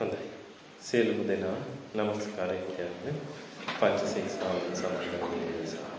හොඳයි. සියලුම දෙනා নমස්කාරය කියන්නේ පංචශීලයෙන් සම්බන්ධ වෙන නිසා.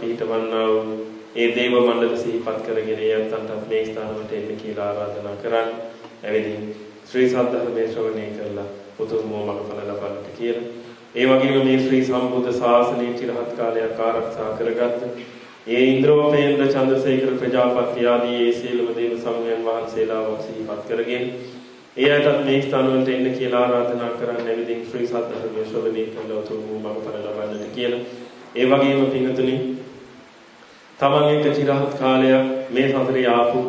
පිහිටවන්නා වූ ඒ දේව මණ්ඩල සිහිපත් කරගෙන යන්තන්ටත් මේ ස්ථානවලට එන්න කියලා ආරාධනා කරන් එවෙදින් ශ්‍රී සද්ධර්මයේ ශ්‍රවණය කරලා උතුම් වූ මඟඵල ලබන්නට කියලා. ඒ වගේම මේ ශ්‍රී සම්බුද්ධ ශාසනය චිරහත් කාලයක් ආරක්ෂා කරගත්ත ඒ ඉන්ද්‍රෝපේන්ද්‍ර චන්ද්‍රසේකර ප්‍රජාපති ආදී ඒ සීලම දේව සමයන් වහන්සේලා සිහිපත් කරගෙන ඒ අයටත් මේ ස්ථානවලට එන්න කියලා ආරාධනා කරන්න ඇවිදින් ශ්‍රී සද්ධර්මයේ ශ්‍රවණය කරලා උතුම් වූ මඟඵල ලබන්නට කියලා. ඒ වගේම පින්තුනි තමන් එක්ක චිරහත් කාලයක් මේ සසරේ ආපු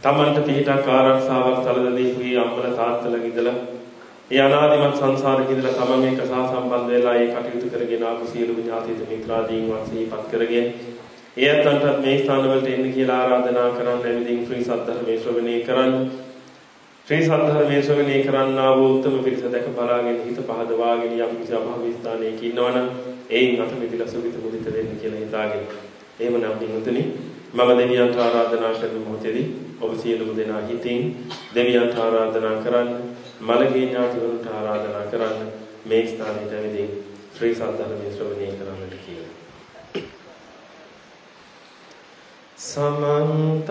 තමන්ට පිටක් ආරක්ෂාවක් සැලද දීපු අම්මල තාත්තලා ඉඳලා ඒ අනාදිමත් සංසාරේ ඉඳලා තමන් එක්ක සහසම්බන්ධ වෙලා ඒ කටයුතු කරගෙන ආපු සියලුම ඥාතිත මිත්‍රාදීන් වහන්සේපත් කරගෙන එයත්න්ටත් මේ ස්ථානවලට එන්න කියලා ආරාධනා කරන්න ඇවිදින් ශ්‍රී සද්ධර්මයේ ශ්‍රවණය කරන්න. ශ්‍රී සද්ධර්මයේ ශ්‍රවණය කරන්නා වූ උත්තම පිරිස දැක බලාගෙන හිත පහදවාගෙන යම් කිසි අභාවී ස්ථානයක ඉන්නවනම් ඒයින් අත මිදලා සුවිත මුදිත වෙන්න කියලා හිතාගෙන එහෙමනම් පින්වතුනි මම දෙවියන්ට ආරාධනා කරන මොහොතේදී ඔබ සියලුම දෙනා හිතින් දෙවියන්ට ආරාධනා කරන්න මළගේ ඥාතිවරුන්ට ආරාධනා කරන්න මේ ස්ථානයට ඇවිදින් ශ්‍රී සද්ධර්මයේ ශ්‍රවණය කරන්නට කියලා. සමන්ත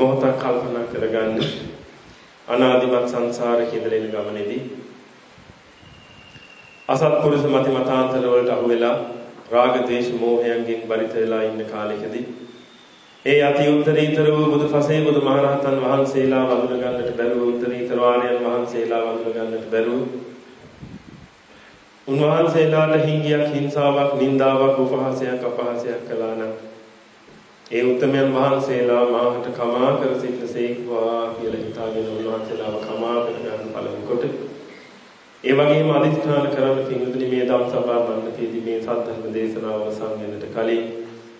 මොහොතක් කල්පනා කරගන්න අනාදිමත් සංසාරේ ඉඳලෙන ගමනේදී අසත්පුරුෂ මති මතාන්තර වලට අහු වෙලා රාග දේශ මෝහයන්ගෙන් බරිත වෙලා ඉන්න කාලෙකදී ඒ අති උත්තරීතර වූ බුදුපසේ බුදු මහරහතන් වහන්සේලා වඳුර ගන්නට බැරුව උත්තරීතර ආර්යයන් වහන්සේලා වඳුර ගන්නට බැරුව උන්වහන්සේලාට හිංගියක් හිංසාවක් නින්දාවක් උපහාසයක් අපහාසයක් කළා නම් ඒ උත්තමයන් වහන්සේලා මාහට කමා කර සිටසේක්වා කියලා හිතාගෙන උන්වහන්සේලාව කමා කර ගන්න පළමු කොට. ඒ වගේම අධිෂ්ඨාන කරන පින්විතනි මේ දම් සභා මණ්ඩපයේදී මේ සද්ධර්ම දේශනාව අවසන් වෙනට කලින්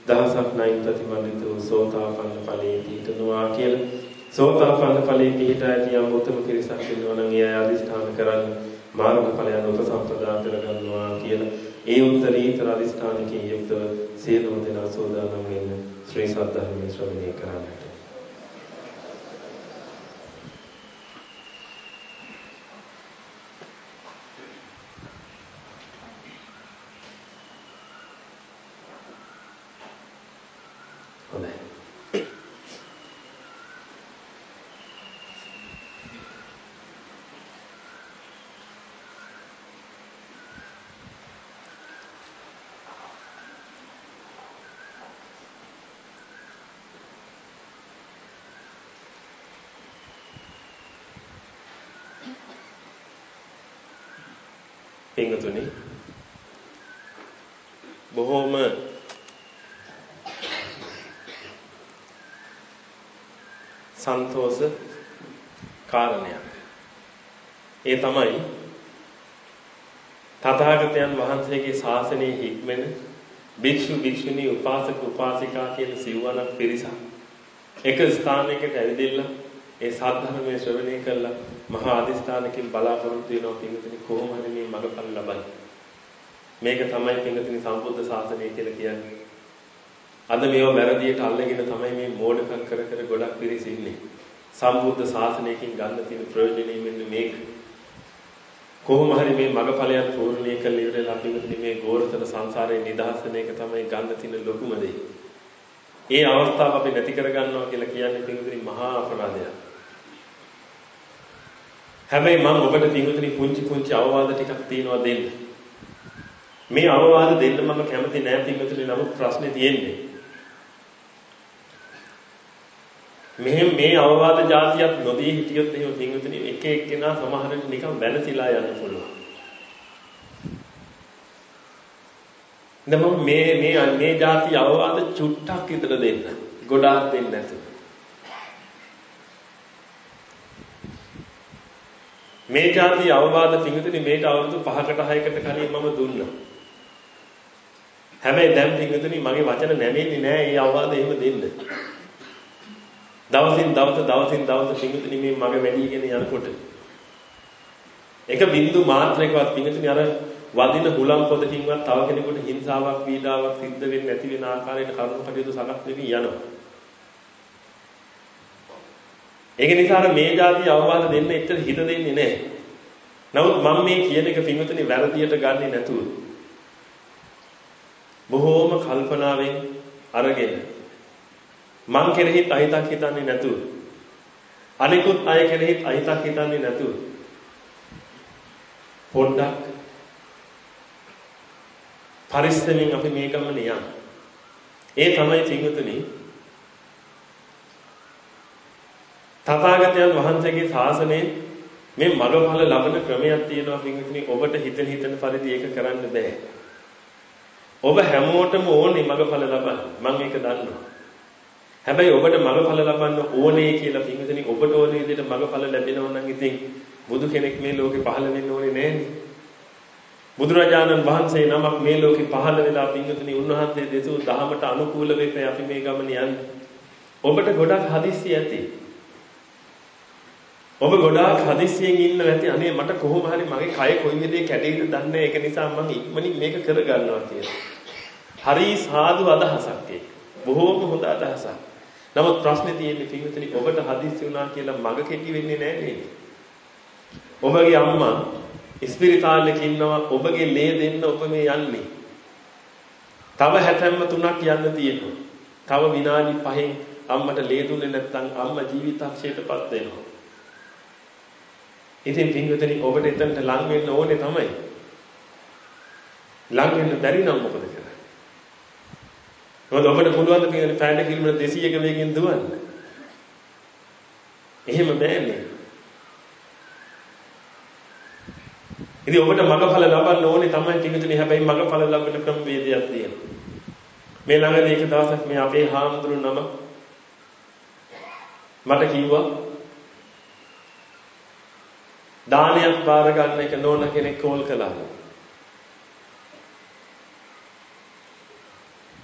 දහසක් නයින් ප්‍රතිමන්විත වූ සෝතාපන්න ඵලයේ පිහිටනවා කියලා. සෝතාපන්න ඵලයේ පිහිට ඇති යම් උත්තම කිරිසක් ඉන්නවා නම් ඒ අය අධිෂ්ඨාන කරන්න මාර්ග ඵලයන් උපසම්පදා කරගන්නවා කියලා. ඒ උත්තරීතර අධිෂ්ඨානකින් යුක්තව සියලුම දෙනා සෝදානම් වෙන්න ශ්‍රී සද්ධර්මයේ ශ්‍රවණය කරන්නට හොඳයි පින්තුනි බොහෝම සන්තෝෂ කාරණයක්. ඒ තමයි තථාගතයන් වහන්සේගේ ශාසනයේ හික්මෙන භික්ෂු භික්ෂුණී උපාසක උපාසිකා කියන සිව්වනක් පිරිසක් එක ස්ථානයකට ඇවිදilla ඒ සාධර්මයේ ශ්‍රවණය කළා මහා අදිස්ථානකින් බලාපොරොත්තු වෙනවා පින්විතනි කොහොම හරි මේ මඟපල් ලබන්න. මේක තමයි පින්විතනි සම්බුද්ධ ශාසනය කියලා කියන්නේ. අද මේව වැරදියට අල්ලගෙන තමයි මේ මෝඩකම් කර කර ගොඩක් පිරිස ඉන්නේ. සම්බුද්ධ ශාසනයකින් ගන්න තියෙන ප්‍රයෝජනෙ මෙන්න මේක. කොහොම හරි මේ මගපලයන් පූර්ණිය කළ ඉවරලා පින්විතනි මේ ගෝරතර සංසාරේ නිදහසන එක තමයි ගන්න තියෙන ලොකුම දේ. ඒ අවස්ථාව අපි නැති කර ගන්නවා කියලා කියන්නේ පින්විතනි මහා අපරාධයක්. හැබැයි මම ඔබට පින්විතනි පුංචි පුංචි අවවාද ටිකක් තියනවා දෙන්න. මේ අවවාද දෙන්න මම කැමති නෑ පින්විතනි නමුත් ප්‍රශ්නේ තියෙන්නේ. මෙහෙම මේ අවවාද જાතියක් නොදී හිටියොත් එහෙම පින්විතනි එක එක්කෙනා සමහරවිට නිකන් වැනසිලා යන්න පුළුවන්. දැන් මේ මේ මේ જાති අවවාද චුට්ටක් විතර දෙන්න. ගොඩාක් දෙන්න නැතුව. මේ જાති අවවාද පින්විතනි මේට අවුරුදු 5කට 6කට කලින් මම දුන්නා. හැබැයි දැන් පින්විතනි මගේ වචන නැමෙන්නේ නෑ මේ අවවාද එහෙම දෙන්න. දවසින් දවස දවසින් දවස පිඟුතුනි මේ මග වැඩිගෙන යනකොට එක බින්දු මාත්‍රයකවත් පිඟුතුනි අර වදින හුලම් පොදකින්වත් තව කෙනෙකුට හිංසාවක් පීඩාවක් සිද්ධ වෙන්නේ නැති වෙන ආකාරයට කරුණු කටයුතු සකස් වෙවි යනවා. ඒක නිසා මේ જાති අවවාද දෙන්න එච්චර හිත දෙන්නේ නැහැ. නමුත් මම මේ කියන එක පිඟුතුනි වැරදියට ගන්නෙ නැතුව බොහෝම කල්පනාවෙන් අරගෙන මං කෙරෙහිත් අහිතක් හිතන්නේ නැතුව අනිකුත් අය කෙරෙහිත් අහිතක් හිතන්නේ නැතුව පොඩ්ඩක් පරිස්සමෙන් අපි මේ ගමන යන්න. ඒ තමයි පින්වතුනි තථාගතයන් වහන්සේගේ ශාසනයේ මේ මගඵල ලබන ක්‍රමයක් තියෙනවා පින්වතුනි ඔබට හිතෙන හිතන පරිදි ඒක කරන්න බෑ. ඔබ හැමෝටම ඕනේ මගඵල ලබන්න. මම ඒක දන්නවා. හැබැයි ඔබට මගඵල ලබන්න ඕනේ කියලා පින්විතනි ඔබට ඕන විදිහට මගඵල ලැබෙනවා නම් ඉතින් බුදු කෙනෙක් මේ ලෝකේ පහළ වෙන්න ඕනේ නෑනේ. බුදුරජාණන් වහන්සේ නමක් මේ ලෝකේ පහළ වෙලා පින්විතනි උන්වහන්සේ දෙසූ දහමට අනුකූල වෙපේ අපි මේ ගමන යන්නේ. ඔබට ගොඩක් හදිස්සි ඇති. ඔබ ගොඩාක් හදිස්සියෙන් ඉන්න නැති අනේ මට කොහොම හරි මගේ කය කොයි විදිහේ කැඩෙයිද දන්නේ ඒක නිසා මම ඉක්මනින් මේක කරගන්නවා කියලා. හරි සාදු අදහසක් ඒක. බොහෝම හොඳ අදහසක්. නමුත් ප්‍රශ්නේ තියෙන්නේ පින්විතනි ඔබට හදිස්සි වුණා කියලා මග කෙටි වෙන්නේ නැහැ නේද? ඔබගේ අම්මා ඉස්පිරිතාලෙක ඉන්නවා ඔබගේ ලේ දෙන්න ඔබ මේ යන්නේ. තව හැතැම්ම තුනක් යන්න තියෙනවා. තව විනාඩි 5න් අම්මට ලේ දුන්නේ නැත්නම් අම්මා ජීවිතක්ෂයටපත් වෙනවා. ඉතින් පින්විතනි ඔබට එතනට ලං වෙන්න ඕනේ තමයි. ලං වෙන්න බැරි නම් මොකද කරන්නේ? මොකද ඔබට පුළුවන් ද කියන්නේ පැයට කිලෝමීටර් 200ක වේගෙන් දුවන්න? එහෙම බෑනේ. ඉතින් ඔබට මගඵල ලබන්න ඕනේ තමයි පිටුතුනේ හැබැයි මගඵල ලබන්න ක්‍රම වේදයක් තියෙනවා. මේ ළඟදී එක දවසක් මේ අපේ හාමුදුරු නම මට කිව්වා දානයක් බාර ගන්න එක නෝන කෙනෙක් කෝල් කළා.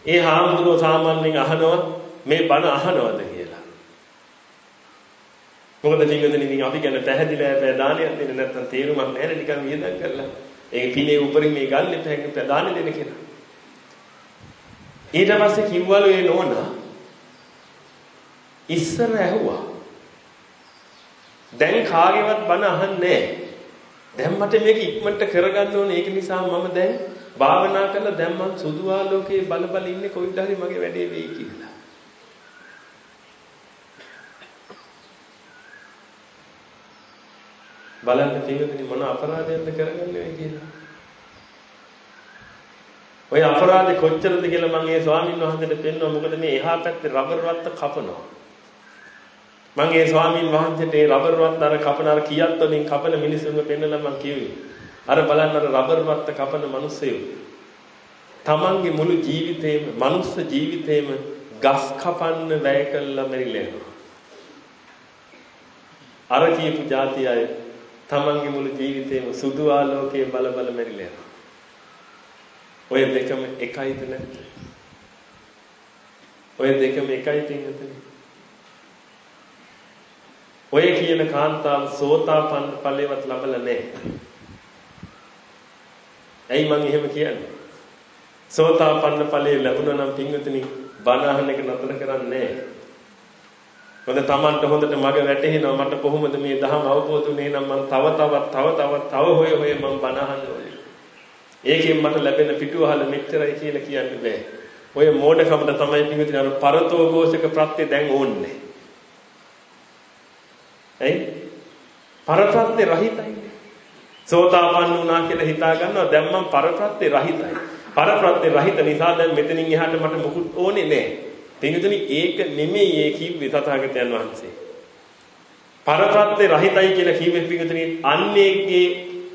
ඒ හාමුදුරුවෝ සාමාන්‍යයෙන් අහනවා මේ බණ අහනවද කියලා. මොකද පින්වතුනි ඉතින් අපි ගැන පැහැදිලිව අපේ දානයක් දෙන්න නැත්නම් තේරුමක් නැහැ නිකන් වියදම් කරලා. ඒ පිනේ උපරිම මේ ගන්න පැහැදිලි දාන දෙන්න කියලා. ඊට පස්සේ කිව්වලු ඒ නෝනා ඉස්සර ඇහුවා. දැන් කාගේවත් බණ අහන්නේ දැන් මට මේක ඉක්මනට කරගන්න ඕනේ ඒක නිසා මම දැන් භාවනා කරලා දැන් මං සුදු ආලෝකයේ බල බල ඉන්නේ කොයිද හරි මගේ වැඩේ වෙයි කියලා. බලන්න තියෙන්නේ මොන අපරාධයක්ද කරගන්නේ කියලා. ඔය අපරාධේ කොච්චරද කියලා මම ඒ ස්වාමීන් වහන්සේට පෙන්නුවා මොකද මේ එහා පැත්තේ රබර් වත්ත කපනවා. මම ඒ ස්වාමීන් වහන්සේට ඒ රබර් වත්ත අර කපන අර කීයක් වලින් කපන මිනිස්සුන්ව පෙන්නලා මම කිව්වේ අර බලන්න අර රබර් වත්ත කපන මිනිස්සෙයෝ තමන්ගේ මුළු ජීවිතේම මනුස්ස ජීවිතේම ගස් කපන්න වැය කළා මැරිලා යනවා. අර කියපු જાති අය තමන්ගේ මුළු ජීවිතේම සුදු ආලෝකයේ බල බල මැරිලා යනවා. ඔය දෙකම එකයිද නැද්ද? ඔය දෙකම එකයි තින්නතනේ. ඔය කියන කාන්තාව සෝතාපන්න ඵලයවත් ලබලා නැහැ. ඇයි මං එහෙම කියන්නේ? සෝතාපන්න ඵලයේ ලැබුණා නම් පින්වතුනි බණ අහන එක නතර කරන්නේ නැහැ. මොකද Tamanට හොඳට මග වැටෙනවා මට කොහොමද මේ ධහම අවබෝධ වුනේ නම් මං තව තවත් තව තවත් තව හොය හොය මං බණ අහන්න ඕනේ. ඒකෙන් මට ලැබෙන පිටුවහල මෙච්චරයි කියලා කියන්න බෑ. ඔය මෝඩකමට තමයි පින්විතනි අර පරතෝഘോഷක ප්‍රත්‍ය දැන් ඕන්නේ. ඇයි? පරප්‍රත්‍ය රහිතයි. සෝතාපන්න වුණා කියලා හිතා ගන්නවා දැන් මම පරප්‍රත්‍ය රහිතයි. පරප්‍රත්‍ය රහිත නිසා දැන් මෙතනින් එහාට මට මොකුත් ඕනේ නෑ. පින්විතනි ඒක නෙමෙයි ඒ කිව්වේ තථාගතයන් වහන්සේ. පරප්‍රත්‍ය රහිතයි කියලා කිව්වේ පින්විතනි අන්නේගේ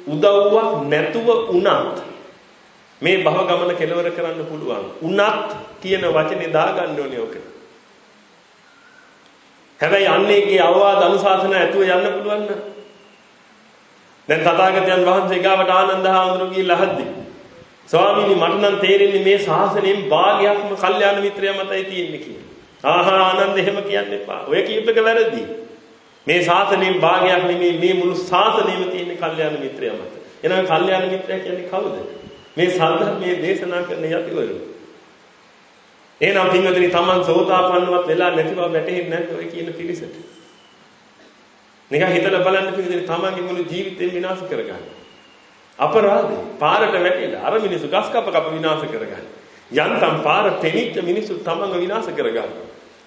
උදව්වක් නැතුව උනත් මේ භව ගමන කෙලවර කරන්න පුළුවන්. උනත් කියන වචනේ දාගන්න ඕනේ ඔක. හැබැයි අන්නේගේ අවවාද අනුශාසන ඇතුව යන්න පුළුවන් නේද? දැන් තථාගතයන් වහන්සේ ගාවට ආනන්ද හාමුදුරුවෝ ගිහිල්ලා හද්දි. ස්වාමීනි මට නම් තේරෙන්නේ මේ ශාසනයෙන් භාගයක්ම කල්යාණ මිත්‍රයා මතයි තියෙන්නේ කියලා. ආහා ආනන්ද එහෙම කියන්න එපා. ඔය කීපක වැරදි. මේ ශාසනයෙන් භාගයක් නෙමෙයි මේ මුළු ශාසනයෙම තියෙන කල්යාණ මිත්‍රයා මත. එහෙනම් කල්යාණ මිත්‍රයා කියන්නේ කවුද? මේ සද්ධර්මයේ දේශනා කරන යතිවරු. එහෙනම් පින්වතුනි Taman සෝතාපන්නවත් වෙලා නැතිව වැටෙන්නේ නැද්ද ඔය කියන පිළිසෙට? නිකන් හිතලා බලන්න පින්වතුනි Tamanගේ මුළු ජීවිතේම විනාශ කරගන්න. අපරාධේ පාරට වැටිලා අර මිනිස්සු ගස් කප කප විනාශ කරගන්න. යන්තම් පාර පෙනිච්ච මිනිස්සු Tamanව විනාශ කරගන්න.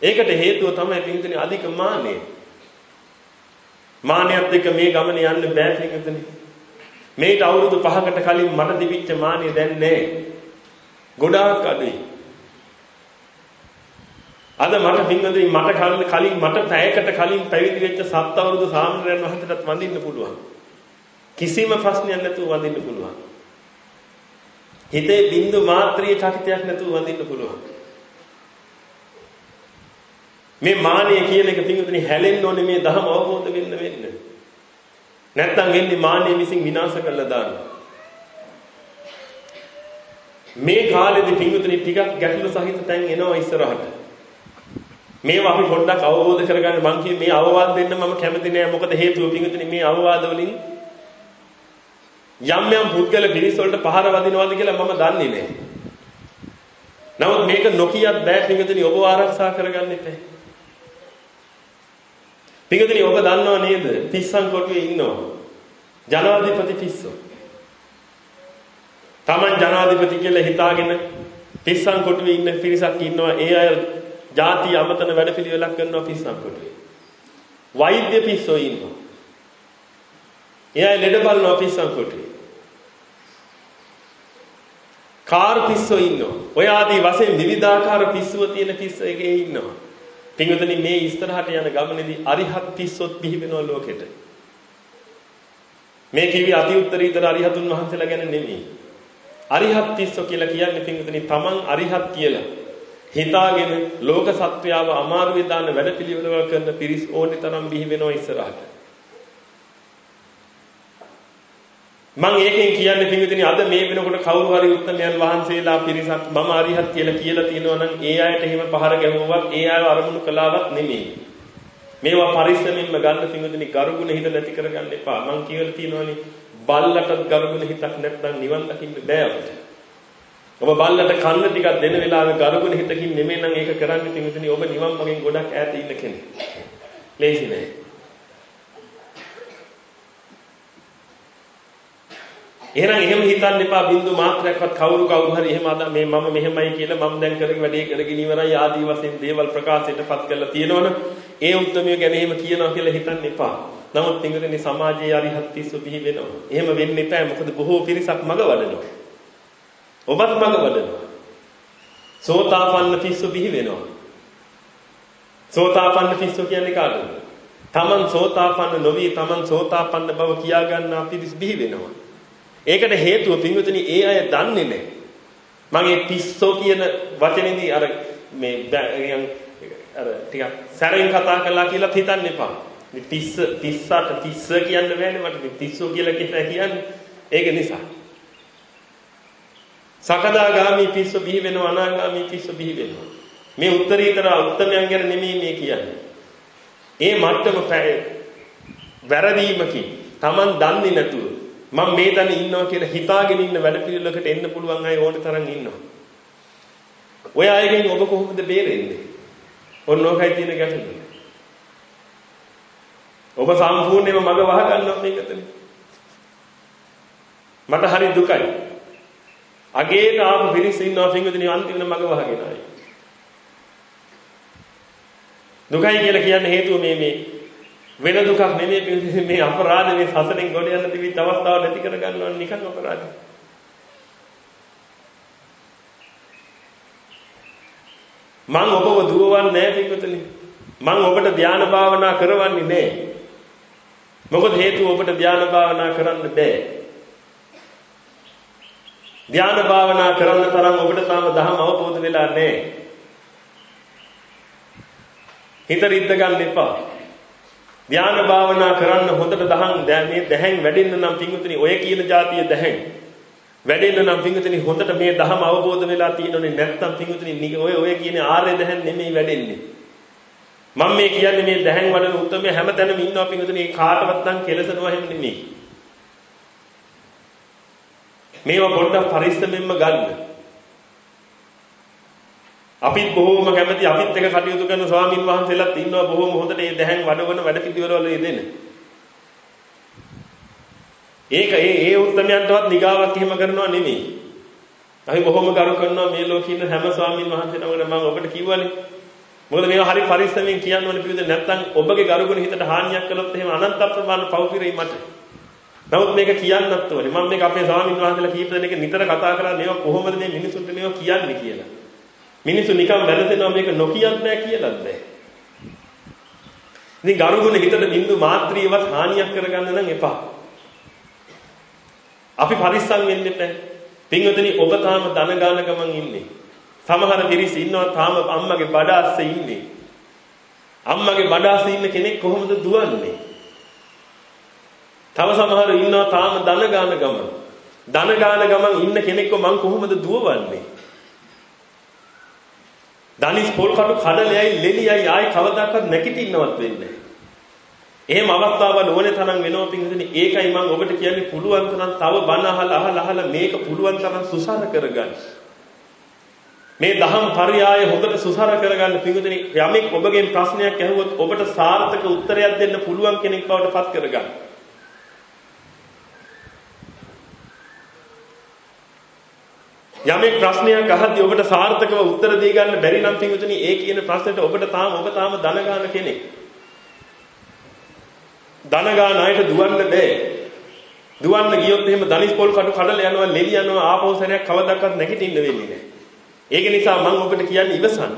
ඒකට හේතුව තමයි පින්වතුනි අධික මානෙ. මානියත් එක්ක මේ ගමන යන්න බෑ පින්වතුනි. මේට අවුරුදු 5කට කලින් මට තිබිච්ච මානිය දැන් නැහැ. ගොඩාක් අඩුයි. අද මට පින්වතුනි මට කලින් මට පැයකට කලින් පැවිදි වෙච්ච සත් අවුරුදු සාමණේරයන් වහන්සේටත් වඳින්න පුළුවන්. කිසිම ප්‍රශ්නයක් නැතුව වඳින්න පුළුවන්. හිතේ බින්දු මාත්‍රිය චකිතයක් නැතුව වඳින්න පුළුවන්. මේ මානිය කියන එක පින්වතුනි හැලෙන්න ඕනේ මේ ධර්ම අවබෝධ වෙන්න වෙන්න. නැත්තම් වෙන්නේ මානිය විසින් විනාශ කරලා දානවා. මේ කාලෙදි පින්වතුනි ටිකක් ගැටලු සහිත තැන් එනවා ඉස්සරහට. මේවා අපි පොඩ්ඩක් අවබෝධ කරගන්න මං කියේ මේ අවවාද දෙන්න මම කැමති නෑ මොකද හේතුව පින්වතුනි මේ අවවාද වලින් යම් යම් පුද්ගල පිරිස් වලට පහර වදිනවද කියලා මම දන්නේ නෑ. නමුත් මේක නොකියත් බෑ පින්වතුනි ඔබ ආරක්ෂා කරගන්න එපා. පින්වතුනි ඔබ දන්නව නේද? පිස්සන් කොටුවේ ඉන්නවා. ජනාධිපති පිස්සෝ. Taman ජනාධිපති කියලා හිතාගෙන පිස්සන් කොටුවේ ඉන්න පිරිසක් ඉන්නවා. ඒ අය ಜಾති අමතන වැඩපිළිවෙලක් කරනවා පිස්සන් කොටුවේ. වෛද්‍ය පිස්සෝ ඉන්නවා. එයා ලෙඩ බලනවා පිස්සන් කොටුවේ. කාර් පිස්සෝ ඉන්නවා. ඔය ආදී වශයෙන් විවිධාකාර පිස්සුව තියෙන පිස්ස එකේ ඉන්නවා. පින්වතුනි මේ ඉස්තරහට යන ගමනේදී අරිහත් පිස්සොත් බිහි වෙනවා ලෝකෙට. මේ කිවි අති උත්තරීතර අරිහතුන් වහන්සේලා ගැන නෙමෙයි. අරිහත් පිස්සෝ කියලා කියන්නේ පින්වතුනි තමන් අරිහත් කියලා හිතාගෙන ලෝක සත්වයාව අමාරුවේ දාන වැඩපිළිවෙල කරන පිරිස් ඕනි තරම් බිහි වෙනවා ඉස්සරහට. මම ඒකෙන් කියන්නේ පින්විතනි අද මේ වෙනකොට කවුරු හරි උත්තමයන් වහන්සේලා පිරිසක් මම අරිහත් කියලා කියලා තියෙනවා නම් ඒ අයට එහෙම පහර ගැහුවක් ඒ අයව අරමුණු කළාවක් නෙමෙයි. මේවා පරිස්සමින්ම ගන්න පින්විතනි ගරුගුණ හිත නැති කරගන්න එපා. මම කියලා තියෙනවානේ බල්ලටත් ගරුගුණ හිතක් නැත්නම් නිවන් දකින්න බෑ අපිට. ඔබ බල්ලට කන්න ටිකක් දෙන වෙලාවේ ගරුගුණ හිතකින් නෙමෙයි නම් ඒක කරන්නේ පින්විතනි ඔබ නිවන් මගෙන් ගොඩක් ඈත ඉන්න කෙනෙක්. ලේසි නෑ. එහෙනම් එහෙම හිතන්න එපා බින්දු මාත්‍රයක්වත් කවුරු කවුරු හරි එහෙම අද මේ මම මෙහෙමයි කියලා මම දැන් කරගෙන වැඩේ කරගෙන ඉවරයි ආදී වශයෙන් දේවල් ප්‍රකාශයටපත් කරලා තියෙනවනේ ඒ උත්තරමිය ගැන එහෙම කියනවා කියලා හිතන්න එපා. නමුත් තිඟුනේ සමාජයේ අරිහත් පිස්සු බිහි වෙනවා. එහෙම වෙන්න එපා මොකද බොහෝ පිරිසක් මග වඩනවා. ඔබත් මග වඩනවා. සෝතාපන්න පිස්සු බිහි වෙනවා. සෝතාපන්න පිස්සු කියන්නේ කාටද? Taman සෝතාපන්න නොවි Taman සෝතාපන්න බව කියා ගන්නා පිරිස් බිහි වෙනවා. ඒකට හේතුව පින්විතනි ඒ අය දන්නේ නැහැ. මගේ පිස්සෝ කියන වචනේදී අර මේ අර ටිකක් සැරෙන් කතා කළා කියලා හිතන්න එපා. මේ තිස්ස තිස්සට තිස්ස කියන්න බෑනේ මට මේ තිස්සෝ කියලා කියන්නේ. ඒක නිසා. සකදාගාමි පිස්සු බිහි වෙනවා අනාගාමි පිස්සු බිහි වෙනවා. මේ උත්තරීතර උත්තමයන් ගැන නෙමෙයි මේ කියන්නේ. ඒ මට්ටම වැරදීමකින් Taman දන්නේ නැතුව මම මේ තැන ඉන්නවා කියලා හිතාගෙන ඉන්න වැඩ පිළිවෙලකට එන්න පුළුවන් අය ඕන තරම් ඉන්නවා. ඔය අයගෙන් ඔබ කොහොමද බේරෙන්නේ? ඔන්න ඔකයි තියෙන ගැටලුව. ඔබ සම්පූර්ණයෙන්ම මග වහ ගන්නවා මේකතනේ. මට හරි දුකයි. අගේට ආපු පිරිස ඉන්නවා පින්වදිනේ අන්තිමට මග වහගෙන ආයි. දුකයි කියලා කියන්න හේතුව මේ මේ වෙන දුකක් නෙමෙයි මේ අපරාධ මේ සසරෙන් ගොඩ යන්න තිබිච්ච අවස්ථාව නැති කර ගන්නවා නිකන් අපරාධ. මං ඔබව දුවවන්නේ නැහැ පිටුතලි. මං ඔබට ධාන භාවනා කරවන්නේ නැහැ. මොකද හේතුව ඔබට ධාන භාවනා කරන්න බෑ. ධාන භාවනා කරන්න තරම් ඔබට තාම ධහම අවබෝධ වෙලා නැහැ. හිත රිද්ද ගන්න එපා. ධාන භාවනා කරන්න හොඳට දහන් මේ දැහැන් වැඩෙන්න නම් පිංගුතුනි ඔය කියන જાතිය දැහැන්. වැඩෙන්න නම් පිංගුතුනි හොඳට මේ ධහම අවබෝධ වෙලා තියෙනෝනේ නැත්තම් පිංගුතුනි ඔය ඔය කියන ආර්ය දැහැන් නෙමෙයි වැඩෙන්නේ. මම මේ කියන්නේ මේ දැහැන් වඩන උත්තරම හැමතැනම ඉන්නවා පිංගුතුනි කාටවත් නම් කෙලසනවා හැම නෙමෙයි. මේවා පොඩ්ඩක් පරිස්සමෙන්ම ගන්න. අපිත් බොහෝම කැමති අපිත් එක කටයුතු කරන ස්වාමින් වහන්සේලාත් ඉන්නවා බොහෝම හොඳට මේ දැහැන් වඩවන වැඩ පිළිවෙලවල යෙදෙන. ඒක ඒ ඒ උත්තරයන්ටවත් නිගාවක් එහෙම කරනවා නෙමෙයි. අපි බොහොම ගරු කරනවා මේ ලෝකේ ඉන්න හැම ස්වාමින් වහන්සේනමකට මම ඔබට කිව්වනේ. මොකද මේවා හරි පරිස්සමෙන් කියන්න ඕනේ පිළිද නැත්නම් ඔබගේ ගරුගුණ හිතට හානියක් කළොත් එහෙම අනන්ත ප්‍රමාණ පව් පිරෙයි මට. නමුත් මේක කියන්නත් ඕනේ. මම මේක අපේ ස්වාමීන් වහන්සේලා කීප දෙනෙක් නිතර කතා කරා මේවා කොහොමද මේ මිනිසුන්ට මේවා කියන්නේ කියලා. මිනිස්සු නිකන් වැරදෙනවා මේක නොකියත් නෑ කියලාත් නෑ. ඉතින් ගරුගුණ හිතට බින්දු මාත්‍රියවත් හානියක් කරගන්න නම් එපා. අපි පරිස්සම් වෙන්න එපා. පින්වතුනි ඔබ තාම ධන ගාන ගමන් ඉන්නේ. සමහර පිරිස් ඉන්නවා තාම අම්මගේ බඩ අස්සේ ඉන්නේ. අම්මගේ බඩ අස්සේ ඉන්න කෙනෙක් කොහොමද දුවන්නේ? තව සමහර ඉන්නවා තාම ධන ගාන ගමන්. ධන ගාන ගමන් ඉන්න කෙනෙක්ව මං කොහොමද දුවවන්නේ? ධනිස් පොල් කටු කඩලෙයි ලෙලියයි ආයි කවදාකවත් නැගිටින්නවත් වෙන්නේ එහෙම අවස්ථාවල් ඕනේ තරම් වෙනවා පින්විතනි ඒකයි මම ඔබට කියන්නේ පුළුවන් තරම් තව බණ අහලා අහලා අහලා මේක පුළුවන් තරම් සුසාර කරගන්න. මේ දහම් පරයය හොඳට සුසාර කරගන්න පින්විතනි යමෙක් ඔබගෙන් ප්‍රශ්නයක් ඇහුවොත් ඔබට සාර්ථක උත්තරයක් දෙන්න පුළුවන් කෙනෙක් බවට පත් කරගන්න. යමෙක් ප්‍රශ්නයක් අහද්දී ඔබට සාර්ථකව උත්තර දී ගන්න බැරි නම් පින්විතනි ඒ කියන ප්‍රශ්නෙට ඔබට තාම ඔබ තාම ධන ගන්න කෙනෙක්. ධන ගන්න අයට දුවන්න බෑ. දුවන්න ගියොත් එහෙම ධනිස් පොල් කටු කඩලා යනවා ලෙලි යනවා ආපහු සැරයක් කවදාවත් නැගිටින්න වෙන්නේ නැහැ. ඒක නිසා මම ඔබට කියන්නේ ඉවසන්න.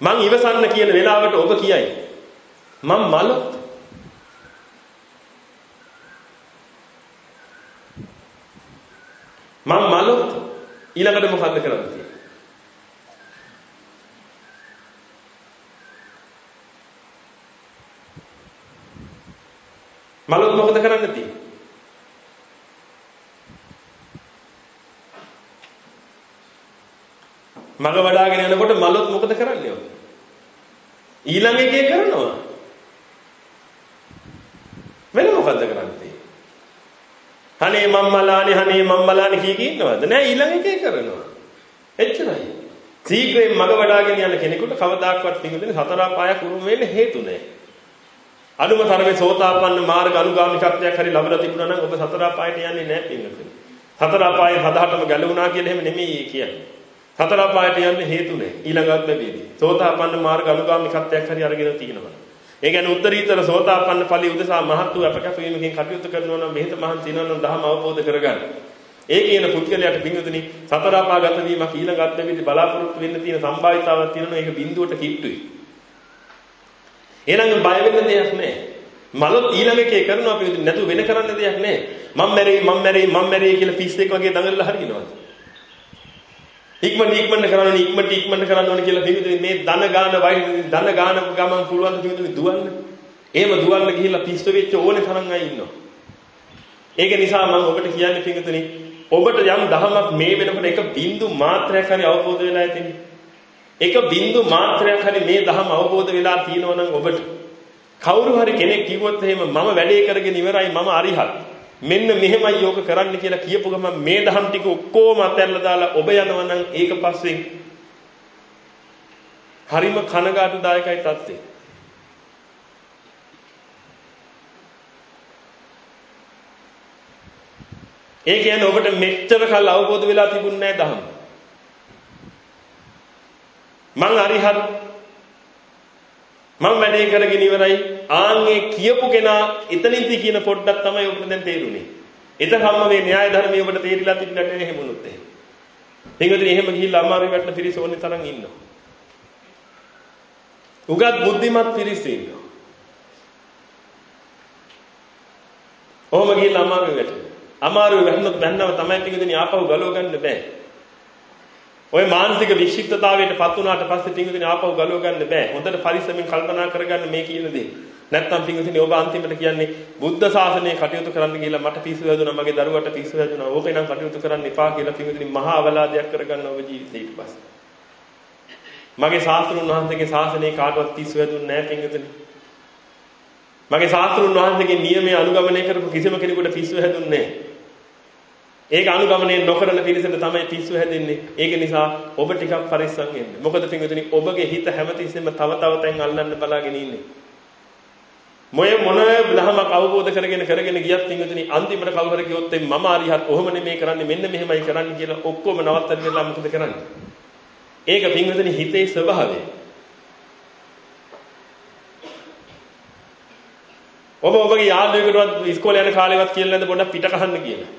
මං ඉවසන්න කියන වෙලාවට ඔබ කියයි. මම මලොත් මම මලොත් ඊළඟට මොකද්ද කරන්න තියෙන්නේ? මලොත් මොකද කරන්න තියෙන්නේ? මග වඩාගෙන යනකොට මලොත් මොකද කරන්නේ? ඊළඟ එකේ කරනවා. වෙන මොකද්ද කරන්නේ? අනේ මම්මලානේ අනේ මම්මලානේ කී කී ඉන්නවද? නෑ ඊළඟ එකේ කරනවා. එච්චරයි. සීඝ්‍රයෙන් මග වඩාගෙන යන කෙනෙකුට කවදාක්වත් පිඟුදෙන සතර පායක් උරුම වෙන්න හේතු නෑ. අනුම තරමේ සෝතාපන්න මාර්ග අනුගාමිකත්වයක් හරි ලැබලා තිබුණා නම් ඔබ සතර පායට යන්නේ නෑ පිඟුදෙන. සතර පායේ හදහටම ගැලවුණා කියලා එහෙම නෙමෙයි කියන්නේ. සතර පායට යන්නේ හේතු නෑ ඊළඟත් ලැබෙන්නේ. සෝතාපන්න මාර්ග අනුගාමිකත්වයක් හරි අරගෙන තියෙනවා. ඒ කියන්නේ උත්තරීතර සෝතාපන්න ඵලිය උදෙසා මහත් වූ අපකැපවීමකින් කටයුතු කරනවා නම් මෙහෙත මහන්සි වෙනවා නම් ධර්ම අවබෝධ කරගන්න. ඒ කියන පුද්ගලයාට පිංගුතුනි සතර අපාගත වීමක් ඊළඟත් වෙවිදි බලාපොරොත්තු වෙන්න තියෙන සම්භාවිතාවක් තියෙනවා ඒක බිඳුවට කිට්ටුයි. එහෙනම් බය වෙන්න දෙයක් නැහැ. මලොත් ඊළඟ එකේ කරනවා පිළිතුරු නැතු වෙන කරන්න දෙයක් නැහැ. මම මැරෙයි මම මැරෙයි මම මැරෙයි කියලා පිස්සෙක් වගේ දඟලලා හරිනවද? ඉක්මනට ඉක්මනට කරන්න ඕනේ ඉක්මනට ඉක්මනට කරන්න ඕනේ කියලා පිළිතුරු මේ ධන ගාන වයි ධන ගාන ගමන් පුළුවන් පිළිතුරු දුවන්න. එහෙම දුවන්න ගිහිල්ලා පිස්සු වෙච්ච ඕනේ තරම් අය ඉන්නවා. ඒක නිසා මම ඔබට කියන්නේ පිළිතුරු ඔබට යම් දහමක් මේ වෙනකොට එක බින්දු මාත්‍රයක් හරි අවබෝධ වෙලා ඇතිනේ. එක බින්දු මාත්‍රයක් හරි මේ දහම අවබෝධ වෙලා තියෙනවා නම් ඔබට කවුරු හරි කෙනෙක් කිව්වොත් එහෙම මම වැඩේ කරගෙන ඉවරයි මම අරිහත් මෙන්න මෙහෙමයි යෝග කරන්න කියලා කියපු ගමන් මේ දහම් ටික ඔක්කොම අතහැරලා දාලා ඔබ යනවා නම් ඒක පස්සේ හරිම කනගාටුදායකයි තත්ත්වේ. ඒ කියන්නේ ඔබට මෙච්චර කල් අවබෝධ වෙලා තිබුණේ නැහැ දහම. මං අරිහත් මම වැඩේ කරගෙන ඉවරයි ආන්ගේ කියපු කෙනා එතනින්දි කියන පොඩ්ඩක් තමයි ඔබට දැන් තේරුනේ. එතකම්ම මේ න්‍යාය ධර්මයේ ඔබට තේරිලා තිබුණාට නෙවෙයි එහෙමුණුත් එහෙම. පින්වතුනි එහෙම ගිහිල්ලා අමාරුයි වැටෙන පිරිස ඕනේ තරම් ඉන්නවා. උගත් බුද්ධිමත් පිරිස ඉන්නවා. ඔහොම ගිහිල්ලා අමාරුයි වැටෙන. අමාරුයි වැටුනොත් බැන්නම තමයි පින්වතුනි ආපහු ගලව ගන්න බෑ. ඔය මානසික වික්ෂිප්තතාවයට පත් වුණාට පස්සේ පින්විතනේ ආපහු ගලව ගන්න බෑ. හොඳට පරිස්සමින් කල්පනා කරගන්න මේ කියන දේ. නැත්තම් පින්විතනේ ඔබ අන්තිමට කියන්නේ බුද්ධ ශාසනය කටයුතු කරන්න ගිහිල්ලා මට පිස්සු හැදුනා, මගේ දරුවට පිස්සු හැදුනා. ඕකේ නම් කටයුතු කරන්න එපා කියලා පින්විතනේ මහා අවලාදයක් කරගන්න ඔබ ජීවිතේ ඊට පස්සේ. මගේ ශාස්ත්‍රුන් වහන්සේගේ ශාසනය කාටවත් පිස්සු හැදුන්නේ නැහැ පින්විතනේ. මගේ ශාස්ත්‍රුන් වහන්සේගේ නියමයේ අනුගමනය කරපු කිසිම කෙනෙකුට පිස්සු හැදුන්නේ නැහැ. ඒක අනුගමනය නොකරන පිරිසට තමයි පිස්සු හැදෙන්නේ. ඒක නිසා ඔබ ටිකක් පරිස්සම් වෙන්න. මොකද පින්විතනි ඔබගේ හිත හැමතිස්සෙම තව තව තැන් අල්ලන්න බලාගෙන ඉන්නේ. මොය මොන දහමක් අවබෝධ කරගෙන කරගෙන ගියත් පින්විතනි අන්තිමට කවුරු හරි කිව්වොත් මම ආරියත් ඔහොම නෙමෙයි කරන්නේ මෙන්න මෙහෙමයි කරන්නේ කියලා ඔක්කොම නවත්තන්න වෙලා මොකද කරන්නේ? ඒක පින්විතනි හිතේ ස්වභාවය. ඔබ ඔබගේ යාළුවෙකුටවත් ඉස්කෝලේ යන කාලේවත් කියලා නැද්ද පොඩ්ඩක් පිට කහන්න කියලා?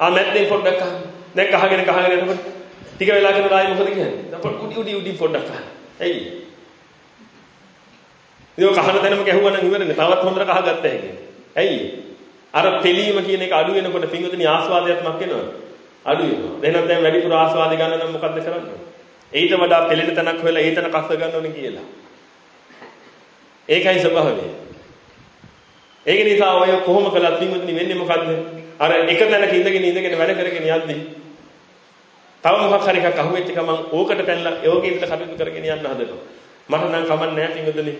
ආ මැද්දෙන් පොඩ්ඩක් අහන්න. දැන් කහගෙන කහගෙන යනකොට ටික වෙලා කරලා ආයි මොකද කියන්නේ? දැන් පොඩ් උඩි උඩි උඩි පොඩ්ඩක් අහන්න. ඇයි? ඉතින් කහන තැනම ගැහුවා නම් ඉවරනේ. තවත් හොඳට කහගත්තා හැකියි. ඇයි? අර තෙලීම කියන එක අඩු වෙනකොට පිංගුතුනි ආස්වාදයක්මක් වෙනවා. අඩු වෙනවා. එහෙනම් දැන් වැඩිපුර ආස්වාද ගන්න නම් මොකද්ද කරන්නේ? ඊට වඩා පෙළෙන තැනක් හොයලා ඒ තැන කස්ස ගන්න ඕනේ කියලා. ඒකයි ස්වභාවය. ඒක නිසා ඔය කොහොම කළත් පිංගුතුනි වෙන්නේ මොකද්ද? අර එක තැනක ඉඳගෙන ඉඳගෙන වැඩ කරගෙන යද්දි තව මොකක් හරි එකක් අහුවෙච්ච ගමන් ඕකට පැනලා යෝගේ විතර කටයුතු කරගෙන යන්න හදනවා. මට නම් කමක් නැහැ පිංගුතුනි.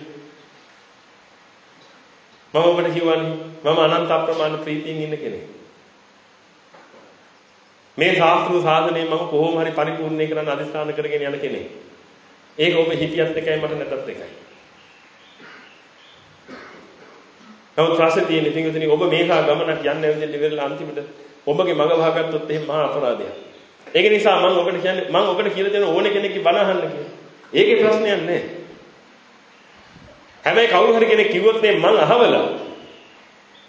මම ඔබට කියවන්නේ මම අනන්ත අප්‍රමාණ ප්‍රීතියෙන් ඉන්න කෙනෙක්. මේ ශාස්ත්‍රීය සාධනය මම කොහොම හරි පරිපූර්ණේ කරන්න අදිස්ථාන කරගෙන යන කෙනෙක්. ඒක ඔබ හිතියත් එකයි මට නැතත් එකයි. නමුත් ප්‍රශ්නේ තියෙන්නේ පිටුදිනේ ඔබ මේසා ගමනක් යන්න ඇවිදින්න ඉවරලා අන්තිමට ඔබගේ මග වහගත්තොත් එහෙම මහා අපරාධයක්. ඒක නිසා මම ඔබට කියන්නේ මම ඔබට කියලා දෙන ඕනේ කෙනෙක්ගේ බණ අහන්න කියලා. ඒකේ ප්‍රශ්නයක් නැහැ. හැබැයි කවුරු හරි කෙනෙක් කිව්වොත් මේ මං අහවලා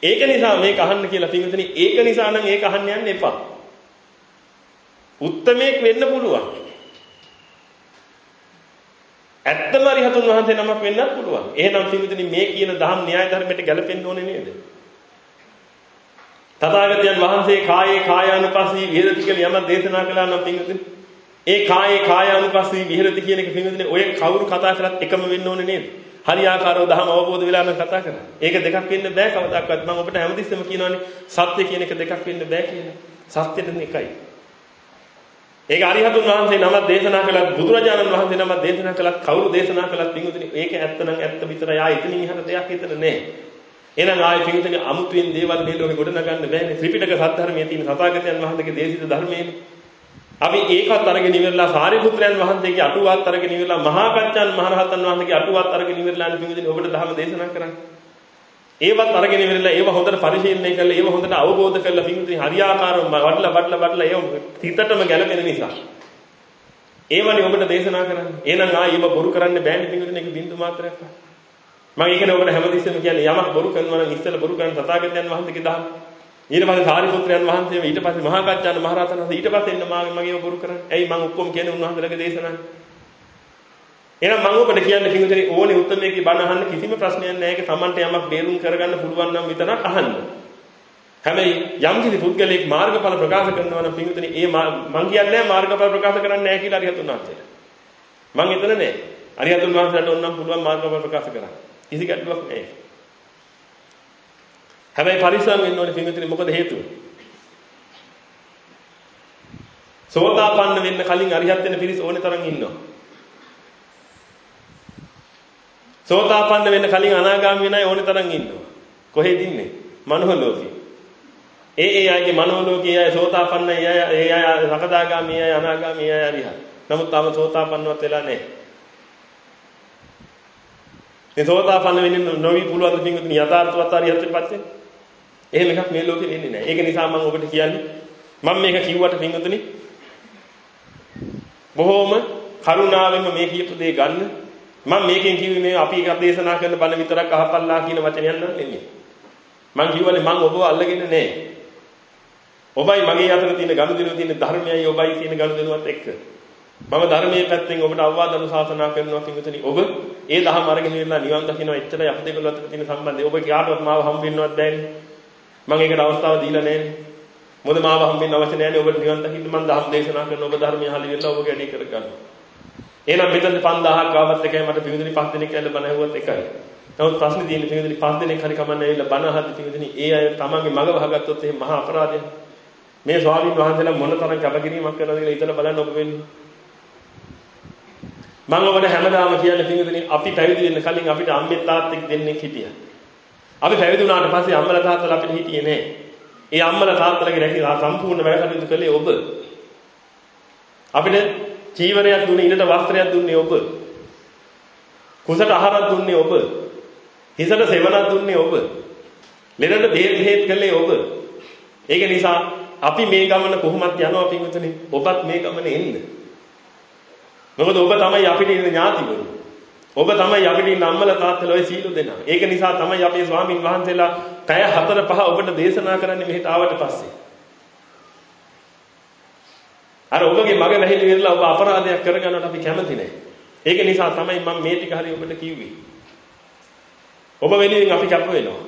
ඒක නිසා මේක අහන්න කියලා පිටුදිනේ ඒක නිසා නම් ඒක අහන්න යන්න එපා. උත්තමයෙක් වෙන්න පුළුවන්. ඇත්තම අරිහතුන් වහන්සේ නමක් වෙන්නත් පුළුවන්. එහෙනම් පින්විතනි මේ කියන දහම් න්‍යාය ධර්මයට ගැලපෙන්න ඕනේ නේද? තථාගතයන් වහන්සේ කායේ කායානුපස්සී විහෙරති කියලා යමක් දේශනා කළා නම් පින්විතනි ඒ කායේ කායානුපස්සී විහෙරති කියන එක පින්විතනි ඔය කවුරු කතා කරත් එකම වෙන්න ඕනේ නේද? හරියාකාරව දහම අවබෝධ වෙලා නම් කතා කරන්නේ. ඒක දෙකක් වෙන්න බෑ කවදාවත්. මම ඔබට හැමතිස්සෙම කියනවානේ සත්‍ය කියන එක දෙකක් වෙන්න බෑ කියලා. සත්‍යෙද එකයි. ඒක අරිහතුන් වහන්සේ නමක් දේශනා කළත් බුදුරජාණන් වහන්සේ නමක් දේශනා කළත් කවුරු දේශනා කළත් පිටුතුනි ඒක ඇත්ත නම් ඇත්ත විතරයි ආ ඉතින් ඉහළ දෙයක් හිතන නෑ එහෙනම් ආයේ පිටුතුනි අමුතුවෙන් දේවල් මේ ලෝකේ ගොඩ නගන්න බෑනේ ත්‍රිපිටක සත්‍ය තියෙන තථාගතයන් වහන්සේගේ දේශිත ධර්මයේ අපි ඒකත් අරගෙන ඉවරලා සාරිපුත්‍රයන් වහන්සේගේ අටුවාත් අරගෙන ඉවරලා මහා කච්චන් මහරහතන් වහන්සේගේ අටුවාත් අරගෙන ඉවරලා පිටුතුනි ඔබට ධර්ම දේශනා කරන්නේ ඒවත් අරගෙන ඉවරලා ඒව හොඳට පරිශීලනය කරලා ඒව හොඳට අවබෝධ කරලා පින්විතේ හරියාකාරව වඩලා වඩලා වඩලා ඒව හිතටම ගැලපෙන නිසා ඒවනේ ඔබට දේශනා කරන්නේ. එහෙනම් ආ ඒව බොරු කරන්න බෑනේ පින්විතේ ඒක බින්දු මාත්‍රයක්. මම ඒකනේ ඔබට හැමතිස්සෙම කියන්නේ යමක් බොරු කරනවා නම් ඉස්සෙල්ලා බොරු කරන තථාගතයන් වහන්සේගේ දහම. ඊට පස්සේ සාරිපුත්‍රයන් වහන්සේ ඊට පස්සේ මහා කච්චාන මහරහතන් වහන්සේ ඊට පස්සේ එන්න මාගේ මගේ බොරු කරන්නේ. ඇයි මම ඔක්කොම කියන්නේ උන්වහන්සේලගේ දේශනානේ. එහෙනම් මම ඔබට කියන්නේ පිටුදෙනි ඕනේ උත්තරමේකේ බණ අහන්න කිසිම ප්‍රශ්නයක් නැහැ. ඒක Tamanට යමක් බේරුම් කරගන්න පුළුවන් නම් විතරක් අහන්න. හැබැයි යම් කිසි පුද්ගලෙක් මාර්ගඵල ප්‍රකාශ කරනවා නම් පිටුදෙනි ඒ මං කියන්නේ මාර්ගඵල ප්‍රකාශ කරන්නේ නැහැ කියලා අරිහතුන් වහන්සේට. මං එතන නැහැ. අරිහතුන් වහන්සේට ඕනම් පුළුවන් මාර්ගඵල ප්‍රකාශ කරන්න. කිසි ගැටලුවක් නැහැ. හැබැයි පරිස්සම් වෙන්න ඕනේ පිටුදෙනි මොකද හේතුව? සෝතාපන්න වෙන්න කලින් අරිහත් වෙන පිරිස ඕනේ තරම් ඉන්නවා. සෝතාපන්න වෙන්න කලින් අනාගාමී වෙන අය ඕනේ තරම් ඉන්නවා. කොහෙද ඉන්නේ? මනෝලෝකේ. ඒ ඒ අයගේ මනෝලෝකයේ අය සෝතාපන්න ඒ අය ඒ අය සකදාගාමී අය අනාගාමී අය අරිහත්. නමුත් තාම සෝතාපන්නවත් වෙලා නැහැ. මේ සෝතාපන්න වෙන්න නොවි පුළුවන් දෙයක් යථාර්ථවත් අරිහත්ත්වයට පත් වෙන්න. එහෙම එකක් මේ ලෝකේ වෙන්නේ නැහැ. ඒක නිසා මම ඔබට කියන්නේ මම මේක කිව්වට පින්වතුනි බොහොම කරුණාවෙන්ම මේ කියපු දේ ගන්න. මම මේකෙන් කිව්වේ මේ අපි එක දේශනා කරන බණ විතරක් අහපල්ලා කියන වචනයක් නෙමෙයි. මම කියවනේ මම ඔබව අල්ලගෙන නැහැ. ඔබයි මගේ අතර තියෙන ගනුදෙනුව තියෙන ධර්මයයි ඔබයි තියෙන ගනුදෙනුවත් එක්ක. මම ධර්මයේ පැත්තෙන් ඔබට අවවාද අනුශාසනා කරනවා කිව්වතනි ඔබ ඒ දහම අරගෙන ඉන්න නිවන් දකින්න එච්චරයි අප දෙකල අතර තියෙන සම්බන්ධය. ඔබ කාටවත් මාව හම් වෙන්නවත් බෑනේ. මම ඒකට අවස්ථාව දීලා නැහැනේ. මොකද මාව හම්බෙන්න අවශ්‍ය නැහැ නේ ඔබට නිවන් දකින්න මම ධර්ම දේශනා කරන ඔබ ධර්මය අහලා ඉවරලා ඔබ ගැණි කර ගන්න. එහෙනම් මෙතන 5000ක් ආවත් එකයි මට පිවිදෙනි පස් දිනක් ඇවිල්ලා බණ ඇහුවත් එකයි. නමුත් ප්‍රශ්නේ තියෙන්නේ පිවිදෙනි පස් දිනක් හරි කමන්නේ ඇවිල්ලා බණ අහද්දි පිවිදෙනි ඒ අය තමන්ගේ මග වහගත්තොත් එහෙම මහා අපරාධයක්. මේ ස්වාමීන් වහන්සේලා මොන තරම් කැපකිරීමක් කරනවද කියලා හිතලා බලන්න ඔබ වෙන්නේ. මම ඔබට හැමදාම කියන්නේ පිවිදෙනි අපි පැවිදි වෙන්න කලින් අපිට අම්මෙත් තාත්තෙක් දෙන්නෙක් හිටියා. අපි පැවිදි වුණාට පස්සේ අම්මලා තාත්තලා අපිට හිටියේ නෑ. ඒ අම්මලා තාත්තලාගේ රැකිලා සම්පූර්ණ වැඩ කටයුතු කළේ ඔබ. අපිට චීවරයක් දුන්නේ ඉන්නට වස්ත්‍රයක් දුන්නේ ඔබ. කුසට ආහාරයක් දුන්නේ ඔබ. හිසට සෙවණක් දුන්නේ ඔබ. ලෙඩට බේත් හේත් කළේ ඔබ. ඒක නිසා අපි මේ ගමන කොහොමද යනවා පින්විතනේ ඔබත් මේ ගමනේ එන්න. මොකද ඔබ තමයි අපිට ඉන්න ඥාතිවරු. ඔබ තමයි අපිට ඉන්න අම්මලා තාත්තලා ඔය සීල දෙනා. ඒක නිසා තමයි අපේ ස්වාමින් වහන්සේලා පැය 4 5 ඔබට දේශනා කරන්නේ මෙහෙට ආවට පස්සේ. අර ඔබගේ මග වැහිලි වෙලා ඔබ අපරාධයක් කරගන්නවට අපි කැමති නැහැ. ඒක නිසා තමයි මම මේ ටික හරි ඔබට කිව්වේ. ඔබ වෙනුවෙන් අපි කැප වෙනවා.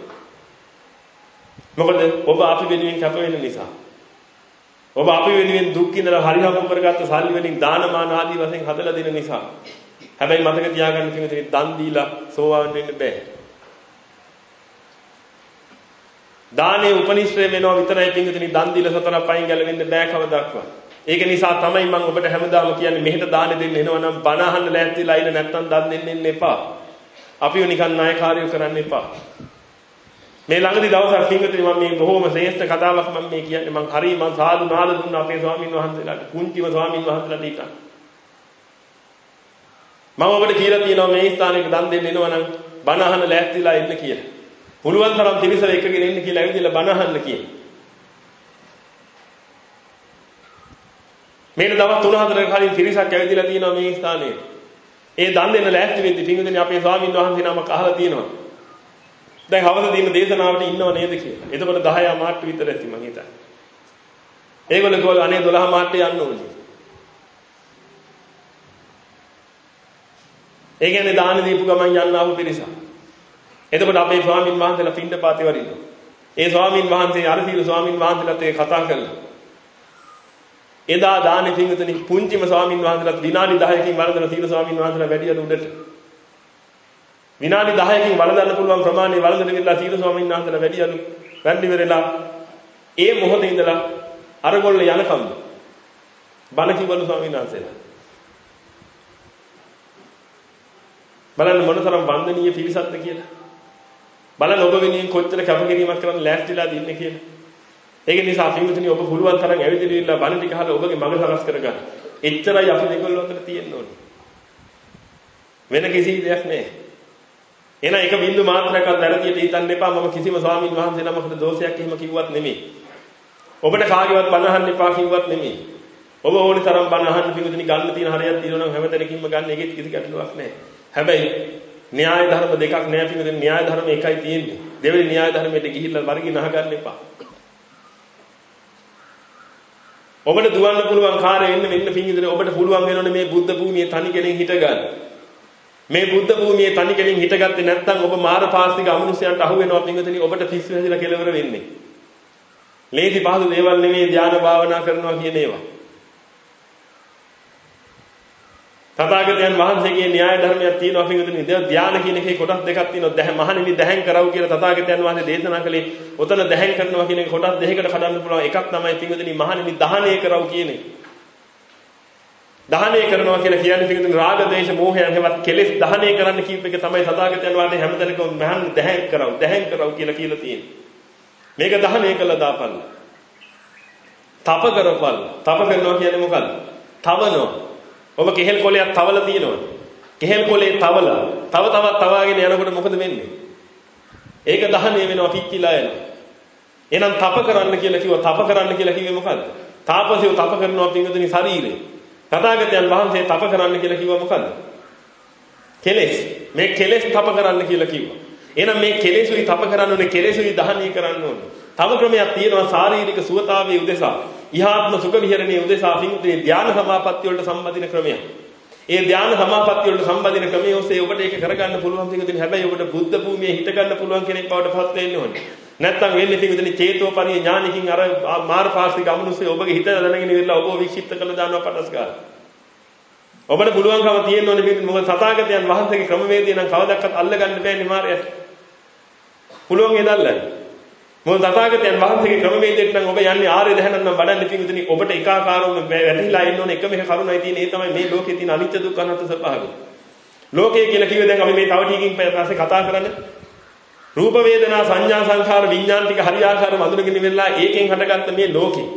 මොකද ඔබ අපි වෙනුවෙන් කැප වෙන නිසා. ඔබ අපි වෙනුවෙන් දුක් විඳලා හරිහම් කරගත්ත සල්ලි වලින් දානමාන ආදී වශයෙන් හදලා දෙන නිසා. හැබැයි මතක තියාගන්න කිව්වේ දන් දීලා සෝවාන් වෙන්න බෑ. දානේ උපනිශ්‍රේ වෙනවා විතරයි පින්විතනි දන් දීලා සතර පයින් ගැලවෙන්න බෑ කවදාවත්. ඒක නිසා තමයි මම ඔබට හැමදාම කියන්නේ මෙහෙට දාන දෙන්න එනවා නම් බණ අහන්න ලෑස්තිලා ඉන්න නැත්තම් දන් දෙන්න එන්න එපා. අපිව නිකන් ණයකාරයෝ කරන්න එපා. මේ ළඟදී දවසක් පින්විතනි මම මේ බොහොම ශ්‍රේෂ්ඨ කතාවක් මම මේ කියන්නේ මම හරි මම සාදු නාද දුන්න අපේ ස්වාමින් වහන්සේලාට කුංචිම ස්වාමින් වහන්සේලාට ඊට. මම ඔබට කියලා තියෙනවා මේ ස්ථානෙට දන් දෙන්න එනවා නම් බණ අහන්න ලෑස්තිලා ඉන්න කියලා. පුළුවන් තරම් තිරිසර එකගෙන ඉන්න කියලා ඇවිදලා බණ අහන්න කියලා. මේක දවස් 3-4ක කලින් තිරිසක් ඇවිදලා තියෙනවා මේ ස්ථානයේ. ඒ දන් දෙන්න ලෑස්ති වෙද්දි පින්විතනි අපේ ස්වාමීන් වහන්සේ නමක් අහලා තියෙනවා. දැන් හවස දින දේශනාවට ඉන්නව නේද කියලා. එතකොට 10 මාට්ටු විතර ඇති මං හිතන්නේ. ඒගොල්ලෝ කිව්වලු අනේ 12 මාට්ටේ යන්න ඕනේ. ඒ කියන්නේ දාන දීපු ගමන් යන්න ආපු පිරිසක්. එතකොට අපේ ස්වාමින් වහන්සේලා පින්ඩ පාතේ වරිනවා. ඒ ස්වාමින් වහන්සේ අර සීල ස්වාමින් වහන්සේලාත් ඒ කතා කළා. එදා දානේ පින්විතනි පුංචිම ස්වාමින් වහන්සේලාත් විනාඩි 10කින් වළඳන සීල ස්වාමින් වහන්සේලා වැඩියලු උඩට. විනාඩි 10කින් වළඳන්න පුළුවන් ප්‍රමාණය වළඳන විලා සීල ස්වාමින් වහන්සේලා වැඩියලු. වැඩි වෙරලා ඒ මොහොතේ ඉඳලා අරගොල්ල යනකම් බණ කිව්වලු ස්වාමින් වහන්සේලා. බලන්න මොනතරම් වන්දනීය පිරිසක්ද කියලා. බලන්න ඔබ වෙනුවෙන් කොච්චර කැපකිරීමක් කරන්න ලෑස්තිලාද ඉන්නේ කියලා. ඒක නිසා පින්විතනි ඔබ පුළුවන් තරම් ඇවිදින්න බණ ටික අහලා ඔබගේ මඟ සකස් කරගන්න. එච්චරයි අපි දෙකොල්ලෝ අතර තියෙන්න ඕනේ. වෙන කිසි දෙයක් නැහැ. එන එක බින්දු මාත්‍රයක්වත් වැරදියට හිතන්න එපා මම කිසිම ස්වාමීන් වහන්සේ නමකට දෝෂයක් එහෙම කිව්වත් නෙමෙයි. ඔබට කාගේවත් බණ අහන්න එපා කිව්වත් නෙමෙයි. ඔබ ඕනි තරම් බණ අහන්න පින්විතනි ගන්න තියෙන හරියක් තියෙනවා නම් හැමතැනකින්ම ගන්න එකෙත් කිසි ගැටලුවක් නැහැ. හැබැයි න්‍යාය ධර්ම දෙකක් නෑ පිටුදෙන න්‍යාය ධර්ම එකයි තියෙන්නේ. දෙවෙනි න්‍යාය ධර්මයට ගිහිල්ලා වර්ගි නහ ගන්න එපා. ඔබට දුවන්න පුළුවන් කාර්යය එන්න මෙන්න පිංගිදෙන ඔබට පුළුවන් වෙනෝනේ මේ බුද්ධ භූමියේ තනි කෙනෙක් හිට ගන්න. මේ බුද්ධ භූමියේ තනි කෙලින් හිටගත්තේ නැත්නම් ඔබ මාර පාස්තික අමනුෂ්‍යයන්ට අහු වෙනවා පින්වතුනි ඔබට පිස්සු හැදිලා කෙලවර වෙන්නේ. ලේසි පහසු දේවල් නෙමෙයි ධානා භාවනා කරනවා කියන ඒවා. තථාගතයන් වහන්සේගේ න්‍යාය ධර්මයක් තියෙනවා පින්වතුනි. ධාන කියන එකේ කොටස් දෙකක් තියෙනවා. දැහ මහණෙනි දැහැන් කරව කියලා තථාගතයන් වහන්සේ දේශනා කළේ. ඔතන දැහැන් කරනවා කියන එක කොටස් දෙකකට කඩන්න පුළුවන්. එකක් තමයි පින්වතුනි මහණෙනි දහණය කරව කියන්නේ. දහනය කරනවා කියලා කියන්නේ පිටින් රාග දේශ මොහයන් හැවත් කෙලෙස් දහනය කරන්න කීප එක තමයි තථාගතයන් වහන්සේ හැමතැනකම මහන් දැහැන් කරව දැහැන් කරව කියලා කියලා තියෙන්නේ. මේක දහනය කළා දාපන්න. තප කරපල්. තප කරනවා කියන්නේ මොකද්ද? තවනවා. ඔබ කෙහෙල් කොලයක් තවලා තියෙනවා. කෙහෙල් කොලේ තවලා තව තවත් තවාගෙන යනකොට මොකද වෙන්නේ? ඒක දහනය වෙනවා පිච්චිලා යනවා. එහෙනම් තප කරන්න කියලා කිව්වා තප කරන්න කියලා කිව්වේ මොකද්ද? තාපසයෝ තප කරනවා පින්වතුනි ශරීරේ. තථාගතයන් වහන්සේ තප කරන්න කියලා කිව්වා මොකද්ද? කෙලෙස්. මේ කෙලෙස් තප කරන්න කියලා කිව්වා. එහෙනම් මේ කෙලෙසුයි තප කරන්න ඕනේ කෙලෙසුයි දහනීය කරන්න ඕනේ. තව ක්‍රමයක් තියෙනවා ශාරීරික සුවතාවයේ උදෙසා. ඉහාත්ම සුඛ විහරණයේ උදෙසා පින්තුනේ ධානා සමාපatti වලට සම්බන්ධින ක්‍රමයක්. ඒ ධානා සමාපatti වලට සම්බන්ධින ක්‍රමයේ ඔස්සේ ඔබට ඒක කරගන්න පුළුවන් පින්තුනේ හැබැයි ඔබට බුද්ධ භූමියේ හිට ගන්න පුළුවන් කෙනෙක් බවට පත් වෙන්න ඕනේ. නැත්තම් වෙන්නේ පිටුදෙනි චේතෝපරිය ඥානකින් අර මාර්ගපාස්තික අමනුෂ්‍ය ඔබගේ හිත දැනගෙන ඉවරලා ඔබව වික්ෂිප්ත කළ දානවා පටස්කාර. ඔබට පුළුවන්කම තියෙන්න ඕනේ පිටු මොකද තථාගතයන් වහන්සේගේ ක්‍රමවේදය නම් කවදාවත් අල්ලගන්න බෑනේ මාර්ගයට. පුළුවන් ඒදල්ලන්නේ. මොකද තථාගතයන් වහන්සේගේ ක්‍රමවේදයට නම් ඔබ යන්නේ ආර්ය දහනක් නම් වඩන්න පිටුදෙනි ඔබට එකාකාරවම වැටිලා ඉන්න ඕනේ එකම එක කරුණයි තියෙන්නේ ඒ තමයි මේ ලෝකේ තියෙන අනිත්‍ය දුක්ඛ අනාත්ම ස්වභාවය. ලෝකය කියලා කිව්වේ දැන් අපි මේ තව ටිකකින් පස්සේ කතා කරන්නේ රූප වේදනා සංඥා සංඛාර විඥාන ටික හරියාකාරව අඳුනගෙන ඉවරලා ඒකෙන් හටගත්ත මේ ලෝකේ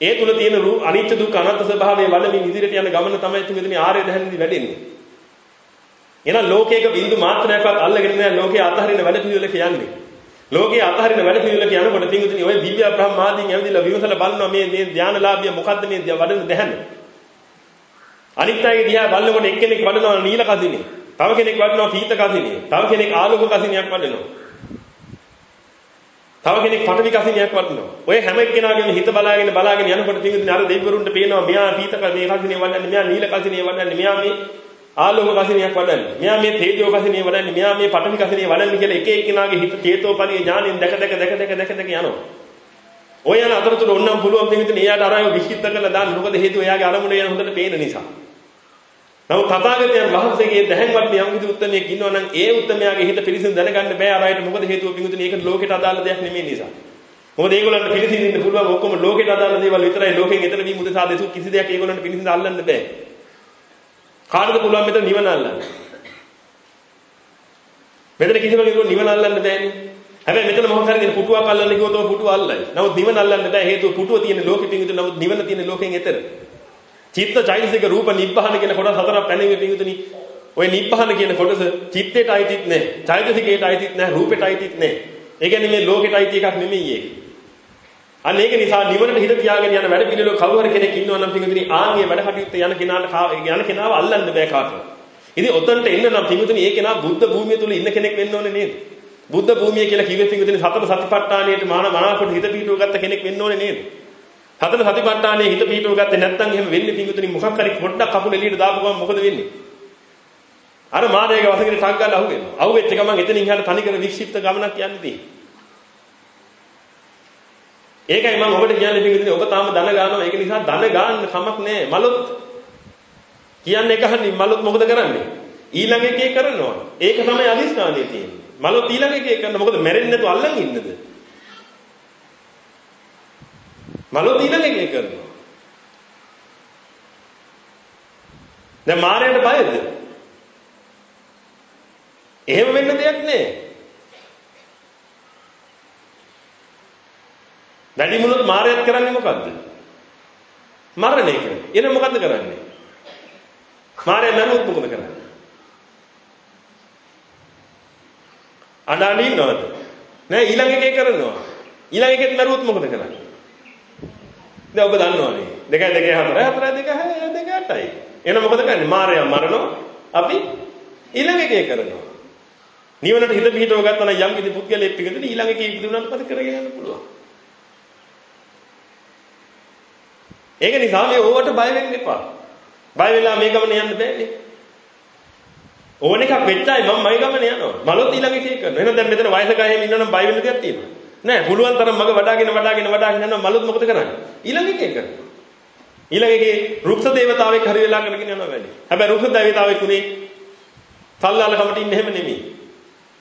ඒ තුල තියෙන රූප අනිත්‍ය දුක්ඛ අනාත්ම ස්වභාවය වලමින් ඉදිරියට යන ගමන තමයි තුමෙතන ආර්ය ධර්මදී වැඩෙන්නේ. එහෙනම් ලෝකයක බින්දු මාත්‍රයක්වත් අල්ලගෙන නැහැ ලෝකයේ අතහරින වැඩ පිළිවෙල කියන්නේ. ලෝකයේ අතහරින වැඩ පිළිවෙල කියනකොට තින්දුතුනි ඔය දිව්‍ය බ්‍රහ්මාදීන් ඇවිදලා විමසලා බලනවා මේ මේ ධානලාභිය මොකද්ද මේ වඩන දැහැන. අනිත් අයගේ දිහා බලනකොට එක්කෙනෙක් වඩනවා නීල කසිනේ. තව කෙනෙක් වඩනවා පීත කසිනේ. තව කෙනෙක් ආලෝක කසිනියක් වඩනවා. තව කෙනෙක් පටවි කසිනියක් වටනවා. ඔය හැම එක්කෙනාගේම හිත බලාගෙන බලාගෙන යනකොට තියෙන්නේ අර දෙවිවරුන්ට පේනවා මෙයා පීතක මේ කසිනිය වඩන්නේ, මෙයා නීල කසිනිය වඩන්නේ, මෙයා මේ ආලෝක කසිනියක් වඩන්නේ. මෙයා මේ තේජෝ කසිනිය වඩන්නේ, මෙයා මේ පටවි කසිනිය වඩන්නේ කියලා එක එක්කෙනාගේ හිත චේතෝපරිය ඥාණයෙන් දැක දැක දැක දැක දැක දැක යනවා. ඔය යන අතරතුර ඕන්නම් පුළුවන් දෙන්නේ එයාට අරයව විශ්ිත කරලා දාන්න. මොකද හේතුව එයාගේ අරමුණ යන හොඳට පේන නිසා. නමුත් තථාගතයන් වහන්සේගේ දැහැන් වටේ යම් කිසි උත්තරයක් ඉන්නවා නම් ඒ උත්තරයාගේ හිත පිළිසින් දැනගන්න බෑ අර අයට මොකද හේතුව පිඟුතුනේ ඒක ලෝකෙට අදාළ දෙයක් නෙමෙයි නිසා. මොකද ඒගොල්ලන්ට පිළිසින්න පුළුවන් ඔක්කොම ලෝකෙට අදාළ දේවල් විතරයි ලෝකෙන් එතන වීම උදෙසා දෙසු කිසි දෙයක් ඒගොල්ලන්ට පිළිසින්න අල්ලන්න බෑ. කාටද පුළුවන් මෙතන නිවන අල්ලන්න? මෙතන කිසිම කෙනෙකුට නිවන අල්ලන්න බෑනේ. හැබැයි මෙතන මොකක් හරි කෙනෙක් පුටුවක් අල්ලන්න ගියොත් ඔය පුටුව අල්ලයි. නමුත් නිවන අල්ලන්න බෑ හේතුව පුටුව තියෙන ලෝකෙ පිඟුතුනේ නමුත් නිවන තියෙන ලෝකෙන් එතර. චිත්ත චෛතසික රූප නිබ්බහන කියන කොටස් හතරක් පැනෙන්නේ පිටුතුනි. ওই නිබ්බහන කියන කොටස චිත්තේට අයිතිත් නැහැ. චෛතසිකේට අයිතිත් නැහැ. රූපේට අයිතිත් නැහැ. ඒ කියන්නේ මේ ලෝකෙට අයිති එකක් නෙමෙයි ඒක. අන්න ඒක නිසා නිවනට හිත තියාගෙන යන වැඩ පිළිවෙල කවුරු හරි කෙනෙක් ඉන්නවා නම් පිටුතුනි ආන්ගේ වැඩ කටයුත්ත යන කෙනාට යන කෙනාව අල්ලන්න බෑ කාටවත්. ඉතින් ඔතනට එන්න නම් පිටුතුනි ඒ කෙනා බුද්ධ භූමිය තුල ඉන්න කෙනෙක් වෙන්න ඕනේ නේද? බුද්ධ භූමිය කියලා කිව්වෙත් පිටුතුනි සතර සතිපට්ඨානයේට මාන මනාකොට හිත පිටුව ගත්ත කෙනෙක් වෙන්න ඕනේ නේද? හතර සතිපට්ඨානයේ හිත පිටව ගත්තේ නැත්නම් එහෙම වෙන්නේ පිංගුතුනි මොකක් හරි පොඩ්ඩක් කකුල එළියට දාපු ගමන් මොකද වෙන්නේ? අර මාරයේ වසඟේ ටක් ගාලා අහුවෙනවා. අහුවෙච්ච ගමන් එතනින් එහාට තනිකර වික්ෂිප්ත ගමනක් යන්නේ තියෙන්නේ. ඒකයි මම ඔබට කියන්නේ පිංගුතුනි ඔබ තාම ධන ගන්නවා. ඒක නිසා ධන ගන්න කමක් නැහැ. මලොත් කියන්නේ එකහන්නේ මලොත් මොකද කරන්නේ? ඊළඟ එකේ කරනවා. ඒක තමයි අදිස්ථානයේ තියෙන්නේ. මලොත් ඊළඟ එකේ කරන මොකද මැරෙන්නේ නැතුව අල්ලන් ඉන්නද? මලෝ ඊළඟ එකේ කරනවා. දැන් මාරයට බයද? එහෙම වෙන්න දෙයක් නෑ. වැඩි මුලොත් මාරයත් කරන්නේ මොකද්ද? මරණය කරන්නේ. එන මොකද්ද කරන්නේ? මාරය මරුවොත් මොකද කරන්නේ? අඬන්නේ නේද? නෑ ඊළඟ එකේ කරනවා. ඊළඟ එකෙත් මරුවොත් මොකද කරන්නේ? දැන් ඔබ දන්නවනේ. 2 2 4 4 2 6 2 8යි. එහෙනම් මොකද කරන්නේ? මායя මරනවා. අපි ඊළඟ එකේ කරනවා. නිවනට හිත පිහිටව ගත්තා නම් යම් කිසි පුද්ගලයෙක් පිළිගන්නේ ඊළඟ එකේ ඉදිරියට පස්සේ කරගෙන යන්න පුළුවන්. ඒක නිසා මේ ඕවට බය වෙන්න එපා. බය වෙලා මේ ගමන යන්න බෑනේ. ඕන එකක් වෙච්චයි මම මයි ගමන යනවා. මලොත් ඊළඟ එකේ කරනවා. එහෙනම් දැන් මෙතන වයසක අය ඉන්නවනම් බය වෙන්න දෙයක් තියෙනවා. නෑ පුළුවන් තරම් මග වඩාගෙන වඩාගෙන වඩාගෙන යනවා මලොත් මොකද කරන්නේ? ඊළඟ එකේ කරනවා. ඊළඟ එකේ රුක්ෂ දේවතාවෙක් හරි වෙලා කරගෙන යනවා වැඩි. හැබැයි රුක්ෂ දේවතාවෙක් උනේ සල්ලාල කමට ඉන්නේ එහෙම නෙමෙයි.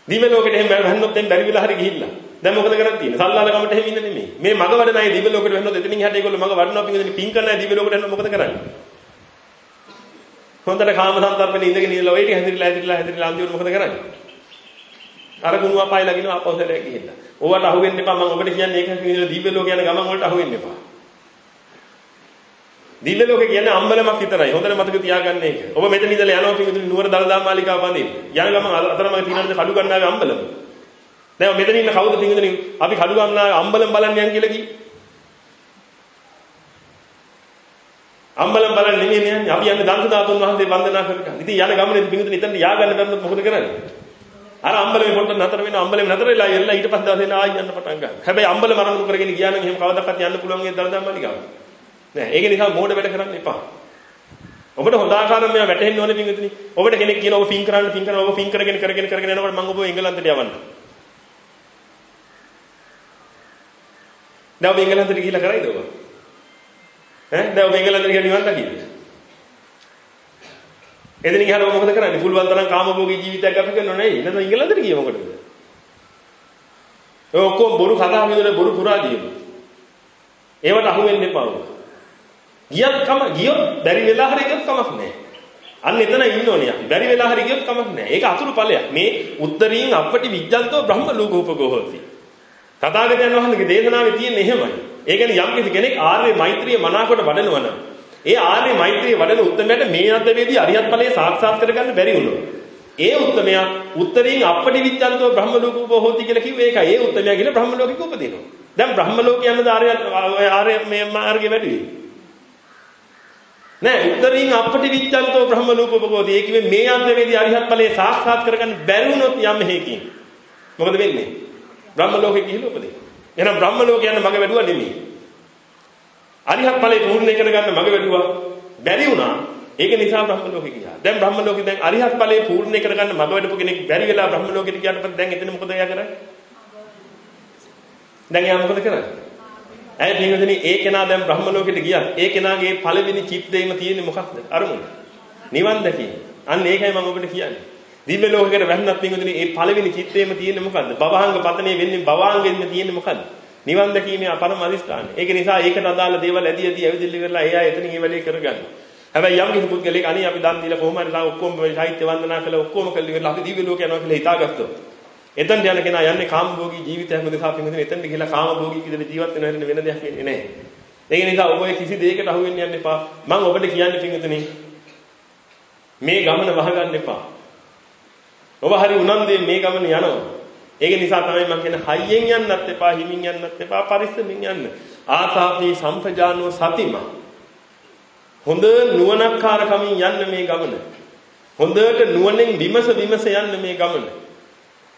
දිව්‍ය ලෝකෙට එහෙම වැන්නොත් දැන් බැරි වෙලා හරි ගිහිල්ලා. දැන් මොකද කරන්නේ තියෙන්නේ? සල්ලාල කමට එහෙම ඉන්න නෙමෙයි. මේ මග වඩන අය දිව්‍ය ලෝකෙට වැන්නොත් එතනින් එහාට ඒගොල්ලෝ මග වඩනවා පිංගුදෙනි පිං කරන අය දිව්‍ය ලෝකෙට යනවා මොකද කරන්නේ? හොඳට කාම සංතරපනේ ඉඳගෙන ඉඳලා ඔය ටික හැදිරිලා හැදිරිලා හැදිරිලා අන්තිමට මොකද කරන්නේ? අර කුණු අපාය ලගිනවා අපවසලට ගිහිල්ලා. ඕවට අහු වෙන්න එපා මම ඔබට කියන්නේ ඒක කියන දිව්‍ය ලෝක යන ගමන් වලට අහු වෙන්න එපා. දිව්‍ය ලෝකේ කියන්නේ අම්බලමක් විතරයි. හොඳට මතක තියාගන්න ඒක. ඔබ මෙතන ඉඳලා යනවා පිටුතුනි නුවර දලදා මාලිකාව වඳින්න. යන ගමන් අතරම තියෙනවද කඩු ගන්නාවේ අම්බලම. දැන් මෙතන ඉන්න කවුද පිටුතුනි අපි කඩු ගන්නාවේ අම්බලම් බලන්න යන් කියලා කිව්වේ? අම්බලම් බලන්න නෙමෙයි යන්නේ. අපි යන්නේ දන්ත දාතුන් වහන්සේ වන්දනා කරලා. ඉතින් යන ගමනේ පිටුතුනි එතන යා ගන්න බැන්නොත් මොකද කරන්නේ? අර අම්බලමේ පොඩ්ඩක් නතර වෙන අම්බලමේ නතර වෙලා එල්ල ඊට පස්සේ දවසේ ආයි යන්න පටන් ගන්නවා. හැබැයි අම්බලම අරමුණු කරගෙන ගියා නම් එහෙම කවදාවත් යන්න පුළුවන් ඒ දලදා මාලිකාව. නෑ ඒක නිසා මෝඩ වැඩ කරන්න එපා. ඔබට හොඳ ආකාරයෙන් මේවා වැටහෙන්න ඕනේ පින්විතනි. ඔබට කෙනෙක් කියන ඔබ පින් කරන්න පින් කරන්න ඔබ පින් කරගෙන කරගෙන කරගෙන යනකොට මම ඔබ එංගලන්තයට යවන්න. දැන් ඔබ එංගලන්තයට ගිහිල්ලා කරයිද ඔබ? ඈ දැන් ඔබ එංගලන්තයට ගිහින් නිවන් දකින්න. එදින ගිහලා ඔබ මොකද කරන්නේ? පුළුවන් තරම් කාමභෝගී ජීවිතයක් ගත කරනව නෙවෙයි. නේද එංගලන්තයට ගියේ මොකටද? ඔය ඔක්කොම බොරු කතා විදිහට බොරු පුරා දියනවා. ඒවට අහු වෙන්න එපා ඔබ. ගියත් කම ගියොත් බැරි වෙලා හරි ගියොත් කමක් නැහැ. අන්න එතන ඉන්න ඕනේ අපි. බැරි වෙලා හරි ගියොත් කමක් නැහැ. ඒක අතුරු ඵලයක්. මේ උත්තරීන් අපටි විඥාන්තෝ බ්‍රහ්ම ලෝකෝපගෝ හොති. තථාගතයන් වහන්සේගේ දේශනාවේ තියෙන එහෙමයි. ඒ කියන්නේ යම් කෙනෙක් ආර්ය මෛත්‍රිය මනාකොට වඩනවා නම් ඒ ආර්ය මෛත්‍රිය වඩන උත්තරමයට මේ අන්දමේදී අරියත් ඵලයේ සාක්ෂාත් කරගන්න බැරි වුණොත් ඒ උත්තරමයා උත්තරීන් අපටි විඥාන්තෝ බ්‍රහ්ම ලෝකෝපගෝ හොති කියලා කිව්වේ ඒකයි. ඒ උත්තරමයා කියලා බ්‍රහ්ම ලෝකෙක උපදිනවා. දැන් බ්‍රහ්ම ලෝකේ යන ආර්ය ආර්ය මේ මාර්ගේ වැඩි වෙයි. නෑ උත්තරින් අපටි විච්ඡන්තෝ බ්‍රහ්ම ලෝකෝපකෝති. ඒ කිව්වේ මේ අන්දමේදී අරිහත් ඵලයේ සාක්ෂාත් කරගන්න බැරි වුණොත් යම් හේකින්. මොකද වෙන්නේ? බ්‍රහ්ම ලෝකෙ ගිහිල්ලා උපදින. එහෙනම් බ්‍රහ්ම ලෝක යන මග වැඩුවා නෙමෙයි. අරිහත් ඵලයේ පූර්ණ කරගන්න මග වැඩුවා බැරි වුණා. ඒක නිසා බ්‍රහ්ම ලෝකෙ ගියා. දැන් බ්‍රහ්ම ලෝකෙ දැන් අරිහත් ඵලයේ පූර්ණ කරගන්න මග වැඩපු කෙනෙක් බැරි වෙලා බ්‍රහ්ම ලෝකෙට ගියාට පස්සේ දැන් එතන මොකද එයා කරන්නේ? දැන් එයා මොකද කරන්නේ? ඇයි පින්වතුනි ඒ කෙනා දැන් බ්‍රහ්ම ලෝකෙට ගියා. ඒ කෙනාගේ පළවෙනි චිත්තේම තියෙන්නේ මොකක්ද? අරමුණ. නිවන් දැකීම. අන්න ඒකයි මම ඔබට කියන්නේ. දිව්‍ය ලෝකයකට වැන්නත් පින්වතුනි ඒ පළවෙනි චිත්තේම තියෙන්නේ මොකද්ද? භවංග පතනේ වෙන්නේ භවංගෙන්න තියෙන්නේ මොකද්ද? නිවන් දැකීමේ අපරම අදිස්ථානය. ඒක නිසා ඒකට අදාළ දේවල් ඇදී ඇදී ඇවිදින්න ඉවරලා එයා එතනින් ඒ වැඩේ කරගන්නවා. හැබැයි යම් කිසි පුද්ගලෙක් අනේ අපි දන් දීලා කොහොම හරි ලා ඔක්කොම සාහිත්‍ය වන්දනා කළා ඔක්කොම කළා ඉවරලා අපි දිව්‍ය ලෝක යනවා කියලා හිතාගත්තොත් එතනට යන කෙනා යන්නේ කාමභෝගී ජීවිතයක් උදෙසා පින්වදින එතනට ගිහලා කාමභෝගී විදිහට ජීවත් වෙන හැරෙන වෙන දෙයක් වෙන්නේ නැහැ. ඒක නිසා ඔබ ඔය කිසි දෙයකට අහු වෙන්න යන්න එපා. මම ඔබට කියන්නේ පින්වදිනේ මේ ගමන වහගන්න එපා. ඔබ හරි උනන්දුවෙන් මේ ගමන යනවා. ඒක නිසා තමයි මම කියන්නේ හයියෙන් යන්නත් එපා, හිමින් යන්නත් එපා, පරිස්සමින් යන්න. ආසාපී සම්පජානෝ සතිම. හොඳ නුවණක්කාරකමින් යන්න මේ ගමන. හොඳට නුවණෙන් විමස විමස යන්න මේ ගමන.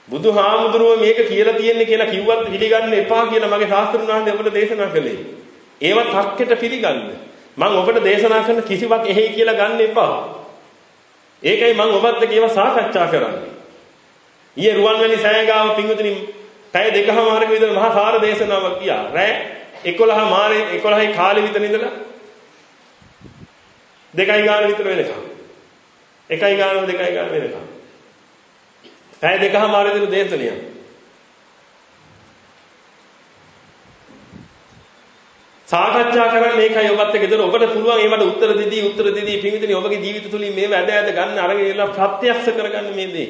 බුදුහාමුදුරුව මේක කියලා තියෙන්නේ කියලා කිව්වත් පිළිගන්න එපා කියලා මගේ ශාස්ත්‍රුන් වහන්සේ ඔබට දේශනා කළේ. ඒවත් හක්කෙට පිළිගන්න. මම ඔබට දේශනා කරන කිසිවක් එහෙයි කියලා ගන්න එපා. ඒකයි මම ඔබත් එක්ක ඒවා සාකච්ඡා කරන්නේ. ඊයේ රුවන්වැලි සෑයගාව පිංගුතුනි පැය දෙකමාරක විතර මහා සාර දේශනාවක් ගියා. රෑ 11 මාරේ 11යි කාලෙ විතර ඉඳලා දෙකයි ගාන විතර වෙනකම්. එකයි ගාන දෙකයි ගාන වෙනකම්. පැය දෙකමාර විතර දේශනය. සාකච්ඡා කරන්න මේකයි ඔබත් එක්ක ඉතින් ඔබට පුළුවන් ඒවට උත්තර දෙදී උත්තර දෙදී පින්විතනි ඔබගේ ජීවිත තුලින් මේව ඇද ඇද ගන්න අරගෙන ඉලා ප්‍රත්‍යක්ෂ කරගන්න මේ දේ.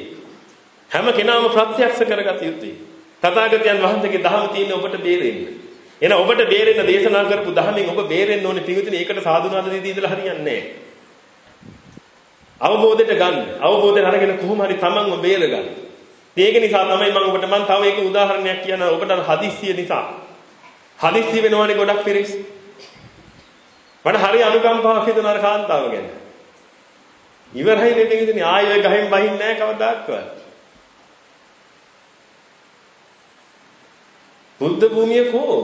හැම කෙනාම ප්‍රත්‍යක්ෂ කරගත යුතුයි. තථාගතයන් වහන්සේගේ දහම තියෙන ඔබට බේරෙන්න. එන ඔබට බේරෙන්න දේශනා කරපු දහමෙන් ඔබ බේරෙන්න ඕනේ පින්විතනි ඒකට සාදුනාද දෙදී ඉඳලා හරියන්නේ නැහැ. අවබෝධයට ගන්න. අවබෝධයෙන් අරගෙන කොහොම හරි තමන්ව බේර ගන්න. ඒක නිසා තමයි මම ඔබට මම තව එක උදාහරණයක් කියන්න ඔබට හදිස්සිය නිසා. හදිස්සිය වෙනවනේ ගොඩක් පිරිස්. මට හරි අනුකම්පාවක් හිතෙන අර කාන්තාව ගැන. ඉවරයි නේද ඉතින් ආයෙ ඔය ගහෙන් බහින්නේ නැහැ කවදාවත්. බුද්ධ භූමිය කෝ?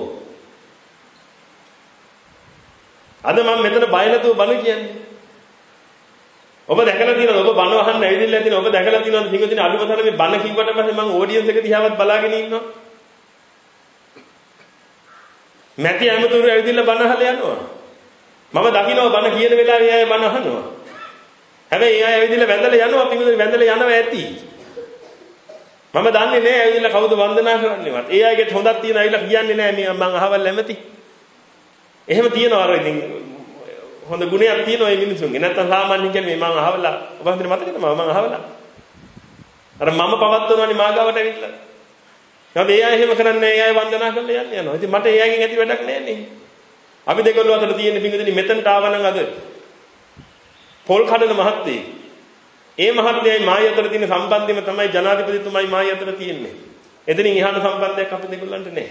අද මම මෙතන බය නැතුව බණ කියන්නේ. ඔබ දැකලා තියෙනවද ඔබ බණ අහන්න ඇවිදilla ඇතින ඔබ දැකලා තියෙනවද පින්වතුනි අඩුම තරමේ බණ කිව්වට පස්සේ මම ඔඩියන්ස් එක දිහාවත් බලාගෙන ඉන්නවා. මැටි ඇමතුරු ඇවිදilla බණ අහලා යනවා. මම දකින්නවා බණ කියන වෙලාවේ අය බණ අහනවා. හැබැයි ඒ අය ඇවිදilla වැඳලා යනවා පින්වතුනි වැඳලා යනවා ඇති. මම දන්නේ නෑ ඇවිදilla කවුද වන්දනා කරන්නේවත්. ඒ අයගෙත් හොඳක් තියෙන ඇවිල්ලා කියන්නේ නෑ මම අහවල් ඇමති. එහෙම තියනවා අර ඉතින් හොඳ ගුණයක් තියෙනවා මේ මිනිසුන්ගේ. නැත්තම් සාමාන්‍යයෙන් කියන්නේ මම අහවලා ඔබ හිතන්නේ මතකද මම මම අහවලා. අර මම පවත්වනවානේ මාගාවට ඇවිල්ලා. නේද? ඒ අය එහෙම කරන්නේ ඒ අය වන්දනා කරලා යන්නේ යනවා. ඉතින් මට ඒ අයගෙන් ඇති වැඩක් නෑ නේ. අපි දෙකොල්ලෝ අතර තියෙන පිංගුදෙනි මෙතනට ආවනම් අද පොල් කඩන මහත්තයෙක්. ඒ මහත්යයි මායි අතර තියෙන සම්බන්ධයම තමයි ජනාධිපතිතුමයි මායි අතර තියෙන්නේ. එතනින් එහාට සම්බන්ධයක් අපි දෙකොල්ලන්ට නෑ.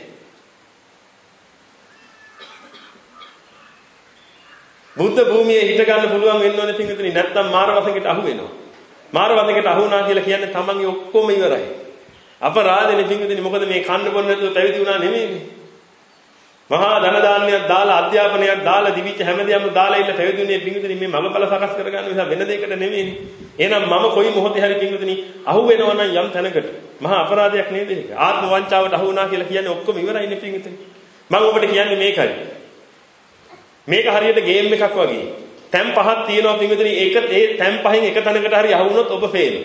බුද්ධ භූමියේ හිට ගන්න පුළුවන් වෙන්න ඕනේ පිංගුතුනි නැත්තම් මාර වසඟයට අහු වෙනවා. මාර වසඟයට අහු වුණා කියලා කියන්නේ තමන්ගේ ඔක්කොම ඉවරයි. අපරාධනේ පිංගුතුනි මොකද මේ කන්න බොන්න නැතුව පැවිදි වුණා නෙමෙයිනේ. මහා ධන දාන්නයක් දාලා අධ්‍යාපනයක් දාලා දිවිච්ච හැමදේම දාලා ඉන්න පැවිදුනේ පිංගුතුනි මේ මගපල සකස් කරගන්න නිසා වෙන දෙයකට නෙමෙයිනේ. එහෙනම් මම කොයි මොහොතේ හරි පිංගුතුනි අහු වෙනවා නම් යම් තැනකට මහා අපරාධයක් නේද ඒක? ආත්ම වංචාවට අහු වුණා කියලා කියන්නේ ඔක්කොම ඉවරයිනේ පිංගුතුනි. මම ඔබට කියන්නේ මේකයි. මේක හරියට ගේම් එකක් වගේ. තැන් පහක් තියෙනවා පිංගුතුනි ඒක ඒ තැන් පහෙන් එක තැනකට හරි අහු වුණොත් ඔබ ෆේල්.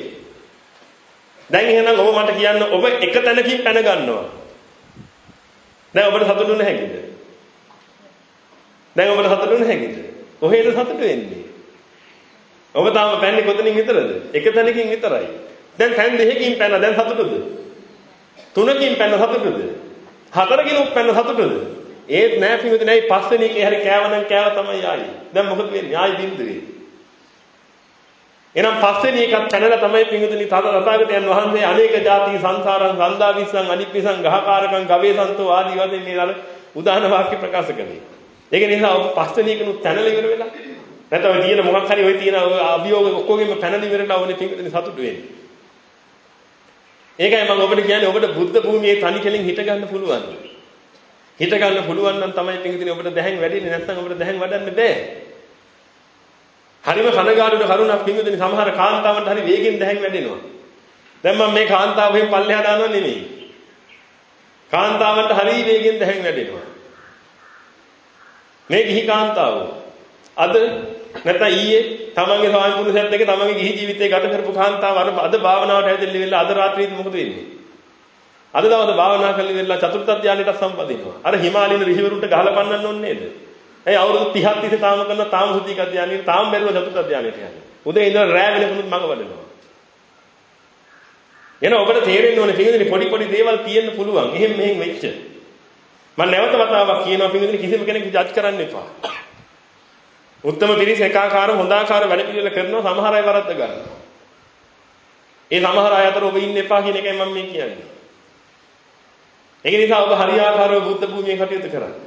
දැන් එහෙනම් ඔබ මට කියන්න ඔබ එක තැනකින් පැන ගන්නවා. දැන් ඔබට සතුටු වෙන්න හැකිද? දැන් ඔබට සතුටු වෙන්න හැකිද? කොහේද සතුටු වෙන්නේ? ඔබ තාම පැන්නේ කොතනින් විතරද? එක තැනකින් විතරයි. දැන් තැන් දෙකකින් පැන දැන් සතුටුද? තුනකින් පැන සතුටුද? හතරකින් පැන සතුටුද? ඒත් නෑ පිටුද නෑ පස්වෙනි එකේ හරි කෑවනම් කෑව තමයි ආයි. දැන් මොකද වෙන්නේ? ආයි බින්දුවේ. එහෙනම් පස්වෙනි එකත් පැනලා තමයි පිංගුතුනි තථාගතයන් වහන්සේ අනේක ಜಾති සංසාරං සන්දා විස්සං අනිප්පිසං ගහකාරකං ගවේසන්තෝ ආදී වශයෙන් මේ අර උදාහරණ වාක්‍ය ප්‍රකාශ කළේ. ඒක නිසා ඔබ පස්වෙනි එකනුත් පැනලා ඉවර වෙලා නැත්නම් ඔය තියෙන මොකක් හරි ඔය තියෙන අභියෝග ඔක්කොගෙම පැනලා ඉවරලා ඕනේ පිංගුතුනි සතුටු වෙන්නේ. ඒකයි මම ඔබට කියන්නේ ඔබට බුද්ධ භූමියේ තනි කෙලින් හිට ගන්න පුළුවන්. හිට ගන්න පුළුවන් නම් තමයි පිංගුතුනි ඔබට දැහැන් වැඩින්නේ නැත්නම් ඔබට දැහැන් වඩන්න බෑ. හරිම කනගාටුන කරුණක් පින්විතනි සමහර කාන්තාවන්ට හරි වේගෙන් දැහැන් වැඩෙනවා. දැන් මම මේ කාන්තාවෙන් පල්ලෙහා දානවා නෙමෙයි. කාන්තාවන්ට හරි වේගෙන් දැහැන් වැඩෙනවා. මේ ගිහි කාන්තාව අද නැත්නම් ඊයේ තමන්ගේ ස්වාමි පුරුෂයත් එක්ක තමන්ගේ ගිහි ජීවිතේ ගත කරපු කාන්තාව අර අද භාවනාවට ඇවිල්ලා ඉවිල්ලා අද රාත්‍රියේදී මොකද වෙන්නේ? අද දවසේ භාවනා කරලා ඉවිල්ලා චතුර්ථ ධානයට සම්පදිනවා. අර හිමාලයන් රිහිවරුන්ට ගහලා පන්නන්න ඕනේ නේද? ඒ අවුරුදු 30ක් තිස්සේ තාම කරන තාම සුතික ධානයේ තාම බැරිව චතුත් ධානයට යන්නේ. උදේ ඉඳලා රෑ වෙනකනුත් මඟ වඩනවා. එන ඔබට තේරෙන්න ඕනේ පින්විතනි පොඩි පොඩි දේවල් තියෙන්න පුළුවන්. එහෙම මෙහෙම වෙච්ච. මම නැවත වතාවක් කියනවා පින්විතනි කිසිම කෙනෙක් ජජ් කරන්න එපා. උත්තම පිරිස එකාකාර හොඳාකාර වැඩ පිළිවෙල කරනවා සමහර අය වරද්ද ගන්නවා. ඒ සමහර අය අතර ඔබ ඉන්න එපා කියන එකයි මම මේ කියන්නේ. ඒක නිසා ඔබ හරියාකාරව බුද්ධ භූමියේ කටයුතු කරන්න.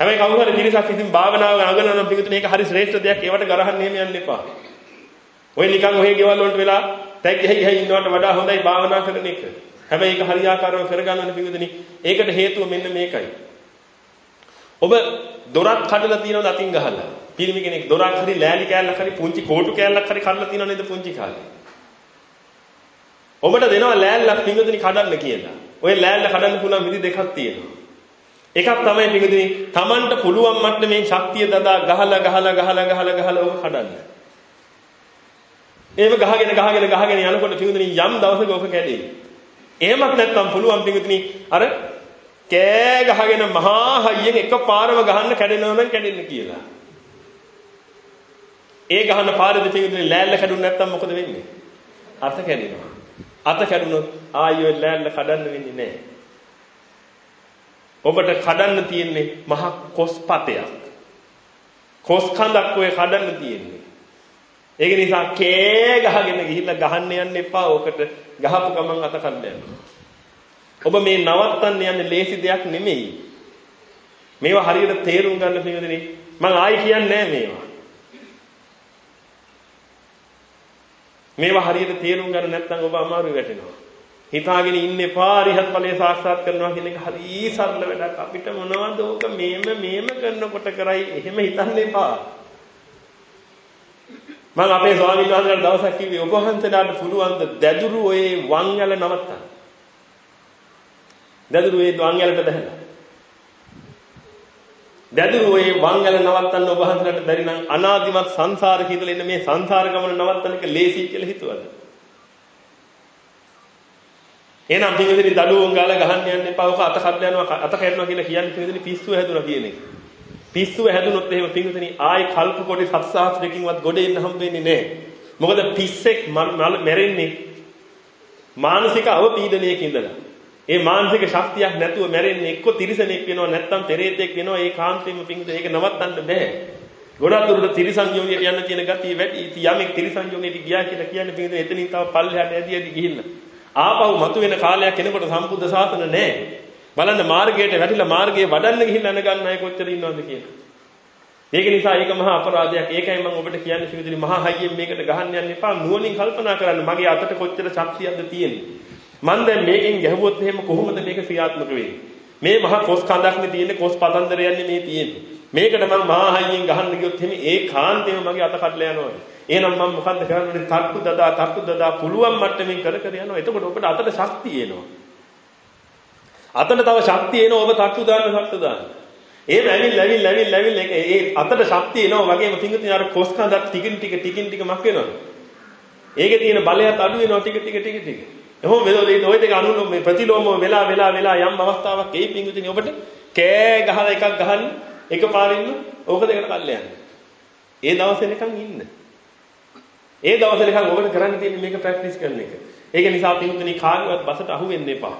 හැබැයි කවුරු හරි පිරිසක් ඉතින් භාවනාව අගනන පිටුනේ ඒක හරි ශ්‍රේෂ්ඨ දෙයක් ඒවට ගරහන්න එහෙම යන්න එපා. ඔය නිකන් ඔය ගෙවල් වලට වෙලා තැග් ගහයි ගහයි ඉන්නවට වඩා හොඳයි භාවනා කරන එක. හැබැයි ඒක හරියාකාරව කරගන්න පිටුනේ ඒකට හේතුව මෙන්න මේකයි. ඔබ දොරක් කඩලා තියනවද අතින් ගහලා? පිරිමි කෙනෙක් දොරක් හරි ලෑලි කෑල්ලක් හරි පුංචි කෝටු කෑල්ලක් හරි කඩලා තියනව නේද පුංචි කාලේ? ඔබට දෙනවා ලෑල්ලක් පිටුනේ කඩන්න කියලා. ඔය ලෑල්ල කඩන්න පුළුවන් විදි දෙකක් තියෙනවා. එකක් තමයි පිටුදිනේ Tamanට පුළුවන් මට්ටමේ ශක්තිය දදා ගහලා ගහලා ගහලා ගහලා ගහලා ඕක කඩන්න. ඒව ගහගෙන ගහගෙන ගහගෙන යනකොට පිටුදිනේ යම් දවසක ඕක කැඩේ. එහෙමත් නැත්නම් පුළුවන් පිටුදිනේ අර කෑ ගහගෙන මහා හයියෙන් එකපාරම ගහන්න කැඩෙනවා නම් කැඩෙන්න කියලා. ඒ ගහන පාරේදී පිටුදිනේ ලෑල්ල කැඩුනේ නැත්නම් මොකද වෙන්නේ? අත කැඩෙනවා. අත කැඩුනොත් ආයෙ ලෑල්ල කඩන්න වෙන්නේ නැහැ. ඔබට කඩන්න තියෙන්නේ මහ කොස්පතයක්. කොස් කඳක් ඔය කඩන්න තියෙන්නේ. ඒක නිසා කෑ ගහගෙන ගිහිල්ලා ගහන්න යන්න එපා. ඕකට ගහපු ගමන් අත කඩන්න ඔබ මේ නවත්තන්න යන්නේ ලේසි දෙයක් නෙමෙයි. මේවා හරියට තේරුම් ගන්න පිළිදෙනේ මම ආයි කියන්නේ නැහැ මේවා. මේවා හරියට තේරුම් ගන්න නැත්නම් ඔබ අමාරු වෙටෙනවා. හිතාගෙන ඉන්න එපා අරිහත් ඵලය සාක්ෂාත් කරනවා කියන එක හරි සරල වැඩක් අපිට මොනවද ඕක මේම මේම කරනකොට කරයි එහෙම හිතන්න එපා මම අපේ ස්වාමීන් වහන්සේලාට දවසක් කිව්වේ ඔබ වහන්සේලාට පුළුවන් ද දැදුරු ඔය වං යල නවත්තන්න. දැදුරු ඒ වං යලට බහැලා. දැදුරු ඔය වං යල නවත්තන්න ඔබ වහන්සේලාට බැරි නම් අනාදිමත් සංසාරේ ඉඳලා ඉන්න මේ සංසාර ගමන නවත්තන්න එක ලේසි කියලා හිතුවද? එහෙනම් පිටින් දඩුවම් ගාලා ගහන්න යන්න එපා. ඔක අත කඩලා යනවා අත කැඩනවා කියලා කියන්නේ පිටින් පිස්සුව හැදුනා කියන එක. පිස්සුව හැදුනොත් එහෙම පිටින් ආයේ කල්ප කොටි 70000කින්වත් ගොඩ එන්න හම්බෙන්නේ නැහැ. මොකද පිස්සෙක් මැරෙන්නේ මානසික අවපීඩනයක ඉඳලා. ඒ මානසික ශක්තියක් නැතුව මැරෙන්නේ එක්ක තිරිසනෙක් වෙනවා නැත්නම් පෙරේතෙක් වෙනවා ඒ කාන්තේම පිංගුද ඒක නවත්තන්න බෑ. ගොඩක් දුරට තිරිසන් යෝනියට යන්න තියෙන ගතිය වැඩි. ඉතින් යමෙක් තිරිසන් යෝනියට ගියා කියලා කියන්නේ පිංගුද එතනින් තව පල්ලෙහාට ඇදී ඇදී ගිහිල්ලා. ආපහු මතුවෙන කාලයක් එනකොට සම්බුද්ධ ශාසන නැහැ. බලන්න මාර්ගයට වැටිලා මාර්ගයේ වඩන්න ගිහින් යන ගන්න අය කොච්චර ඉන්නවද කියලා. ඒක නිසා ඒක මහා අපරාධයක්. ඒකයි මම ඔබට කියන්නේ සිවිදිලි මහා හයියෙන් මේකට ගහන්න යන්න එපා. නුවණින් කල්පනා කරන්න මගේ අතට කොච්චර ශක්තියක්ද තියෙන්නේ. මම දැන් මේකෙන් ගැහුවොත් එහෙම කොහොමද මේක ක්‍රියාත්මක වෙන්නේ? මේ මහා කොස් කඳක්නේ තියෙන්නේ කොස් පතන්දරයන්නේ මේ තියෙන්නේ. මේකට මම මහා හයියෙන් ගහන්න ගියොත් එහෙම ඒ කාන්තේම මගේ අත කඩලා යනවා. එහෙනම් මම මොකද්ද කරන්නේ? තක්කු දදා තක්කු දදා පුළුවන් මට්ටමින් කර කර යනවා. එතකොට ඔබට අතට ශක්තිය එනවා. අතට තව ශක්තිය එනවා ඔබ තක්කු දාන්න තක්කු දාන්න. ඒ ලැවිල් ලැවිල් ලැවිල් ලැවිල් එක ඒ අතට ශක්තිය එනවා වගේම තිඟුතින් අර කොස් කඳක් ටිකින් ටික ටිකින් ටික මක් වෙනවා. ඒකේ තියෙන බලයත් අඩු වෙනවා ටික ටික ටික ටික. එහෙනම් මේ ඔය දෙක අනුලෝම මේ ප්‍රතිලෝම වෙලා වෙලා වෙලා යම් අවස්ථාවක් ඒ පිඟුතින් ඔබට කෑ ගහලා එකක් ගහන්න එකපාරින්ම ඕක දෙකට කල්ල යන්න. ඒ දවසේ නිකන් ඉන්න. ඒ දවසේ නිකන් ඔබට කරන්න තියෙන්නේ මේක ප්‍රැක්ටිස් කරන එක. ඒක නිසා පිඟුතිනි කාගේවත් බසට අහු වෙන්න එපා.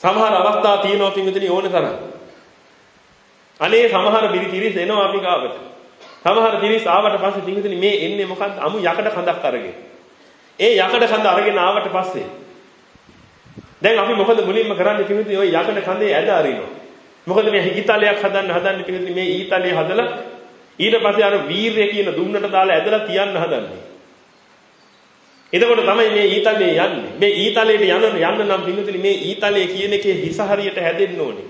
සමහර අවස්ථා තියෙනවා පිඟුතිනි ඕන තරම්. අනේ සමහර පිරිස් එනවා අපි ගාවට. සමහර පිරිස් ආවට පස්සේ පිඟුතිනි මේ එන්නේ මොකද්ද? අමු යකඩ කඳක් අරගෙන. ඒ යකඩ කඳ අරගෙන ආවට පස්සේ දැන් අපි මොකද මුලින්ම කරන්නේ පිඟුතිනි ওই යකඩ කඳේ ඇද අරිනවා. මොකද මේ ඊතලයක් හදන්න හදන්නේ පිළිතුරු මේ ඊතලයේ හදලා ඊට පස්සේ අර වීරය කියන දුන්නට දාලා ඇදලා තියන්න හදන්නේ. එතකොට තමයි මේ ඊතලයේ යන්නේ. මේ ඊතලයට යන්න යන්න නම් පිළිතුරු මේ ඊතලයේ කියන එකේ හිස හරියට හැදෙන්න ඕනේ.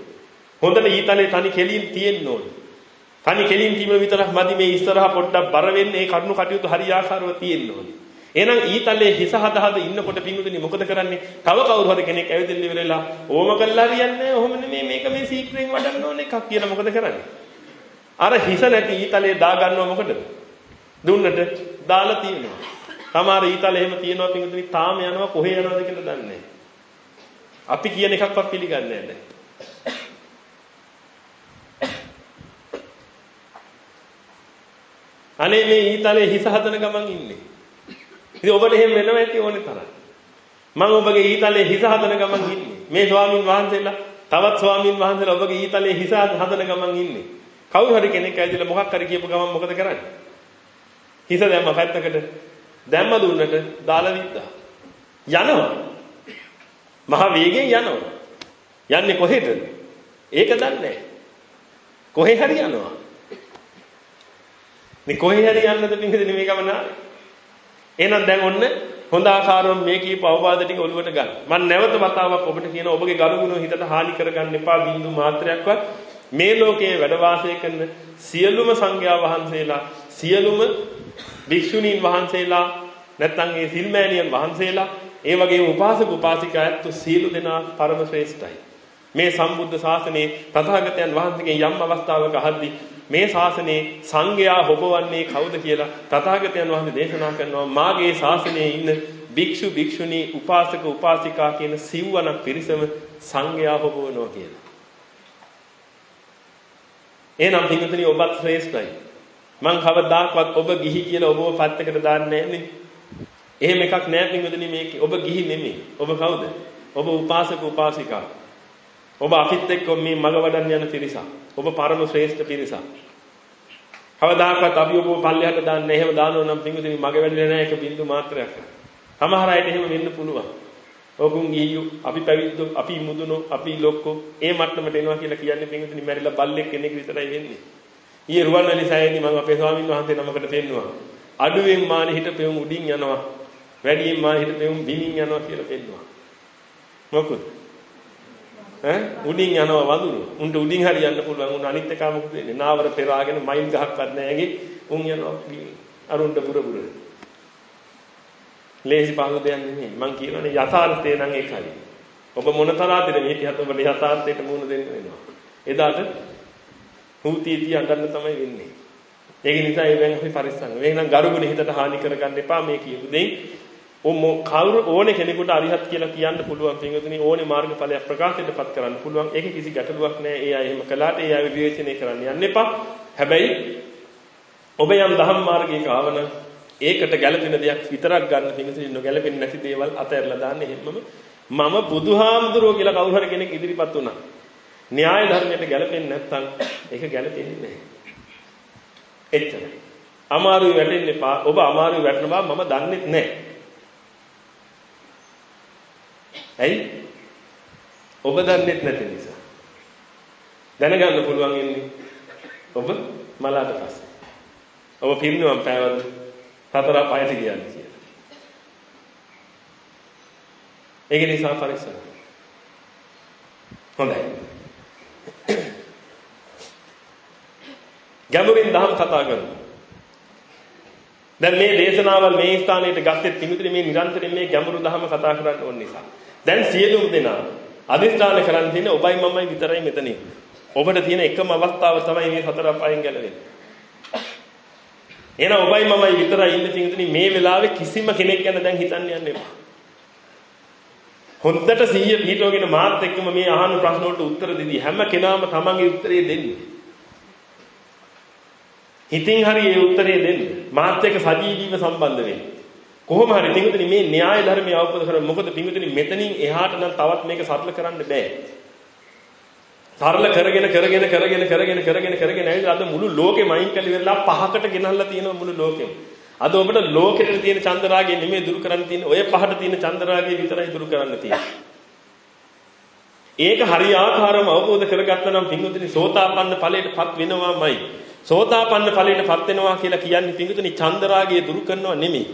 හොඳට ඊතලයේ තනි කෙලින් තියෙන්න ඕනේ. තනි කෙලින් තීම විතරක් මදි මේ ඉස්සරහා පොඩ්ඩක් බර වෙන්නේ ඒ කරුණු කටයුතු හරියාකාරව තියෙන්න ඕනේ. එහෙනම් ඊතලයේ හිස හද හද ඉන්නකොට පිංගුතුනි මොකද කරන්නේ? තව කවුරු හරි කෙනෙක් ඇවිදින්න ඉවරලා ඕම කළා හරියන්නේ ඔහොම නෙමෙයි මේක මේ සීක්‍රෙන් වඩන්න ඕන එකක් කියලා මොකද කරන්නේ? අර හිස නැති ඊතලයේ දා ගන්නව මොකටද? දුන්නට දාලා තියෙනවා. සමහර ඊතල එහෙම තියෙනවා පිංගුතුනි තාම යනවා කොහේ යනවද කියලා දන්නේ අපි කියන එකක්වත් පිළිගන්නේ නැහැ. අනේ මේ ඊතලයේ හිස හදන ගමන් ඉන්නේ. ඉතින් ඔබට එහෙම වෙනව ඇති ඕනේ තරම්. මම ඔබගේ ඊතලයේ හිස හදන ගමන් ඉන්නේ. මේ ස්වාමින් වහන්සේලා තවත් ස්වාමින් වහන්සේලා ඔබගේ ඊතලයේ හිස හදන ගමන් ඉන්නේ. කවුරු හරි කෙනෙක් ඇවිදලා මොකක් හරි කියපු ගමන් මොකද කරන්නේ? හිස දැම්ම පැත්තකට දැම්ම දුන්නට දාලා විද්දා. යනවා. මහ වේගෙන් යනවා. යන්නේ කොහෙද? ඒක දන්නේ නැහැ. කොහේ හරි යනවා. මේ කොහේ හරි යන්නද පින්කද මේ ගමන ආවේ? එහෙනම් දැන් ඔන්න හොඳ ආකාරව මේ කීප අවවාද ටික ඔලුවට ගන්න. මම නැවත වතාවක් ඔබට කියන ඔබගේ ගනුගුණ හිතට හානි කරගන්න එපා බින්දු මාත්‍රයක්වත්. මේ ලෝකයේ වැඩ වාසය කරන සියලුම සංඝයා වහන්සේලා සියලුම භික්ෂුණීන් වහන්සේලා නැත්නම් ඒ සිල්මෑණියන් වහන්සේලා ඒ වගේම උපාසක උපාසිකායත් සියලු දෙනා පරම ශ්‍රේෂ්ඨයි. මේ සම්බුද්ධ ශාසනයේ තථාගතයන් වහන්සේගෙන් යම් අවස්ථාවක අහද්දී මේ ශාසනයේ සංඝයා හොබවන්නේ කවුද කියලා තථාගතයන් වහන්සේ දේශනා කරනවා මාගේ ශාසනයේ ඉන්න භික්ෂු භික්ෂුණී උපාසක උපාසිකා කියන සිව්වනක් පිරිසම සංඝයා හොබවනවා කියලා. එහෙනම් පිටුතුනි ඔබත් ශ්‍රේෂ්ඨයි. මං කවදාක්වත් ඔබ ගිහි කියලා ඔබව පැත්තකට දාන්නේ නැහැ එහෙම එකක් නැහැ පිටුතුනි මේකේ. ඔබ ගිහි නෙමෙයි. ඔබ කවුද? ඔබ උපාසක උපාසිකා. ඔබ අපිත් එක්ක මේ මග වඩන්න යන පිරිසක්. ඔබ පරම ශ්‍රේෂ්ඨ පිරිසක්. කවදාකවත් අපි ඔබ පල්ලෙහාට දාන්නේ එහෙම දානවා නම් පිංගුතුනි මග වැඩිලා නැහැ ඒක බින්දු මාත්‍රයක්. සමහර අයට එහෙම වෙන්න පුළුවන්. ඔකුන් ගියු අපි පැවිද්දෝ අපි මුදුනෝ අපි ලොක්කෝ ඒ මට්ටමට එනවා කියලා කියන්නේ පිංගුතුනි මැරිලා බල්ලෙක් කෙනෙක් විතරයි වෙන්නේ. ඊයේ රුවන්වැලි සෑයේදී මම අපේ ස්වාමින් වහන්සේ නමකට පෙන්නුවා. අඩුවෙන් මානෙ හිටපෙවුම් උඩින් යනවා. වැඩියෙන් මානෙ හිටපෙවුම් බිමින් යනවා කියලා පෙන්නුවා. මොකද? ඈ උඩින් යනවා වඳුරු. උන්ට උඩින් හරි යන්න පුළුවන්. උන් අනිත් එකා මොකද වෙන්නේ? නාවර පෙරාගෙන මයිල් ගහක්වත් නැහැ උන් යනවා අරුණ්ඩ පුර පුර. ලේසි පහසු දෙයක් නෙමෙයි. මං කියනනේ යථාර්ථය නම් ඒකයි. ඔබ මොන තරහටද මේ හිතත් ඔබ යථාර්ථයට මුහුණ දෙන්න වෙනවා. එදාට හූතීටි අඬන්න තමයි වෙන්නේ. ඒක නිසා ඒ වෙන අපි පරිස්සම්. මේනම් ගරුගුණ හිතට හානි කරගන්න එපා මේ කියපු දෙයින්. ඔ කවුරු ඕනේ කෙනෙකුට අරිහත් කියලා කියන්න පුළුවන් පින්වතුනි ඕනේ මාර්ගඵලයක් ප්‍රකාශයටපත් කරන්න පුළුවන්. ඒක කිසි ගැටලුවක් නෑ. ඒ අය එහෙම කළාට ඒ අය විවේචනය කරන්න යන්න එපා. හැබැයි ඔබ යම් දහම් මාර්ගයක ආවන ඒකට ගැළපෙන දෙයක් විතරක් ගන්න පින්වතුනි නොගැළපෙන්නේ නැති දේවල් අතහැරලා දාන්න එහෙමම මම බුදුහාමුදුරුවෝ කියලා කවුරු හරි කෙනෙක් ඉදිරිපත් වුණා. න්‍යාය ධර්මයට ගැළපෙන්නේ නැත්නම් ඒක ගැළපෙන්නේ නැහැ. එච්චරයි. අමාරුයි වැටෙන්න එපා. ඔබ අමාරුයි වැටෙන බව මම දන්නේ නැහැ. ඇයි? ඔබ දන්නේ නැති නිසා. දැනගන්න පුළුවන් ඉන්නේ. ඔබ මලාට පස්සේ. ඔබ පිරිනුවම් පෑවද? හතර පයට කියන්නේ කියලා. ඒක නිසා පරිස්සම. හොඳයි. ගැඹුරින් දහම් කතා කරමු. දැන් මේ දේශනාවල් මේ ස්ථානයට ගත්තෙත් පිටුතුනේ මේ නිරන්තරයෙන් මේ ගැඹුරු දහම කතා කරන්න ඕන නිසා. දැන් සියලුම දෙනා අදිස්ථාන කරන් තියෙන ඔබයි මමයි විතරයි මෙතන ඔබට තියෙන එකම අවස්ථාව තමයි මේ හතර අපායන් ගැලවෙන්නේ. එහෙනම් ඔබයි මමයි විතරයි ඉන්නේ පිටුතුනේ මේ වෙලාවේ කිසිම කෙනෙක් ගැන දැන් හිතන්න යන්න එපා. හොඳට සිහිය පිටවගෙන මාත් එක්කම මේ අහන ප්‍රශ්න වලට උත්තර දෙදී හැම කෙනාම තමන්ගේ උත්තරේ දෙන්නේ. හිතින් හරි ඒ උත්තරේ දෙන්න. මාත් එක්ක සජීවීව සම්බන්ධ වෙන්න. කොහොම හරි පිටුතුනි මේ න්‍යාය ධර්මයේ අවබෝධ කරගන්න මොකද පිටුතුනි මෙතනින් එහාට නම් තවත් මේක සරල කරන්න බෑ. සරල කරගෙන කරගෙන කරගෙන කරගෙන කරගෙන කරගෙන ඇවිල්ලා අද මුළු ලෝකෙම අයින් කළ ඉවරලා පහකට ගෙනල්ලා තියෙනවා මුළු ලෝකෙම. අද ඔබට ලෝකෙට තියෙන චන්දරාගය නෙමෙයි දුරු කරන්න තියෙන්නේ ඔය පහට තියෙන චන්දරාගය විතරයි දුරු කරන්න තියෙන්නේ. ඒක හරියාකාරව අවබෝධ කරගත්තා නම් පින්වතුනි සෝතාපන්න ඵලයටපත් වෙනවාමයි. සෝතාපන්න ඵලයටපත් වෙනවා කියලා කියන්නේ පින්වතුනි චන්දරාගය දුරු කරනවා නෙමෙයි.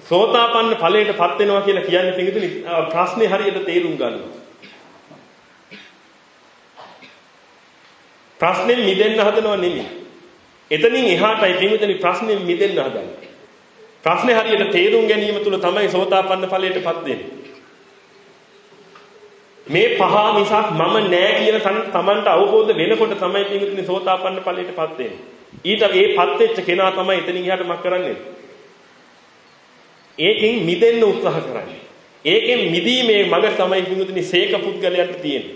සෝතාපන්න ඵලයටපත් වෙනවා කියලා කියන්නේ පින්වතුනි ප්‍රශ්නේ හරියට තේරුම් ගන්නවා. ප්‍රශ්නෙන් මිදෙන්න හදනව නෙමෙයි. එතනින් එහාටයි පින්වතුනි ප්‍රශ්නෙන් මිදෙන්න හදන්නේ. ප්‍රශ්නේ හරියට තේරුම් ගැනීම තුල තමයි සෝතාපන්න ඵලයටපත් වෙන්නේ. මේ පහ මිසක් මම නෑ කියන තමන්ට අවබෝධ වෙනකොට තමයි පින්විතනි සෝතාපන්න ඵලයටපත් වෙන්නේ. ඊට ඒපත් වෙච්ච කෙනා තමයි එතනින් එහාට මක් කරන්නේ. ඒකෙන් මිදෙන්න උත්සාහ කරන්නේ. ඒකෙන් මිදීමේ මඟ තමයි පින්විතනි සීක පුද්ගලයන්ට තියෙන්නේ.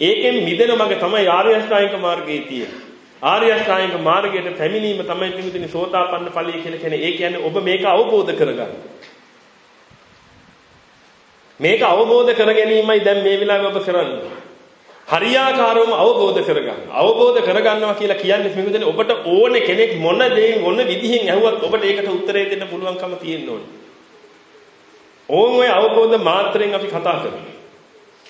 ඒකෙන් මිදෙන මඟ තමයි ආර්ය අෂ්ටාංගික මාර්ගයේ තියෙන්නේ. ආර්ය අෂ්ටාංගික මාර්ගයට පැමිණීම තමයි පින්විතනි සෝතාපන්න ඵලය කියලා කියන්නේ. ඒ කියන්නේ ඔබ මේක අවබෝධ කරගන්න. මේක අවබෝධ කර ගැනීමයි දැන් මේ වෙලාවේ ඔබ කරන්නේ. හරියාකාරවම අවබෝධ කරගන්න. අවබෝධ කරගන්නවා කියලා කියන්නේ පිටුදෙන ඔබට ඕනේ කෙනෙක් මොන දෙයින් මොන විදිහෙන් ඇහුවත් ඔබට ඒකට උත්තරේ දෙන්න පුළුවන්කම තියෙන්න ඕනේ. ඕන් ඔය අවබෝධ මාත්‍රෙන් අපි කතා කරන්නේ.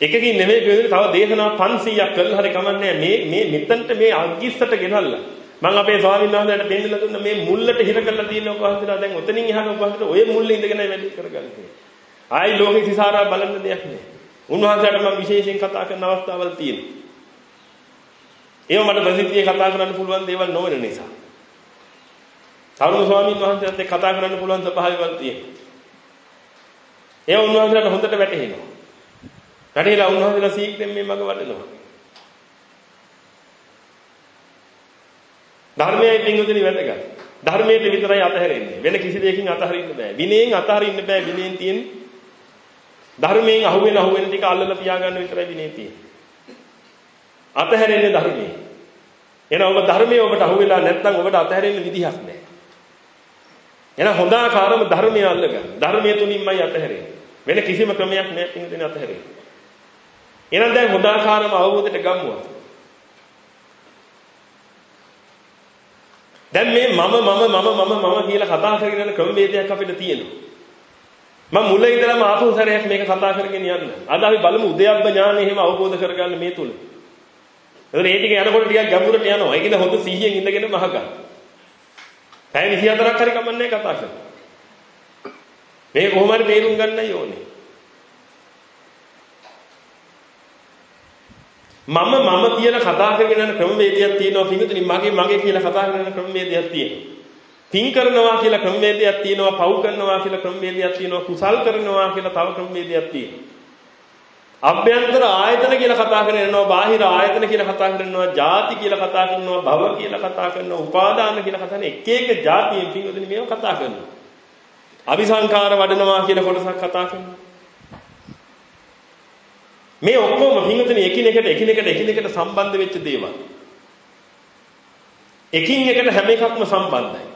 එකකින් නෙමෙයි පිටුදෙන තව දේශනා 500ක් කරලා හරි කමන්නේ මේ මේ මෙතනට මේ අග්ගිස්සට ගෙනල්ලා මම අපේ ස්වාමීන් වහන්සේට පෙන්නලා දුන්න මේ මුල්ලට හිර කරලා තියෙන ඔබ වහන්සේලා දැන් ඔතනින් එහාට ඔබ වහන්සේට ඔය මුල්ලේ ඉඳගෙනයි වැඩි කරගන්නේ. ආයි ලෝකේ සිසාරා බලන්න දෙයක් නෑ. උන්වහන්සේට මම විශේෂයෙන් කතා කරන අවස්ථාවල් තියෙනවා. ඒව මට ප්‍රසිද්ධියේ කතා කරන්න පුළුවන් දේවල් නොවන නිසා. තරුණ ස්වාමීන් වහන්සේත් එක්ක කතා කරන්න පුළුවන් ස්වභාවයවල් තියෙනවා. ඒ උන්වහන්සේට හොඳට වැටහෙනවා. වැටහිලා උන්වහන්සේලා සීක්‍රෙන් මේ මඟ වඩනවා. ධර්මයයි පින්වතුනි වැදගත්. ධර්මයට විතරයි අතහැරෙන්නේ. වෙන කිසි දෙයකින් අතහරින්න බෑ. විනයෙන් අතහරින්න බෑ. විනයෙන් තියෙන්නේ ධර්මයෙන් අහුවෙන අහුවෙන ටික අල්ලලා පියාගන්න විතරයි විනේ තියෙන්නේ. අතහැරෙන්නේ ධර්මයෙන්. එහෙනම් ඔබ ධර්මයේ ඔබට අහුවෙලා නැත්නම් ඔබට අතහැරෙන්න විදිහක් නැහැ. එහෙනම් හොඳ ආකාරම ධර්මය අල්ලගන්න. ධර්මයේ තුලින්මයි අතහැරෙන්නේ. වෙන කිසිම ක්‍රමයක් නැහැ පිටින් අතහැරෙන්නේ. එහෙනම් දැන් හොඳ ආකාරම අවබෝධයට ගම්මුවා. දැන් මේ මම මම මම මම මම කියලා කතා කරගෙන යන ක්‍රමවේදයක් අපිට තියෙනවා. මම මුල ඉඳලම ආපහු සැරයක් මේක කතා කරගෙන යන්න. අද අපි බලමු උද්‍යප්ප ඥානෙ එහෙම අවබෝධ කරගන්න මේ තුල. එතකොට ඒ ටික යනකොට ටිකක් ගැඹුරට යනවා. ඒකද හොඳ 100න් ඉඳගෙන මහගන්න. පැය 24ක් හරි කමන්නේ කතා කරන්න. මේ කොහොම හරි තේරුම් ගන්නයි ඕනේ. මම මම කියලා කතා කරගෙන යන ක්‍රමවේදයක් තියෙනවා පිටුතුනි මගේ මගේ කියලා කතා කරගෙන යන ක්‍රමවේදයක් තියෙනවා. පින් කරනවා කියලා ක්‍රමවේදයක් තියෙනවා පව් කරනවා කියලා ක්‍රමවේදයක් තියෙනවා කුසල් කරනවා කියලා තව ක්‍රමවේදයක් තියෙනවා. අභ්‍යන්තර ආයතන කියලා කතා කරගෙන යනවා බාහිර ආයතන කියලා කතා කරනවා ಜಾති කියලා කතා කරනවා භව කියලා කතා කරනවා උපාදාන කියලා කතා කරන එක එක ಜಾතියෙන් පිටුතුනි මේව කතා කරනවා. අபிසංකාර වඩනවා කියලා කොටසක් කතා කරනවා. මේ ඔක්කොම පින්වතුනි එකිනෙකට එකිනෙකට එකිනෙකට සම්බන්ධ වෙච්ච දේවල්. එකින් එකට හැම එකක්ම සම්බන්ධයි.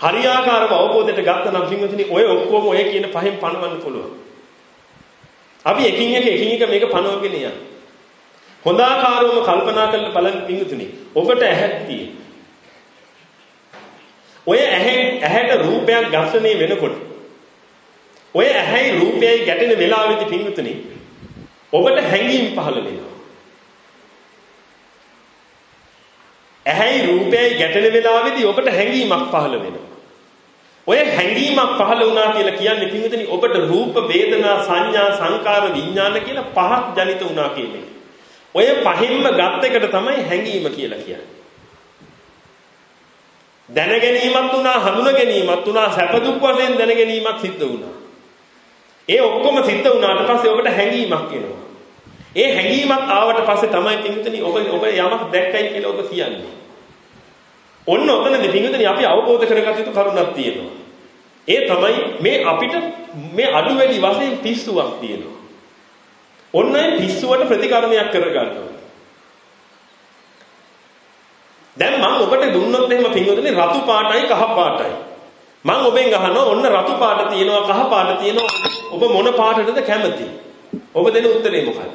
හරියාකාරව අවබෝධයට ගත්ත නම් පින්වතුනි ඔය ඔක්කොම ඔය කියන පහෙන් පණවන්න පුළුවන්. අපි එකින් එක එකින් එක මේක පනවගෙන යනවා. හොඳාකාරවම කල්පනා කරලා බලන්න පිඟුතුනි. ඔබට ඇහක් තියෙන. ඔය ඇහැ ඇහැට රූපයක් ගැටෙනේ වෙනකොට ඔය ඇහැයි රූපයයි ගැටෙන වෙලාවෙදි පිඟුතුනි ඔබට හැඟීම් පහළ වෙනවා. ඇහැයි රූපයයි ගැටෙන වෙලාවෙදි ඔබට හැඟීමක් පහළ වෙනවා. ඔය හැඟීමක් පහළ වුණා කියලා කියන්නේ පින්විතනි ඔබට රූප වේදනා සංඥා සංකාර විඥාන කියලා පහක් ජනිත වුණා කියන්නේ. ඔය පහින්ම ගත් එකට තමයි හැඟීම කියලා කියන්නේ. දැන ගැනීමත් වුණා හඳුන ගැනීමත් වුණා සැප දුක් වශයෙන් දැන ගැනීමත් සිද්ධ වුණා. ඒ ඔක්කොම සිද්ධ වුණාට පස්සේ ඔබට හැඟීමක් එනවා. ඒ හැඟීමක් ආවට පස්සේ තමයි පින්විතනි ඔබ ඔබ යමක් දැක්කයි කියලා ඔබ කියන්නේ. ඔන්න ඔතනදී පින්විතනි අපි අවබෝධ කරගත යුතු කරුණක් තියෙනවා. ඒ තමයි මේ අපිට මේ අඩු වැඩි වශයෙන් පිස්සුවක් තියෙනවා. ඔන්න ඒ පිස්සුවට ප්‍රතිකර්මයක් කරගන්න ඕනේ. දැන් මම ඔබට දුන්නොත් එහෙම පින්වතුනි රතු පාටයි කහ පාටයි. මම ඔබෙන් අහනවා ඔන්න රතු පාට තියෙනවා කහ පාට තියෙනවා ඔබ මොන පාටටද කැමති? ඔබ දෙන උත්තරේ මොකක්ද?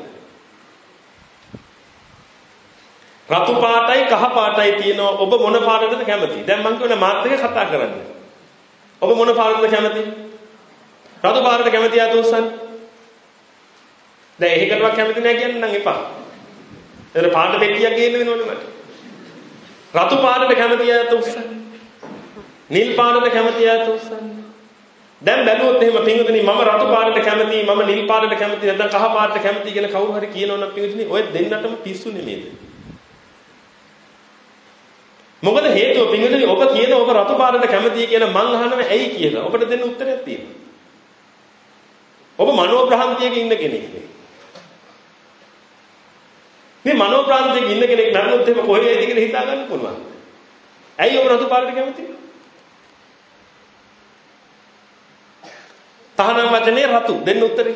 රතු පාටයි කහ පාටයි තියෙනවා ඔබ මොන පාටටද කැමති? දැන් මම කියන මාත් එක කතා කරන්න. ඔබ මොන පාටද කැමති? රතු පාටට කැමති ආත උස්සන්න. දැන් එහෙකටවත් කැමති නැහැ කියන්න නම් එපා. එතන පාට පෙට්ටියක් ගේන්න වෙනවනේ මට. රතු පාටට කැමති ආත උස්සන්න. නිල් පාටට කැමති ආත උස්සන්න. දැන් බැලුවොත් එහෙම පින්වතුනි මම රතු පාටට කැමති මම නිල් පාටට කැමති නැත්නම් කහ පාටට කැමති කියලා කවුරු හරි කියනවනම් පින්වතුනි ඔය දෙන්නටම පිස්සු නෙමෙයිද? මොකද හේතුව පින්විතනි ඔබ කියන ඔබ රතු පාටට කැමතියි කියන මං අහනව ඇයි කියලා. ඔබට දෙන්න උත්තරයක් තියෙනවා. ඔබ මනෝබ්‍රහන්තියක ඉන්න කෙනෙක් නේ. මේ මනෝබ්‍රහන්තියක ඉන්න කෙනෙක් නරනොත් එහෙම කොහේද කියලා හිතා ගන්න පුළුවන්. ඇයි ඔබ රතු පාටට කැමති? තහනම් වචනේ රතු දෙන්න උත්තරේ.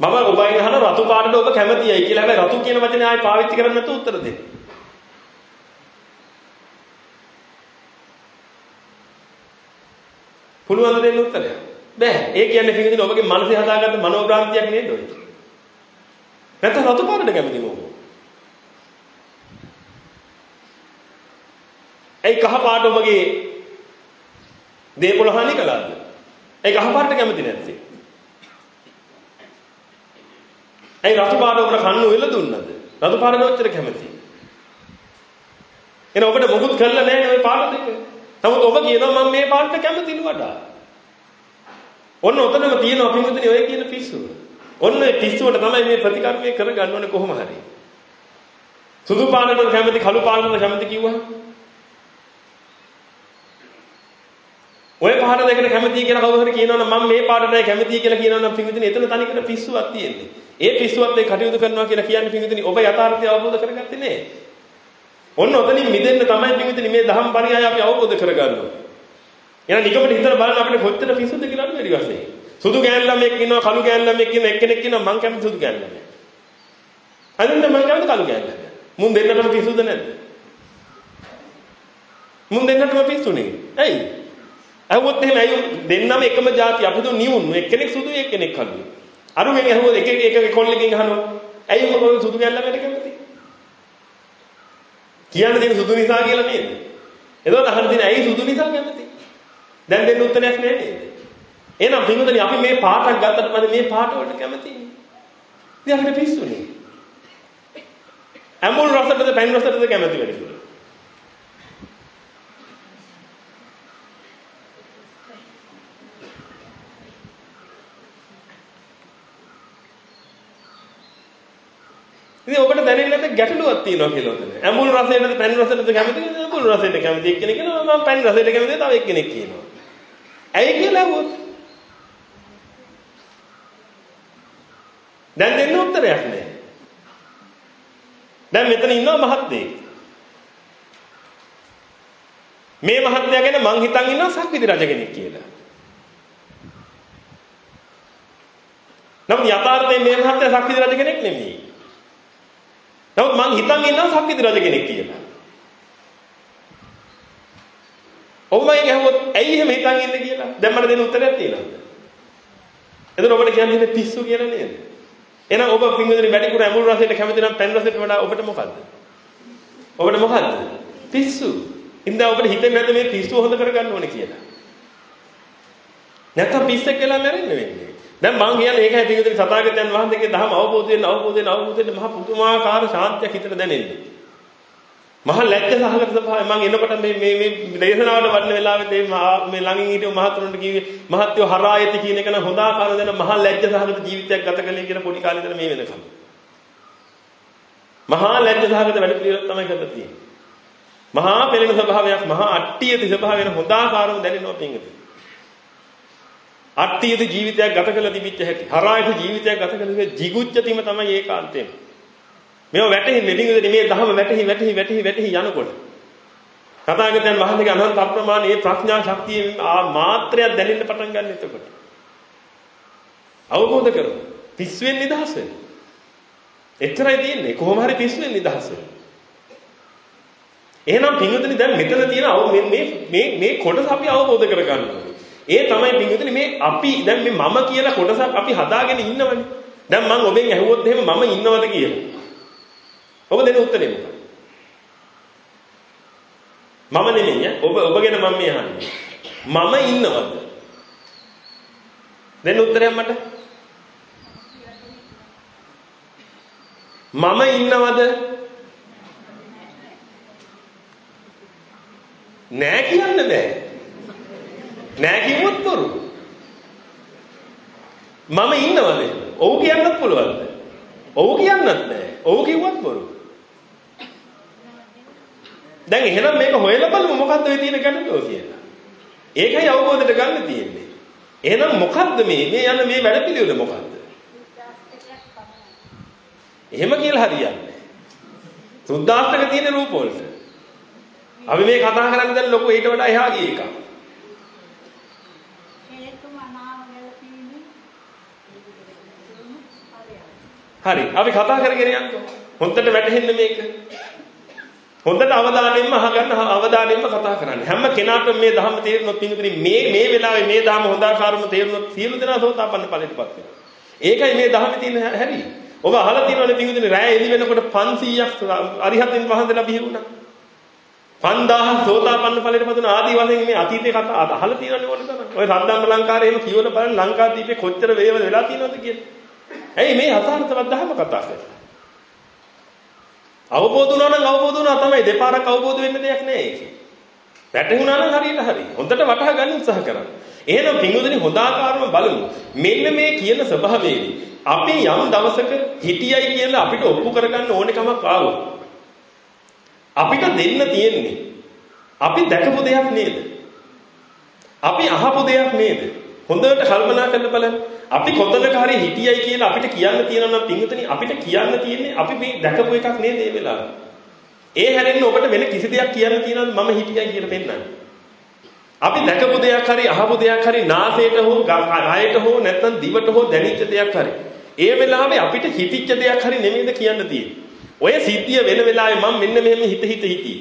මම ඔබයි අහන රතු පාටට ඔබ කැමතියි කියලා. හැබැයි රතු කියන වචනේ ආයි පාවිච්චි කරන්නේ නැතුව උත්තර දෙන්න. පුළුවන් දෙන්න උත්තරයක්. බෑ. ඒ කියන්නේ පිටින් ඔබගේ මනසේ හදාගත්ත මනෝභ්‍රාන්තියක් නේද ඔය? නැත්නම් රතු පාටට කැමතිද ඔබ? ඒ කහ පාට ඔබගේ දේපොළ හානි කළාද? ඒ කහ පාටට කැමති නැත්තේ. ඒ රතු පාට ඔබට කන්නු වෙල දුන්නද? රතු පාටට ඔච්චර කැමති. එන ඔබට මොකුත් කරලා නැහැ ওই පාට දෙක. නමුත් ඔබ කියනවා මම මේ පාටට කැමතිලු වඩා. ඔන්න ඔතනම තියෙනවා පින්විතනි ඔය කියන පිස්සුව. ඔන්න ඒ පිස්සුවට තමයි මේ ප්‍රතිකර්මය කරගන්න ඕනේ කොහොම හරි. සුදු පාටට කැමති කළු පාටට කැමති කිව්වහම ඔය පාට දෙකට කැමතියි කියලා කවුරු හරි කියනවනම් මම මේ පාටටයි කැමතියි කියලා කියනවනම් පින්විතනි එතන තනිකර පිස්සුවක් තියෙන්නේ. ඒ පිස්සුවත් ඒ කටයුතු කරනවා කියලා කියන්නේ පින්විතනි ඔබ යථාර්ථය අවබෝධ කරගත්තේ නෑ. ඔන්න ඔතනින් මිදෙන්න තමයි පිටුදින මේ දහම් පරිහාය අපි අවබෝධ කරගන්න ඕනේ. එහෙනම් නිකමට හිතලා බලන්න අපිට කොච්චර පිසුද කියලා බැරි වශයෙන්. සුදු ගෑන් ළමෙක් ඉන්නවා කළු ගෑන් ළමෙක් ඉන්නවා එක්කෙනෙක් ඉන්නවා මං කැමති සුදු ගෑන් ළමයා. අදින්න මං කැමති කළු ගෑන් ළමයා. මුන් දෙන්නටම පිසුද නැද්ද? මුන් දෙන්නටම පිසුනේ. ඇයි? අහුවොත් එහෙම ඇයි දෙන්නම එකම જાති අපි දු නියුන් එක්කෙනෙක් සුදු එක්කෙනෙක් කළුයි. අරුගෙන් අහුවොත් එක එක එක කොල්ලකින් අහනවා. ඇයි මොකද සුදු ගෑන් ළමයට කැමති? කියන්න දෙන්නේ සුදු නිසා කියලා නේද? එතකොට අහන්න දෙන්නේ ඇයි සුදු නිසා කැමති? දැන් දෙන්න උත්තරයක් නෑ නේද? එහෙනම් පින්වතුනි අපි මේ පාටක් ගත්තට පස්සේ මේ පාට වලට කැමතියි. ඉතින් අපිට පිස්සුනේ. ඇඹුල් රසටද පැන් රසටද කැමති වෙන්නේ? ඉතින් ඔබට දැනෙන්නේ නැත්නම් ගැටලුවක් තියෙනවා කියලා උතන. ඇඹුල් රසයටද පැණි රසයටද කැමති කෙනෙක් ඇඹුල් රසයට කැමති එක්කෙනෙක් කියනවා මම පැණි රසයට කැමති තව එක්කෙනෙක් කියනවා. ඇයි කියලා අහුවොත් දැන් දෙන්න උත්තරයක් නැහැ. දැන් මෙතන ඉන්නවා මහත්මයෙක්. මේ මහත්මයා ගැන මං හිතන් ඉන්නවා සක්විති රජ කෙනෙක් කියලා. නමුත් යථාර්ථයෙන් මේ මහත්මයා සක්විති රජ කෙනෙක් නෙමෙයි. නමුත් මං හිතන් ඉන්නවා සක්විති රජ කෙනෙක් කියලා. ඔබ මගෙන් ඇහුවොත් ඇයි එහෙම හිතන් ඉන්නේ කියලා දැන් මට දෙන්න උත්තරයක් තියෙනවද? එතන ඔබට කියන්නේ පිස්සු කියලා නේද? එහෙනම් ඔබ පින්වදින වැඩිපුර ඇඹුල් රසයට කැමති නම් පැන් රසයට වඩා ඔබට මොකද්ද? ඔබට මොකද්ද? පිස්සු. ඉතින් ඔබට හිතෙන්නේ නැද්ද මේ පිස්සුව හොඳ කරගන්න ඕනේ කියලා? නැත්තම් පිස්සෙක් කියලා මැරෙන්න වෙන්නේ. දැන් මං කියන්නේ ඒකයි පින්වදින සතාගතයන් වහන්සේගේ දහම අවබෝධ වෙන්න අවබෝධ වෙන්න අවබෝධ වෙන්න මහ පුදුමාකාර ශාන්තියක් හිතට දැනෙන්නේ. මහා ලැජ්ජ සහගත ස්වභාවය මම එනකොට මේ මේ මේ දේශනාවට වඩන වෙලාවෙත් මේ මේ ළඟින් හිටිය මහතුරුන්ට කිව්වේ මහත්යෝ හරායති කියන එක නම් හොඳ ආකාර දෙන මහා ලැජ්ජ සහගත ජීවිතයක් ගත කළේ කියන පොඩි කාලේ ඉඳලා මේ වෙනකම්. මහා ලැජ්ජ සහගත වැඩ පිළිවෙලක් තමයි කරලා තියෙන්නේ. මහා පෙළෙන ස්වභාවයක් මහා අට්ටියති ස්වභාවය වෙන හොඳ ආකාරව දැනෙනවා පින්ගති අට්ටියති ජීවිතයක් ගත කළ තිබිච්ච හැටි හරායති ජීවිතයක් ගත කළ ජිගුච්ඡතිම තමයි ඒකාන්තයෙන්. මේව වැටෙන්නේ පිටින්ද මේ ධහම වැටහි වැටහි වැටහි වැටහි යනකොට. කථාගතයන් වහන්සේගේ අනන්ත අප්‍රමාණ මේ ප්‍රඥා ශක්තිය මාත්‍රයක් දැනෙන්න පටන් ගන්න එතකොට. අවබෝධ කරගන්න. පිස්සුවෙන් නිදහස. වෙන්න එච්චරයි තියෙන්නේ. කොහොම හරි පිස්සුවෙන් නිදහස. වෙන්න එහෙනම් පින්වතුනි දැන් මෙතන තියෙන මේ මේ මේ කොටස අපි අවබෝධ කරගන්න ඕනේ ඒ තමයි පින්වතුනි මේ අපි දැන් මේ මම කියලා කොටසක් අපි හදාගෙන ඉන්නවනේ දැන් මම ඔබෙන් ඇහුවොත් එහෙම මම ඉන්නවද කියලා ඔබ දෙන උත්තරේ මොකක්ද? මම නෙමෙයි ඔබ ඔබගෙන මම මේ අහන්නේ. මම ඉන්නවද? දෙන්න උත්තරයක් මට. මම ඉන්නවද? නෑ කියන්න බෑ. නෑ කිව්වොත් බොරු. මම ඉන්නවද? ඔව් කියන්නත් පුළුවන්ද? ඔව් කියන්නත් නෑ. ඔව් කිව්වත් බොරු. දැන් එහෙනම් මේක හොයලා බලමු මොකද්ද මේ තියෙන ගැටලුව කියලා. ඒකයි අවබෝධයට ගන්න තියෙන්නේ. එහෙනම් මොකද්ද මේ මේ යන මේ වැඩපිළිවෙල මොකද්ද? එහෙම කියලා හරියන්නේ. සුද්ධාස්තක තියෙන රූප වලට. අපි මේ කතා කරන්නේ දැන් ලොකු ඊට වඩා එහා ගිය එකක්. හරි. අපි කතා කරගෙන යන්නකෝ. හොන්දට වැටහෙන්න මේක. හොඳට අවධානයෙන්ම අහගන්න අවධානයෙන්ම කතා කරන්න. හැම කෙනාටම මේ ධර්ම තේරුනොත් පින්විතනි මේ මේ වෙලාවේ මේ ධර්ම හොඳ ආකාරම තේරුනොත් සියලු දෙනා සෝතාපන්න ඵලයටපත් වෙනවා. ඒකයි මේ ධර්මයේ තියෙන හැටි. ඔබ අහලා තියෙනවනේ පින්විතනි රැය එළි වෙනකොට 500ක් අරිහත්ෙන් වහන්සේලා බිහි වුණා. 5000 සෝතාපන්න ඵලයටපත් වුණ ආදී වශයෙන් මේ අතීතේ කතා අහලා තියෙනවනේ ඕන තරම්. ඔය සද්දම්බ ලංකාවේ එහෙම කියවල බලන්න ලංකාදීපේ කොච්චර වේව වෙලා තියෙනවද කියලා. ඇයි මේ අසාර්ථවත් ධර්ම කතා කරන්නේ? අවබෝධ වුණා නම් අවබෝධ වුණා තමයි දෙපාරක් අවබෝධ වෙන්න දෙයක් නෑ ඒක. වැටහුණා නම් හරියට හරි. හොඳට වටහා ගන්න උත්සාහ කරන්න. එහෙනම් පින්වතුනි හොඳ ආකාරව බලමු. මෙන්න මේ කියන ස්වභාවයේදී අපි යම් දවසක හිටියයි කියලා අපිට ඔප්පු කරගන්න ඕනේ කමක් ආවොත් අපිට දෙන්න තියෙන්නේ අපි දැකපු දෙයක් නේද? අපි අහපු දෙයක් නේද? හොඳට කල්පනා කරලා බලන්න. අපි කොතනක හරි හිටියයි කියලා අපිට කියන්න තියෙනවා නම් පින්විතනි අපිට කියන්න තියෙන්නේ අපි මේ දැකපු එකක් නේද මේ වෙලාවේ. ඒ හැරෙන්න ඔබට වෙන කිසි දෙයක් කියන්න තියෙනවද මම හිටියයි කියලා පෙන්නන්න. අපි දැකපු දෙයක් හරි අහපු දෙයක් හරි නාසයට හෝ කයට හෝ නැත්නම් දිවට හෝ දැනෙච්ච දෙයක් හරි. ඒ වෙලාවේ අපිට හිතිච්ච දෙයක් හරි නෙමෙයිද කියන්න තියෙන්නේ. ඔය සිද්ධිය වෙන වෙලාවේ මම මෙන්න මෙහෙම හිත හිත හිටියේ.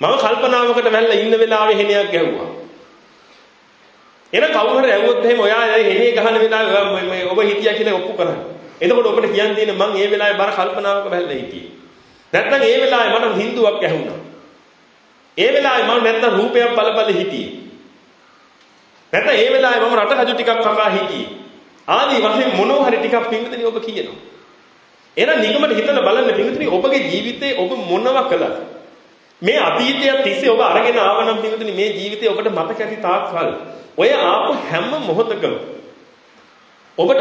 මම කල්පනාවකට වැල්ලා ඉන්න වෙලාවේ හෙනයක් ගැහුවා. එන කවුරු හරි ඇහුවොත් එහෙම ඔයා එනේ ගහන වෙලාවේ මේ ඔබ හිටියා කියලා ඔප්පු කරන්න. එතකොට ඔබට කියන්න තියෙන මං ඒ වෙලාවේ බර කල්පනාවක බැලලා හිටියේ. නැත්නම් ඒ වෙලාවේ මට හින්දුවක් ඇහුණා. ඒ වෙලාවේ මම නැත්නම් රූපයක් බල බල හිටියේ. නැත්නම් ඒ වෙලාවේ මම රට හජු ටිකක් කකා හිටියේ. ආදී වශයෙන් මොනවා හරි ටිකක් පින්විතනි ඔබ කියනවා. එහෙනම් නිගමට හිතලා බලන්න පින්විතනි ඔබගේ ජීවිතේ ඔබ මොනවා කළාද? මේ අතීතය තිස්සේ ඔබ අරගෙන ආවනම් පින්විතනි මේ ජීවිතේ ඔබට මතක ඇති තාක්කල් ඔය ආපු හැම මොහොතකම ඔබට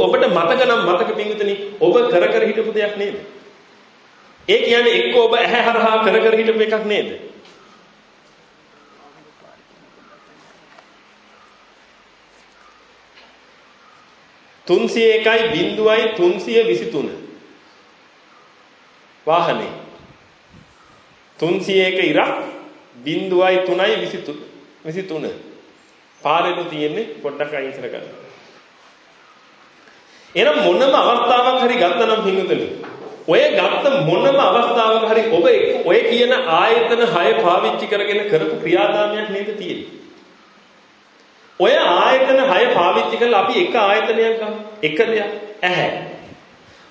ඔබට මතක නම් මතක පිංගුතුනි ඔබ කර කර හිටපු දෙයක් නේද? ඒ කියන්නේ එක්ක ඔබ ඇහැ හරහා කර කර හිටපු එකක් නේද? තුන්සිය එකයි බිඳුවයි තුන්සිය විසිතුන වාහනේ තුන්සිය එක ඉරක් බිඳුවයි තුනයි විසිතුන පාරෙදු තියෙන්නේ පොඩ්ඩක් අයින්සර ගන්න එහෙනම් මොනම අවස්ථාවක් හරි ගත්තනම් හිඟුතුනි ඔය ගත්ත මොනම අවස්ථාවක හරි ඔබ ඔය කියන ආයතන 6 පාවිච්චි කරගෙන කරපු ක්‍රියාදාමයක් නේද තියෙන්නේ ඔය ආයතන 6 පාවිච්චි කරලා අපි එක ආයතනයක් ගමු. එක දෙයක් ඇහැ.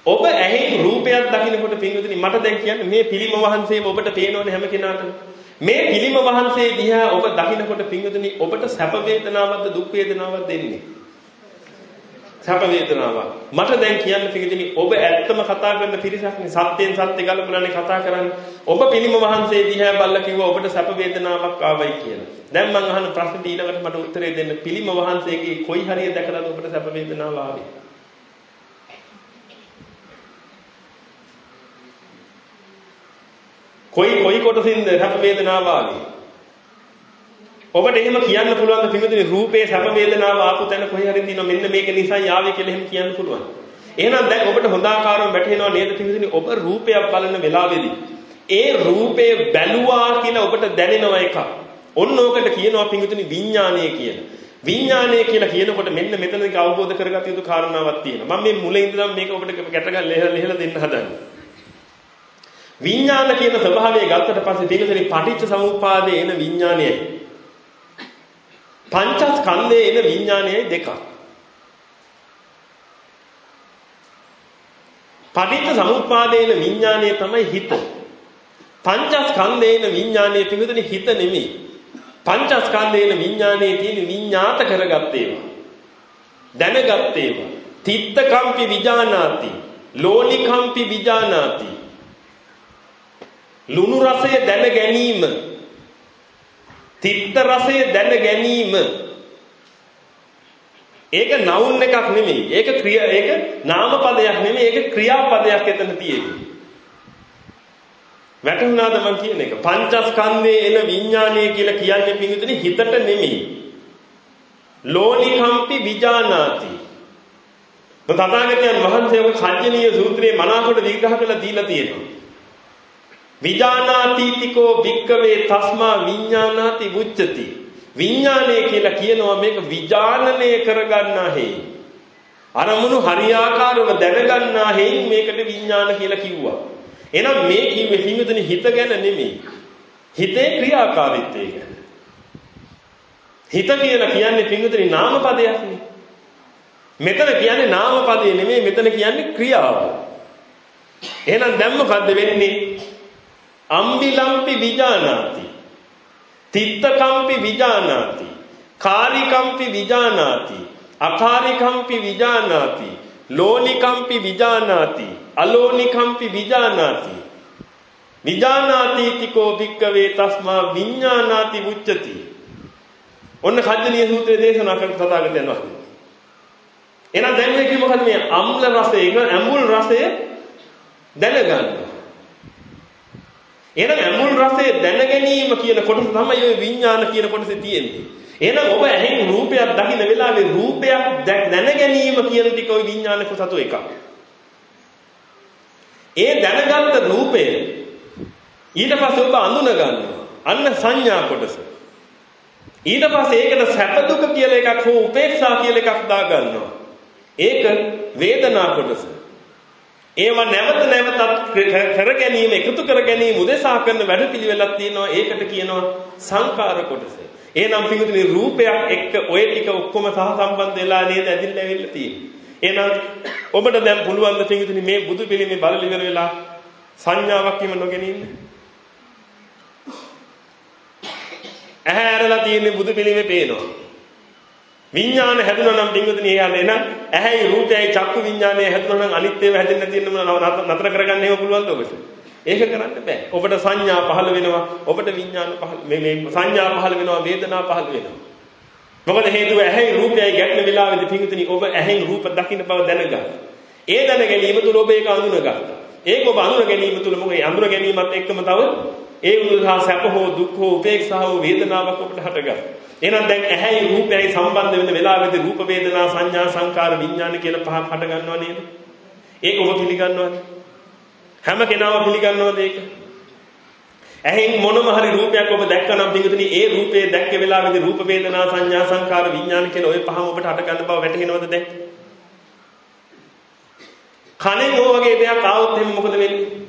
ඔබ ඇහෙන් රූපයක් දකිනකොට පින්විතනි මට දැන් කියන්නේ මේ පිළිම වහන්සේම ඔබට පේනවනේ හැම කෙනාටම. මේ පිළිම වහන්සේ දිහා ඔබ දකිනකොට පින්විතනි ඔබට සැප වේදනාවක්ද දුක් වේදනාවක්ද දෙන්නේ? සැප වේදනාවක්. මට දැන් කියන්න පිටින් ඔබ ඇත්තම කතා කරන පිරිසක්නේ සත්‍යයෙන් සත්‍ය ගලපලානේ කතා කරන්නේ. ඔබ පිළිම වහන්සේ දිහා බල්ලා කිව්වා ඔබට සැප වේදනාවක් ආවයි කියලා. දැන් මම අහන ප්‍රශ්නෙට ඊළඟට මට උත්තරේ දෙන්න පිළිම වහන්සේගේ කොයි හරිය දැකලාද ඔබට සැප වේදනාව ආවේ? කොයි කොයි කොටසින්ද සැප වේදනාව ආවේ? ඔබට එහෙම කියන්න පුළුවන් පින්විතනි රූපේ සැප වේදනාව ආපු තැන කොහේ හරි තියෙනවා මෙන්න මේක නිසායි ආවේ කියලා එහෙම කියන්න පුළුවන්. එහෙනම් දැන් ඔබට හොඳාකාරව වැටහෙනවා නේද පින්විතනි ඔබ රූපයක් බලන වෙලාවේදී ඒ රූපේ බැලුවා කියලා ඔබට දැනෙනවා එකක්. ඔන්න ඕකට කියනවා පින්විතනි විඥානය කියලා. විඥානය කියලා කියනකොට මෙන්න මෙතනදී අවබෝධ කරගත යුතු කාරණාවක් තියෙනවා. මම මේ මුලින් ඉඳලා මේක ඔබට ගැටගන්න ලෙහලා දෙන්න හදන්නේ. විඥාන කියන ස්වභාවය ගත්තට පස්සේ පින්විතනි පටිච්ච සමුප්පාදයේ එන විඥානයයි පංචස්කන්ධයේ එන විඥානයයි දෙකක්. පටිච්ච සමුප්පාදයේ එන විඥානය තමයි හිත. පංචස්කන්ධයේ එන විඥානයේ පිටුදෙන හිත නෙමෙයි. පංචස්කන්ධයේ එන විඥානයේ තියෙන විඥාත කරගත් ඒවා. දැනගත් ඒවා. තිත්තකම්පි විජානාති. ලෝනිකම්පි විජානාති. ලුණු රසය දැන ගැනීම තිත්ත රසය දැන ගැනීම ඒක නවුන් එකක් නෙමෙයි. ඒක ක්‍රියා ඒක නාමපදයක් නෙමෙයි. ඒක ක්‍රියාපදයක් එතන තියෙන්නේ. වැටුණාද මං කියන එක? පංචස්කන්ධයේ එන විඥානය කියලා කියන්නේ පිටුතුනේ හිතට නෙමෙයි. ලෝනිකම්පි විජානාති. තථාගතයන් වහන්සේ ඔය කඤ්ඤනීය සූත්‍රයේ මනාකොට විග්‍රහ කරලා දීලා තියෙනවා. විජානාතීතිකෝ භික්කවේ තස්මා විඥානාති උච්චති විඥානය කියලා කියනවා මේක විජානනය කරගන්නා හේයි අරමුණු හරියාකාරව දැනගන්නා හේයින් මේකට විඥාන කියලා කිව්වා. එහෙනම් මේ කිව්වේ හිමිදුනි හිත ගැන නෙමෙයි. හිතේ ක්‍රියාකාරීත්වය ගැන. හිත කියලා කියන්නේ පින්විතනි නාමපදයක්නේ මෙතන කියන්නේ නාමපදේ නෙමෙයි මෙතන කියන්නේ ක්‍රියාව. එහෙනම් දැන් මොකද්ද වෙන්නේ? අම්බිලම්පි විජානාති. තිත්තකම්පි විජානාති. කාරිකම්පි විජානාති. අකාරිකම්පි විජානාති. ලෝනිකම්පි විජානාති. අලෝනිකම්පි විජානාති. විජානාතිතිකෝ භික්කවේ තස්මා විඥානාති මුච්චති ඔන්න කජ්ජනීය සූත්‍රයේ දේශනා කරන තථාගතයන් වහන්සේ. එහෙනම් දැන් මේ කිව්ව මොකද මේ අම්ල රසය ඇඹුල් රසය දැනගන්න. එහෙනම් ඇඹුල් රසය දැන ගැනීම කියන කොටස තමයි ওই විඥාන කියන කොටසේ තියෙන්නේ. එහෙනම් ඔබ ඇහෙන් රූපයක් දකින වෙලාවේ රූපයක් දැන ගැනීම කියන ටික ওই විඥානක සතු එකක්. ඒ දැනගත්ත රූපය ඊට පස්සේ ඔබ අඳුන ගන්නවා. අන්න සංඥා කොටස. ඊට පස්සේ ඒකට සැප දුක කියලා එකක් හෝ උපේක්ෂා කියලා එකක් දා ගන්නවා. ඒක වේදනා කොටස. ඒව නැවත නැවතත් කර ගැනීම එකතු කර ගැනීම උදෙසා කරන වැඩපිළිවෙලක් තියෙනවා ඒකට කියනවා සංකාර කොටස. එහෙනම් පිටුනේ රූපයක් එක්ක ඔය ටික ඔක්කොම සහ සම්බන්ධ වෙලා නේද ඇදින්න ඇවිල්ලා තියෙන්නේ. එහෙනම් ඔබට දැන් පුළුවන් ද පිටුනේ මේ බුදු පිළිමේ බලල ඉවර වෙලා සංඥාවක් කිම නොගෙන ඉන්න. ඇහැ ඇරලා තියෙන්නේ බුදු පිළිමේ පේනවා. විඥාන හැදුනා නම් පින්වතුනි ඒ යන්නේ නම් ඇහැයි රූපයයි චක්කු විඥානය හැදුනා නම් අනිත් ඒවා හැදෙන්නේ නැති වෙනම නතර කරගන්න එහෙම පුළුවන්ද ඔබට? ඒක කරන්න බෑ. ඔබට සංඥා පහළ වෙනවා. ඔබට විඥාන පහළ මේ මේ සංඥා පහළ වෙනවා, වේදනා පහළ වෙනවා. මොකද හේතුව ඇහෙන් රූපයයි ගැටෙන වෙලාවේදී පිංගුතුනි ඔබ ඇහෙන් රූප දකින්න බව දැනගත්තා. ඒ දැන ගැනීම තුළ ඔබ ඒක අඳුනගත්තා. ඒක ඔබ අඳුන ගැනීම තුළ මොකද අඳුන ගැනීමත් එක්කම තව ඒ උදාහ සැප හෝ දුක් හෝ උපේක්ෂා හෝ වේදනාවක් ඔබට හටගන්නවා. එහෙනම් දැන් ඇහැයි රූපයයි සම්බන්ධ වෙන වෙලාවෙදී රූප වේදනා සංඥා සංකාර විඥාන කියන පහක් හට ගන්නව නේද? ඒක ඔබ පිළිගන්නවද? හැම කෙනාම පිළිගන්නවද ඒක? ඇහෙන් මොනම හරි රූපයක් ඔබ දැක්කනම් පිටුතුනි ඒ රූපේ දැක්ක වෙලාවේදී රූප වේදනා සංඥා සංකාර විඥාන කියන ওই පහම ඔබට හට ගන්න බව වැටහෙනවද දැන්? කනෙන් ඕ වගේ දෙයක් ආවොත් එහෙනම් මොකද වෙන්නේ?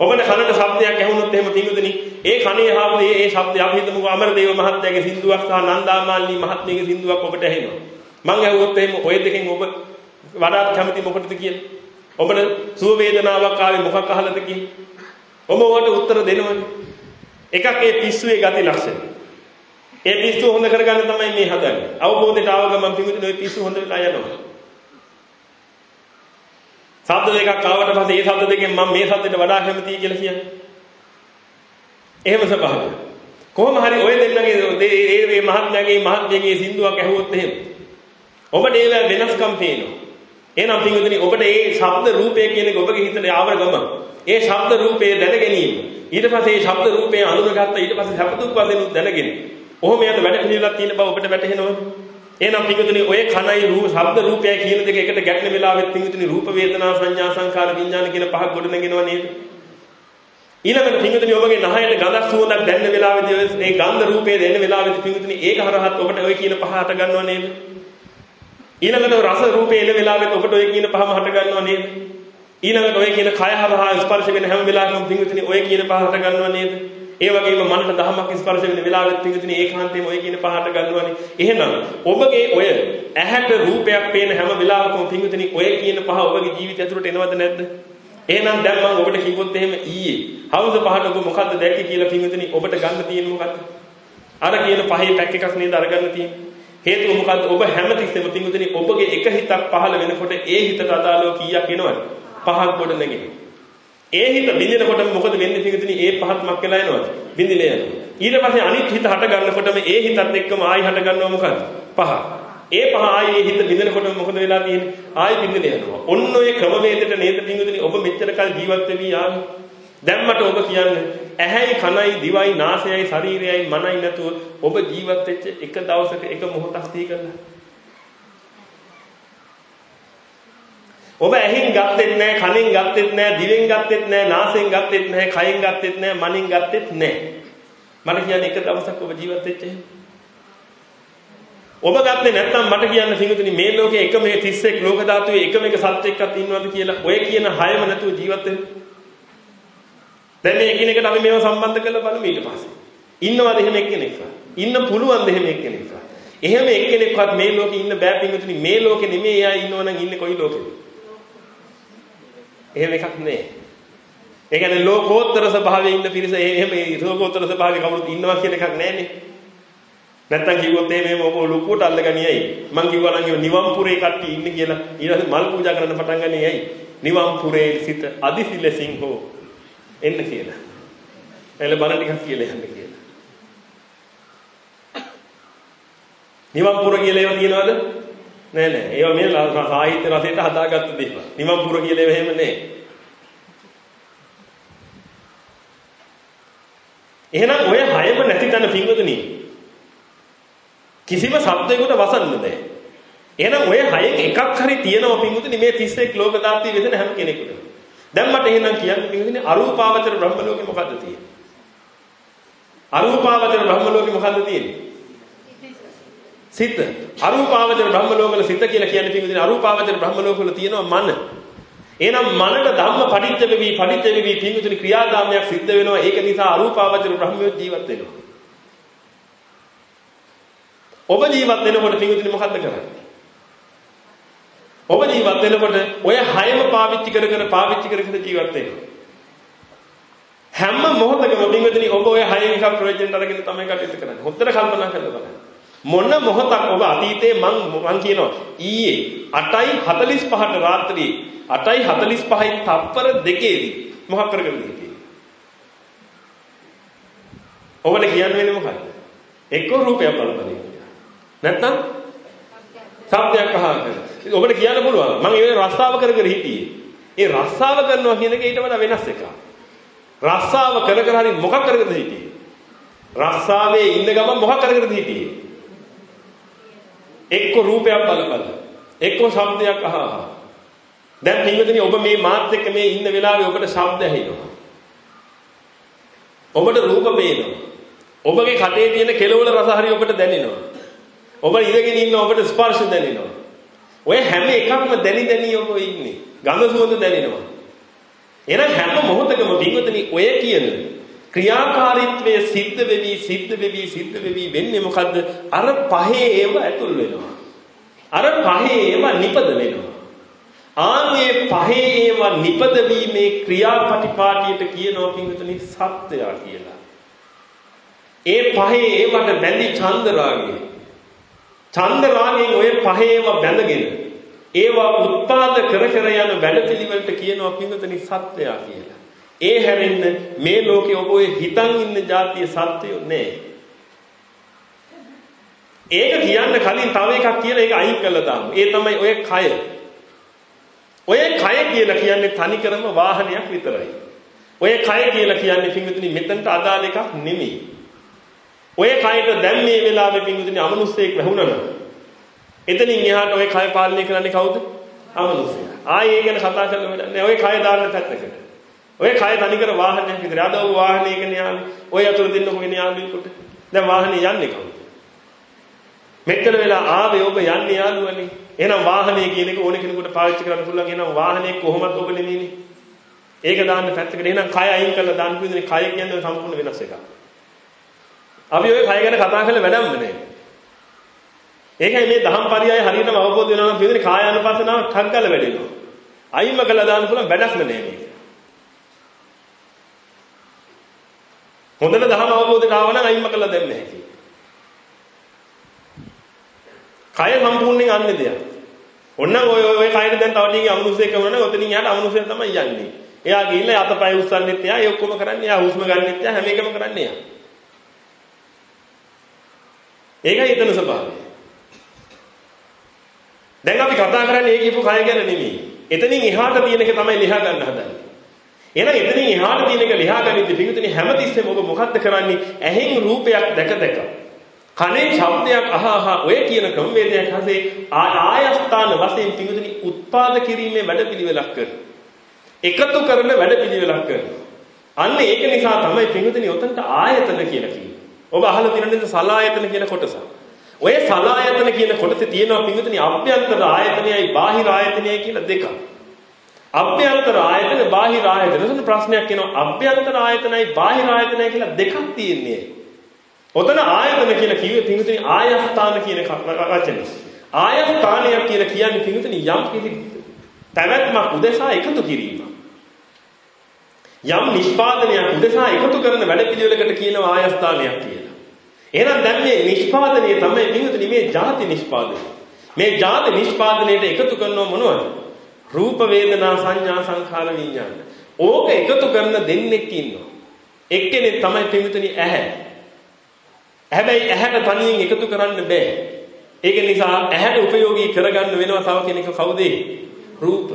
ඔබට කනට ශබ්දයක් ඇහුනොත් එහෙම පිටුතුනි ඒ කනේ ආපු ඒ ඒ ශබ්දය අපි හිතමුකෝ අමරදේව මහත්තයාගේ සින්දුවක් සහ නන්දාමාලිනී මහත්මියගේ සින්දුවක් ඔබට ඇහෙනවා. මං ඇහුවොත් එහෙම ඔය දෙකෙන් ඔබ වඩාත් කැමති මොකටද කියලා? ඔබට සුව වේදනාවක් ආවේ මොකක් අහලාද කියලා? ඔබ ඔකට උත්තර දෙනවනේ. එකක් ඒ පිස්සුවේ ගති ලක්ෂණ. ඒ පිස්සු හොඳ කරගන්න තමයි මේ හදන්නේ. අවබෝධයට ආව ගමන් පිටුතුනි ඔය පිස්සු හොඳ වෙලා යනවා. ශබ්ද දෙකක් ආවට පස්සේ ඒ ශබ්ද දෙකෙන් මම මේ ශබ්දෙට වඩා කැමතියි කියලා කියන්නේ. එහෙම ස්වභාවය. කොහොම හරි ඔය දෙන්නගේ ඒ මේ මහත්මයාගේ මහත්මියගේ සින්දුවක් ඇහුවොත් එහෙම. ඔබට ඒව වෙනස්කම් පේනවා. එහෙනම් පින්වතුනි ඔබට ඒ ශබ්ද රූපය කියන එක ඔබගේ හිතට ආවර ගම. ඒ ශබ්ද රූපය දැන ගැනීම. ඊට පස්සේ ඒ ශබ්ද රූපය අනුරගත්ත ඊට පස්සේ සැප දුක් වශයෙන් දැනගෙන. ඔහොම යට වැඩ පිළිවෙලක් තියෙන බව ඔබට වැටහෙනවද? එහෙනම් පිටුතුනි ඔය කණයි රූප ශබ්ද රූපය කියන දෙක එකට ගැටෙන වෙලාවෙත් පිටුතුනි රූප වේදනා සංඥා සංකාර විඥාන කියන පහක් ගොඩ නැගෙනව නේද? ඊළඟට පිටුතුනි ඔබගේ නහයට ගඳක් සුවඳක් දැනෙන වෙලාවෙදී මේ ගන්ධ රූපය දැනෙන වෙලාවෙදී පිටුතුනි ඒක හරහත් ඔබට ඔය කියන පහ හට ගන්නව නේද? ඊළඟට රස රූපය එන වෙලාවෙත් ඔබට ඔය කියන පහම හට ගන්නව නේද? ඊළඟට ඔය කියන කය හරහා ස්පර්ශ වෙන හැම වෙලාවකම පිටුතුනි ඔය කියන පහ හට ගන්නව නේද? ඒ වගේම මනට දහමක් ස්පර්ශ වෙන වෙලාවෙත් පිටුතුනි ඒකාන්තයෙන්ම ඔය කියන පහට ගන්නවනේ. එහෙනම් ඔබගේ ඔය ඇහැට රූපයක් පේන හැම වෙලාවකම පිටුතුනි ඔය කියන පහ ඔබගේ ජීවිතය ඇතුළට එනවද නැද්ද? එහෙනම් දැන් මම ඔබට කිව්වොත් එහෙම ඊයේ හවුස පහට ඔබ මොකද්ද දැක්කේ කියලා පිටුතුනි ඔබට ගන්න තියෙන්නේ මොකද්ද? අර කියන පහේ පැක් එකක් නේද අරගන්න තියෙන්නේ. හේතුව මොකද්ද? ඔබ හැමතිස්සෙම පිටුතුනි ඔබගේ එක හිතක් පහළ වෙනකොට ඒ හිතට අදාළව කීයක් එනවද? පහක් ගොඩ නැගෙනවා. ඒ හිත බින්දිනකොට මොකද වෙන්නේ පිටින් ඒ පහත් මක් වෙලා යනවද? බින්දිලා යනවා. ඊට පස්සේ අනිත් හිත හට ගන්නකොටම ඒ හිතත් එක්කම ආයි හට ගන්නවා මොකද? පහ. ඒ පහ ආයි ඒ හිත බින්දිනකොටම මොකද වෙලා තියෙන්නේ? ආයි බින්දිලා යනවා. ඔන්න ඔය ක්‍රමවේදයට නේද පිටින් ඔබ මෙච්චර කල් ජීවත් වෙවි ආවේ. දැන් මට ඔබ කියන්නේ ඇහැයි කනයි දිවයි නාසයයි ශරීරයයි මනයි නැතුව ඔබ ජීවත් වෙච්ච එක දවසක එක මොහොතක් තී කරලා ඔබ ඇහින් ගත්තෙත් නැහැ, කනෙන් ගත්තෙත් නැහැ, දිවෙන් ගත්තෙත් නැහැ, නාසයෙන් ගත්තෙත් නැහැ, කයෙන් ගත්තෙත් නැහැ, මනෙන් ගත්තෙත් නැහැ. මට කියන්නේ එක දවසක් ඔබ ජීවත් වෙච්ච එහෙම. ඔබ ගත්තේ නැත්නම් මට කියන්න සිංහතුනි මේ ලෝකේ එකම මේ 31 ලෝක ධාතුවේ එකම එක සත්‍යයක්වත් ඉන්නවද කියලා ඔය කියන හයම නැතුව ජීවත් වෙන්න. දැන් මේ එකිනෙකට අපි මේව සම්බන්ධ කරලා බලමු ඊට පස්සේ. ඉන්නවද එහෙම එක්කෙනෙක්වත්? ඉන්න පුළුවන්ද එහෙම එක්කෙනෙක්වත්? එහෙම එක්කෙනෙක්වත් මේ ලෝකේ ඉන්න බෑ පිංගුතුනි මේ ලෝකේ නෙමෙයි එයා ඉන්නවනම් ඉන්නේ කොයි ලෝකෙද? එහෙම එකක් නෑ. ඒ කියන්නේ ලෝකෝත්තර ස්වභාවයේ ඉන්න පිරිස එහෙම ලෝකෝත්තර ස්වභාවයේ කවුරුත් ඉන්නවා කියන එකක් නෑනේ. නැත්තම් කිව්වොත් එහෙම මොක ලොකුවට අල්ලගනියයි. මං කිව්වා නම් නිවන් පුරේ කට්ටිය ඉන්නේ කියලා ඊළඟ මල් පූජා කරන්න පටන් ගන්නේ ඇයි? නිවන් පුරේ සිට අදිසිලසින් හෝ එන්න කියලා. එළ බණ ටිකක් කියලා යන්න කියලා. නිවන් පුර කියලා ඒවා තියනවද? නෑ නෑ. ඒවා මේ සාහිත්‍ය රසයට හදාගත්ත දේවල්. නිවන් පුර කියලා ඒවා එහෙම නෑ. එහෙනම් ඔය හයම නැති තැන පින්වතුනි කිසිම සත්වයකට වසන්න බෑ. එහෙනම් ඔය හයෙන් එකක් හරි තියෙනවා පින්වතුනි මේ 31 ලෝක ධාතුවේ වෙදෙන හැම කෙනෙකුට. දැන් මට එහෙනම් කියන්න පින්වතුනි අරූපාවචර බ්‍රහ්ම ලෝකෙ මොකද්ද තියෙන්නේ? අරූපාවචර බ්‍රහ්ම ලෝකෙ මොකද්ද තියෙන්නේ? සිත අරූපාවචර බ්‍රහ්ම ලෝකවල සිත කියලා කියන්නේ පිටින් අරූපාවචර බ්‍රහ්ම ලෝකවල තියෙනවා මන. එහෙනම් මනට ධම්ම පටිච්ච වෙවි පටිච්ච වෙවි පිටුතුනි ක්‍රියාදාමයක් සිද්ධ වෙනවා. ඒක නිසා අරූපාවචර බ්‍රහ්මියෝ ජීවත් වෙනවා. ඔබ ජීවත් වෙනකොට පිටුතුනි මොකද්ද කරන්නේ? ඔබ ජීවත් වෙනකොට ඔය හයම පාවිච්චි කර කර පාවිච්චි කර කර ජීවත් වෙනවා. හැම මොහොතකම පිටුතුනි ඔබ ඔය හයෙන් එකක් ප්‍රයෝජනට අරගෙන තමයි කටයුතු කරන්නේ. හොඳට කල්පනා කරලා බලන්න. මොන මොහොතක් ඔබ අතීතේ මං මං කියනවා ඊයේ 8:45ට රාත්‍රියේ 8:45යි තප්පර දෙකේදී මොකක් කරගෙනද හිටියේ ඔබට කියන්න වෙන්නේ මොකක්ද එක්ක රූපයක් බලපදින්න නැත්නම් ශබ්දයක් අහගෙන. ඔබට කියන්න පුළුවන් මම ඒ රස්සාව කර කර හිටියේ. ඒ රස්සාව කරනවා කියන එක ඊට වඩා වෙනස් එකක්. රස්සාව කර කර හරි මොකක් කරගෙනද හිටියේ? රස්සාවේ ඉන්න ගමන් මොකක් කරගෙනද හිටියේ? එක්ක රූපයක් බල බල එක්ක ශබ්දයක් අහ අහ. දැන් පින්වතුනි ඔබ මේ මාත් එක්ක මේ ඉන්න වෙලාවේ ඔබට ශබ්ද ඇහෙනවා. ඔබට රූප පේනවා. ඔබගේ කටේ තියෙන කෙලවල රස හරි ඔබට දැනෙනවා. ඔබ ඉඳගෙන ඉන්න ඔබට ස්පර්ශ දැනෙනවා. ඔය හැම එකක්ම දැනි දැනි ඔබ ඉන්නේ. ගඳ සුවඳ දැනෙනවා. එහෙනම් හැම මොහොතකම පින්වතුනි ඔය කියන ක්‍රියාකාරීත්වයේ සිද්ධ වෙවි සිද්ධ වෙවි සිද්ධ වෙවි වෙන්නේ මොකද්ද? අර පහේ ඒව ඇතුල් වෙනවා. අර පහේ ඒව නිපද වෙනවා. ආන්නේ පහේ ඒව නිපද වීමේ ක්‍රියාපටිපාටියට කියනවා පින්වතුනි සත්‍යය කියලා. ඒ පහේ ඒවට බැඳි චන්දරාගය. චන්දරාගයෙන් ඔය පහේ ඒව බැඳගෙන ඒවා උත්පාද කර කර යන වැඩපිළිවෙලට කියනවා පින්වතුනි සත්‍යය කියලා. ඒ හැරෙන්න මේ ලෝකේ ඔබ ඔය හිතන් ඉන්න જાතිය සත්‍යය නෑ. ඒක කියන්න කලින් තව එකක් කියලා ඒක අයින් කළා දාමු. ඒ තමයි ඔය කය. ඔය කය කියලා කියන්නේ තනිකරම වාහනයක් විතරයි. ඔය කය කියලා කියන්නේ පින්විතනි මෙතනට අදාළ එකක් නෙමෙයි. ඔය කයට දැන් මේ වෙලාවේ පින්විතනි අමනුස්සයෙක් වැහුණා නම් එතනින් එහාට ඔය කය පාලනය කරන්නේ කවුද? අමනුස්සයා. ආයේ ඒ ගැන කතා කරන්න වැඩක් නෑ. ඔය කය දාන්න පැත්තකට. ඔය කය තනිකර වාහනයක් විතරයි. අද ඔය වාහනයක න්යාලු. ඔය අතුර දෙන්න කොහේ න්යාලුවෙකුට. දැන් වාහනේ යන්නේ කවුද? මෙච්චර වෙලා ආවේ ඔබ යන්නේ යාළුවනේ. එහෙනම් වාහනේ කියන එක ඕන කෙනෙකුට පාවිච්චි කරන්න පුළුවන්. එහෙනම් වාහනේ කොහොමද ඔබ නෙමෙයිනේ. ඒක දාන්න පැත්තකට. එහෙනම් කය අයින් කරලා දාන්න පිළිදෙන කය කියන්නේ සම්පූර්ණ වෙනස් එකක්. අපි ඔය කය ගැන කතා කරලා වැඩක්ම නැහැ. ඒකයි මේ දහම් පරියය හරියටම අවබෝධ වෙනවා නම් පිළිදෙන කායානුපස්සනාව ටක් ගාලා වැඩෙනවා. අයින්ම කළා දාන්න පුළුවන් වැඩක්ම නැහැ මේක. හොඳට දහම අවබෝධයට ආව නම් අයින්ම කළා දැම්ම හැකියි. කය සම්පූර්ණයෙන් අන්නේ දෙයක්. ඔන්නම් ඔය ඔය කයර දැන් තව ටිකක් අමනුෂ්‍යයෙක් වුණා නම් ඔතනින් යාට අමනුෂ්‍යය තමයි යන්නේ. එයා ගිහිල්ලා අතපය උස්සන්නෙත් එයා ඒ ඔක්කොම කරන්නේ එයා හුස්ම ගන්නෙත් එයා හැම එකම කරන්නේ එයා. ඒකයි එතන ස්වභාවය. දැන් අපි කතා කරන්නේ ඒ කියපු කය ගැන නෙමෙයි. එතනින් එහාට තියෙන එක තමයි ලියා ගන්න හදන්නේ. එහෙනම් එතනින් එහාට තියෙන එක ලියා ගනිද්දී පිටුතුනි හැමතිස්සෙම ඔබ මොකද්ද කරන්නේ? ඇහෙන් රූපයක් දැක දැක කනේ ශබ්දයක් අහ අහ ඔය කියන ක්‍රමවේදයක් හසේ ආයස්ථාන වශයෙන් පිඟුතුනි උත්පාද කිරීමේ වැඩපිළිවෙලක් කරනවා. එකතු කරන වැඩපිළිවෙලක් කරනවා. අන්න ඒක නිසා තමයි පිඟුතුනි උතන්ට ආයතන කියලා කියන්නේ. ඔබ අහලා තියෙනද සලායතන කියන කොටස. ඔය සලායතන කියන කොටසේ තියෙනවා පිඟුතුනි අභ්‍යන්තර ආයතනයයි බාහිර ආයතනයයි කියලා දෙකක්. අභ්‍යන්තර ආයතන බාහිර ආයතන. එතන ප්‍රශ්නයක් එනවා අභ්‍යන්තර ආයතනයි බාහිර ආයතනයි කියලා දෙකක් තියෙන්නේ. ඔතන ආයතන කියලා කිව්වේ පින්විතනි ආයස්ථාන කියන වචනේ. ආයස්ථානයක් කියලා කියන්නේ පින්විතනි යම් කිසි පැවැත්මක් උදෙසා එකතු කිරීම. යම් නිෂ්පාදනයක් උදෙසා එකතු කරන වැඩපිළිවෙලකට කියනවා ආයස්ථානයක් කියලා. එහෙනම් දැන් මේ නිෂ්පාදනය තමයි පින්විතනි මේ ಜಾති නිෂ්පාදනය. මේ ಜಾති නිෂ්පාදනයේට එකතු කරනව මොනවද? රූප වේදනා සංඥා සංඛාර විඥාන. ඕක එකතු කරන දෙන්නෙක් ඉන්නවා. එක්කෙනෙක් තමයි පින්විතනි ඇහැ. හැබැයි ඇහැට තනියෙන් එකතු කරන්න බෑ. ඒක නිසා ඇහැට ප්‍රයෝගී කරගන්න වෙනවා තව කෙනෙක් කවුද රූප.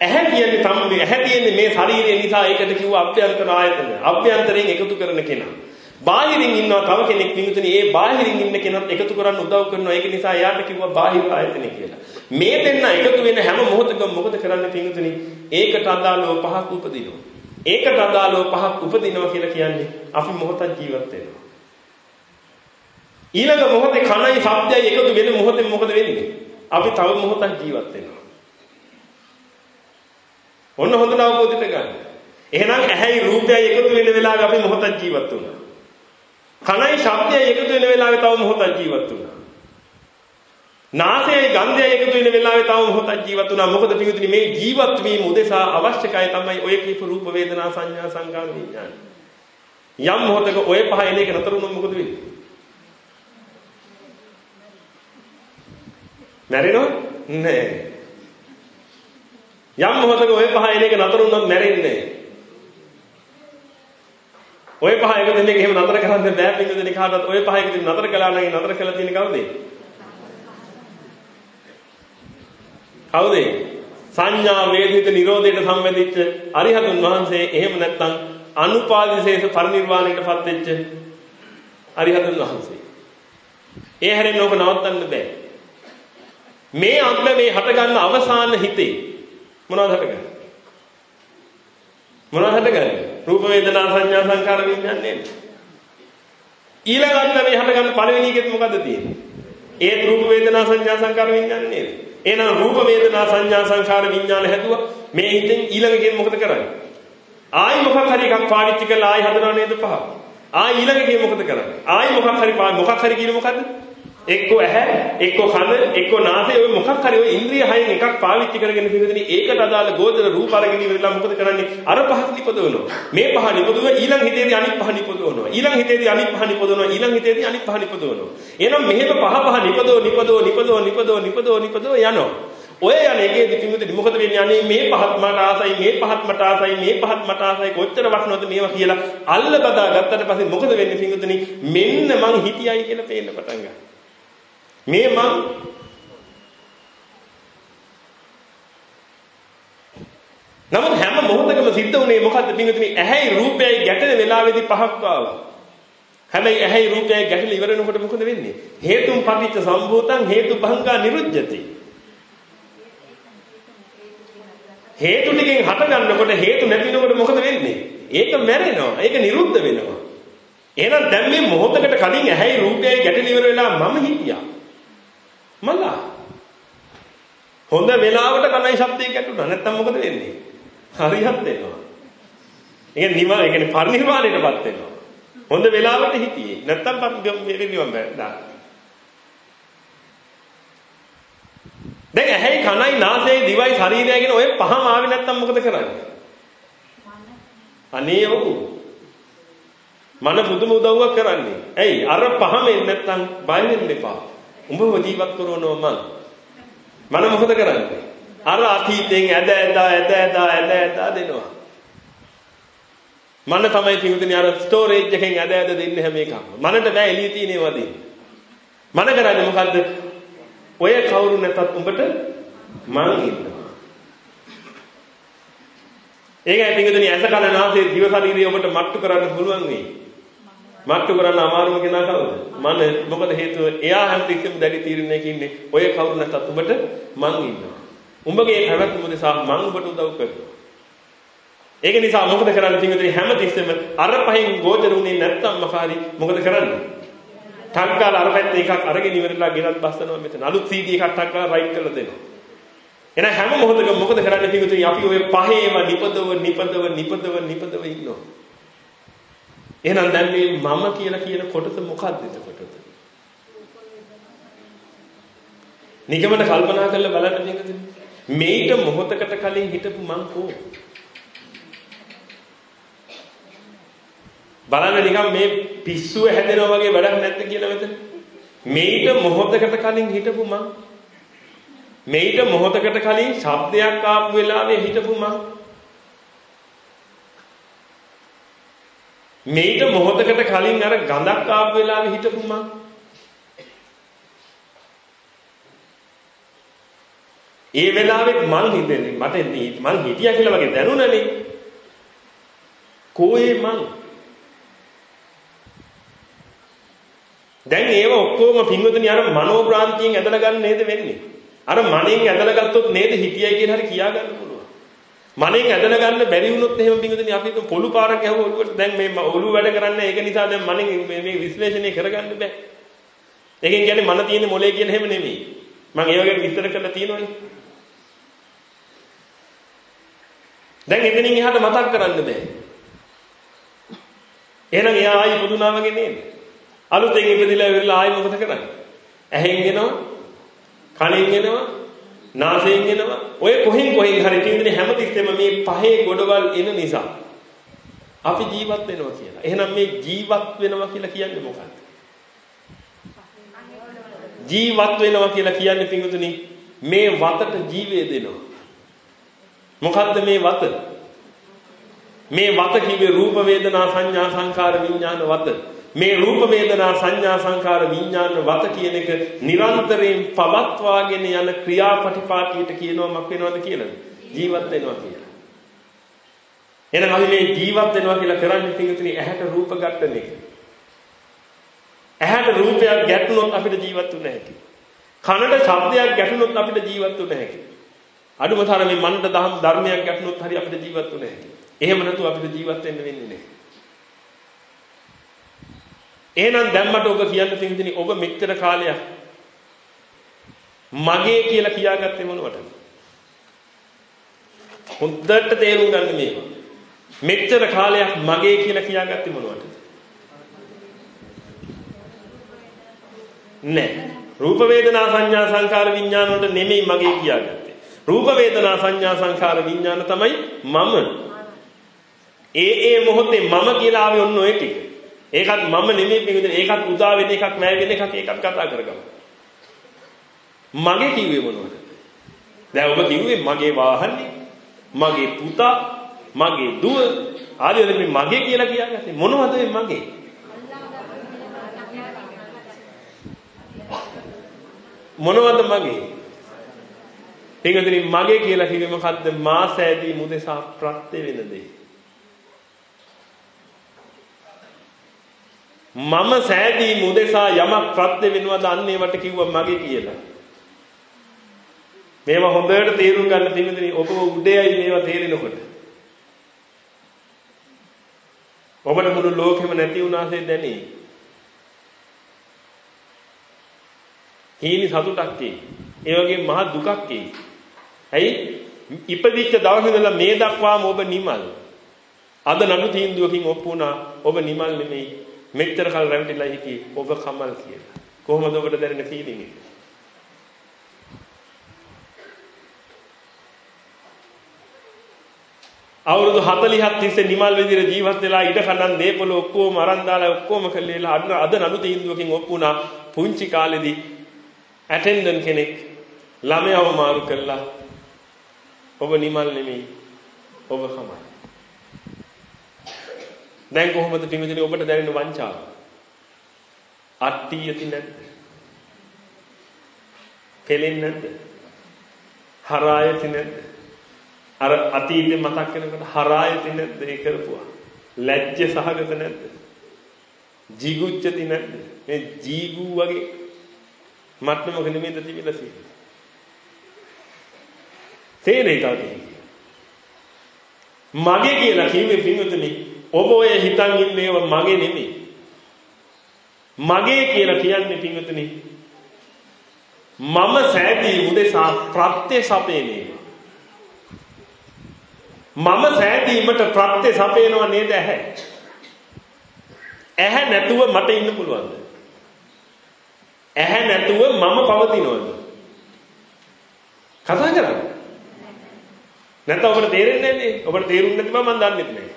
ඇහැ කියන්නේ තමයි ඇහැ තියෙන්නේ මේ ශරීරය නිසා ඒකට කිව්ව අභ්‍යන්තර ආයතන. අභ්‍යන්තරයෙන් එකතු කරන කෙනා. බාහිරින් ඉන්නවා තව කෙනෙක් නිකුතනේ ඒ බාහිරින් ඉන්න කෙනත් එකතු කරන්න උදව් කරනවා. ඒක නිසා එයාට කිව්වා බාහිර ආයතන කියලා. මේ දෙන්න එකතු වෙන හැම මොහොතකම මොකද කරන්නේ පින්තුනේ? ඒකට අදාළව පහක් උපදිනවා. ඒකට අදාළව පහක් උපදිනවා කියලා කියන්නේ අපි මොහොතක් ජීවත් වෙනවා. ඊළඟ මොහොතේ කණයි ශබ්දයයි එකතු වෙන මොහොතේ මොකද වෙන්නේ? අපි තව මොහොතක් ජීවත් වෙනවා. ඔන්න හොඳට අවබෝධයට ගන්න. එහෙනම් ඇහැයි රූපයයි එකතු වෙන වෙලාවේ අපි මොහොතක් ජීවත් වුණා. කණයි ශබ්දයයි එකතු වෙන වෙලාවේ තව මොහොතක් ජීවත් වුණා. නාසයයි ගන්ධයයි එකතු වෙන වෙලාවේ තව මොහොතක් ජීවත් වුණා. මොකද පිටුතුනි මේ ජීවත් වීම උදෙසා අවශ්‍යකයි තමයි ඔය කියපු රූප වේදනා සංඥා සංකාර විඥාන. යම් මොහොතක ඔය පහ එන එක නතර වුණොත් මොකද වෙන්නේ? මැරෙනවද? නෑ. යම් මොහොතක ওই පහ එන එක නතර වුණොත් මැරෙන්නේ ඔය පහ එක දෙනෙක් එහෙම නතර කරන්න බෑ පින්වතුනි කාටවත් ඔය පහ එක දෙනෙක් නතර කළා නම් නතර කළා තියෙන කවුද? කවුද? සංඥා වේදිත නිරෝධයට සම්බන්ධිච්ච අරිහතුන් වහන්සේ එහෙම නැත්නම් අනුපාදිශේෂ පරිනිර්වාණයටපත් වෙච්ච අරිහතුන් වහන්සේ. ඒ හැරෙන්න ඕක නවත්තන්න බෑ. මේ අම්ම මේ හටගන්න අවසාන හිතේ මොනවද හටගන්නේ? මොනවද හටගන්නේ? රූප වේදනා සංඥා සංකාර විඥාන නේද? ඊළඟට මේ හටගන්න පළවෙනි එකෙත් මොකද්ද තියෙන්නේ? ඒත් රූප වේදනා සංඥා සංකාර විඥාන නේද? එහෙනම් රූප වේදනා සංඥා සංකාර විඥාන හැදුවා මේ හිතෙන් ඊළඟ එකෙන් මොකද කරන්නේ? ආයි මොකක් හරි එකක් පාවිච්චි කරලා ආයි හදනව නේද පහ? ආයි ඊළඟ එකේ මොකද කරන්නේ? ආයි මොකක් හරි මොකක් හරි කියන මොකද්ද? එක්ක ඇහැ, එක්ක කන, එක්ක නාසය ඔය මොකක් හරි ඔය ඉන්ද්‍රිය හයෙන් එකක් පාවිච්චි කරගෙන පිළිදෙනි ඒකට අදාළ ගෝචර රූප අරගෙන ඉවරලා මොකද කරන්නේ? අර පහ නිපදවනවා. මේ පහ නිපදවන ඊළඟ හිතේදී අනිත් පහ නිපදවනවා. ඊළඟ හිතේදී අනිත් පහ නිපදවනවා. ඊළඟ හිතේදී අනිත් පහ නිපදවනවා. එහෙනම් මෙහෙම පහ පහ නිපදව නිපදව නිපදව නිපදව නිපදව නිපදව යනවා. ඔය යන එකේදී පිටුදේ මොකද වෙන්නේ අනේ මේ පහත් මට ආසයි මේ පහත් මට ආසයි මේ පහත් මට ආසයි කොච්චර වටිනවද මේවා කියලා අල්ල බදා ගත්තට පස්සේ මොකද වෙන්නේ පිටුදේ මෙන්න මං හිටියයි කියලා පේන්න පටන් ගන්නවා මේ මං නමුත් හැම මොහොතකම සිද්ධ වුණේ මොකද්ද පින්විතනි ඇහැයි රූපයයි ගැටෙන වෙලාවේදී පහක් ආවා. හැබැයි ඇහැයි රූපයයි ගැටල ඉවරනකොට මොකද වෙන්නේ? හේතුම් පටිච්ච සම්භූතං හේතු භංගා නිරුද්ධති. හේතු ටිකෙන් හට ගන්නකොට හේතු නැතිනකොට මොකද වෙන්නේ? ඒක මැරෙනවා. ඒක නිරුද්ධ වෙනවා. එහෙනම් දැන් මේ මොහොතකට කලින් ඇහැයි රූපයයි ගැටල ඉවර වෙලා මම හිටියා. මලා. හොඳ වෙලාවට කනයි ශබ්දේ ගැටුණා. නැත්තම් මොකද වෙන්නේ? හරියට වෙනවා. ඒ නිම ඒ කියන්නේ පරිනිර්වාණයටපත් වෙනවා. හොඳ වෙලාවට හිටියේ. නැත්තම් වෙන්නේ බෑ. දැන් ඇහැයි කනයි නාසයයි දිවයි ශරීරයයි කියන ඔය පහම ආවේ නැත්තම් මොකද කරන්නේ? අනේ ඔව්. මන පුදුම උදව්වක් කරන්නේ. ඇයි? අර පහම එන්නේ නැත්තම් බය වෙන්න එපා. උඹව ජීවත් කරනවා මං. මම මොකද කරන්නේ? අර අතීතයෙන් ඇද ඇදා ඇද ඇදා ඇද ඇදා දෙනවා. මන්න තමයි පිටුදින අර ස්ටෝරේජ් එකෙන් ඇද ඇද දෙන්නේ හැම එකක්ම. මනට බෑ එළිය තියෙනේවා දෙන්න. මන කරන්නේ මොකද්ද? ඔය කවුරු නැතත් උඹට මං ඉන්නවා. ඒකයි පිටුදින ඇස කන නාසය දිව ශරීරය ඔබට මට්ටු කරන්න පුළුවන් වෙයි. මට්ටු කරන්න අමාරුම කෙනා කවුද? මන මොකද හේතුව එයා හැමතිස්සෙම දැඩි තීරණයක ඉන්නේ. ඔය කවුරු නැතත් උඹට මං ඉන්නවා. උඹගේ පැවැත්ම නිසා මං උඹට උදව් කරනවා. ඒක නිසා මොකද කරන්නේ පින්විතේ හැමතිස්සෙම අර පහෙන් ගෝචර උනේ නැත්තම් මකාරි මොකද කරන්නේ? ටක් ගාලා අර පැත්තේ එකක් අරගෙන ඉවරලා ගෙනත් බස්සනවා මෙතන. අලුත් CD එකක් ටක් ගාලා රයිට් කරලා දෙනවා. එහෙනම් හැම මොහොතකම මොකද කරන්නේ පින්විතේ අපි ඔය පහේම නිපදව නිපදව නිපදව නිපදව ඉන්නවා. එහෙනම් දැන් මේ මම කියලා කියන කොටස මොකක්ද එතකොට? නිගමන කල්පනා කරලා බලන්න මේකද? මේිට මොහොතකට කලින් හිටපු මං කෝ? බලන්න නිකන් මේ පිස්සුව හැදෙනවා වගේ වැඩක් නැද්ද කියලා මෙතන? මේිට මොහොතකට කලින් හිටපු මං මේිට මොහොතකට කලින් ශබ්දයක් ආපු වෙලාවේ හිටපු මං මේිට මොහොතකට කලින් අර ගඳක් ආපු වෙලාවේ හිටපු මං. ඒ වෙලාවෙත් මං හිතෙන්නේ මට මං හිටියා කියලා වගේ දැනුණනේ. කෝයේ මං. දැන් ඒව ඔක්කොම පින්වතුනි අර මනෝබ්‍රාන්තියෙන් ඇදලා ගන්න නේද වෙන්නේ? අර මනෙන් ඇදලා ගත්තොත් නේද හිටියයි කියලා හරි කියා ගන්න පුළුවන්. මනෙන් ඇදලා ගන්න බැරි වුණොත් එහෙම පිටුදෙනි අපි පොළු පාරක් ගැහුව ඔළුවට දැන් මේ ඔළුව වැඩ කරන්නේ ඒක නිසා දැන් මනෙන් මේ විශ්ලේෂණය කරගන්න බෑ. ඒකෙන් කියන්නේ මන තියෙන මොලේ කියන හැම නෙමෙයි. මම ඒ වගේ විස්තර කරලා තියෙනවනේ. දැන් එතනින් එහාට මතක් කරන්න බෑ. එහෙනම් එයා ආයි පුදුනා වගේ නේද? අලුතෙන් ඉපදිලා ඉවරලා ආයි මොකද කරන්නේ? ඇහෙන් එනවා, කනෙන් එනවා, නාසයෙන් එනවා. ඔය කොහෙන් කොහෙන් හරි තියෙන්නේ හැමතිස්සෙම මේ පහේ ගොඩවල් එන නිසා අපි ජීවත් වෙනවා කියලා. එහෙනම් මේ ජීවත් වෙනවා කියලා කියන්නේ මොකක්ද? ජීවත් වෙනවා කියලා කියන්නේ පිටුතුනි මේ වතට ජීවය දෙනවා. මොකද්ද මේ වත? මේ වත කිව්වේ රූප වේදනා සංඥා සංකාර විඥාන වත. මේ රූප වේදනා සංඥා සංකාර විඥාන වත කියන එක නිරන්තරයෙන් පවත්වාගෙන යන ක්‍රියාපටිපාටියට කියනවා මක් වෙනවද කියලා. ජීවත් වෙනවා කියලා. එහෙනම් අපි මේ ජීවත් වෙනවා කියලා කරන්නේ පිටින් ඇහැට රූප ගන්න එක. ඇහැට රූපයක් ගැටුනොත් අපිට ජීවත් වෙන්න හැකියි. කනට ශබ්දයක් ගැටුනොත් අපිට ජීවත් වෙන්න හැකියි. අඩුම තරමේ මනට දහම් ධර්මයක් ගැටුනොත් හරි අපිට ජීවත් වෙන්න හැකියි. එහෙම නැතුව අපිට ජීවත් වෙන්න වෙන්නේ නැහැ. එහෙනම් දැන් මට ඔබ කියන්න තියෙන්නේ ඔබ මෙච්චර කාලයක් මගේ කියලා කියාගත්තේ මොනවටද? හොඳට තේරුම් ගන්න මේක. මෙච්චර කාලයක් මගේ කියලා කියාගත්තේ මොනවටද? නෑ. රූප වේදනා සංඥා සංකාර විඥාන වලට නෙමෙයි මගේ කියාගත්තේ. රූප වේදනා සංඥා සංකාර විඥාන තමයි මම. ඒ ඒ මොහොතේ මම කියලා ආවේ ඔන්න ඔය ටික. ඒකත් මම නෙමෙයි පිටින් ඒකත් උදා වෙන එකක් නැහැ වෙන එකක් ඒකත් කතා කරගමු. මගේ කිව්වේ මොනවද? දැන් ඔබ කිව්වේ මගේ වාහනේ, මගේ පුතා, මගේ දුව ආදී වලින් මගේ කියලා කියාගත්තේ මොනවද මගේ? මොනවද මගේ? පින්වතුනි මගේ කියලා කිව්වේ මොකද්ද? මා සෑදී මුදෙසා ප්‍රත්‍ය වෙන දේ. මම සෑදී මුදෙසා යමක් ප්‍රත්‍ය වෙනවද අන්න ඒවට කිව්වා මගේ කියලා. මේවා හොඳට තේරුම් ගන්න පින්වතුනි ඔබ උඩේයි මේවා තේරෙනකොට. ඔබට මුළු ලෝකෙම නැති වුණාසේ දැනේ. හීනි සතුටක් එයි. ඒ වගේම මහ දුකක් එයි. ඇයි? ඉපදිච්ච දවස් ඉඳලා මේ දක්වාම ඔබ නිමල්. අද නඩු තීන්දුවකින් ඔප්පු වුණා ඔබ නිමල් නෙමෙයි. මෙච්චර කල් රැවටිලා හිටියේ ඔබ කමල් කියලා. කොහොමද ඔබට දැනෙන ෆීලිං එක? අවුරුදු 40ක් තිස්සේ නිමල් විදිහට ජීවත් වෙලා ඉඩ කඩන් දීපල ඔක්කොම අරන් දාලා ඔක්කොම කළේලා අද නඩු තීන්දුවකින් ඔප්පු වුණා පුංචි කාලෙදී ඇටෙන්ඩන්ට් කෙනෙක් ළමයව මාරු කළා. ඔබ නිමල් නෙමෙයි. ඔබ කමයි. දැන් කොහොමද පින්විතනි ඔබට දැනෙන වංචාව? අට්ටි යති නැද්ද? පෙලෙන්නේ නැද්ද? හරායති නැද්ද? අර අතීතේ මතක් වෙනකොට හරායති නැද්ද ඒ කරපුවා? ලැජ්ජ සහගත නැද්ද? ජීගුච්චති නැද්ද? මේ ජීගු වගේ මට්ටමක නෙමෙයිද තිබිලා තියෙන්නේ. තේරෙයිද මගේ කියලා කිව්වේ පින්වතුනි ඔබ ඔය හිතන් ඉන්නේව මගේ නෙමෙයි. මගේ කියලා කියන්නේ පින්වතුනි මම සෑදී උදෙසා ප්‍රත්‍ය සපේනේ. මම සෑදීමට ප්‍රත්‍ය සපේනව නේද ඇහැ? ඇහැ නැතුව මට ඉන්න පුළුවන්ද? ඇහැ නැතුව මම පවතිනවද? කතා කරන්නේ. නැත්නම් ඔබට තේරෙන්නේ නැන්නේ. ඔබට තේරුම් නැති බව මම දන්නේ නැහැ.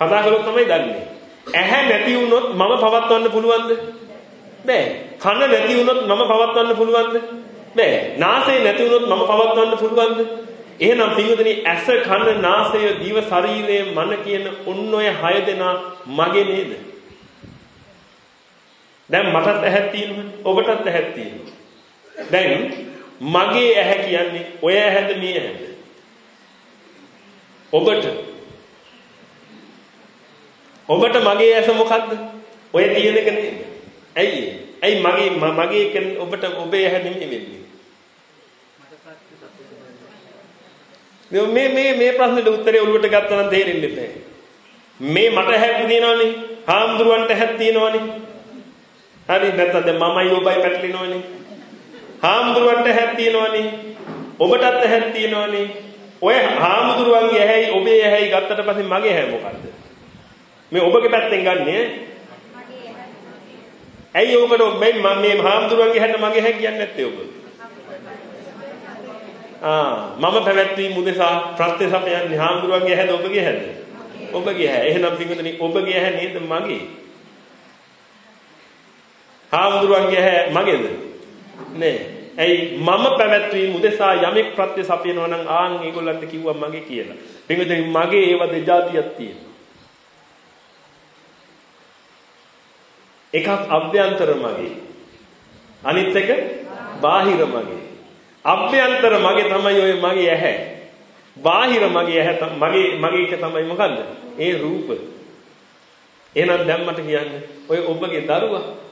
කතා කළොත් තමයි දන්නේ. ඇහැ නැති වුණොත් මම පවත්වන්න පුළුවන්ද? බෑ. කන නැති වුණොත් මම පවත්වන්න පුළුවන්ද? බෑ. නාසය නැති වුණොත් මම පවත්වන්න පුළුවන්ද? එහෙනම් පින්වතුනි ඇස කන නාසය දිව ශරීරය මන කියන ඔන්න ඔය හය දෙනා මගේ නේද? දැන් මටත් ඇහක් තියෙනවනේ. ඔබටත් ඇහක් තියෙනවා. දැන් මගේ ඇහැ කියන්නේ ඔය ඇහැද මේ ඇහැද? ඔබට ඔබට මගේ ඇස මොකද්ද? ඔය තියෙන එක නේද? ඇයි? ඇයි මගේ මගේ ඔබට ඔබේ ඇහැ නෙමෙයි වෙන්නේ? මේ මේ මේ ප්‍රශ්නෙට උත්තරේ ඔළුවට ගත්තා නම් තේරෙන්නේ නැහැ. මේ මට ඇහක් තියෙනවනේ. හාමුදුරුවන්ට ඇහක් තියෙනවනේ. හරි නැත්නම් දැන් මමයි ඔබයි පැටලෙනවනේ. හාමුදුරුවන්ට ඇහක් තියෙනවනේ. ඔබටත් ඇහක් තියෙනවනේ. ඔය හාමුදුරුවන්ගේ ඇහැයි ඔබේ ඇහැයි ගත්තට පස්සේ මගේ ඇහැ මොකද්ද? මේ ඔබගේ පැත්තෙන් ගන්නෙ ඇයි ඔබට මේ මේ හාමුදුරුවන්ගේ හැට මගේ හැ කියන්නේ නැත්තේ ඔබ? ආ මම පැවැත්වීම උදෙසා ප්‍රත්‍ය සපයන්නේ හාමුදුරුවන්ගේ හැද ඔබගේ හැද? ඔබගේ හැ. එහෙනම් පින්වතුනි ඔබගේ හැ නේද මගේ? හාමුදුරුවන්ගේ හැ මගේද? නෑ. ඇයි මම පැවැත්වීම උදෙසා යමෙක් ප්‍රත්‍ය සපයනවා නම් ආන් ඒගොල්ලන්ට කිව්වා මගේ කියලා. පින්විතනි මගේ ඒව දෙජාතියක් තියෙනවා. එකක් අභ්‍යන්තර මගේ. අනිත් එක බාහිර මගේ. අභ්‍යන්තර මගේ තමයි ඔය මගේ ඇහැ. බාහිර මගේ ඇහැ මගේ මගේ එක තමයි මොකද්ද? ඒ රූප. එහෙනම් දැන් මට කියන්න ඔය ඔබගේ දරුවා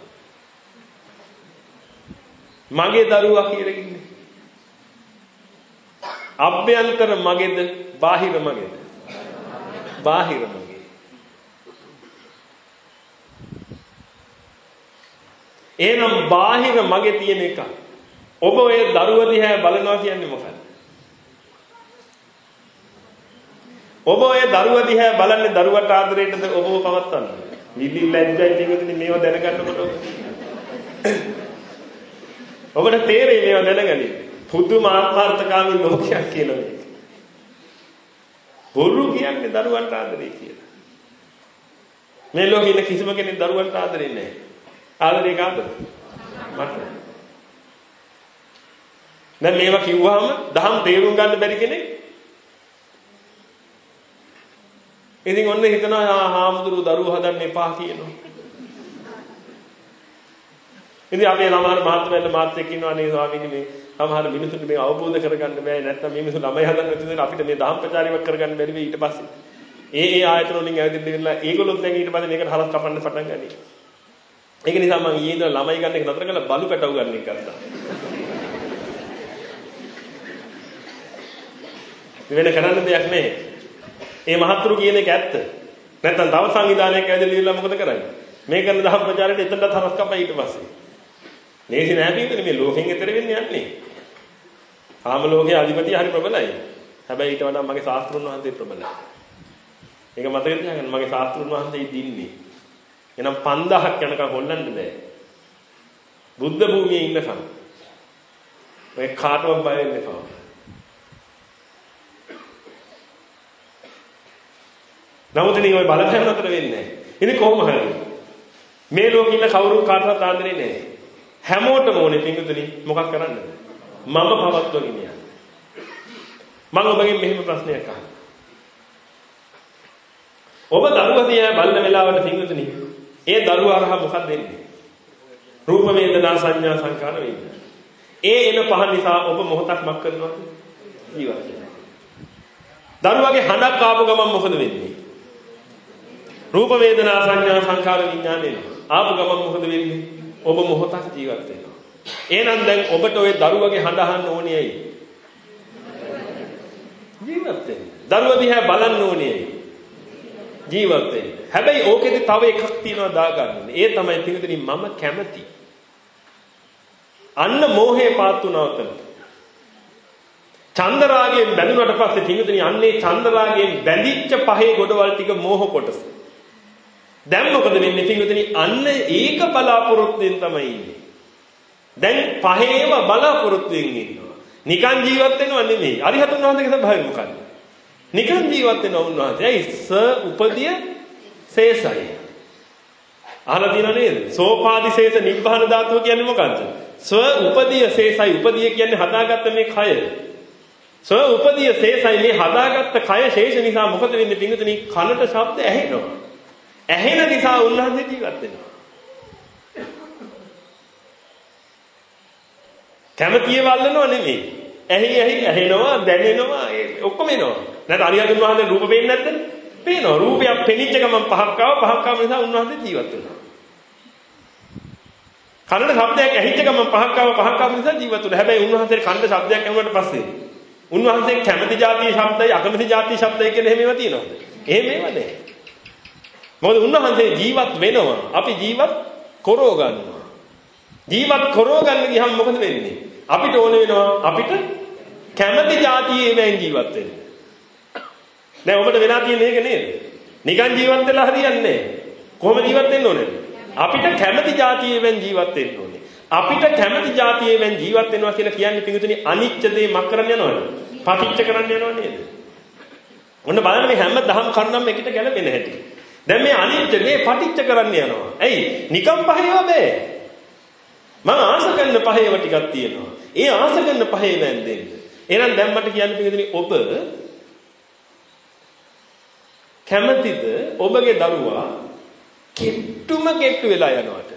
මගේ දරුවා කියලා ඉන්නේ. අභ්‍යන්තර මගේද බාහිර මගේද? බාහිර මගේ. එහෙනම් බාහිර මගේ තියෙන එක. ඔබ ඔය දරුවා දිහා බලනවා කියන්නේ මොකක්ද? ඔබ ඔය දරුවා දිහා බලන්නේ දරුවට ආදරේටද ඔබව පවත්වන්නේ? නිදි ලැජ්ජයි කියනකදී මේව දැනගන්නකොට ඔබට තේරෙයි මේව දැනගනි. පුදුම ආත්මార్థකාමී ලෝකයක් කියලා මේක. බොරු කියන්නේ දරුවන්ට ආදරේ කියලා. මේ ලෝකෙ ඉන්න කිසිම කෙනෙක් දරුවන්ට ආදරේ නැහැ. ආදරේ කාටද? මට. දැන් මේවා කිව්වහම දහම් තේරුම් ගන්න බැරි කෙනෙක් ඉතින් ඔන්න හිතනවා හාමුදුරුවෝ දරුවෝ හදන්න එපා කියනවා. ඉතින් අපේ ළමාර මහත්මයන්ට මාත් එක්ක ඉන්නවා නේ ස්වාමීනි මේ සමහර මිනිසුන්ට මේ අවබෝධ කරගන්න බෑ නැත්නම් මේ මිනිස්සු ළමයි හදන්න නැතිද අපිට මේ දහම් ප්‍රචාරයක් කරගන්න බැරි වෙයි ඊට පස්සේ. ඒ ඒ ආයතන වලින් ඇවිදින්න ඉන්නලා ඒගොල්ලොත් දැන් ඊට පස්සේ මේකට හරස් කපන්න පටන් ගනී. ඒක නිසා මම ඊයේ ඉඳලා ළමයි ගන්න එක නතර කරලා බලු පැටව ගන්න එක ගත්තා. වෙන කරන්න දෙයක් නැහැ. මේ මහත්තුරු කියන එක ඇත්ත. නැත්තම් තව සංවිධානයක් ඇවිදලා ඉල්ලලා මොකද කරන්නේ? මේ කරන දහම් ප්‍රචාරයට එතනට හරස් කපයි ඊට පස්සේ. ලේසි නෑ පිටින් මේ ලෝකෙන් එතර වෙන්නේ යන්නේ. කාම ලෝකයේ අධිපතිය හරි ප්‍රබලයි. හැබැයි ඊට වඩා මගේ ශාස්ත්‍රුන් වහන්සේ ප්‍රබලයි. ඒක මතක තියාගන්න මගේ ශාස්ත්‍රුන් වහන්සේ දින්නේ. එනම් 5000ක් යනකම් හොල්ලන්න බෑ. බුද්ධ භූමියේ ඉන්නකම්. ඔය කාටවත් බය වෙන්න එපා. නමුත් ඉතින් ඔය බලපෑම නතර වෙන්නේ නැහැ. ඉතින් කොහොම හරි මේ ලෝකෙ ඉන්න කවුරු කාටවත් ආදරේ නැහැ. හැමෝටම ඕනේ පිංගුතුනි මොකක් කරන්නද? මම පවත්වගෙන යන්න. මම ඔබගෙන් මෙහෙම ප්‍රශ්නයක් අහනවා. ඔබ දරුවා දිහා බලන වෙලාවට පිංගුතුනි ඒ දරුවා අරහා මොකක්ද වෙන්නේ? රූප වේදනා සංඥා සංකාර වේදනා. ඒ එන පහ නිසා ඔබ මොහොතක් මක් කරනවද? ජීවත් වෙනවා. දරුවාගේ හඬක් ආපු ගමන් මොකද වෙන්නේ? රූප වේදනා සංඥා සංකාර විඥාන එනවා. ආපු ගමන් මොකද වෙන්නේ? ඔබ මොහොතක් ජීවත් වෙනවා. එහෙනම් දැන් ඔබට ওই දරුවගේ හඬ අහන්න ඕනේ ඇයි? ජීවත් වෙන්න. දරුවා දිහා බලන්න ඕනේ ඇයි? ජීවත් වෙන්න. හැබැයි ඕකෙදි තව එකක් තියෙනවා දාගන්න. ඒ තමයි පිළිතුරින් මම කැමති. අන්න මෝහේ පාත් වුණා උතන. චන්දරාගයෙන් බැඳුනට පස්සේ පිළිතුරින් අන්නේ චන්දරාගයෙන් බැඳිච්ච පහේ ගොඩවල් ටික මෝහ කොටස. දැන් මොකද වෙන්නේ පින්විතනි අන්න ඒක බලාපොරොත්තුෙන් තමයි ඉන්නේ. දැන් පහේම බලාපොරොත්තුෙන් ඉන්නවා. නිකන් ජීවත් වෙනව නෙමෙයි. අරිහතුන් වහන්සේගේ ස්වභාවය මොකක්ද? නිකන් ජීවත් වෙනව උන්වහන්සේ. ඇයි ස උපදිය සේසයි. අහලා තියෙනව නේද? සෝපාදිශේෂ නිබ්බාන ධාතුව කියන්නේ මොකද්ද? ස්ව උපදිය සේසයි. උපදිය කියන්නේ හදාගත්ත මේ කය. ස්ව උපදිය සේසයි මේ හදාගත්ත කය ශේෂ නිසා මොකද වෙන්නේ පින්විතනි කනට ශබ්ද ඇහෙනවා. ඇහෙන නිසා උන්වහන්සේ ජීවත් වෙනවා. කැමතිය වල්ලනව නෙමෙයි. ඇහි ඇහි ඇහෙනවා දැනෙනවා ඒ ඔක්කොම එනවා. නැත්නම් අරියතුන් වහන්සේ රූප පේන්නේ නැද්ද? පේනවා රූපයක් පෙනිච්ච ගමන් පහක් ආව පහක් ආව නිසා උන්වහන්සේ ජීවත් වෙනවා. කනට ශබ්දයක් ඇහිච්ච ගමන් පහක් ආව පහක් ආව නිසා ජීවත් වෙනවා. හැබැයි උන්වහන්සේ කනට ශබ්දයක් ඇහුවට පස්සේ උන්වහන්සේ කැමති જાතිය ශබ්දයි අකමැති જાතිය ශබ්දයි කියලා එහෙම ඒවා තියනවාද? එහෙම ඒවා නැහැ. මොකද උන්වහන්සේ ජීවත් වෙනවා. අපි ජීවත් කරෝ ගන්නවා. ජීවත් කරෝ ගන්න ගියහම මොකද වෙන්නේ? අපිට ඕන වෙනවා අපිට කැමති જાතියේ වෙන් ජීවත් වෙන්න. දැන් ඔබට වෙලා තියෙන එක නේද? නිකන් ජීවත් වෙලා හරියන්නේ නැහැ. කොහොම ජීවත් වෙන්න ඕනේද? අපිට කැමති જાතියේ වෙන් ජීවත් වෙන්න ඕනේ. අපිට කැමති જાතියේ වෙන් ජීවත් වෙනවා කියලා කියන්නේ පිටුතුනි අනිච්ච දේ මක් කරන්න යනවද? පටිච්ච කරන්න යනව නේද? ඔන්න බලන්න මේ හැම දහම් කරුණම් එකට ගැලපෙන හැටි. දැන් මේ අනිත්‍ය මේ පටිච්ච කරන්න යනවා. ඇයි? නිකම් පහේව බෑ. මම ආස කරන පහේව ටිකක් තියෙනවා. ඒ ආස කරන පහේ වැන්දෙන්න. එහෙනම් දැන් මට කියන්න පිටින් ඔබ කැමතිද ඔබගේ දරුවා කෙට්ටුම කෙට්ටු වෙලා යනවට?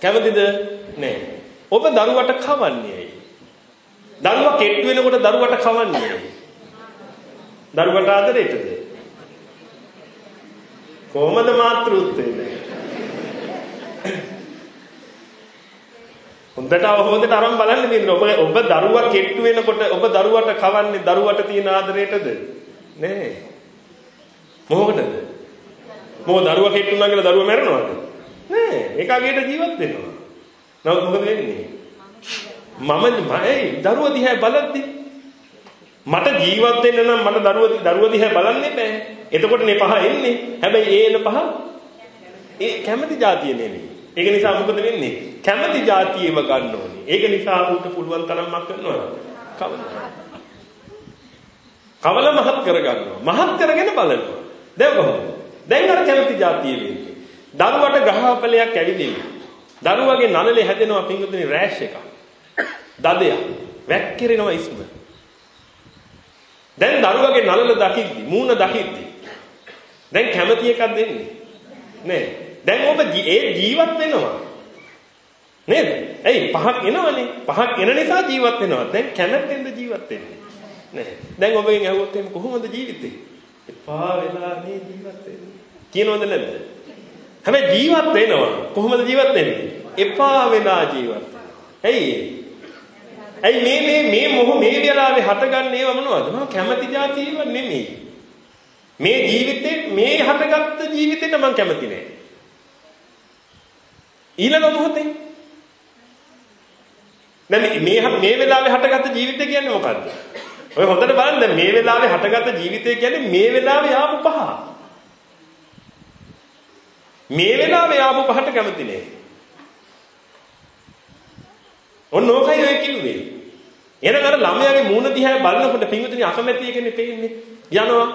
කැමතිද? නෑ. ඔබ දරුවට කවන්නේ ඇයි? දරුවා කෙට්ටු වෙනකොට දරුවට කවන්නේ ඇයි? දරුවට ආදරේටද? කොහොමද මාතෘත්වයේ? හොඳට අවබෝධයට අරන් බලන්න තියෙනවා. ඔබ ඔබ දරුවා කෙට්ටු වෙනකොට ඔබ දරුවට කවන්නේ දරුවට තියෙන ආදරයටද? නෑ. මොකටද? මොකද දරුවා කෙට්ටු වුණා කියලා දරුවා මැරෙනවද? නෑ. ඒකාගේට ජීවත් වෙනවා. නමුත් මොකද වෙන්නේ? මම මයි දරුවා දිහා බලද්දි මට ජීවත් වෙන්න නම් මට දරුවා දරුවා දිහා බලන්න බෑ. එතකොටනේ පහ එන්නේ. හැබැයි ඒ එන පහ ඒ කැමැති જાතිය නෙමෙයි. ඒක නිසා මොකද වෙන්නේ? කැමැති જાතියෙම ගන්න ඕනේ. ඒක නිසා ඌට පුළුවන් තරම්ක් කරනවා. කවල. කවල මහත් කරගන්නවා. මහත් කරගෙන බලනවා. දැන් කොහොමද? දැන් අර කැමැති જાතිය වෙන්නේ. දරුවට ග්‍රහපලයක් ඇවිදින්නේ. දරුවගේ නළලේ හැදෙනවා පිංගුතුනි රෑෂ් එකක්. දදයක්. වැක්කිරෙනවා ඉස්ම. දැන් දරුවගේ නළල දකිද්දි, මූණ දකිද්දි දැන් කැමැති එකක් දෙන්නේ. නෑ. දැන් ඔබ ඒ ජීවත් වෙනවා. නේද? ඇයි පහක් එනවනේ. පහක් එන නිසා ජීවත් වෙනවා. දැන් කැමැත්තෙන්ද ජීවත් වෙන්නේ. නෑ. දැන් ඔබගෙන් අහුවොත් එහෙනම් කොහොමද ජීවිතේ? එපා වෙලා මේ ජීවත් වෙන්නේ. කියනවද නැද්ද? හැබැයි ජීවත් වෙනවා. කොහොමද ජීවත් වෙන්නේ? එපා වෙලා ජීවත් ඇයි ඇයි මේ මේ මේ මොහ මේ වෙලාවේ හටගන්නේ ඒව මොනවද? මම කැමති જાති ඒව නෙමෙයි. මේ ජීවිතේ මේ හටගත්ත ජීවිතේට මම කැමති නෑ. ඊළඟ මොහොතේ දැන් මේ මේ වෙලාවේ හටගත්ත ජීවිතය කියන්නේ මොකද්ද? ඔය හොඳට බලන්න දැන් මේ වෙලාවේ හටගත්ත ජීවිතය කියන්නේ මේ වෙලාවේ ආපු පහ. මේ වෙලාවේ ආපු පහට කැමති නෑ. ඔන්න ඕකයි ඔය කිව්වේ. එහෙනම් අර ළමයාගේ මූණ දිහා බලනකොට පින්විතනි අකමැති එකනේ පේන්නේ. යනවා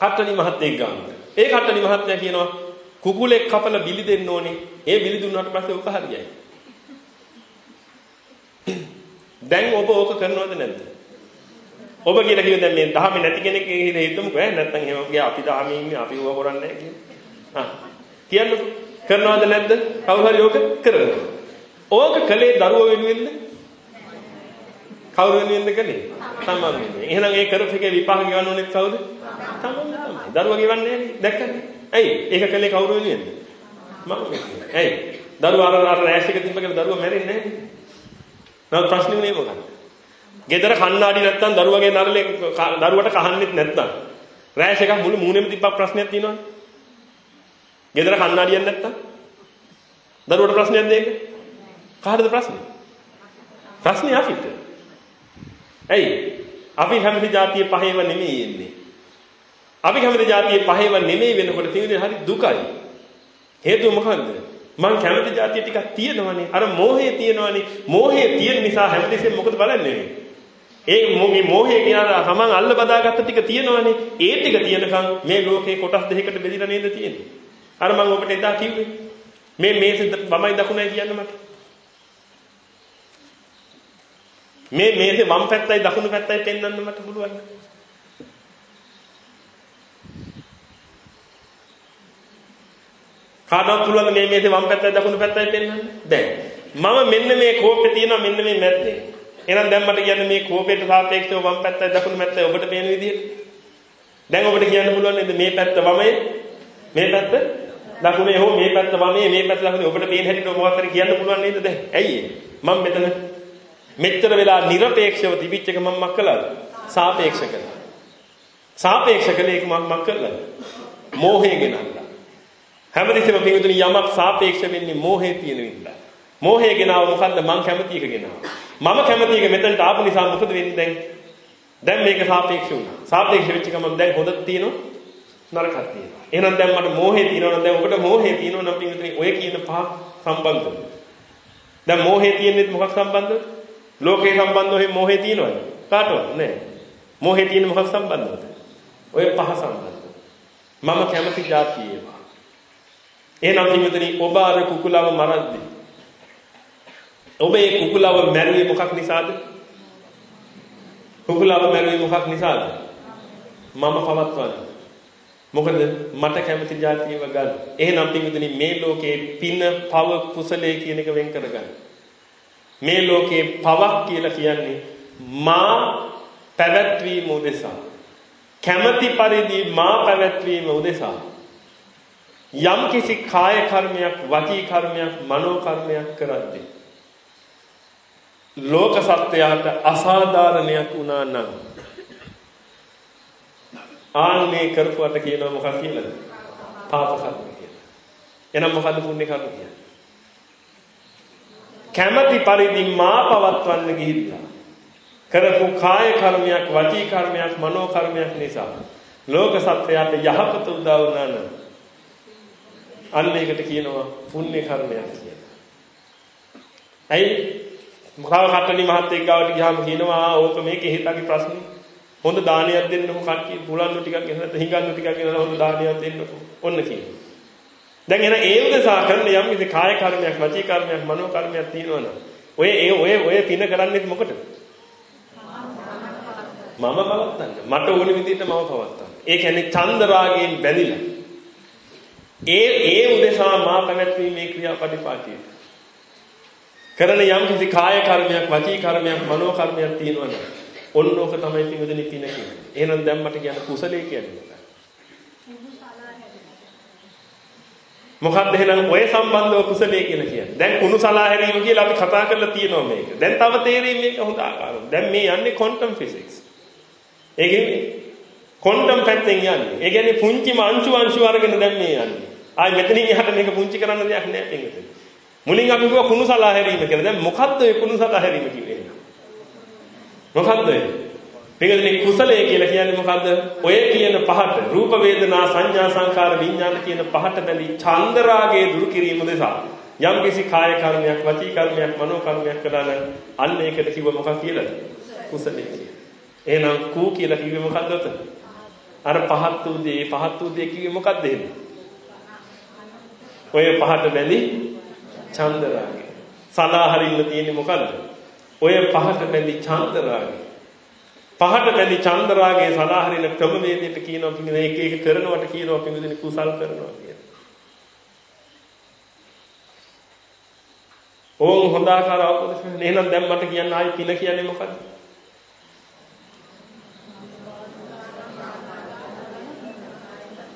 කට්ටනි මහත්තයෙක් ගන්න. ඒ කට්ටනි මහත්තයා කියනවා කුකුලෙක් කපලා බිලි දෙන්න ඕනේ. ඒ බිලි දුන්නාට පස්සේ ඕක හරියයි. දැන් ඔබ ඕක කරනවද නැද්ද? ඔබ කියලා කිව්වේ දැන් මේ දහම නැති කෙනෙක් කියලා හිතමුකෝ ඈ නැත්නම් එහෙම ගියා අපි දහමේ ඉන්නේ අපි ඕවා කරන්නේ නැහැ කියලා. ආ කියන්නකෝ කරනවද නැද්ද? කවුරු හරි ඕක කරනවා. ඕක කළේ දරුවෝ වෙනුවෙන්ද? කවුරු වෙනුවෙන්ද කළේ? තමන් වෙනුවෙන්. එහෙනම් ඒ කරපු එකේ විපාක ගෙවන්න ඕනෙත් කවුද? තමන් තමයි. දරුවා ගෙවන්නේ නැහැ දැක්කද? ඇයි? ඒක කළේ කවුරු වෙනුවෙන්ද? මම වෙනුවෙන්. ඇයි? දරුවා අර අර රෑෂ් එක තිබ්බ කියලා දරුවා මැරෙන්නේ නැහැ. නමුත් ප්‍රශ්නේ නේ මොකක්ද? ගෙදර කණ්ණාඩි නැත්තම් දරුවගේ නරලේ දරුවට කහන්නෙත් නැත්තම් රෑස් එකක් මුළු මූණෙම තිබ්බක් ප්‍රශ්නයක් තියෙනවනේ. ගෙදර කණ්ණාඩියක් නැත්තම් දරුවට ප්‍රශ්නයක් දෙයක කාටද ප්‍රශ්නේ? ප්‍රශ්නේ අපිට. ඇයි? අපි හැමති જાතිය පහේව නෙමෙයි එන්නේ. අපි හැමති જાතිය පහේව නෙමෙයි වෙනකොට තියෙන්නේ හරි දුකයි. හේතුව මොකන්ද? මං කැමති જાතිය ටිකක් තියෙනවනේ. අර මෝහය තියෙනවනේ. මෝහය තියෙන නිසා හැමතිස්සෙම මොකද බලන්නේ? ඒ මේ මෝහය කියන තමන් අල්ල බදාගත්ත ටික තියෙනවනේ. ඒ ටික තියෙනකන් මේ ලෝකේ කොටස් දෙකකට බෙදිලා නේද තියෙන්නේ? අර මං ඔබට එදා කිව්වේ. මේ මේසෙ වමයි දකුණයි කියන්න මට. මේ මේසේ වම් පැත්තයි දකුණු පැත්තයි පෙන්වන්න මට පුළුවන්. කාටවත් පුළුවන් මේ මේසේ වම් පැත්තයි දකුණු පැත්තයි පෙන්වන්න? දැන් මම මෙන්න මේ කෝපේ තියෙනවා මෙන්න මේ මැද්දේ. එහෙනම් දැන් මට කියන්නේ මේ කෝපයට සාපේක්ෂව වම් පැත්තයි දකුණු පැත්තයි ඔබට පේන විදිහට. දැන් ඔබට කියන්න පුළුවන් නේද මේ පැත්ත වමේ මේ පැත්ත දකුණේ හෝ මේ පැත්ත වමේ මේ පැත්ත දකුණේ ඔබට පේන හැටියට ඔබ අතර කියන්න පුළුවන් නේද දැන්? ඇයි මම මෙතන මෙච්චර වෙලා নিরপেক্ষව තිබිච්ච එක මම මක් කළාද? සාපේක්ෂ කළා. සාපේක්ෂ කළේ ඒක මම මක් කළාද? මෝහයෙන් ගෙනල්ලා. හැමදෙයක්ම පිටුතුනි යමක් සාපේක්ෂ වෙන්නේ මෝහේ තියෙන විදිහට. මෝහය ගෙනාව මොකද්ද මං කැමති එක ගෙනාව. මම කැමති එක මෙතනට ආපු නිසා මොකද වෙන්නේ දැන්? දැන් මේක සාපේක්ෂ වුණා. සාපේක්ෂ වෙච්ච ගමන් දැන් හොඳක් තියෙනවා නරකක් තියෙනවා. එහෙනම් දැන් මට මෝහය තියෙනවා නම් දැන් ඔබට මෝහය තියෙනවා නම් පිටුතුනි ඔය කියන පහ සම්බන්ධද? දැන් මෝහය තියෙන්නේ මොකක් සම්බන්ධද? ලෝකේ සම්බන්ධව එහෙම මොහේ තියෙනවද? කාටවත් නැහැ. මොහේ තියෙන මොකක් සම්බන්ධවද? ඔය පහ සම්බන්ධව. මම කැමති જાතිය ඒවා. එහෙනම් කිමතනි ඔබ අර කුකුලව මරද්දි ඔබ ඒ කුකුලව මැරුවේ මොකක් නිසාද? කුකුලව මැරුවේ මොකක් නිසාද? මම පවත්වන්නේ. මොකද මට කැමති જાතියව ගන්න. එහෙනම් පින්විතනි මේ ලෝකේ පින, පව, කුසලයේ කියන එක වෙන් කරගන්න. මේ ලෝකේ පවක් කියලා කියන්නේ මා පැවැත්වීම උදෙසා. කැමැති පරිදි මා පැවැත්වීම උදෙසා යම් කිසි කාය කර්මයක්, වචී කර්මයක්, මනෝ කර්මයක් කරද්දී ලෝක සත්‍යයට අසාධාරණයක් වුණා නම් ආන්නේ කරපුවට කියනවා මොකක් කියලාද? පාප කර්ම කියලා. එහෙනම් මොකද්ද පුණ්‍ය කර්ම කියන්නේ? කැමැති පරිදි මා පවත්වන්න ගිහිල්ලා කරපු කාය කර්මයක්, වචී කර්මයක්, මනෝ කර්මයක් නිසා ලෝක සත්‍යයට යහපත උදා වුණා නම් අන්න ඒකට කියනවා පුණ්‍ය කර්මයක් කියලා. ඇයි? මොකව කට්ටනි මහත්තයෙක් ගාවට ගියාම කියනවා ඕක මේකේ හිතගේ ප්‍රශ්නේ. හොඳ දානයක් දෙන්නකො කට්ටිය පුලන්නු ටිකක් ගෙනත් හිඟන්නු ටිකක් ගෙනලා හොඳ දානයක් දෙන්නකො. ඔන්න කියනවා. දැන් එන ඒ උදෙසා කරන යම් කිසි කාය කර්මයක්, වචී කර්මයක්, මනෝ කර්මයක් තියෙනවනම් ඔය ඒ ඔය ඔය පින කරන්නේ මොකටද? මම පවත්තන්න. මට ඕන විදිහට මම පවත්තන්න. ඒ කියන්නේ චන්ද රාගයෙන් බැඳිලා. ඒ ඒ උදෙසා මා පැවැත්වීමේ ක්‍රියාපටිපාටිය. කරන යම් කිසි කාය කර්මයක්, වචී කර්මයක්, මනෝ කර්මයක් තියෙනවනම් ඔන්න ඕක තමයි පින්වදනි පින කියන්නේ. එහෙනම් දැන් මට කියන්න කුසලයේ කියන්නේ මොකක්ද එහෙනම් ඔය සම්බන්ධව කුසලයේ කියලා කියන්නේ. දැන් කුණු සලා හැරීම කියලා අපි කතා කරලා තියෙනවා මේක. දැන් තව තේරෙන්නේ මේක හොඳ ආකාරව. දැන් මේ යන්නේ ක්වොන්ටම් ෆිසික්ස්. ඒ කියන්නේ ක්වොන්ටම් පැත්තෙන් යන්නේ. ඒ කියන්නේ පුංචිම අංශු අංශු අරගෙන දැන් මේ යන්නේ. ආයි මෙතනින් එහාට මේක පුංචි කරන්න දෙයක් නෑ පින්වතුනි. මුලින් අපි කිව්වා කුණු සලා හැරීම කියලා. දැන් මොකද්ද ඔය කුණු සලා හැරීම කියන්නේ? මොකද්ද ඒ? පිටකදී කුසලය කියලා කියන්නේ මොකද්ද? ඔය කියන පහට රූප වේදනා සංඥා සංකාර විඥාන කියන පහට බැඳි චන්දරාගයේ දුරු කිරීම නිසා යම් කිසි කාය කර්මයක් වචී කර්මයක් මනෝ කර්මයක් කළා නම් අන්න ඒකට කිව්ව මොකක් කියලාද? කුසලය කියලා. එහෙනම් කූ කියලා කිව්වේ මොකද්ද උතන? අර පහත් වූ දේ පහත් වූ දේ කිව්වේ මොකද්ද එහෙනම්? ඔය පහට බැඳි චන්දරාගය. සලාහරින්න තියෙන්නේ මොකද්ද? ඔය පහට බැඳි ඡන්ද රාගය. පහට බැඳි ඡන්ද රාගයේ සදාහරින ක්‍රමවේදයට කියනවා පිටින් එක එක කරනවට කියනවා පිටින් කුසල් කරනවා කියලා. ඕම් හොඳාකාර අවබෝධ එහෙනම් දැන් මට කියන්න ආයි පින කියන්නේ මොකද්ද?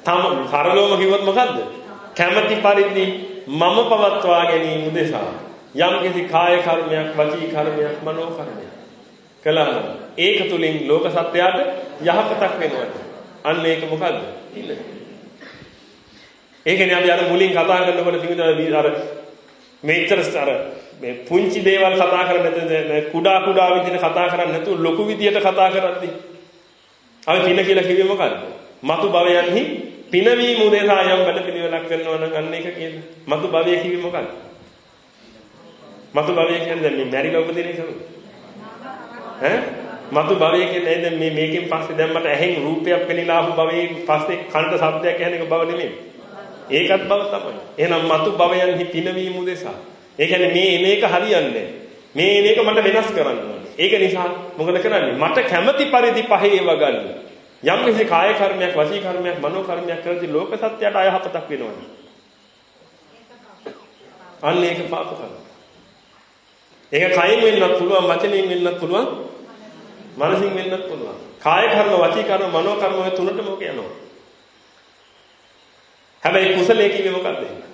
තම සරලවම කිව්වොත් මොකද්ද? කැමැති පරිදි මම පවත්වා ගැනීම උදෙසා යම් කිසි කාය කර්මයක්, වචී කර්මයක්, මනෝ කර්මයක් කළා ඒක තුලින් ලෝක සත්‍යයට යහපතක් වෙනවා. අන්න ඒක මොකද්ද? ඉන්න. ඒකනේ අපි අර මුලින් කතා කරනකොට පිටින් අර මේතර අර මේ පුංචි දේවල් කතා කරන්නේ කුඩා කුඩා විදිහට කතා කරන්නේ නැතුව ලොකු විදිහට කතා කරද්දී අපි පින කියලා කිව්වේ මොකද්ද? මතු භවයන්හි පිනවීම උදෙසා යම් වැඩ පිළිවෙලක් කරනවා නම් අන්න ඒක කියන්නේ. මතු භවය කිව්වේ මොකද්ද? මතු භවය කියන්නේ දැන් මේ මැරිලා උපදින එකද? ඈ? මතු භවය කියන්නේ දැන් මේ මේකෙන් පස්සේ දැන් මට ඇහෙන් රූපයක් පෙනිලා ආපු භවයේ පස්සේ කනට ශබ්දයක් ඇහෙන එක භව නෙමෙයි. ඒකත් භව තමයි. එහෙනම් මතු භවයන්හි පිනවීම උදෙසා. ඒ කියන්නේ මේ මේක හරියන්නේ මේ මේක මට වෙනස් කරන්න ඕනේ. ඒක නිසා මොකද කරන්නේ? මට කැමති පරිදි පහේ ඒව ගන්න. යම් කිසි කාය කර්මයක්, වචී කර්මයක්, මනෝ කර්මයක් කරද්දී ලෝක සත්‍යයට අයහපතක් වෙනවනේ. අන්න ඒක පාප කරනවා. ඒක කයින් වෙන්නත් පුළුවන් වචනයෙන් වෙන්නත් පුළුවන් මනසින් වෙන්නත් පුළුවන්. කාය කර්ම, වචී කර්ම, මනෝ කර්ම ඔය තුනටම ඔක යනවා. හැබැයි කුසලයේ කිව්වේ මොකද්ද?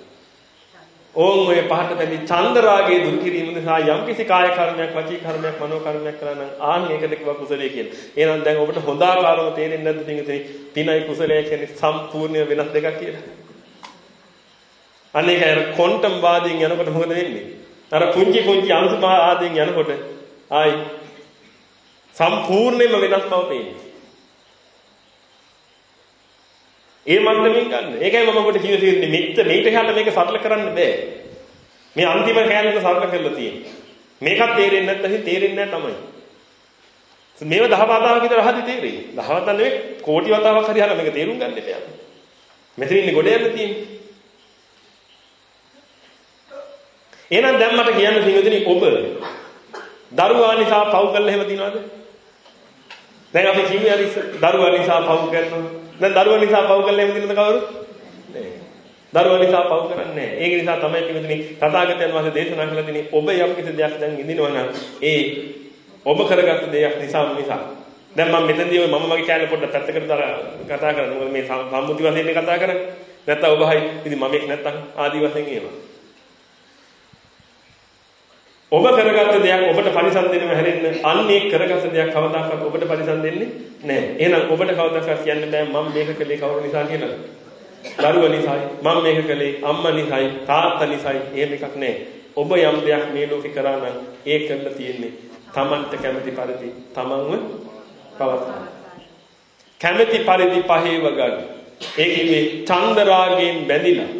ඕන් ඔය පහට බැඳි චන්ද රාගයේ දුරු කිරීම නිසා යම්කිසි කාය කර්මයක්, වචී කර්මයක්, මනෝ කර්මයක් කළා නම් ආන් ඒකට කිව්වා කුසලයේ කියලා. එහෙනම් දැන් ඔබට හොඳ ආකාරව තේරෙන්නේ නැද්ද පිටින් පිනයි කුසලයේ කියන්නේ සම්පූර්ණ වෙනස් දෙකක් කියලා. අනේක අර ක්වොන්ටම් වාදයෙන් යනකොට මොකද වෙන්නේ? අර පුංචි පුංචි අංශු මහ ආදීන් යනකොට ආයි සම්පූර්ණයෙන්ම වෙනස් බව පේනවා. ඒ මන්දමින් ගන්න. ඒකයි මම ඔබට කිව්ව තියෙන්නේ මෙච්ච මේට හැල මේක සරල කරන්න බෑ. මේ අන්තිම කෑල්ලට සරල කරලා තියෙන්නේ. මේකත් තේරෙන්නේ නැත්නම් තේරෙන්නේ නැහැ තමයි. මේව දහ වතාවක් විතර අහදි තේරෙයි. දහ වතාවක් නෙවෙයි කෝටි වතාවක් හරි අහලා මේක තේරුම් ගන්න එපා. මෙතන ඉන්නේ ගොඩ යන්න තියෙන්නේ. එහෙනම් දැන් මට කියන්න පින්වතුනි ඔබ දරුවා නිසා පව් කළා එහෙම තියනවද? දැන් අපි කිව්වේ අර දරුවා නිසා පව් කරනවා. දැන් දරුවා නිසා පව් කළා එහෙම තියනද කවුරු? නෑ. දරුවා නිසා පව් කරන්නේ නෑ. ඒක නිසා තමයි පින්වතුනි තථාගතයන් වහන්සේ දේශනා කළ දෙන්නේ ඔබ යම් කිසි දෙයක් දැන් ඉඳිනවා නම් ඒ ඔබ කරගත්ත දෙයක් නිසා නිසා. දැන් මම මෙතනදී ඔය මම මගේ channel පොඩ්ඩක් පැත්තකට දාලා කතා කරනවා. මොකද මේ සම්මුති වශයෙන් කතා කරන්නේ. නැත්තම් ඔබ හයි ඉතින් මම එක් නැත්තම් ආදි වශයෙන් ඒවා. ඔබ කරගත්ත දෙයක් ඔබට පරිසම් දෙන්නම හැරෙන්න අන්නේ කරගත්ත දෙයක් කවදාකවත් ඔබට පරිසම් දෙන්නේ නැහැ. එහෙනම් ඔබට කවදාකවත් කියන්න බෑ මම මේක කළේ කවුරු නිසා කියලා. දරුවා නිසායි මම මේක කළේ අම්මා නිසායි තාත්තා නිසායි එහෙම එකක් නැහැ. ඔබ යම් දෙයක් මේ ලෝකේ කරා නම් ඒ කරලා තියෙන්නේ Tamanට කැමති පරිදි Tamanව පවත්වා. කැමති පරිදි පහේව ගන්න. ඒ කියන්නේ චන්දරාගයෙන් බැඳිලා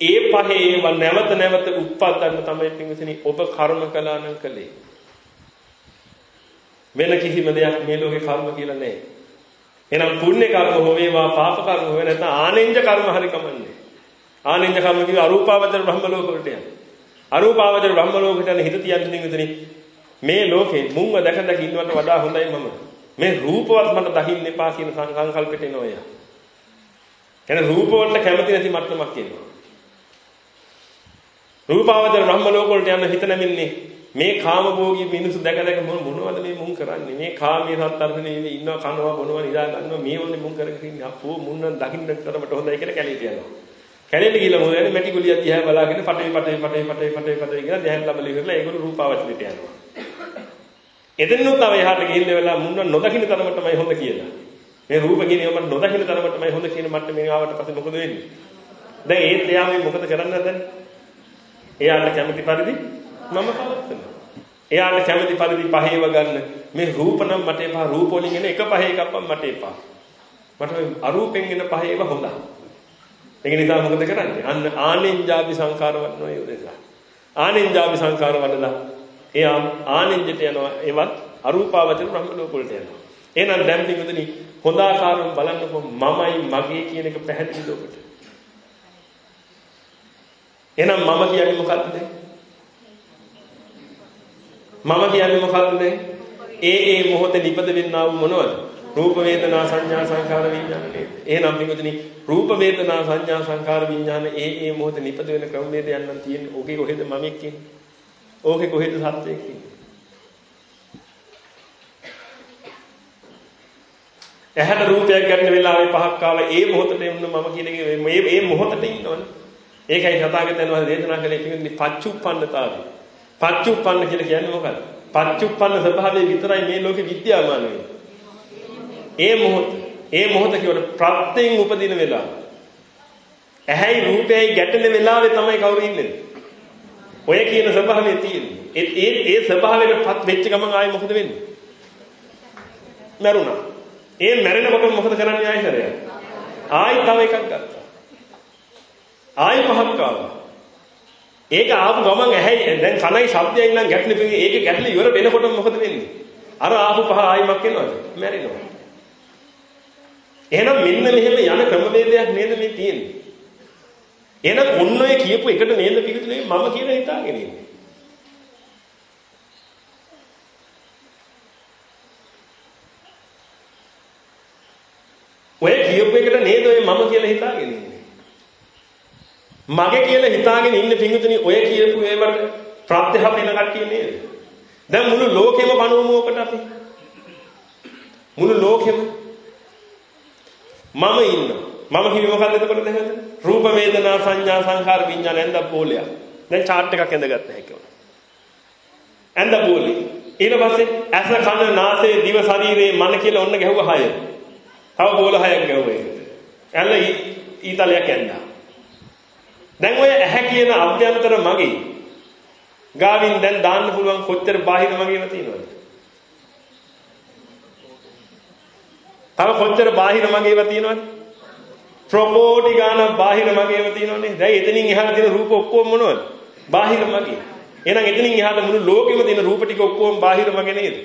ඒ පහේ ඒව නැවත නැවත උත්පත්න්න තමයි පින්විතනි ඔබ කර්ම කළා නම් කළේ. වෙන කිසිම දෙයක් මේ ලෝකේ කර්ම කියලා නැහැ. එහෙනම් පුණ්‍ය කර්ම හෝ වේවා පාප කර්ම හෝ නැත්නම් ආනෙන්ජ කර්ම හරි කමන්නේ. ආනෙන්ජ කර්ම කිව්ව අරූපාවචර බ්‍රහ්ම ලෝක වලට යන. අරූපාවචර බ්‍රහ්ම ලෝකයට යන හිත තියන්නේ පින්විතනි මේ ලෝකේ මුංග දැක දැක ඉන්නවට වඩා හොඳයි මම. මේ රූපවත් මට දකින්න එපා කියන සංකල්පෙට එනවා යා. එන රූප වලට කැමති නැති මට්ටමක් එනවා. රූපාවචර බ්‍රහ්ම ලෝක වලට යන්න හිත නැමින්නේ. මේ කාමභෝගී මිනිස්සු දැක දැක මොනවද මේ මුන් කරන්නේ? මේ කාමයේ සත්තරනේ ඉන්නවා කනවා බොනවා නිදා ගන්නවා. මේ වගේ මුන් කරගෙන ඉන්නේ. අපෝ මුන් නම් දකින්න තරමට හොඳයි කියලා කැලේට යනවා. කැලේට ගිහලා මොකද යන්නේ මැටි ගුලියක් දිහා බලාගෙන පටේ පටේ පටේ පටේ පටේ පටේ කියලා දැහැන් ලබලි කරලා ඒගොල්ලෝ රූපාවචරයට යනවා. එදිනුත් තව එහාට ගිහින් වෙලා මුන් නොදකින්න තරමටමයි හොඳ කියලා. මේ රූප කියන ඒවා මට නොදකින්න තරමටමයි හොඳ කියන මට්ටමේ ආවට පස්සේ මොකද වෙන්නේ? දැන් ඒත් එයා මේ මොකද කරන්නේ දැන්? එයාට කැමති පරිදි මම පවත්වනවා. එයාට කැමති පරිදි පහේව ගන්න. මේ රූප නම් මට එපා. රූප වලින් එන එක පහේ එකක්වත් මට එපා. මට අරූපෙන් එන පහේව හොඳයි. ඒක නිසා මොකද කරන්නේ? අන්න ආනෙන්ජාපි සංකාර වඩනවා ඒ උදෙසා. ආනෙන්ජාපි සංකාර වඩලා එයා ආනෙන්ජට යනවා. ඒවත් අරූපාවචර බ්‍රහ්ම ලෝක වලට යනවා. එහෙනම් දැන් පිටුදනි හොඳ ආකාරව බලන්නකො මමයි මගේ කියන එක පැහැදිලිද ඔබට? එහෙනම් මම කියන්නේ මොකක්ද? මම කියන්නේ මොකක්ද? ඒ ඒ මොහොතේ නිපද වෙන්නා වූ මොනවද? රූප වේදනා සංඥා සංකාර විඥාන නේද? එහෙනම් මේකෙදි රූප වේදනා සංඥා සංකාර විඥාන ඒ ඒ මොහොතේ නිපද වෙන ක්‍රමවේද යන්න තියෙන්නේ. ඕකේ කොහෙද මම එක්කන්නේ? ඕකේ කොහෙද සත්‍යයක් ඉන්නේ? ඇහැට රූපයක් ගන්න වෙලාවේ පහක් කාලා ඒ මොහොතේ ඉන්න මම කියන එක මේ මේ මොහොතේ ඉන්නවනේ. ඒකයි සතාගතයන් වහන්සේ දේශනා කළේ කියන්නේ පච්චුප්පන්නතාවය. පච්චුප්පන්න කියලා කියන්නේ මොකක්ද? පච්චුප්පන්න ස්වභාවය විතරයි මේ ලෝකෙ විද්‍යාමාන ඒ මොහොත ඒ මොහොත කියවට ප්‍රත්‍යයෙන් උපදින වෙලාව. ඇහැයි රූපයයි ගැටෙන වෙලාවේ තමයි කවුරු ඉන්නේ. ඔය කියන ස්වභාවය තියෙන්නේ. ඒ ඒ ඒ ස්වභාවයටපත් වෙච්ච ගමන් ආයේ මොකද වෙන්නේ? මැරුණා. ඒ මැරෙනකොට මොකද කරන්නේ ආයෙ ආයෙ තව එකක් ගත්තා. ආයෙ පහක් ආවා. ඒක ආපු ගමන් ඇහැයි දැන් කනයි ශබ්දයෙන් නම් ගැටලු පිළි ඒක ගැටලු ඉවර වෙනකොට මොකද වෙන්නේ? අර ආපු පහ ආයෙමක් එනවද? මැරෙනවා. එහෙනම් මෙන්න මෙහෙම යන ක්‍රමවේදයක් නේද මේ තියෙන්නේ. එහෙනම් ඔන්න ඔය කියපු එකට නේද පිළිතුරේ මම කියලා හිතාගෙන ඉන්නේ. ඔය කියපු එකට නේද ඔය මම කියලා හිතාගෙන ඉන්නේ. මගේ කියලා හිතාගෙන ඉන්න පිංගුතුනි ඔය කියපු ඒවට ප්‍රත්‍යහම එන කට්ටිය නේද? දැන් මුළු ලෝකෙම බණවමු ඔකට අපි. මුළු ලෝකෙම මම ඉන්නවා. මම කිව්වේ මොකද්ද එතකොට දැන්? රූප වේදනා සංඥා සංඛාර විඥාන ඇඳ පොලයක්. දැන් chart එකක් ඇඳගත්ත හැකියි. ඇඳ පොලේ. ඊට පස්සේ ඇස කන නාසය දිව ශරීරේ මන කියලා ඔන්න ගැහුවා හය. තව පොල හයක් ගැහුවා ඒකට. ඇල්ල ඊතලයක් ඇඳා. දැන් ඔය ඇහැ කියන අභ්‍යන්තර මගේ ගාවින් දැන් දාන්න පුළුවන් කොච්චර බාහිර මගේම තියෙනවද? තව කොච්චර බාහිර මගේම තියෙනවද? ප්‍රොපෝටි ගාන බාහිර මගේම තියෙනවනේ. දැන් එතනින් එහාට තියෙන රූප ඔක්කොම මොනවද? බාහිර මගේ. එහෙනම් එතනින් එහාට මුළු ලෝකෙම තියෙන රූප ටික ඔක්කොම බාහිර මගේ නේද?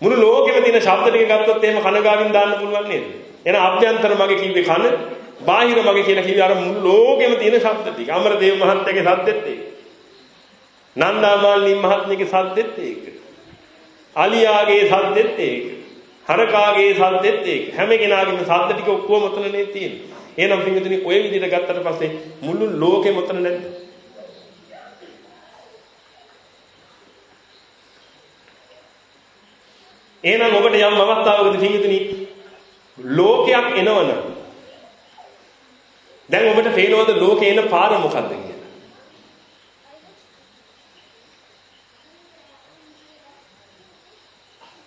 මුළු ලෝකෙම තියෙන ශබ්ද ටික ගත්තොත් එහෙම කන ගාවින් දාන්න පුළුවන් නේද? එහෙනම් අභ්‍යන්තර මගේ කිව්වේ කන බාහිර මගේ කියලා කිව්වේ අර මුළු ලෝකෙම තියෙන ශබ්ද ටික. අමරදේව මහත්තයාගේ ශබ්දෙත් ඒක. නන්දාමාලි මහත්මියගේ සද්දෙත් ඒක. අලියාගේ සද්දෙත් ඒක. හරකාගේ සද්දෙත් ඒක. හැම කෙනාගේම සද්ද ටික ඔක්කොම ඔතනනේ තියෙන්නේ. එහෙනම් පින්විතනි ඔය විදිහට ගත්තට පස්සේ මුළු ලෝකෙම ඔතන නැද්ද? එහෙනම් ඔබට යම් අවස්ථාවකදී පින්විතනි ලෝකයක් එනවනම් දැන් ඔබට පේනවද ලෝකේ එන පාර මොකද්ද කියලා?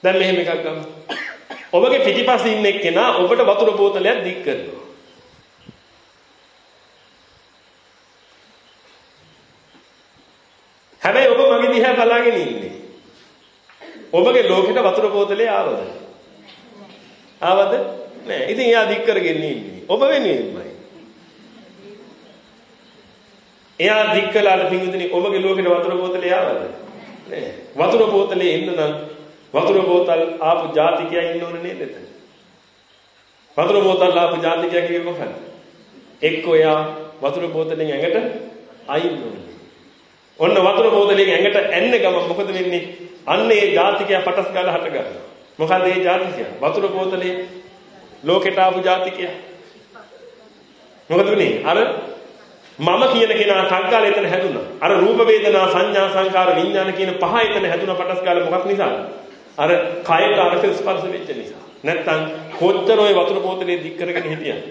දැන් මෙහෙම එකක් ගමු. ඔබගේ පිටිපස්සේ ඉන්න එක්කෙනා ඔබට වතුර බෝතලයක් දික් කරනවා. හැබැයි ඔබ මගේ දිහා බලාගෙන ඉන්නේ. ඔබගේ ලෝකෙට වතුර බෝතලේ ආවද? ආවද? නෑ. ඉතින් එයා දික් කරගෙන ඉන්නේ. ඔබ වෙනුවෙන්මයි. එයා දික් කළාට පින්විතනි ඔබගේ ලෝකෙට වතුර බෝතලේ ආවද? නෑ. වතුර බෝතලේ එන්න නම් වතුර බෝතල් ආපු ජාතිකයා ඉන්න ඕනේ නේද එතන? වතුර බෝතල් ආපු ජාතිකයා කිව්වේ මොකක්ද? එක්කෝ එයා වතුර බෝතලෙන් ඇඟට අයින් වෙනවා. ඔන්න වතුර බෝතලයෙන් ඇඟට ඇන්න ගම මොකද වෙන්නේ? අන්න ඒ ජාතිකයා පටස් ගාලා හට ගන්නවා. මොකද ඒ ජාතිකයා? වතුර බෝතලේ ලෝකෙට ආපු ජාතිකයා. මොකද උනේ? අර මම කියන කෙනා සංකාල එතන හැදුනා. අර රූප වේදනා සංඥා සංකාර විඥාන කියන පහ එතන හැදුනා පටස්කාල මොකක් නිසාද? අර කයට අරක ස්පර්ශ වෙච්ච නිසා. නැත්තම් කොච්චර ওই වතුර බෝතලේ දික් කරගෙන හිටියද?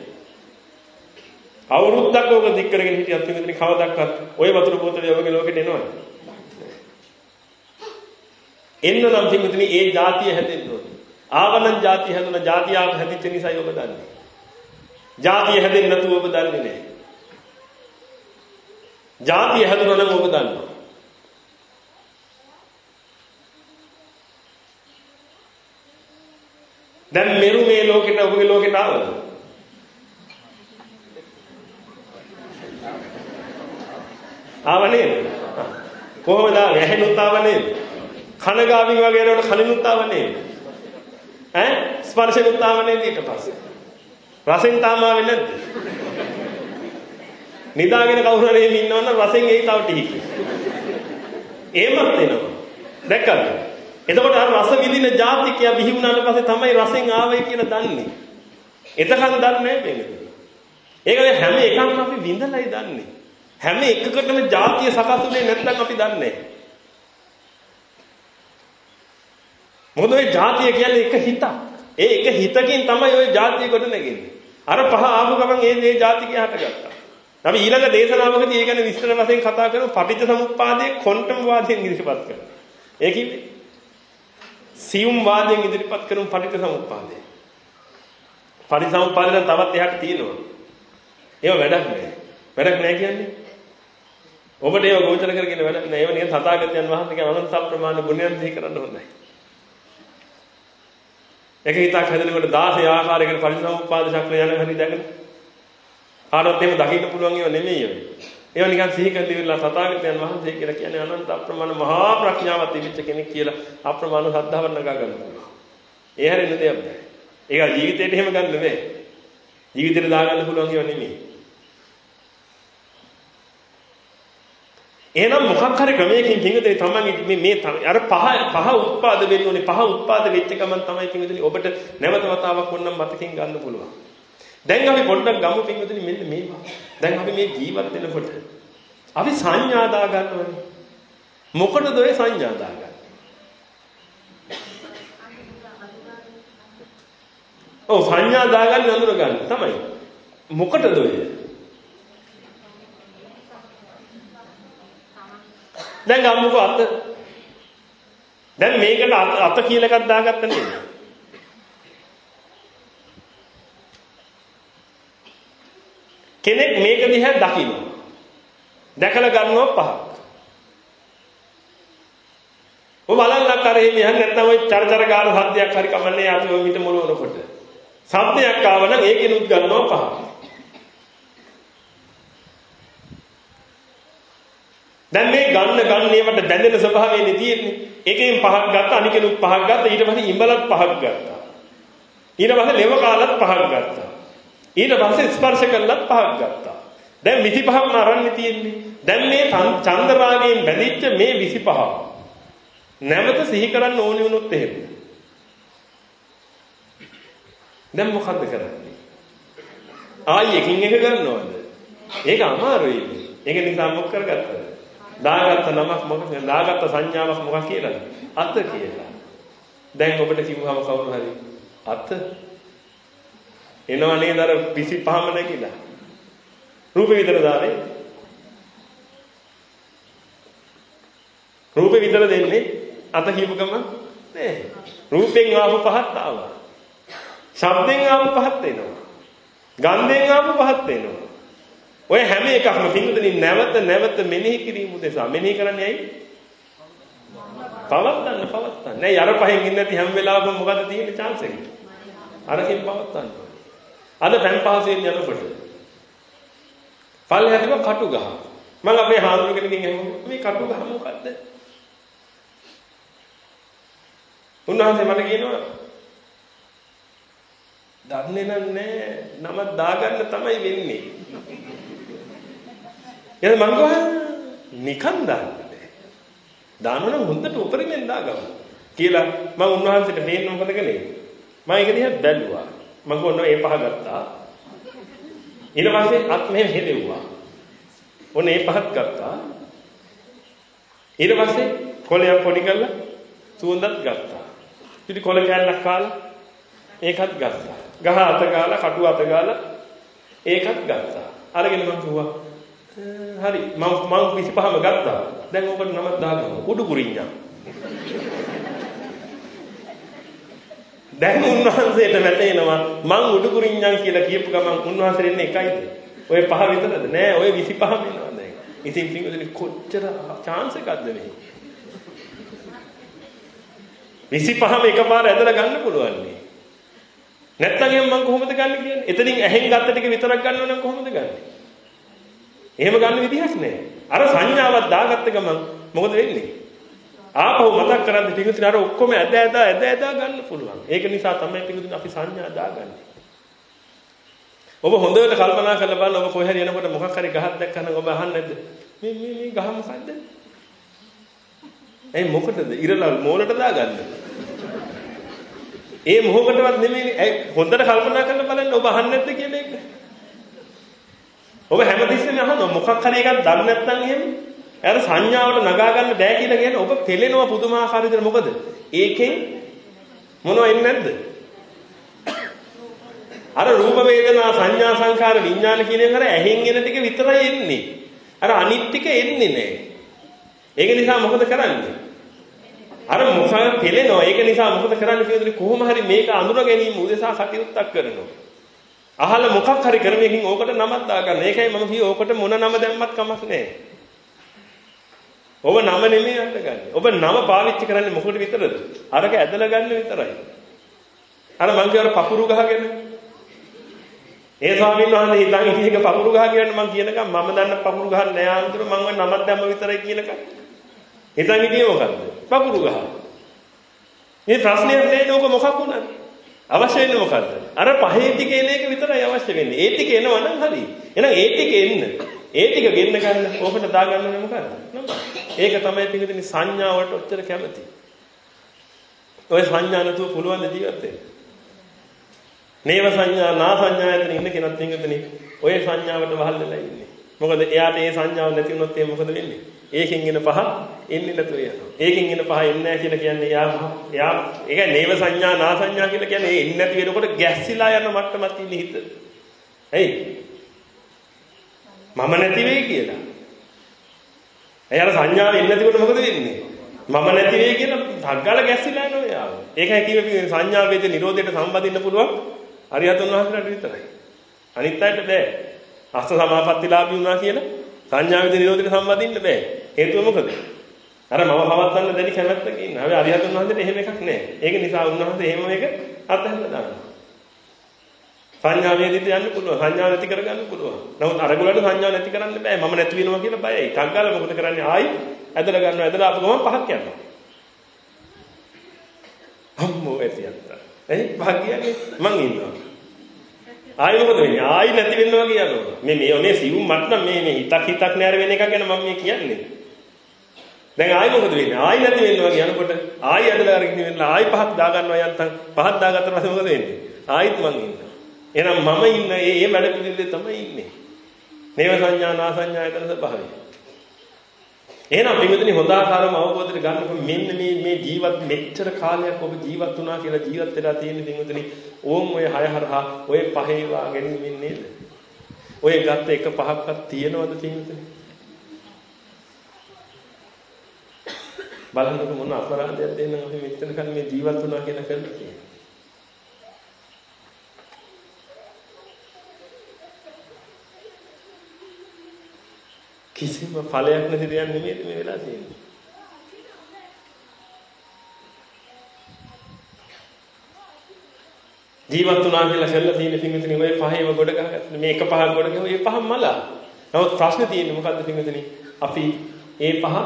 අවුරුද්දක් ඕක දික් කරගෙන හිටියත් මෙතන කවදාවත් ওই වතුර බෝතලේ ඔයගේ ලෝකෙට එනවද? එන්න නම් තිමිතනි ඒ જાතිය හැදෙන්න ඕනේ. ආවනම් જાතිය හැදුනා જાතියක් හැදිච්ච නිසා යෝග දන්නේ. જાතිය හැදෙන්න නැතුව ඔබ දන්නේ නැහැ. જાතිය හැදුනා නම් ඔබ දන්නවා. දැන් මෙරු මේ ලෝකෙට ඔබගේ ලෝකෙට ආවද? ආව නේද? කොහොමද ආවේ? ඇහෙනුත් ආව නේද? කනගාවින් වගේ නේද කනිනුත් ආව නේද? ඈ ස්පර්ශෙනුත් ආව නේද ඊට පස්සේ? රසෙන් තාම ආවේ නැද්ද? නිදාගෙන කවුරු හරි එහෙම ඉන්නවනම් රසෙන් එයි තව ටිකක්. එහෙමත් වෙනවා. දැක්කද? එතකොට අර රස විඳින જાතිකයා බිහි වුණාට පස්සේ තමයි රසෙන් ආවයි කියලා දන්නේ. එතකන් දන්නේ නැහැ ඒකනේ හැම එකක්ම අපි විඳලයි දන්නේ. හැම එකකටම જાතිය සකස් වෙන්නේ නැත්නම් අපි දන්නේ නැහැ. මොකද ওই જાතිය කියන්නේ එක හිතක්. ඒ එක හිතකින් තමයි ওই જાතිය ගොඩ නැගෙන්නේ. අර පහ ආපු ගමන් ඒ ඒ જાති කිය හටගත්තා. අපි ඊළඟ දේශනාවකදී ඒ ගැන විස්තර වශයෙන් කතා කරමු පටිච්ච සමුප්පාදයේ ක්වොන්ටම් වාදයෙන් ඉදිරිපත් කරනවා. ඒ කිව්වේ සියුම් වාදයෙන් ඉදිරිපත් කරමු පටිච්ච සමුප්පාදය. පටිච්ච සමුප්පාදයෙන් තවත් එහාට තියෙනවා. ඒව වැඩක් නෑ. වැඩක් නෑ කියන්නේ ඔබට ඒව ගෝචර කරගෙන වැඩක් නෑ. ඒව නිකන් තථාගතයන් වහන්සේගේ අනන්ත අප්‍රමාණ ගුණයන් සිහි කරන්න හොඳයි. එක හිතක් හැදෙනකොට 16 ආකාරයකට පරිසම්පාද චක්‍ර යන හැටි දැකලා කාටවත් එහෙම දකින්න පුළුවන් ඒවා නෙමෙයි ඒවා. ඒවා නිකන් සිහි කරලා ඉවරලා තථාගතයන් වහන්සේ කියලා කියන්නේ අනන්ත අප්‍රමාණ මහා ප්‍රඥාවක් තිබිච්ච කෙනෙක් කියලා අප්‍රමාණ ශ්‍රද්ධාවක් නගා ගන්න පුළුවන්. ඒ හැරෙන්න දෙයක් නෑ. ඒක ජීවිතේට එහෙම ගන්න නෙමෙයි. ජීවිතේට දාගන්න පුළුවන් ඒවා නෙමෙයි. එහෙනම් මොකක් හරි ක්‍රමයකින් පිංගුදේ තමන්ගේ මේ මේ අර පහ පහ උත්පාද වෙන්න ඕනේ පහ උත්පාද වෙච්ච ගමන් තමයි පිංගුදේ ඔබට නැවත වතාවක් වොන්නම් මතකින් ගන්න පුළුවන්. දැන් අපි පොඩ්ඩක් ගමු පිංගුදේ මෙන්න මේවා. දැන් අපි මේ ජීවත් වෙනකොට අපි සංඥා දා ගන්නවනේ. මොකටද ඔය සංඥා දාගන්නේ? ඔව් සංඥා දාගන්නේ අඳුර ගන්න තමයි. මොකටද ඔය? දැන් ගම්මුකෝ අත. දැන් මේකට අත කියලා එකක් දාගත්ත නේද? කෙනෙක් මේක දිහා දකින්න. දැකලා ගන්නවා පහක්. ඔය බලන්නත් අර එහෙම යන්නේ නැත්නම් ওই චරචර ගාන සද්දයක් හරි කමන්නේ අපි ඔය මිට මොලවනකොට. සද්දයක් ආව නම් ඒකෙනුත් ගන්නවා පහක්. දැන් මේ ගන්න ගන්න ඒවට බැඳෙන ස්වභාවයනේ තියෙන්නේ. එකෙන් පහක් ගත්තා අනිකෙනුත් පහක් ගත්තා ඊට පස්සේ ඉඹලත් පහක් ගත්තා. ඊට පස්සේ ලෙව කාලත් පහක් ගත්තා. ඊට පස්සේ ස්පර්ශ කළත් පහක් ගත්තා. දැන් 25ක්ම අරන්නේ තියෙන්නේ. දැන් මේ චන්ද රාගයෙන් බැඳිච්ච මේ 25 නැවත සිහි කරන්න ඕනි වුණොත් එහෙම. දැන් මොකද්ද කරන්නේ? ආයි එකින් එක ගන්නවද? ඒක අමාරුයි. ඒක නිසා මොක කරගත්තද? දාගත්ත නමක් මොකක්ද? දාගත්ත සංඥාවක් මොකක් කියලාද? අත කියලා. දැන් ඔබට කිව්වම කවුරු හරි අත එනවා නේද අර 25ම නැගිලා. රූපේ විතර දාන්නේ. රූපේ විතර දෙන්නේ අත කියපු ගමන් නෑ. රූපෙන් ආපු පහත් ආවා. ශබ්දෙන් ආපු පහත් එනවා. ගන්ධයෙන් ආපු පහත් එනවා. ඔය හැම එකක්ම පින්දුනේ නැවත නැවත මෙනෙහි කිරීම උදෙසා මෙනෙහි කරන්නේ ඇයි? පවත්තන්න පවත්තන්න. නෑ යර පහෙන් ඉන්නේ නැති හැම වෙලාවකම මොකද තියෙන්නේ chance එක? අරකින් පවත්තන්න. අද පැන් පහසෙන් යනකොට පල්ලෙ හැදිව කටු ගහ. මම අපේ හාමුදුරු කෙනකින් අහුවා මේ කටු ගහ මොකද්ද? උන්වහන්සේ මට කියනවා දන්නේ නැහැ නම දාගන්න තමයි වෙන්නේ. එහෙනම් මං ගෝවා නිකන් දාන්න බෑ. දානවනම් හොඳට උපරිමෙන් දාගමු කියලා මම උන්වහන්සේට මේන්න මොකද කළේ? මම ඒක දිහා බැලුවා. මම කොන්න ඒ පහ ගත්තා. ඊට පස්සේ අත් මෙහෙම හෙලෙව්වා. ඔන්න ඒ පහත් ගත්තා. ඊට පස්සේ කොලයක් පොඩි කරලා සුවඳත් ගත්තා. ඉතින් කොල කෑල්ලක් කාලා ඒකත් ගත්තා. ගහ අත ගාලා කටු අත ගාලා ඒකත් ගත්තා. අරගෙන මම කිව්වා හරි මම මම 25ම ගත්තා. දැන් ඕකට නමක් දාගමු. උඩු කුරින්ජා. දැන් උන්වහන්සේට වැටෙනවා මං උඩු කුරින්ජන් කියලා කියපු ගමන් උන්වහන්සේ ඉන්නේ එකයිද? ඔය පහ විතරද? නෑ ඔය 25ම වෙනවා දැන්. ඉතින් පින්වතුනි කොච්චර chance එකක්ද මේ? 25ම එකපාර ඇදලා ගන්න පුළුවන් නේ. නැත්තම් එහෙනම් මම කොහොමද ගන්න කියන්නේ? එතනින් ඇහෙන් ගත්ත ටික විතරක් ගන්නව නම් කොහොමද ගන්නෙ? එහෙම ගන්න විදිහක් නැහැ. අර සංඥාවක් දාගත්ත ගමන් මොකද වෙන්නේ? ආපහු මතක් කරන්නේ පිටුතුන අර ඔක්කොම ඇද ඇද ඇද ඇද ගන්න පුළුවන්. ඒක නිසා තමයි පිටුතුන අපි සංඥා දාගන්නේ. ඔබ හොඳට කල්පනා කරලා බලන්න ඔබ කොහේ හරි යනකොට මොකක් හරි ගහක් දැක්කම ඔබ අහන්නේ නැද්ද? මේ මේ මේ ගහ මොකද්ද? ඒ මොකටද? ඉරලා මෝලට දාගන්න. ඒ මොහොකටවත් නෙමෙයි හොඳට කල්පනා කරලා බලන්න ඔබ අහන්නේ නැද්ද කියන එක. ඔබ හැමතිස්සෙම අහනවා මොකක් හරි එකක් දන්නේ නැත්නම් එහෙම එයාට සංඥාවට නගා ගන්න බෑ කියලා කියන්නේ ඔබ පෙළෙනවා පුදුමාකාර විදිහට මොකද? ඒකෙන් මොනව එන්නේ නැද්ද? අර රූප වේදනා සංඥා සංකාර විඥාන කියන එක අර ඇහෙන් එන ටික විතරයි එන්නේ. අර අනිත් ටික එන්නේ නැහැ. ඒක නිසා මොකද කරන්නේ? අර මොකද පෙළෙනවා. ඒක නිසා මොකද කරන්නේ කියන්නේ කොහොම හරි මේක අඳුර ගැනීම උදෙසා කටයුත්තක් කරනවා. අහලා මොකක් හරි කරමින් ඕකට නමක් දාගන්න. ඒකයි මම කිව්වේ ඕකට මොන නම දැම්මත් කමක් නැහැ. ඔබ නම නෙමෙයි අඳගන්නේ. ඔබ නම පාවිච්චි කරන්නේ මොකටද විතරද? අරක ඇදලා ගන්න විතරයි. අර මං කියවර පපුරු ගහගෙන. ඒ ස්වාමීන් වහන්සේ හිතන් ඉතින් එක පපුරු ගහ කියන්නේ මං කියනකම් මම දන්න පපුරු ගහ නෑ ආන්තර මං ඔය නමක් දැම්ම විතරයි කියනකම්. හිතන් ඉතින් මොකද්ද? පපුරු ගහ. මේ ප්‍රශ්නයක් නෑ නෝක මොකක් වුණත්. අවශ්‍ය වෙන්නේ මොකද්ද? අර පහේ ටික එන එක විතරයි අවශ්‍ය වෙන්නේ. ඒ ටික එනවා නම් හරි. එහෙනම් ඒ ටික එන්න. ඒ ටික ගෙන්න ගන්න ඕකට දාගන්න ඕනේ මොකද්ද? ඒක තමයි පිටින් සංඥාවට ඔච්චර කැමති. ඔය සංඥා නැතුව පුළුවන් ද ජීවත් වෙන්න? නේව සංඥා නා සංඥා ඇතන ඉන්න කෙනත් පිටින් ඔය සංඥාවට වහල් වෙලා ඉන්නේ. මොකද එයාට ඒ සංඥාව නැති වුණොත් ඒ මොකද වෙන්නේ? ඒකෙන් එන පහ එන්නේ නැතුව යනවා. ඒකෙන් එන පහ එන්නේ නැහැ කියලා කියන්නේ යා යා ඒක නේව සංඥා නා සංඥා කියලා කියන්නේ ඒ එන්නේ නැති වෙනකොට ගැස්සිලා යන මට්ටමක් තියෙන හිත. ඇයි? මම නැති වෙයි කියලා. එයාට සංඥාව එන්නේ නැතිකොට මොකද වෙන්නේ? මම නැති වෙයි කියලා ධග්ගල ගැස්සිලා යනවා යාව. ඒකයි කිව්වේ සංඥා වේද නිරෝධයට සම්බන්ධින්න පුළුවන් අරිහතුන් වහන්සේලාට විතරයි. අනිත් අයට බෑ. අස්ස සමාපත්තිලාභී වුණා කියලා සංඥා වේද නිරෝධයට සම්බන්ධින්න බෑ. හේතුව මොකද? අර මම පවත්වන්න දැඩි කැමැත්තක ඉන්න. හැබැයි අරිහතුන් වහන්සේට එහෙම එකක් නෑ. ඒක නිසා උන්වහන්සේ එහෙම එක අත්හැරලා දානවා. සංඥා වේදිත යන්න පුළුවන්. සංඥා නැති කරගන්න පුළුවන්. නමුත් අරගලට සංඥා නැති කරන්න බෑ. මම නැති වෙනවා කියලා බයයි. කංගාල මොකද කරන්නේ? ආයි ඇදලා ගන්නවා. ඇදලා ආපු ගමන් පහක් යනවා. අම්මෝ ඇතියන්ත. එයි භාග්‍යයනේ මං ඉන්නවා. ආයි මොකද වෙන්නේ? ආයි නැති වෙනවා කියනවා. මේ මේ මේ සිවුම් මට නම් මේ මේ හිතක් හිතක් නෑර වෙන එකක් ගැන මම මේ කියන්නේ. දැන් ආයි මොකද වෙන්නේ? ආයි නැති වෙනවා කියනකොට ආයි ඇදලා අරගෙන වෙනවා. ආයි පහක් දා ගන්නවා යන්තම් පහක් දාගත්තට පස්සේ මොකද වෙන්නේ? ආයිත් මං ඉන්නවා. එහෙනම් මම ඉන්න ඒ ඒ වැඩ පිළිවිලේ තමයි ඉන්නේ. නේව සංඥා නා සංඥා යතන ස්වභාවය. එහෙනම් පින්විතනි හොඳ ආකාරම අවබෝධයට ගන්නකොට මෙන්න මේ මේ ජීවත් මෙච්චර කාලයක් ඔබ ජීවත් වුණා කියලා ජීවත් වෙලා තියෙන පින්විතනි ඕම් ඔය හය හරහා ඔය පහේ වාගෙන ඉන්නේ නේද? ඔය ගත්ත එක පහක්වත් තියනවද පින්විතනි? බලන්නකො මොන අපරාධයක්ද එහෙනම් අපි මෙතන කන් මේ ජීවත් වුණා කියලා කරලා තියෙන්නේ. කිසිම ඵලයක් නැති දෙයක් නෙමෙයි මේ වෙලා තියෙන්නේ. ජීවත් වුණා කියලා කරලා තියෙන පින්විතනි ඔය පහේම ගොඩ ගහගත්තා. මේ එක පහක් ගොඩ ගහුවා ඒ පහම මලා. නමුත් ප්‍රශ්නේ තියෙන්නේ මොකද්ද පින්විතනි? අපි ඒ පහ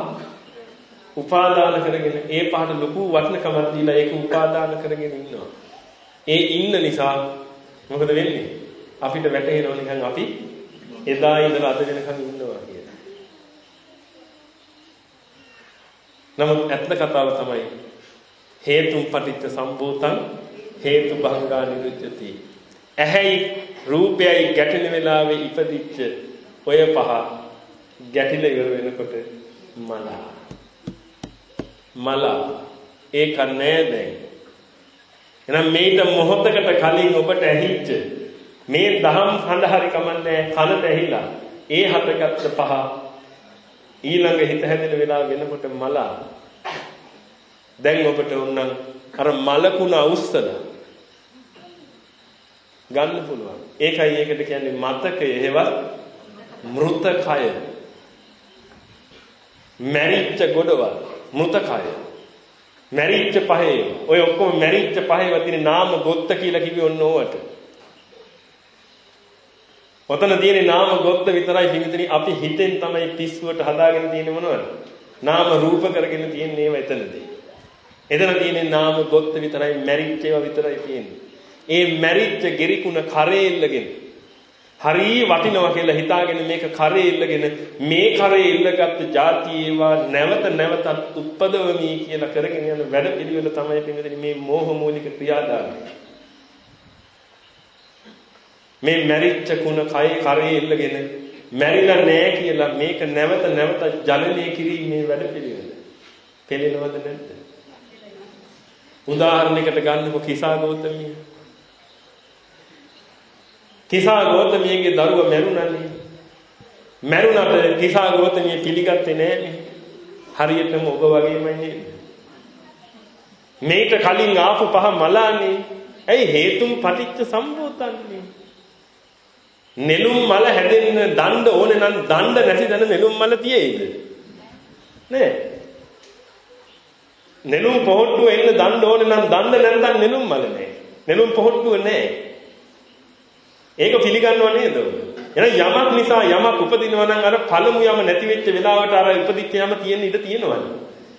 උපාදාන කරගෙන ඒ පහට ලොකු වටිනකමක් දීලා ඒක උපාදාන කරගෙන ඉන්නවා. ඒ ඉන්න නිසා මොකද වෙන්නේ? අපිට වැටහෙනව නිකන් අපි එදා ඉඳලා අද වෙනකන් ඉන්නවා කියලා. නමුත් ඇත්ත කතාව තමයි හේතුම් පටිච්ච සම්භූතං හේතු භංගා නිරුද්ධති. ඇහැයි රූපයයි ගැටෙන වෙලාවේ ඉපදිච්ච ඔය පහ ගැටිලා ඉවර වෙනකොට මලා මල ඒක නෑ දැන්. එහෙනම් මේට මොහොතකට කලින් ඔබට ඇහිච්ච මේ දහම් හඳ හරි කමන්නේ කනට ඇහිලා ඒ හතගත්ත පහ ඊළඟ හිත හැදෙන වෙලාව වෙනකොට මල දැන් ඔබට උන්නම් අර මලකුණ අවුස්සලා ගන්න පුළුවන්. ඒකයි ඒකට කියන්නේ මතකය හේවත් මෘතකය. මැරිච්ච ගොඩවල් මృతකය. මැරිච්ච පහේ. ඔය ඔක්කොම මැරිච්ච පහේ වතින නාම ගොත්ත කියලා කිව්වේ ඔන්න ඕවට. ඔතන තියෙන නාම ගොත්ත විතරයි පිටින් අපි හිතෙන් තමයි පිස්සුවට හදාගෙන තියෙන්නේ මොනවද? නාම රූප කරගෙන තියෙන්නේ ඒව එතනදී. එතන තියෙන්නේ නාම ගොත්ත විතරයි මැරිච්ච ඒවා විතරයි තියෙන්නේ. ඒ මැරිච්ච ගෙරිකුණ කරේ ඉල්ලගෙන හරි වටිනවා කියලා හිතාගෙන මේක කරේ ඉල්ලගෙන මේ කරේ ඉල්ලගත්ත જાති ඒවා නැවත නැවතත් උත්පදවමි කියලා කරගෙන යන වැඩ පිළිවෙල තමයි පින්වදින මේ මෝහ මූලික ක්‍රියාදාමය. මේ මැරිච්ච කුණ කය කරේ ඉල්ලගෙන මැරිලා නෑ කියලා මේක නැවත නැවත ජලනය කිරීමේ වැඩ පිළිවෙල. පෙළෙනවද නැද්ද? උදාහරණයකට ගන්නකො කිසා ගෞතමිය තිසා ගෞතමියගේ දරුවා මැරුණානේ. මැරුණාට තිසා ගෞතමිය පිළිගත්තේ නෑනේ. හරියටම ඔබ වගේමයි නේද? මේට කලින් ආපු පහ මලානේ. ඇයි හේතුම් පටිච්ච සම්භූතන්නේ? නෙළුම් මල හැදෙන්න දණ්ඩ ඕනේ නම් දණ්ඩ නැති දන නෙළුම් මල තියෙයිද? නෑ. නෙළුම් පොහොට්ටුව එන්න දණ්ඩ ඕනේ නම් දණ්ඩ නැත්නම් නෙළුම් මල නෑ. නෙළුම් පොහොට්ටුව නෑ. ඒක පිළිගන්නව නේද? එහෙනම් යමක් නිසා යමක් උපදිනවා නම් අර පළමු යම නැති වෙච්ච වෙලාවට අර උපදිච්ච යම තියෙන ඉඩ තියෙනවනේ.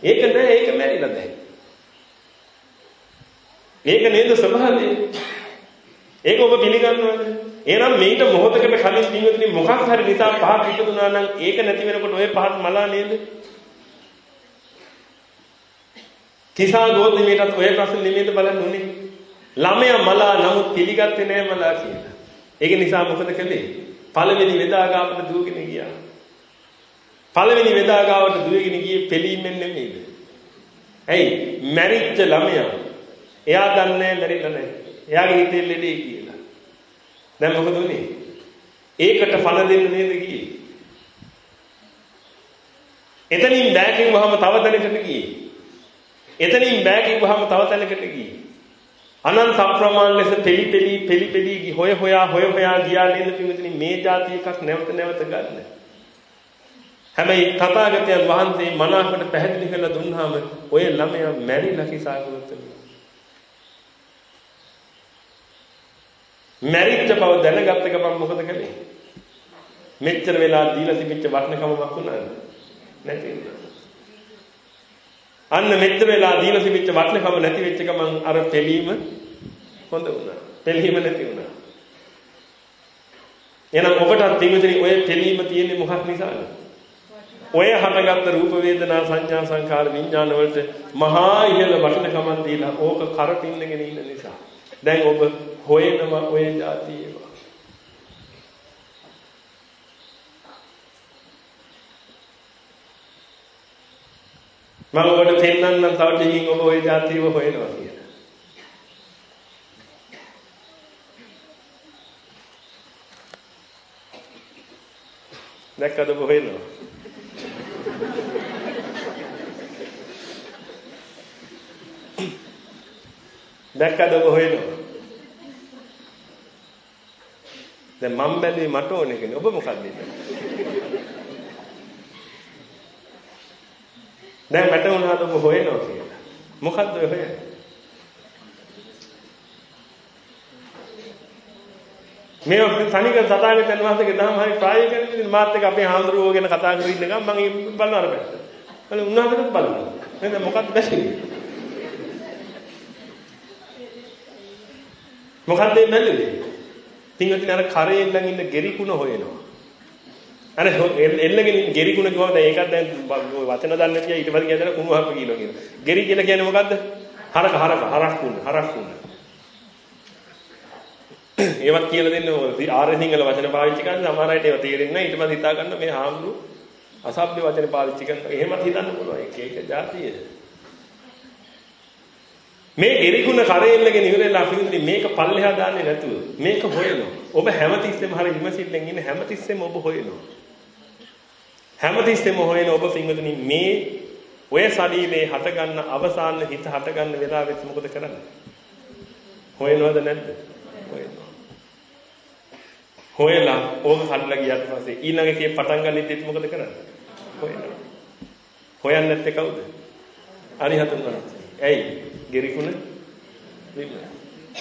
ඒක නෑ ඒක මැරිලා දැන්. ඒක නේද ස්වභාවය? ඒක ඔබ පිළිගන්නවද? එහෙනම් මේිට මොහොතකට කලින් පින්වතුනි මොකක් හරි නිසා පහක් ඉපදුනා නම් ඒක නැති වෙනකොට ඔය පහත් මලා නේද? කිසා ගෝධිමේටත් ඔය ප්‍රශ්න නිමෙත බලන්න උනේ. ළමයා මලා නමුත් පිළිගත්තේ නෑ මලා කියලා. ඒක නිසා මොකද කළේ? පළවෙනි වෙදාගාවට දුවගෙන ගියා. පළවෙනි වෙදාගාවට දුවගෙන ගියේ පිළීමෙන් නෙමෙයිද? ඇයි? මැරිච්ච ළමයා. එයා දන්නේ මැරිලා නැහැ. එයාගේ හිතේ ලෙඩේ කියලා. දැන් මොකද උනේ? ඒකට පණ දෙන්න නේද ගියේ? එතනින් බෑ කිව්වහම තව තැනකට ගියේ. එතනින් බෑ කිව්වහම තව තැනකට ගියේ. අනන්ත අප්‍රමාණ ලෙස පෙලි පෙලි පෙලි පෙලි හොය හොයා හොය හොයා ගියා නේද පින්විතනි මේ જાති එකක් නැවත නැවත ගන්න. හැබැයි තථාගතයන් වහන්සේ මනාවකට පැහැදිලි කරලා දුන්නාම ඔය ළමයා මැරිලා කිසාගොතන. මැරිච්ච බව දැනගත්ත ගමන් මොකද කළේ? මෙච්චර වෙලා දීලා තිබිච්ච වටිනකමක් වුණාද? නැති වුණා. අන්න මෙච්චර වෙලා දීලා තිබිච්ච වටිනකම නැති වෙච්ච ගමන් අර පෙලීම හොඳ වුණා. පෙලීම නැති වුණා. එහෙනම් ඔබටත් පින්විතනි ඔය පිළීම තියෙන්නේ මොකක් නිසාද? ඔය හටගත්ත රූප වේදනා සංඥා සංකාර විඥාන වලට මහා ඉහළ වටිනකමක් දීලා ඕක කරපින්නගෙන ඉන්න නිසා. දැන් ඔබ හොයනවා ඔය જાති ඒවා. මම ඔබට පෙන්වන්නම් තව ටිකකින් ඔබ ওই જાතිව හොයනවා කියලා. දැක්කද ඔබ හොයනවා? දැක්කද ඔබ හොයනවා? දැන් මම බැලුවේ මට ඕනේ කෙනේ. ඔබ මොකක්ද ඉන්නේ? දැන් මට උනාද ඔබ හොයනවා කියලා. මොකද්ද ඔය හොයන්නේ? මේ තනික සතාගතයන් වහන්සේගේ දහම හරි ප්‍රායෝගික විදිහට මාත් එක්ක අපේ හාමුදුරුවෝ ගැන කතා කරගෙන ඉන්න ගමන් මම බලනවා අර පැත්ත. මම උන්වහන්සේට බලනවා. නේද මොකද්ද බැසින්නේ? මොකද්ද මේ බැලුවේ? පින්වත්නි අර කරේ ඉඳන් ඉන්න ගෙරිකුණ හොයනවා. අර එල්ලගෙන ගෙරිකුණ කිව්වම දැන් ඒකත් දැන් වචන දන්නේ නැතිව ඊට පස්සේ කියනවා කුණු හප්ප කියනවා කියන. ගෙරි කියලා කියන්නේ මොකද්ද? හරක හරක හරක් කුණ හරක් කුණ. ඒවත් කියලා දෙන්නේ ආර්ය සිංහල වචන පාවිච්චි කරන්නේ සමහර අයට ඒව තේරෙන්නේ නැහැ ඊට පස්සේ හිතා ගන්න මේ හාමුදුරු අසභ්‍ය වචන පාවිච්චි කරනවා. එහෙමත් හිතන්න පුළුවන්. එක එක જાතිය. මේ ගෙරිකුණ කරේල්ලගෙන ඉවරලා අපි මේක පල්ලෙහා දාන්නේ නැතුව මේක හොයනවා. ඔබ හැමතිස්සෙම හරි විමසිල්ලෙන් ඉන්න හැමතිස්සෙම ඔබ හොයනවා. හැමතිස්සෙම හොයන ඔබ පින්වතුනි මේ ඔය ශරීරේ හටගන්න අවසාන හිත හටගන්න වෙලාවෙත් මොකද කරන්නේ? හොයනවද නැද්ද? හොයනවා. හොයලා ඕක කඩලා ගියාට පස්සේ ඊළඟ එකේ පටන් ගන්නෙත් මොකද කරන්නේ? හොයනවා. හොයන්නේ නැත්තේ කවුද? අරිහතුන් වහන්සේ. ඇයි? ගෙරිකුණ විල්ලා.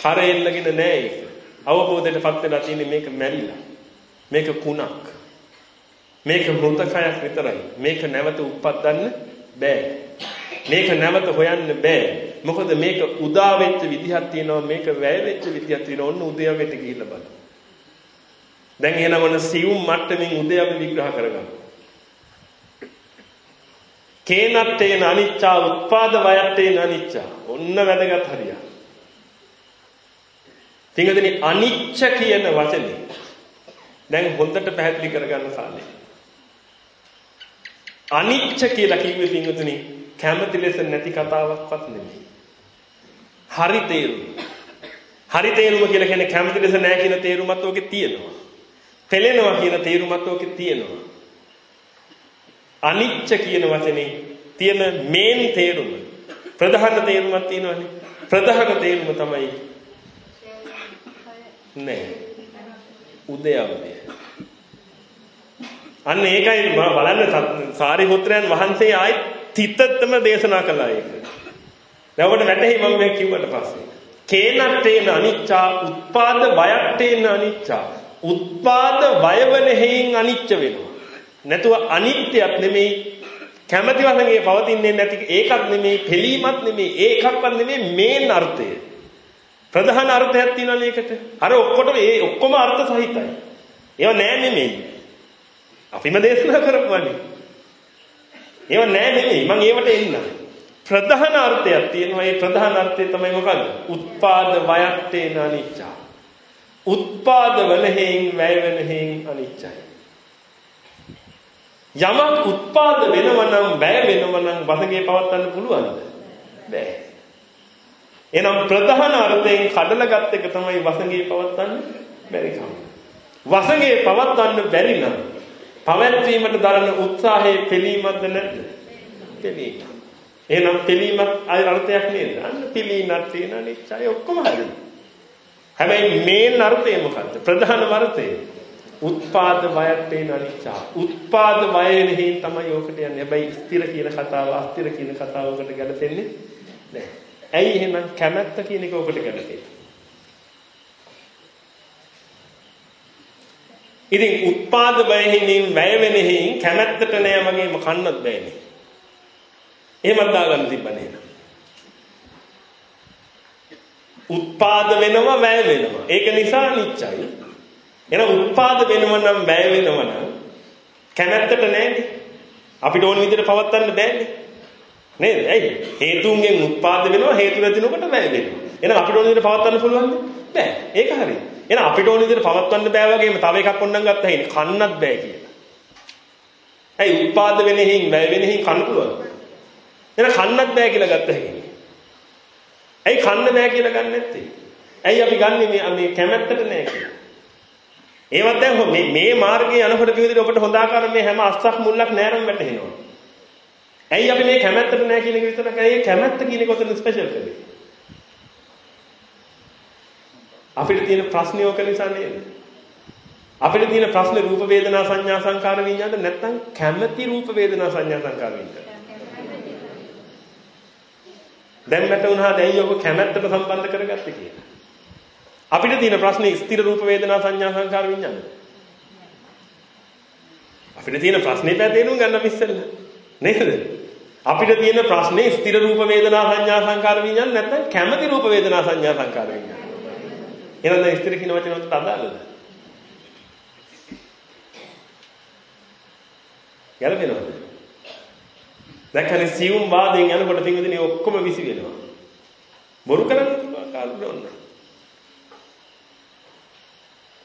හරෙල්ලගෙන නෑ ඒක. අවබෝධයටපත් වෙලා තියෙන්නේ මේක මැරිලා. මේක කුණක්. මේක මෘතකයක් විතරයි. මේක නැවත උප්පද්දන්න බෑ. මේක නැවත හොයන්න බෑ. මොකද මේක උදා වෙච්ච විදිහක් තියෙනවා මේක වැය වෙච්ච විදිහක් තියෙනවා. ඔන්න උදයවෙට ගිහිල්ලා බලන්න. දැන් එහෙනම් ඔන්න සියුම් මට්ටමින් උදයව විග්‍රහ කරගන්න. කේනත්තේන අනිච්චා උත්පාද වයත්තේන අනිච්චා. ඔන්න වැදගත් හරියක්. තිඟදෙනි අනිච්ච කියන වචනේ දැන් හොඳට පැහැදිලි කරගන්න කාලේ. අනිච්ච කියලා කිව්වේ පින්වතුනි කැමති ලෙස නැති කතාවක්වත් නෙමෙයි. හරි තේරුම. හරි තේරුම කියලා කියන්නේ කැමති ලෙස නැහැ කියන තේරුමත් ඔකේ තියෙනවා. පෙළෙනවා කියන තේරුමත් ඔකේ තියෙනවා. අනිච්ච කියන වචනේ තියෙන මේන් තේරුම ප්‍රධාන තේරුමක් තියෙනවනේ. ප්‍රධාන තේරුම තමයි නෑ. උදයවදේ. අන්න ඒකයි බලන්න සාරිපුත්‍රයන් වහන්සේ ආයි තිතත්තම දේශනා කළා ඒක. දැන් ඔබට වැටහි මම මේ කිව්වට පස්සේ. කේනත්තේන අනිච්චා උත්පාද වයට්ටේන අනිච්චා. උත්පාද වයවන හේයින් අනිච්ච වෙනවා. නැතුව අනිත්‍යයක් නෙමෙයි කැමැති වශයෙන් පවතින්නේ නැති ඒකක් නෙමෙයි පිළීමක් නෙමෙයි ඒකක්වත් නෙමෙයි මේන් අර්ථය. ප්‍රධාන අර්ථයක් තියෙනවනේ ඒකට. අර ඔක්කොටම ඒ ඔක්කොම අර්ථ සහිතයි. ඒව නෑ නෙමෙයි. අපිම දේශනා කරපුවානේ. ඒව නෑ නෙමෙයි. මම ඒවට එන්න. ප්‍රධාන අර්ථයක් තියෙනවා. ඒ ප්‍රධාන අර්ථය තමයි මොකද්ද? උත්පාද වයත්තේන අනිච්චා. උත්පාද වලහෙන් වැය වෙනහෙන් අනිච්චයි. යමක් උත්පාද වෙනවා නම් වැය වෙනවා නම් වසඟේ පවත්වන්න පුළුවන්ද? බෑ. එහෙනම් ප්‍රධාන අර්ථයෙන් කඩලා ගත්ත එක තමයි වසඟේ පවත්වන්න බැරි කම. වසඟේ පවත්වන්න බැරි නම් පවත්වීමට දරන උත්සාහයේ පිළීමක්ද නැද්ද? පිළීම. එහෙනම් පිළීමක් අර්ථයක් නේද? අන්න පිළීමක් තියෙන නිශ්චය ඔක්කොම හරියි. හැබැයි මේන් අර්ථය මොකද්ද? ප්‍රධාන අර්ථය උත්පාද වයත්තේ අනිච්චා. උත්පාද වයෙනෙහි තමයි ඕකට යන්නේ. හැබැයි ස්ථිර කියන කතාව අස්ථිර කියන කතාව ඔකට ගැලපෙන්නේ නැහැ. ඇයි එහෙනම් කැමැත්ත කියන එක ඔකට ගැලපෙන්නේ? ඉතින් උත්පාද වයෙහිමින් වැය වෙනෙහින් කැමැත්තට නෑ වගේම කන්නත් බෑනේ. එහෙමත් දාගන්න තිබ්බනේ. උත්පාද වෙනවා වැය වෙනවා. ඒක නිසා නිච්චයි. එහෙනම් උත්පාද වෙනව නම් බය වෙනව නම් කැමැත්තට නෑනේ. අපිට ඕන විදිහට පවත්වන්න බෑනේ. නේද? ඇයි? හේතුන්ගෙන් උත්පාද වෙනවා හේතු නැතිනකොට බය වෙනවා. එහෙනම් අපිට ඕන විදිහට පවත්වන්න පුළුවන්ද? බෑ. ඒක හරියි. එහෙනම් අපිට ඕන විදිහට පවත්වන්න බෑ වගේම තව එකක් ඔන්නම් ගත්තා හිනේ කන්නත් බෑ කියලා. ඇයි උත්පාද වෙනෙහින් වැය වෙනෙහින් කන්න පුළුවන්. එහෙනම් කන්නත් බෑ කියලා ගත්ත හැකියි. ඇයි කන්න බෑ කියලා ගන්න නැත්තේ? ඇයි අපි ගන්නෙ මේ මේ කැමැත්තට නෑ කියලා. ඒවත් දැන් මේ මේ මාර්ගයේ යනකොට කිව්ව විදිහට ඔබට හොඳ ආකාර මේ හැම අස්සක් මුල්ලක් නෑරම වැටෙනවා. ඇයි අපි මේ කැමැත්තට නෑ කියන එක විතරක් ඇයි කැමැත්ත කියන එක උතන ස්පෙෂල් කරන්නේ? අපිට තියෙන ප්‍රශ්නේ ඕක නිසා නේද? අපිට තියෙන ප්‍රශ්නේ රූප වේදනා සංඥා සංකාර විඤ්ඤාණ නැත්නම් කැමැති රූප වේදනා සංඥා සංකාර විඤ්ඤාණ. දැන් මට උනහා දැන් ඔබ කැමැත්තට සම්බන්ධ කරගත්තේ කියලා. අපිට තියෙන ප්‍රශ්නේ ස්ථිර රූප වේදනා සංඥා සංකාර විඤ්ඤාණ. අපිට තියෙන ප්‍රශ්නේ පැතේරුම් ගන්න ඉස්සෙල්ලා. නේද? අපිට තියෙන ප්‍රශ්නේ ස්ථිර රූප වේදනා සංඥා සංකාර විඤ්ඤාණ නැත්නම් කැමැති රූප වේදනා සංඥා සංකාර විඤ්ඤාණ. එහෙනම් දැන් ස්ථිර කියන වචන වලට අදාළද? ගැලපෙනවද? දැක්කනේ සියුම් වාදයෙන් යනකොට තින්ගදිනේ ඔක්කොම විසි වෙනවා. බොරු කරන්නේ කාලේ ඔන්න.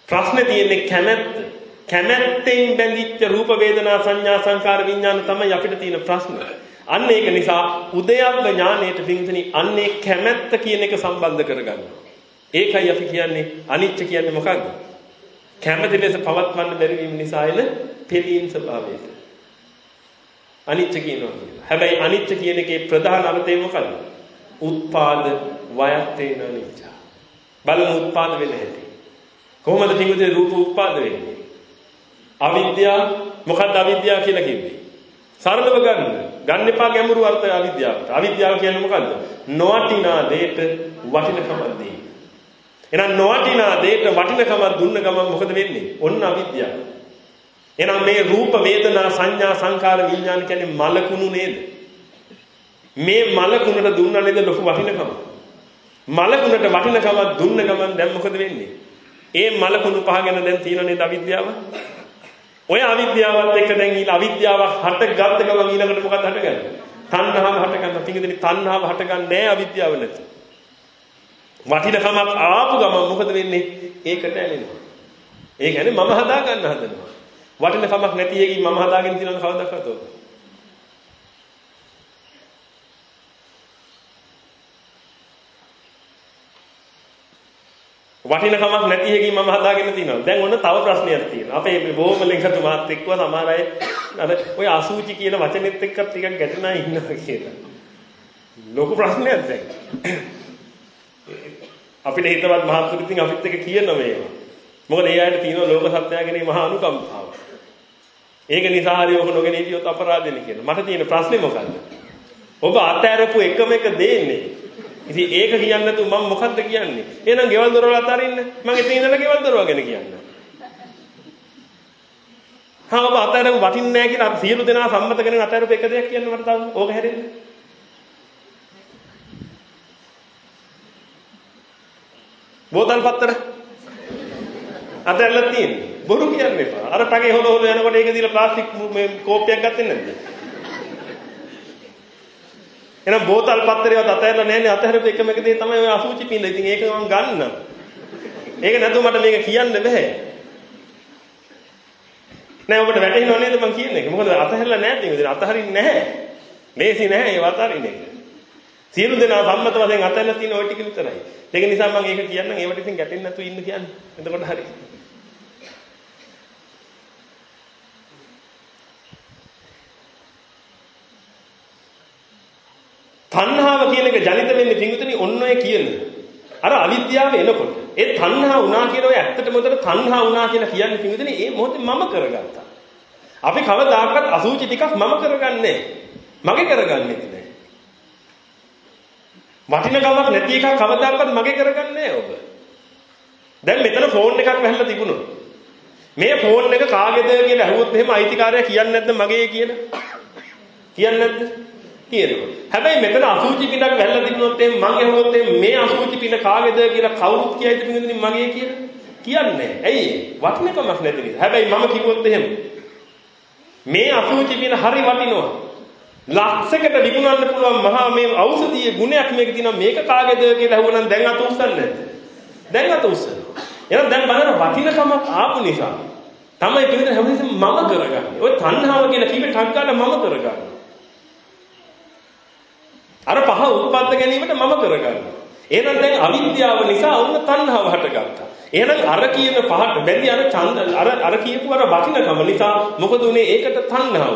ප්‍රශ්නේ තියෙන්නේ කැමැත්ත. කැමැත්තෙන් බැඳිච්ච රූප වේදනා සංඥා සංකාර විඥාන තමයි අපිට තියෙන ප්‍රශ්න. අන්න ඒක නිසා උදයබ්බ ඥානයට පින්තනි අන්නේ කැමැත්ත කියන එක සම්බන්ධ කරගන්නවා. ඒකයි අපි කියන්නේ අනිච්ච කියන්නේ මොකක්ද? කැමැති ලෙස පවත්වන්න බැරි වීම නිසා එන පිළීම් ස්වභාවය. අනිච්ච කියනවා කියලා. හැබැයි අනිච්ච කියන එකේ ප්‍රධාන අර්ථය මොකක්ද? උත්පාද වයත්තේන අනිච්ච. බලමු උත්පාද වෙන්න හැටි. කොහොමද තිඟුදේ රූප උත්පාද වෙන්නේ? අවිද්‍යාව මොකක්ද අවිද්‍යාව කියලා කිව්වේ? සරලව ගන්න. ගන්න එපා ගැඹුරු අර්ථය අවිද්‍යාවට. අවිද්‍යාව කියන්නේ මොකද්ද? නොවටිනා දෙයට වටිනකමක් දීම. එහෙනම් නොවටිනා දෙයට වටිනකමක් දුන්න ගමන් මොකද වෙන්නේ? ඔන්න අවිද්‍යාව. එහෙනම් මේ රූප වේදනා සංඥා සංකාර විඥාන කියන්නේ මලකුණු නේද? මේ මලකුණට දුන්නා නේද ලොකු වටිනකම? මලකුණට වටිනකමක් දුන්න ගමන් දැන් මොකද වෙන්නේ? ඒ මලකුණු පහගෙන දැන් තියෙන නේද අවිද්‍යාව? ඔය අවිද්‍යාවත් එක්ක දැන් ඊළ අවිද්‍යාව හටගත්ත ගමන් ඊළඟට මොකක්ද හටගන්නේ? තණ්හාව හටගන්න. තින්ගෙදෙනි තණ්හාව හටගන්නේ නැහැ අවිද්‍යාව නැති. වටිනකමක් ආපු ගමන් මොකද වෙන්නේ? ඒකට ඇලෙනවා. ඒ කියන්නේ මම හදා ගන්න හදනවා. වටින කමක් නැති එකකින් මම හදාගෙන තියෙනවද කවදාවත් ඔක. වටින කමක් නැති එකකින් මම හදාගෙන තියෙනවා. දැන් ඔන්න තව ප්‍රශ්නයක් තියෙනවා. අපේ මේ බොහොම ලෙන්ගතු මාත් එක්කව සමහර අය අර ඔය අසූචි කියන වචනේත් එක්ක ටිකක් ගැටෙනා ඉන්නවා කියලා. ලොකු ප්‍රශ්නයක් දැන්. අපිට හිතවත් මහත්තුරු ඉතින් අපිත් එක්ක කියන මේවා. මොකද ඒ අයට තියෙන ලෝක සත්‍යයගෙන මහා අනුකම්පාව. ඒක නිසා හරි ඔබ නොගෙන හිටියොත් අපරාධෙනේ කියලා. මට තියෙන ප්‍රශ්නේ මොකද්ද? ඔබ අතෑරපු එකම එක දෙන්නේ. ඉතින් ඒක කියන්නේ නැතුව මම මොකද්ද කියන්නේ? එහෙනම් ගෙවල් දොරවල් අතාරින්න. මම එතන ඉඳලා ගෙවල් දොරවල් ගැන කියන්න. හා ඔබ අතෑරපු වටින්නේ නැහැ කියලා අපි සියලු දෙනා සම්මත කරගෙන අතෑරපු එක දෙයක් කියන්න මට තාම ඕක හැරෙන්නේ. බෝතල් පත්තර අතැල්ලක් තියෙන්නේ. බොරු කියන්න එපා. අර ටගේ හොද හොද යනකොට ඒක දීලා ප්ලාස්ටික් මේ කෝප්පයක් ගත්තේ නැද්ද? එහෙනම් බෝතල් පත්තරේවත් අතහැරලා නැන්නේ අතහැරපු එකම එක දේ තමයි ඔය අසුචි පින්ද. ඉතින් ඒක මම ගන්න. ඒක නැතුව මට මේක කියන්න බෑ. නෑ ඔබට වැටහෙනව නේද මම කියන එක? මොකද අතහැරලා නැහැ ඉතින් අතහරින්නේ නැහැ. මේසි නැහැ ඒ වතරින්නේ. සියලු දෙනා සම්මත වශයෙන් අතහැරලා තියෙන ওই ටික විතරයි. ඒක නිසා මම ඒක කියන්නම් ඒවට ඉතින් ගැටෙන්නේ නැතුව ඉන්න කියන්නේ. එතකොට හරියි. තණ්හාව කියන එක ජනිත වෙන්නේ පිංගුතුනි ඔන්න ඔය කියන. අර අවිද්‍යාව එනකොට ඒ තණ්හා වුණා කියන ඔය ඇත්තටම උදේට තණ්හා වුණා කියලා කියන්නේ පිංගුතුනි ඒ මොහොතේ මම කරගත්තා. අපි කවදාකවත් අසුචි ටිකක් මම කරගන්නේ මගේ කරගන්නේ නැහැ. වටිනකමක් නැති එකක් කවදාකවත් මගේ කරගන්නේ ඔබ. දැන් මෙතන ෆෝන් එකක් වැහලා තිබුණොත් මේ ෆෝන් එක කාගේද කියලා අහුවොත් එහෙම අයිතිකාරයා කියන්නේ නැද්ද මගේ කියලා? කියන්නේ නැද්ද? කියනවා. හැබැයි මෙතන අසුචි පිටක් වැල්ලා තිබුණොත් එහෙනම් මං ඇහුවොත් මේ අසුචි පිට කාගේද කියලා කවුරුත් කියයිද පිටින් මගේ කියලා? කියන්නේ ඇයි වටිනකමක් නැති නිසා. හැබැයි මම කිව්වොත් එහෙම මේ අසුචි පින හරි වටිනවා. ලක්ෂයකට විකුණන්න පුළුවන් මහා මේ ඖෂධීය ගුණයක් මේක තියෙනවා මේක කාගේද කියලා අහුවනම් දැන් අත උස්සන්නේ නැද්ද? දැන් අත උස්සනවා. එහෙනම් දැන් බලන්න වටිනකමක් ආපු නිසා තමයි පිළිදෙන හැමදේම මම කරගන්නේ. ඔය තණ්හාව කියන කීපේ ටක් ගන්න මම කරගන්නවා. අර පහ උත්පත්ත ගැනීමට මම කරගන්නවා. එහෙනම් දැන් අවිද්‍යාව නිසා වුණ තණ්හාව හටගත්තා. එහෙනම් අර කියන පහට බැඳි අර ඡන්ද අර අර කියපු අර වටිනකම නිසා මොකද උනේ ඒකට තණ්හාව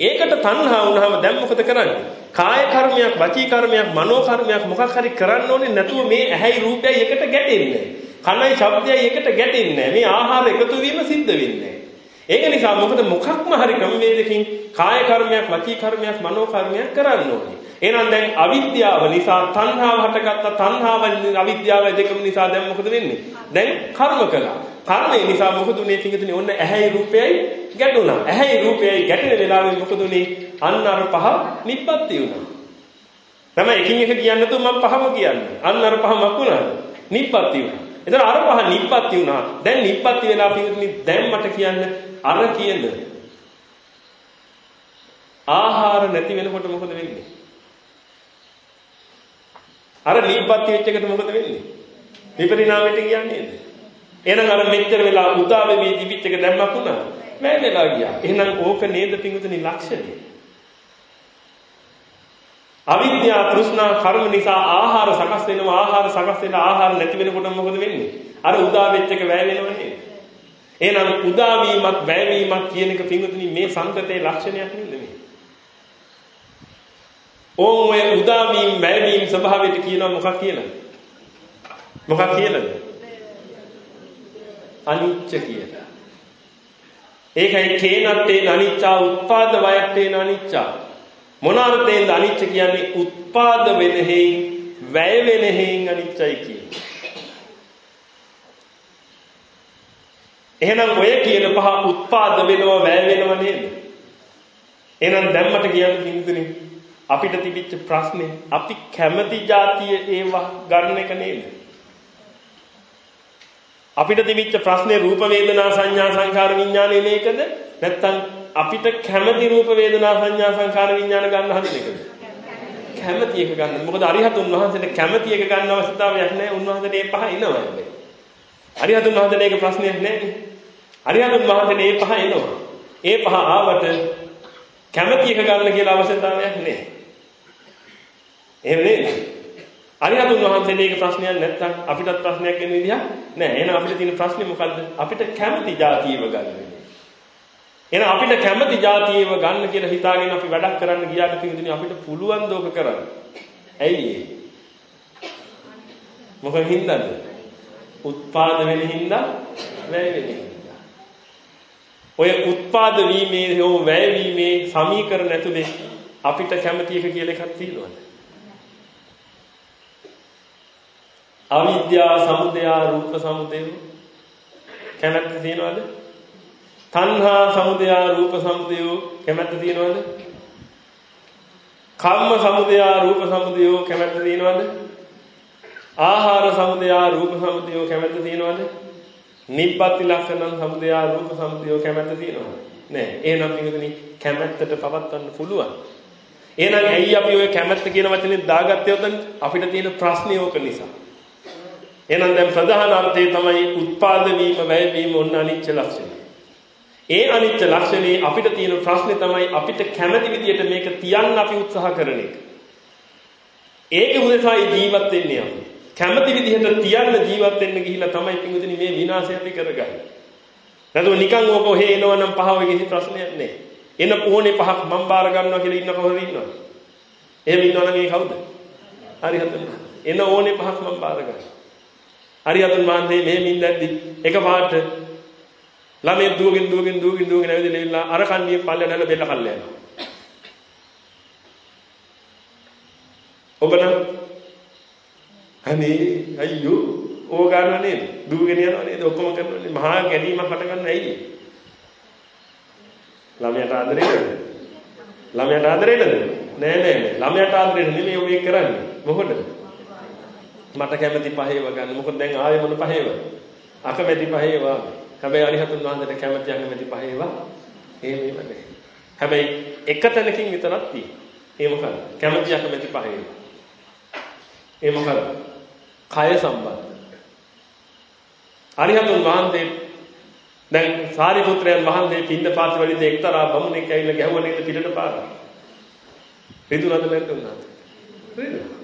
ඒකට තණ්හා වුණාම දැන් මොකද කරන්නේ? කාය කර්මයක්, වචී කර්මයක්, මනෝ කර්මයක් මොකක් හරි කරන්න ඕනේ නැතුව මේ ඇහැයි රූපයයි එකට ගැටෙන්නේ. කනයි ශබ්දයයි එකට ගැටෙන්නේ මේ ආහාර එකතු වීම සිද්ධ වෙන්නේ ඒක නිසා මොකද මොකක්ම හරි ක්‍රමවේදකින් කාය කර්මයක්, වචී කර්මයක්, මනෝ කර්මයක් කරන්න ඕනේ. එහෙනම් දැන් අවිද්‍යාව නිසා තණ්හාව හටගත්ත තණ්හාව අවිද්‍යාව දෙකම නිසා දැන් මොකද වෙන්නේ? දැන් කර්ම කළා. කර්මය නිසා මොකද උනේ පිටින් ඔන්න ඇහැයි රූපයයි ගැටුණා. ඇහැයි රූපයයි ගැටෙන වෙලාවෙ මොකද උනේ? අන්න අර පහ නිබ්බත්ති වුණා. තමයි එකින් එක කියන්නේ නැතුව මම පහම කියන්නේ. අන්න අර පහ මකුණාද? නිබ්බත්ති වුණා. එතන අර පහ නිබ්බත්ති වුණා. දැන් නිබ්බත්ති වෙලා පිටින් දැන් මට කියන්න අර කියන ආහාර නැති වෙනකොට මොකද වෙන්නේ? අර නිබ්බත් වෙච්ච එකට මොකද වෙන්නේ? විපරිණාමයට කියන්නේ නේද? එහෙනම් අර මෙච්චර වෙලා උදා වෙවි දිවිච්ච එක දැම්මක් වුණා. වැදලා ගියා. එහෙනම් ඕක නේද පිඟුතුනි ලක්ෂණය. අවිද්‍යාව තෘෂ්ණා කර්ම නිසා ආහාර සකස් වෙනවා ආහාර සකස් වෙලා ආහාර නැති වෙනකොට මොකද වෙන්නේ? අර උදා වෙච්ච එක වැය වෙනව නේද? එහෙනම් උදා වීමත් වැය වීමත් කියන එක පිඟුතුනි මේ සංකතේ ලක්ෂණයක් නෙමෙයි. ඕන් ඔය උදා වීම වැය වීම ස්වභාවයට කියනවා මොකක් කියලාද? මොකක් කියලාද? අනිච්ච කියලා. ඒකයි කේනත්තේ අනිච්චා උත්පාද වයත්තේ අනිච්චා. මොන අර්ථයෙන්ද අනිච්ච කියන්නේ උත්පාද වෙන හේයින් වැය වෙන හේයින් අනිච්චයි කියන්නේ. එහෙනම් ඔය කියන පහ උත්පාද වෙනවා වැය වෙනව නේද? එහෙනම් දැම්මට කියන්නේ කින්දුනේ අපිට තිබිච්ච ප්‍රශ්නේ අපි කැමති જાතිය ඒවා ගන්න එක නේද? අපිට තිබිච්ච ප්‍රශ්නේ රූප වේදනා සංඥා සංකාර විඥාන එන එකද? නැත්නම් අපිට කැමති රූප වේදනා සංඥා සංකාර විඥාන ගන්න හදන එකද? කැමති එක ගන්න. මොකද අරිහතුන් වහන්සේට කැමති එක ගන්න අවස්ථාවක් නැහැ. උන්වහන්සේට මේ පහ එනවා හැබැයි. අරිහතුන් වහන්සේට ඒක ප්‍රශ්නයක් නැහැ. අරිහතුන් වහන්සේට මේ පහ එනවා. ඒ පහ ආවට කැමති එක ගන්න කියලා අවශ්‍යතාවයක් නැහැ. එහෙම නේද? අරිහතුන් වහන්සේට ඒක ප්‍රශ්නයක් නැත්නම් අපිටත් ප්‍රශ්නයක් වෙන විදිහක් නැහැ. එහෙනම් අපිට තියෙන ප්‍රශ්නේ මොකද්ද? අපිට කැමති જાතියව ගන්න වෙන්නේ. එහෙනම් අපිට කැමති જાතියව ගන්න කියලා හිතාගෙන අපි වැඩක් කරන්න ගියාට පිටින් අපිට පුළුවන් දෝක කරන්න. ඇයි ඒ? මොකෙන් හින්දාද? උත්පාද වෙන හින්දා වැය වෙන හින්දා. ඔය උත්පාද වීමේ හෝ වැය වීමේ සමීකරණ ඇතුලේ අපිට කැමති එක කියලා එකක් තියෙනවද? අවිද්‍යා සමුදය රූප සමුදය කැමැත්ත තියනවද? තණ්හා සමුදය රූප සමුදය කැමැත්ත තියනවද? කම්ම සමුදය රූප සමුදය කැමැත්ත තියනවද? ආහාර සමුදය රූප සමුදය කැමැත්ත තියනවද? නිබ්බති ලක්ෂණ සමුදය රූප සමුදය කැමැත්ත තියනවද? නෑ. එහෙනම් මේකනේ කැමැත්තට පවත්වන්න පුළුවන්. එහෙනම් ඇයි අපි ওই කැමැත්ත කියන වචනේ දාගත්තේ උතන් අපිට තියෙන ප්‍රශ්නේ ඕක නිසා. එහෙනම් දැන් ප්‍රධාන අර්ථය තමයි උත්පාද වීම වැය වීම ඔන්න අනිච්ච ලක්ෂණය. ඒ අනිච්ච ලක්ෂණේ අපිට තියෙන ප්‍රශ්නේ තමයි අපිට කැමති විදියට මේක තියන්න අපි උත්සාහ කරන එක. ඒක උදෙසායි ජීවත් වෙන්නේ අපි. කැමති විදිහට තියන්න ජීවත් වෙන්න ගිහිල්ලා තමයි පිඟුදිනේ මේ විනාශය අපි කරගන්නේ. නැතුව නිකන් ඕක ඔහෙ එනවනම් පහව කිසි ප්‍රශ්නයක් නැහැ. එන ඕනේ පහක් මම බාර ගන්නවා කියලා ඉන්න කවුරු ඉන්නවද? එහෙම ඉන්නවනම් ඒ කවුද? හරි හතර. එන ඕනේ පහක් මම බාර ගන්නවා. හරියතුන් වහන්සේ මෙහෙම ඉඳද්දි එකපාරට ළමයි දුවගෙන දුවගෙන දුවගෙන දුවගෙන ඇවිදලා ඉල්ලා අර කන්නිය පල්ලෙ නැල බෙල්ල කල්ල යනවා. ඔබ නම් අනේ අයියෝ ඕක ගන්නව නේද? දුවගෙන යනවා නේද? ඔක්කොම කරනවා මහා ගැලීමක් හට ගන්න ඇයි? ළමයට ආදරේ නේද? ළමයට ආදරේ නේද? නෑ නෑ නෑ ළමයට ආදරේ නෙමෙයි ඔබ ඒක කරන්නේ. මොකටද? මට කැමති පහේව ගන්න. මොකද දැන් ආවේ මොන පහේව? අකමැති පහේ වාගේ. හැබැයි අරිහතුන් වහන්සේට කැමැති අකමැති පහේ වා එහෙම නෙමෙයි. හැබැයි එක තැනකින් විතරක් තියෙනවා. ඒ මොකද? කැමැති අකමැති පහේ. ඒ මොකද? කය සම්බන්ධ. අරිහතුන් වහන්සේ දැන් සාරිපුත්‍රයන් වහන්සේ පින්ඳ පාත් වලින් එක්තරා බමුණෙක් ඇවිල්ලා ගැහුවා නේද පිටට පාර. රිදුනද නැද්ද උනාද? රිදුනා.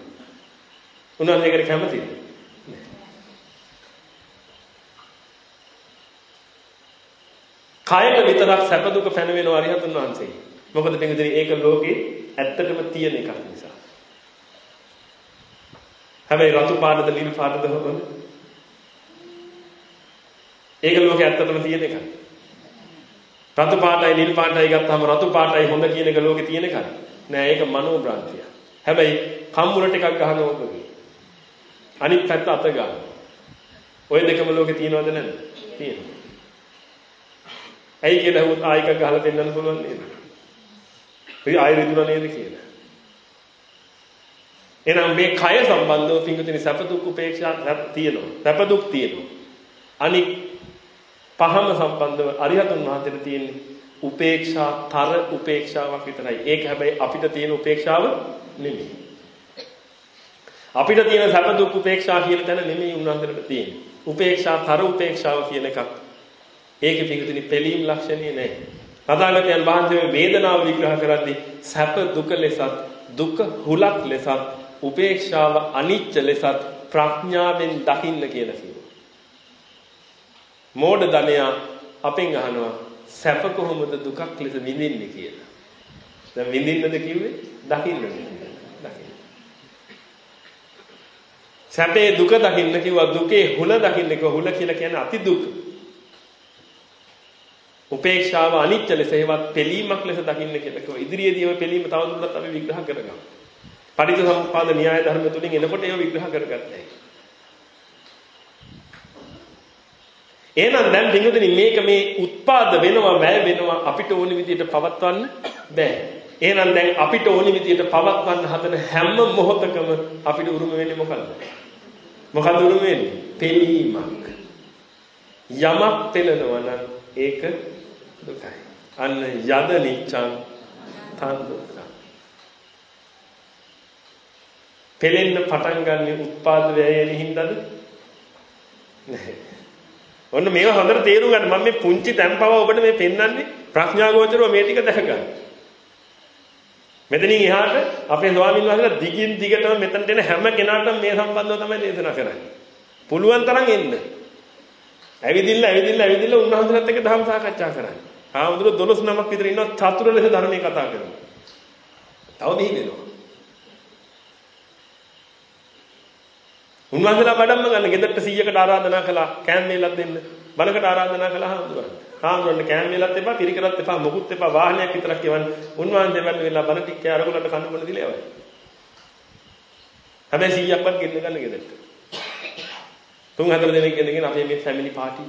උනාද ඒකට කැමතිද? කයට විතරක් සැප දුක පැනවෙන අරිහතුන් වහන්සේ. මොකද පින්විතනි ඒක ලෝකේ ඇත්තටම තියෙන එකක් නිසා. හැබැයි රතු පාටද නිල් පාටද හොබන? ඒක ලෝකේ ඇත්තටම තියෙන එකක්. රතු පාටයි නිල් පාටයි ගත්තාම රතු පාටයි හොඳ කියන එක ලෝකේ තියෙන එකක්. නෑ ඒක මනෝ භ්‍රාන්තිය. හැබැයි කම්මුලට එකක් ගහන ඕකගේ. අනිත් පැත්ත අත ගන්න. ওই දෙකම ලෝකේ තියෙනවද නැද්ද? තියෙනවා. ඇයි කියලා හුත් ආයික ගහලා දෙන්නන්න පුළුවන් නේද? ඒ ආයෙ රිදුනා නේද කියලා. එහෙනම් මේ කය සම්බන්ධව පිංගුතුනි සැප දුක් උපේක්ෂා තියෙනවා. සැප දුක් තියෙනවා. අනික් පහම සම්බන්ධව අරිහතුන් වහන්සේට තියෙන්නේ උපේක්ෂා තර උපේක්ෂාවක් විතරයි. ඒක හැබැයි අපිට තියෙන උපේක්ෂාව නෙමෙයි. අපිට තියෙන සැප දුක් උපේක්ෂා කියන තැන නෙමෙයි උන්වහන්සේට තියෙන්නේ. උපේක්ෂා තර උපේක්ෂාව කියන එකක්. ඒකේ පිටුදින පිළීම් ලක්ෂණේ නැහැ. තථාගතයන් වහන්සේ වේදනාව විග්‍රහ කරද්දී සැප දුක ලෙසත් දුක හුලක් ලෙසත් උපේක්ෂාව අනිච්ච ලෙසත් ප්‍රඥාවෙන් දකින්න කියලා කිව්වා. මෝඩ ධනයා අපෙන් අහනවා සැප කොහොමද දුකක් ලෙස විඳින්නේ කියලා. දැන් විඳින්නද කිව්වේ? දකින්නද? දකින්න. සැපේ දුක දකින්න කිව්වා දුකේ හුල දකින්න කිව්වා හුල කියලා කියන්නේ අති දුක. උපේක්ෂාව අනිත්‍ය ලෙස ඒවත් පිළීමක් ලෙස දකින්න කියලා කිව්වා. ඉදිරියේදී ඔය පිළීම තවදුරටත් අපි විග්‍රහ කරගමු. පටිච්චසමුප්පාද න්‍යාය ධර්ම තුලින් එනකොට ඒව විග්‍රහ කරගත්තා. එහෙනම් දැන් පිටුදින මේක මේ උත්පාද වෙනවා වැය වෙනවා අපිට ඕන විදිහට පවත්වන්න බෑ. එහෙනම් දැන් අපිට ඕන විදිහට පවත්වන්න හදන හැම මොහොතකම අපිට උරුම වෙන්නේ මොකද්ද? මොකද්ද උරුම වෙන්නේ? පෙළීමක්. යමක් පෙළනවා නම් ඒක දුකයි. අන්න යද නිච්ඡං තන් දුක්ඛ. පෙලෙන්න පටන් ගන්න උත්පාද වේයන හින්දාද? නැහැ. ඔන්න මේවා හොඳට තේරුම් ගන්න මම මේ පුංචි තැම්පව ඔබට මේ පෙන්වන්නේ ප්‍රඥා ගෝචරව මේ ටික දැක ගන්න. මෙතනින් එහාට අපේ ස්වාමීන් වහන්සේලා දිගින් දිගටම මෙතනට එන හැම කෙනාටම මේ සම්බන්ධව තමයි දේශනා කරන්නේ. පුළුවන් තරම් එන්න. ඇවිදින්න ඇවිදින්න ඇවිදින්න උන්වහන්සේලාත් එක්ක ධර්ම සාකච්ඡා කරන්නේ. ආමුදුර 12 නමක් විතර ඉන්නවා චතුර ලෙස ධර්මයේ කතා කරනවා. තව මෙහි වෙනවා. උන්වහන්සේලා බඩම්ම ගන්න ගෙදරට 100කට ආරාධනා කළා කෑම වේලක් දෙන්න. බණකට ආරාධනා කළා හාමුදුරන්. හාමුදුරන් කෑම වේලක් එපා, පිරිකරත් එපා, මොකුත් එපා, වාහනයක් විතරක් එවන්න. උන්වහන්සේ වැඩ වෙලා බණ ටික අරගලට කන්න බොන දිලා යවයි. හැබැයි 100ක්වත් ගෙන්න ගන්න ගෙදරට. තුන් හතර දෙනෙක් ගෙනගෙන අපේ මේ ෆැමිලි පාටි.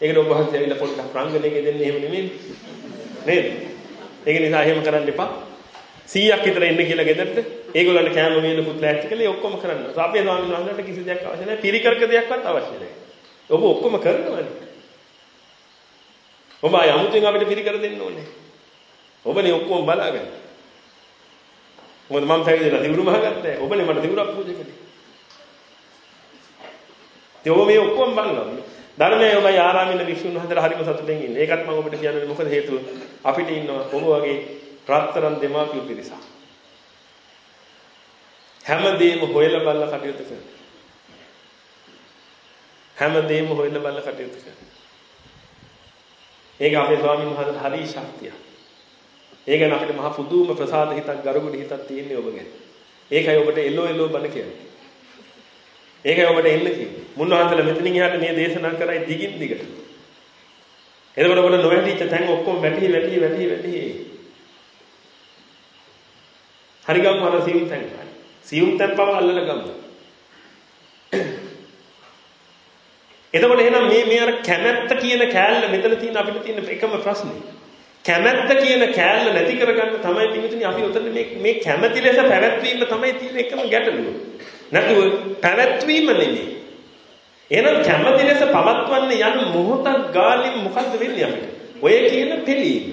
ඒකට ඔබ වහන්සේ ඇවිල්ලා පොඩ්ඩක් රංගනයක දෙන්නේ එහෙම නෙමෙයි. නේද? ඒක නිසා එහෙම කරන්න එපා. 100ක් විතර එන්න කියලා ගෙදරට ඒගොල්ලන්ට කෑම වේල පුත් ලෑස්ති කළේ ඔක්කොම කරන්න. අපේ ස්වාමීන් වහන්සේට කිසි දෙයක් අවශ්‍ය නැහැ. පිරිකරක දෙයක්වත් අවශ්‍ය නැහැ. ඔබ ඔක්කොම කරනවනේ. ඔබ ආය අමුතුවෙන් අපිට පිරිකර දෙන්න ඕනේ. ඔබනේ ඔක්කොම බලාගන්න. මොකද මම පැවිදිලා දිවුරු මහගත්තා. ඔබනේ මට දිවුරක් පූජා කළේ. ඒ ඔබ මේ ඔක්කොම බලනවා. ධර්මයේ ඔබයි ආරාමින වික්ෂුන් වහන්සේලා හරිම සතුටින් ඉන්නේ. ඒකත් මම ඔබට කියන්නේ මොකද හේතුව? අපිට ඉන්නවා ඔබ වගේ රත්තරන් දෙමාපිය පිරිසක්. හැමදේම හොයලා බලලා කටයුතු කරන. හැමදේම හොයලා බලලා කටයුතු කරන. ඒක අපේ ස්වාමීන් වහන්සේට හරි ශක්තියක්. ඒ ගැන අපිට මහ පුදුම ප්‍රසාද හිතක් ගරුබඩ හිතක් තියෙන්නේ ඔබ ගැන. ඒකයි ඔබට එලෝ එලෝ බන කියන්නේ. ඒකයි ඔබට එන්න කියන්නේ. මුන්නහන්සලා මෙතනින් එහාට මේ දේශනා කරයි දිගින් දිගට. එතකොට ඔබට නොවැටිච්ච තැන් ඔක්කොම වැටි වැටි වැටි වැටි හරි ගමු අර සියුම් තැන්. සියුම් තැන් පව අල්ලලා ගමු. එතකොට එහෙනම් මේ මේ අර කැමැත්ත කියන කෑල්ල මෙතන තියෙන අපිට තියෙන එකම ප්‍රශ්නේ. කැමැත්ත කියන කෑල්ල නැති කරගන්න තමයි පිටුතුනි අපි උතන මේ මේ කැමැති ලෙස පැවැත්වීම තමයි තියෙන එකම ගැටලුව. නැතුව පැවැත්වීම නෙමෙයි. එහෙනම් කැමති ලෙස පවත්වන්න යන මොහොතක් ගාලින් මොකද්ද වෙන්නේ අපිට? ඔය කියන පිළීම.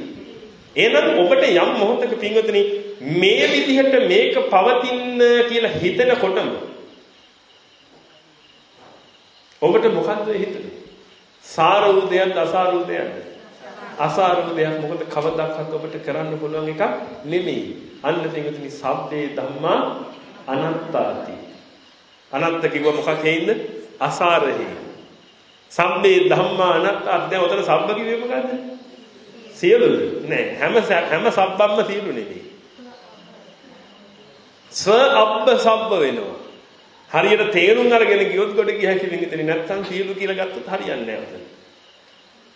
එහෙනම් ඔබට යම් මොහොතක පින්වතුනි මේ විදිහට මේක පවතින්න කියලා හිතනකොටම ඔබට මොකද්ද හිතෙන්නේ? සාර වූ දෙයක්ද අසාර වූ දෙයක්ද? අසාර වූ දෙයක් මොකද කවදාවත් ඔබට කරන්න පුළුවන් එකක් නෙමෙයි. අන්න පින්වතුනි සබ්බේ ධම්මා අනත්තාති. අනත්ත කිව්ව මොකක් හේින්ද? අසාරෙහි. සබ්බේ ධම්මා අනත්තාති. දැන් උතන සබ්බ කිව්වේ මොකද්ද? සියලුද? නෑ හැම හැම සබ්බම්ම සියලු නෙමෙයි. ස්ව අබ්බ සබ්බ වෙනවා. හරියට තේරුම් අරගෙන ගියොත් කොට ගිය හැකි වෙන්නේ නැත්නම් සියලු කියලා ගත්තොත් හරියන්නේ නැහැ උතන.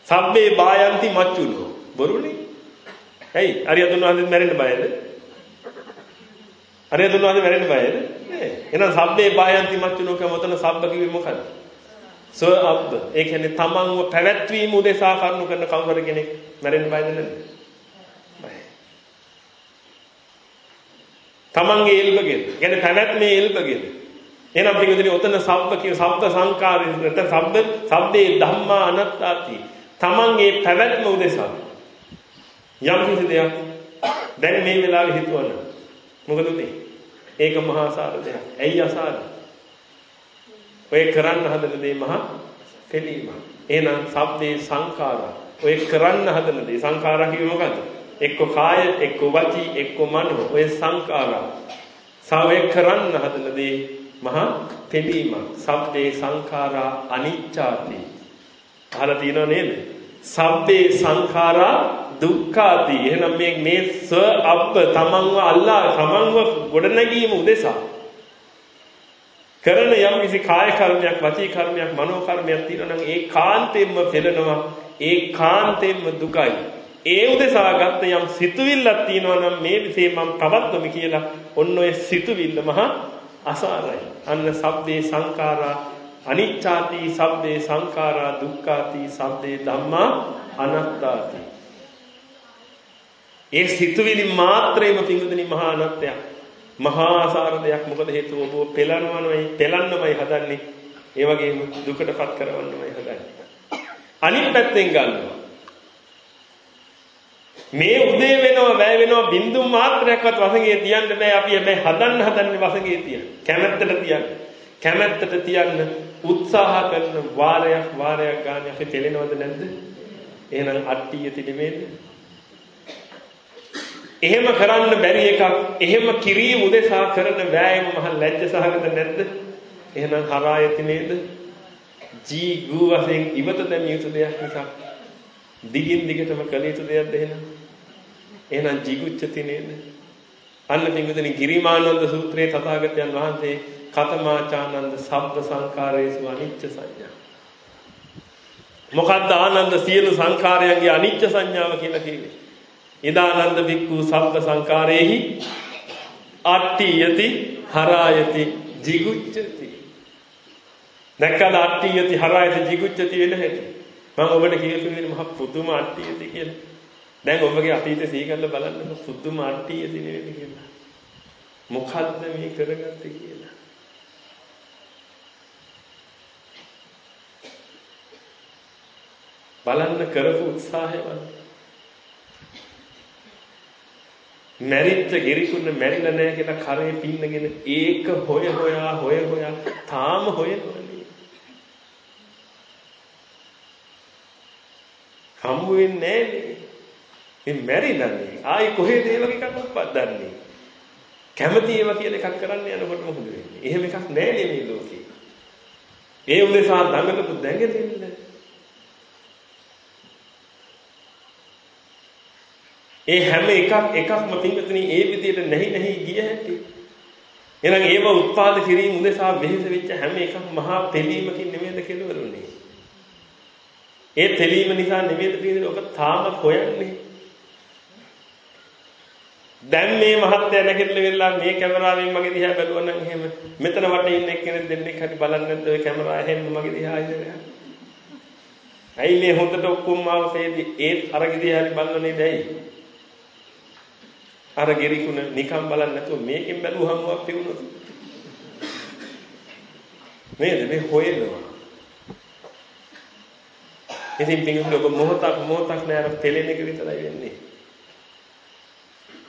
සබ්බේ බායන්ති මච්චුනෝ. බොරුනේ. ඇයි? අරියතුන් වහන්සේ මැරෙන්න බයද? අරියතුන් වහන්සේ මැරෙන්න බයද? නෑ. එහෙනම් සබ්බේ බායන්ති මච්චුනෝ කියම උතන සබ්බ කිව්වේ මොකද? ස්ව අබ්බ. ඒ කියන්නේ තමන්ව පැවැත්වීම උදෙසා කරුණු කරන කවුරු කෙනෙක් මැරෙන්න බයද නැද්ද? බයයි. තමන්ගේ එල්බගෙන. කියන්නේ පැවැත්මේ එල්බගෙන. එහෙනම් පිටුදින උතන සබ්බ කියන සබ්බ සංකාරය නැත්නම් සබ්බ සබ්බේ ධම්මා අනත්තාති. තමන්ගේ පැවැත්ම උදෙසා යම් කිසි දෙයක් දැන් මේ වෙලාවේ හිතුවන මොකද උනේ? ඒක මහා සාර දෙයක්. ඇයි අසාර? ඔය කරන්න හදන දේ මහා කෙලීම. එහෙනම් සබ්බේ සංඛාරා. ඔය කරන්න හදන දේ සංඛාරා කියන්නේ මොකද්ද? එක්ක කාය, එක්ක වචී, එක්ක මනෝ. ඔය සංඛාරා. සාවේ කරන්න හදන දේ මහා කෙලීම. සබ්බේ සංඛාරා අනිච්චාති. අහලා තියෙනව නේද? සබ්බේ සංඛාරා දුක්ඛාති. එහෙනම් මේ මේ ස අබ්බ තමන්ව අල්ලා තමන්ව ගොඩනැගීම උදෙසා කරන යම් කිසි කාය කර්මයක්, වචී කර්මයක්, මනෝ කර්මයක් තියෙනවා නම් ඒ කාන්තෙන්ම පෙළෙනවා. ඒ කාන්තෙන්ම දුකයි. ඒ උදෙසා ගත්ත යම් සිතුවිල්ලක් තියෙනවා නම් මේ විසේ මම පවත්වමි කියලා ඔන්න ඔය සිතුවිල්ල මහා අසාරයි. අන්න සබ්බේ සංඛාරා අනිච්ඡාති සබ්බේ සංඛාරා දුක්ඛාති සබ්බේ ධම්මා අනාත්තාති. ඒ සිතුවිලි මාත්‍රේම පිඟුදෙනි මහා අනත්යක්. මහා ආසාර දෙයක් මොකද හේතුව ඔබ පෙලනවනවයි පෙලන්නමයි හදන්නේ ඒ වගේම දුකටපත් කරවන්නමයි හදන්නේ අනිත් පැත්තෙන් ගන්නවා මේ උදේ වෙනවා වැය වෙනවා බින්දු මාත්‍රයක්වත් වසඟේ තියන්න බෑ අපි හැබැයි හදන්න හදන්නේ වසඟේ තියන්න කැමැත්තට තියන්න කැමැත්තට තියන්න උත්සාහ කරන වාරයක් වාරයක් ගන්න අපි තෙලෙනවද නැද්ද එහෙනම් අට්ටිය තිබෙන්නේ එහෙම කරන්න බැරි එකක් එහෙම කිරීම උදෙසා කරන වෑයම මහ ලැජ්ජ සහගත නැද්ද? එහෙනම් හරායති නේද? ජී ගූ වශයෙන් ඉවත දැමිය යුතු දෙයක් නිසා දිගින් දිගටම කළ යුතු දෙයක්ද එහෙනම්? එහෙනම් jigucchati නේද? අන්න පින්විතනි ගිරිමානන්ද සූත්‍රයේ තථාගතයන් වහන්සේ කතමාචානන්ද සබ්බ සංකාරයේසු අනිච්ච සංඥා. මොකද්ද ආනන්ද සියලු සංකාරයන්ගේ අනිච්ච සංඥාව කියලා කිව්වේ? ඉදානන්ද බික්ඛු සබ්බ සංකාරේහි අට්ටි යති හරායති jigucchati දැක්කද අට්ටි යති හරායති jigucchati වෙන හැටි මම ඔබට කියපු මහ පුදුම අට්ටි යති කියලා දැන් ඔබගේ අතීතය සිහි කරලා බලන්න පුදුම අට්ටි යති නෙවෙයි කියලා මොකද්ද මේ කරගත්තේ කියලා බලන්න කරපු උත්සාහය බලන්න මැරිච්ච ගිරිකුන්න මැරිලා නැහැ කියලා කරේ පින්නගෙන ඒක හොය හොයා හොය හොයා තාම හොයනවනේ. හම්බ වෙන්නේ නැහැ. මේ මැරිලානේ. ආයි කොහෙද ඒ වගේ එකක් උප්පද්දන්නේ? කැමති ඒවා කියලා එකක් කරන්න යනකොට මොකද වෙන්නේ? එහෙම එකක් නැහැ මේ ලෝකේ. ඒ උදෙසා දඟලපු දැඟලෙන්නේ ඒ හැම එකක් එකක්ම පින්වතුනි ඒ විදිහට නැහි නැහි ගිය හැටි. එහෙනම් ඒව උත්පාද කිරීම උදෙසා වෙහෙස වෙච්ච හැම එකක් මහා පිළීමකින් නෙමෙයිද කෙලවරුනේ. ඒ පිළීම නිසා නෙමෙයිද පිළිදෙන ඔබ තාමත් හොයන්නේ. දැන් මේ මහත්ය නැගිටලා වෙලා මේ කැමරාවෙන් මගේ දිහා බැලුවා නම් එහෙම මෙතන වටේ ඉන්න එක්කෙනෙක් දෙන්නෙක් හරි බලන්නේ නැද්ද ඔය කැමරාව හැෙන්න මගේ දිහා ඉඳලා. ඇයි මේ හොඳට ඔක්කොම ආව තේදි ඒත් අර ගිදිහා හරි බලන්නේ නැයි. අර ගෙරිකුණ නිකම් බලන්නේ නැතුව මේකෙන් බැලුවම අපේ වුණොත් නේද මේ හොයනවා ඉතින් පින්වතුනි ඔබ මොහොතක් මොහොතක් නෑ අර පෙළෙන එක විතරයි වෙන්නේ.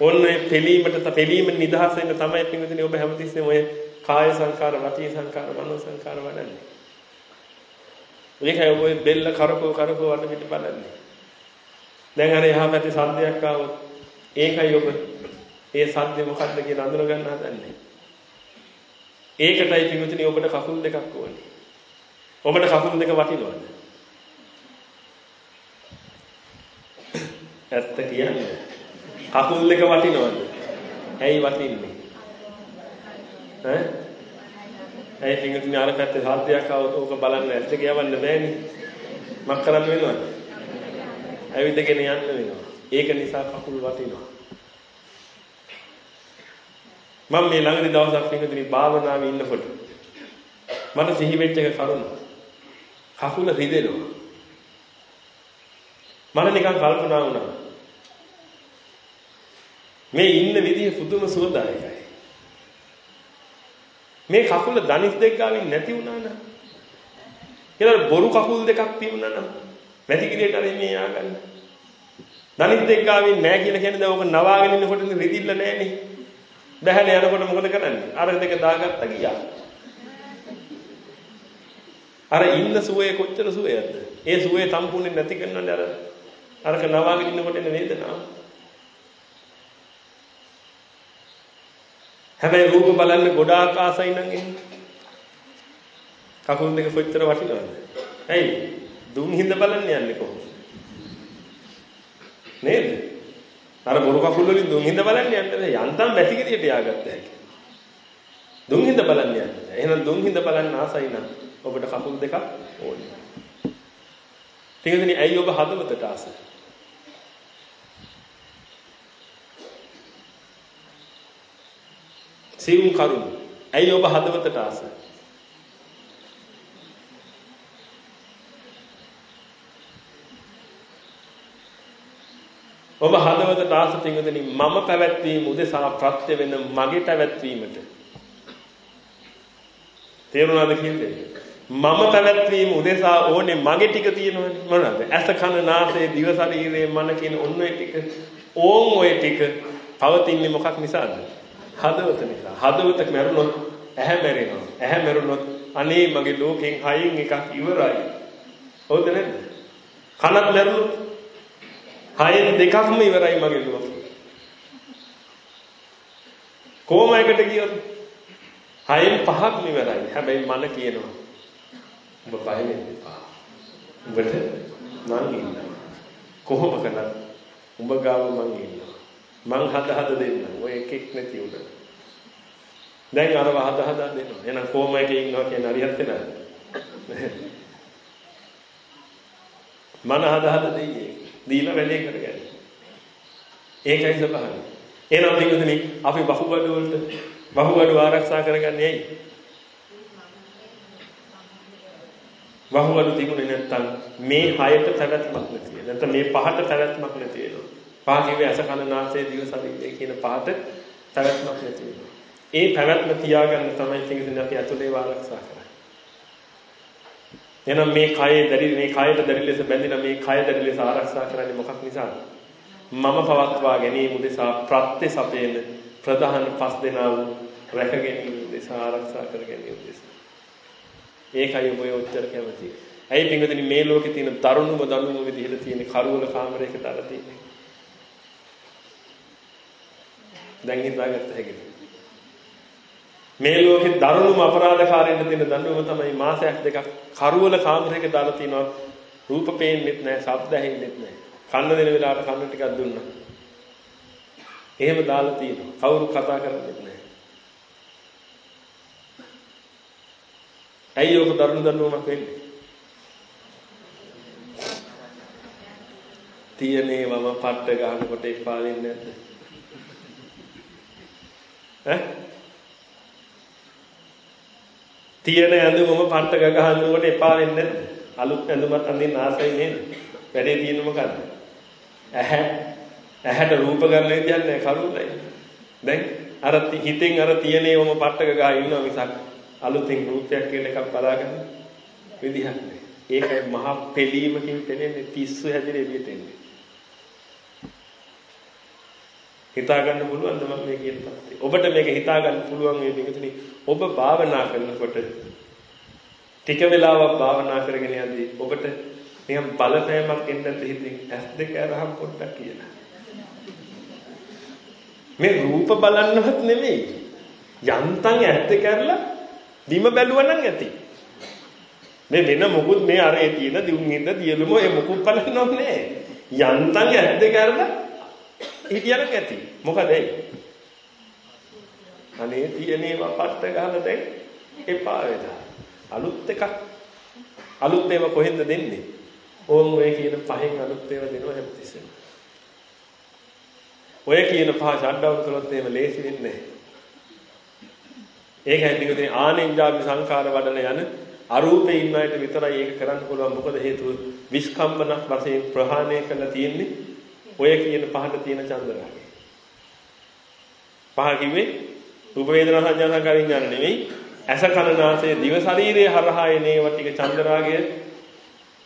ඔන්න ඒ පෙළීමට පෙළීම නිදහස වෙන තමයි පින්වතුනි ඔබ හැමතිස්සෙම ඔය කාය සංකාර, වචී සංකාර, මනෝ සංකාර වඩන්නේ. ඒකයි ඔය බෙල්ල කරකෝ කරකෝ වඩ පිට බලන්නේ. දැන් අර එහා පැත්තේ සද්දයක් ආවොත් ඒකයි ඔබ ඒ සද්දේ මොකද්ද කියලා අඳුර ගන්න හදන්නේ. ඒකටයි පින්වතුනි ඔබට කකුල් දෙකක් ඕනේ. ඔබට කකුල් දෙක වටිනවද? ඇත්ත කියන්නේ. කකුල් දෙක වටිනවද? ඇයි වටින්නේ? ඈ? ඇයි පින්වතුනි අර පැත්තේ සද්දයක් ආවොත් ඕක බලන්න ඇත්ත කියවන්න බෑනේ. මක් කරන්න වෙනවද? ඇවිදගෙන යන්න වෙනවා. ඒක නිසා කකුල් වටිනවා. මම මේ ළඟදී දවසක් පින්වතුනි භාවනාවේ ඉන්නකොට මට සිහි වෙච්ච එක කරුණ. කකුල රිදෙනවා. මට නිකන් කල්පනා වුණා. මේ ඉන්න විදිය පුදුම සුවදායකයි. මේ කකුල දනිස් දෙක ගාවින් නැති වුණා නම් කියලා බොරු කකුල් දෙකක් තියුණා නම් වැඩි කිරියට අර මේ ආගන්න. දනිස් දෙක ගාවින් නැහැ කියලා කියන්නේ දැන් ඔක නවාගෙන ඉන්නකොට රිදිල්ල නැහැනේ. බැහැලා යනකොට මොකද කරන්නේ? අර දෙක දාගත්තා ගියා. අර ඉන්න සුවේ කොච්චර සුවයක්ද? ඒ සුවේ සම්පූර්ණයෙන් නැති කරනවනේ අර අරක නවාගෙන ඉන්නකොට එන වේදනාව. හැබැයි රූප බලන්න ගොඩාක් ආසයි නම් එන්නේ. කකුල් දෙක කොච්චර වටිනවද? ඇයි? දුම් හිඳ බලන්න යන්නේ කොහොමද? නේද? අර බොරු කකුල් වලින් දුම් හිඳ බලන්න යන්නේ යන්තම් බැසිගිරියට යාගත්ත හැකි. දුම් හිඳ බලන්න යන්නේ. එහෙනම් දුම් හිඳ බලන්න ආසයි නම් ඔබට කකුල් දෙකක් ඕනේ. ටිකදෙනි ඇයි ඔබ හදවතට ආස? සිවුම් කරුණ. ඇයි ඔබ හදවතට ආස? ඔබ හදවතට ආස තින්ගදෙනි මම පැවැත්වීම උදෙසා ප්‍රත්‍ය වෙන මගේ පැවැත්වීමට. තේරුණාද කියන්නේ මම පැවැත්වීම උදෙසා ඕනේ මගේ ටික තියෙනවනේ. මොනවාද? ඇස කන නාසය දිව ශරීරය මන කියන ඔන්න ඔය ටික. ඕන් ඔය ටික පවතින්නේ මොකක් නිසාද? හදවත නිසා. හදවත මැරුණොත් ඇහැ මැරෙනවා. ඇහැ මැරුණොත් අනේ මගේ ලෝකෙන් හයින් එකක් ඉවරයි. හවුද නැද්ද? කනත් මැරුණොත් හයෙන් දෙකක්ම ඉවරයි මගේ ලෝකෙ. කොහොමයකට ගියොත් හයෙන් පහක්ම ඉවරයි. හැබැයි මන කියනවා. ඔබ පහ වෙන්න එපා. ඔබට මං ඉන්නවා. කොහොම කළත් උඹ ගාව මං ඉන්නවා. මං හද හද දෙන්න. ඔය එකෙක් නැති උඩ. දැන් අරව හද හද දෙනවා. එහෙනම් කොහොම එකේ ඉන්නවා කියන හරියත් නේද? මන හද හද දෙන්නේ. දීලා වැඩේ කරගන්න. ඒකයි ස්වභාවය. එහෙනම් පිටුතුනි අපි බහුබඩ වලට බහුබඩ ආරක්ෂා කරගන්නේ ඇයි? බහුබඩ තිබුණේ නැත්තම් මේ හයට පැවැත්මක් නැතිය. නැත්නම් මේ පහට පැවැත්මක් නැති වෙනවා. පහ කිව්වේ අස කන නාසය දිව ශරීරය කියන පහට පැවැත්මක් නැති වෙනවා. ඒ පැවැත්ම තියාගන්න තමයි සිංහසින් අපි අතුලේ ආරක්ෂා කරන්නේ. එහෙනම් මේ කයේ දැරි මේ කයට දැරි ලෙස බැඳිලා මේ කය දැරි ලෙස ආරක්ෂා කරන්නේ මොකක් නිසාද? මම පවත්වා ගැනීම උදෙසා ප්‍රත්‍ය සපේන ප්‍රධාන පස් දෙනා වූ රැක ගැනීම උදෙසා ආරක්ෂා කර ගැනීම උදෙසා. ඒකයි ඔබ ඔච්චර කැමති. ඇයි පින්වතුනි මේ ලෝකේ තියෙන තරුණම දනුම විදිහට තියෙන කරුවල කාමරයක දාලා තියෙන්නේ? දැන් හිතාගත්ත හැකිද? මේ ලෝකේ දරුණුම අපරාධකාරයන්ට දෙන දඬුවම තමයි මාසයක් දෙකක් කරුවල කාමරයක දාලා තිනවා රූප පේන්නෙත් නැහැ, ශබ්ද ඇහෙන්නෙත් නැහැ. කන්න දෙන වෙලාවට කන්න ටිකක් දුන්නා. එහෙම දාලා තිනවා. කවුරු කතා කරන්නේත් නැහැ. ඇයි ඔබ දරුණු දඬුවමක් වෙන්නේ? තියනේ මම පට්ට ගහනකොට එපා වෙන්නේ නැද්ද? ඈ තියෙන ඇඳුමම පට්ට ගහනකොට එපා වෙන්නේ නැද්ද? අලුත් ඇඳුමක් අඳින්න ආසයි නේද? වැඩේ තියෙන්නේ මොකද්ද? ඇහැ ඇහැට රූප ගන්න විදියක් නැහැ කරුණයි. දැන් අර හිතෙන් අර තියෙනේවම පට්ටක ගහ ඉන්නවා මිසක් අලුතින් රූපයක් කියන එකක් බලාගන්න විදිහක් නැහැ. ඒකයි මහා පෙලීමකින් පෙනෙන්නේ තිස්සු හැදිලා එළියට එන්නේ. හිතා ගන්න පුළුවන්ද මම මේ කියන තත්ත්වය? ඔබට මේක හිතා ගන්න පුළුවන් මේ විදිහටනි ඔබ භාවනා කරනකොට ටික වෙලාවක් භාවනා කරගෙන යද්දී ඔබට නිකන් බලපෑමක් එන්නත් හිතින් ඇස් දෙක අරහම් පොඩ්ඩක් කියලා. මේ රූප බලන්නවත් නෙමෙයි. යන්තම් ඇස් දෙක අරලා බිම බැලුවා නම් ඇති. මේ වෙන මොකුත් මේ අරේ තියෙන දියුම්ින්ද දියලුම ඒ මොකුත් බලන්නව නෑ. යන්තම් ඇස් දෙක අරලා හිටියනම් ඇති. මොකද ඒ? අනේ තියෙනේවා පට්ට ගහලා දැන් එපා වෙලා. අලුත් එකක් අලුත් ඒවා කොහෙන්ද දෙන්නේ? ඕම් ඔය කියන පහෙන් අලුත් ඒවා දෙනවා හැමතිස්සෙම. ඔය කියන පහ ෂට් ඩවුන් කළොත් එහෙම ලේසි වෙන්නේ නැහැ. ඒකයි නිකුතේ ආනෙන්ජාපි සංඛාර වඩන යන අරූපේ ඉන්න අයට විතරයි ඒක කරන්න පුළුවන්. මොකද හේතුව විස්කම්බන වශයෙන් ප්‍රහාණය කරලා තියෙන්නේ ඔය කියන පහට තියෙන චන්දරාගය. පහ කිව්වේ රූප වේදනා සංඥා සංකාර විඥාන නෙමෙයි ඇස කන නාසය දිව ශරීරය හරහා එනේව ටික චන්දරාගය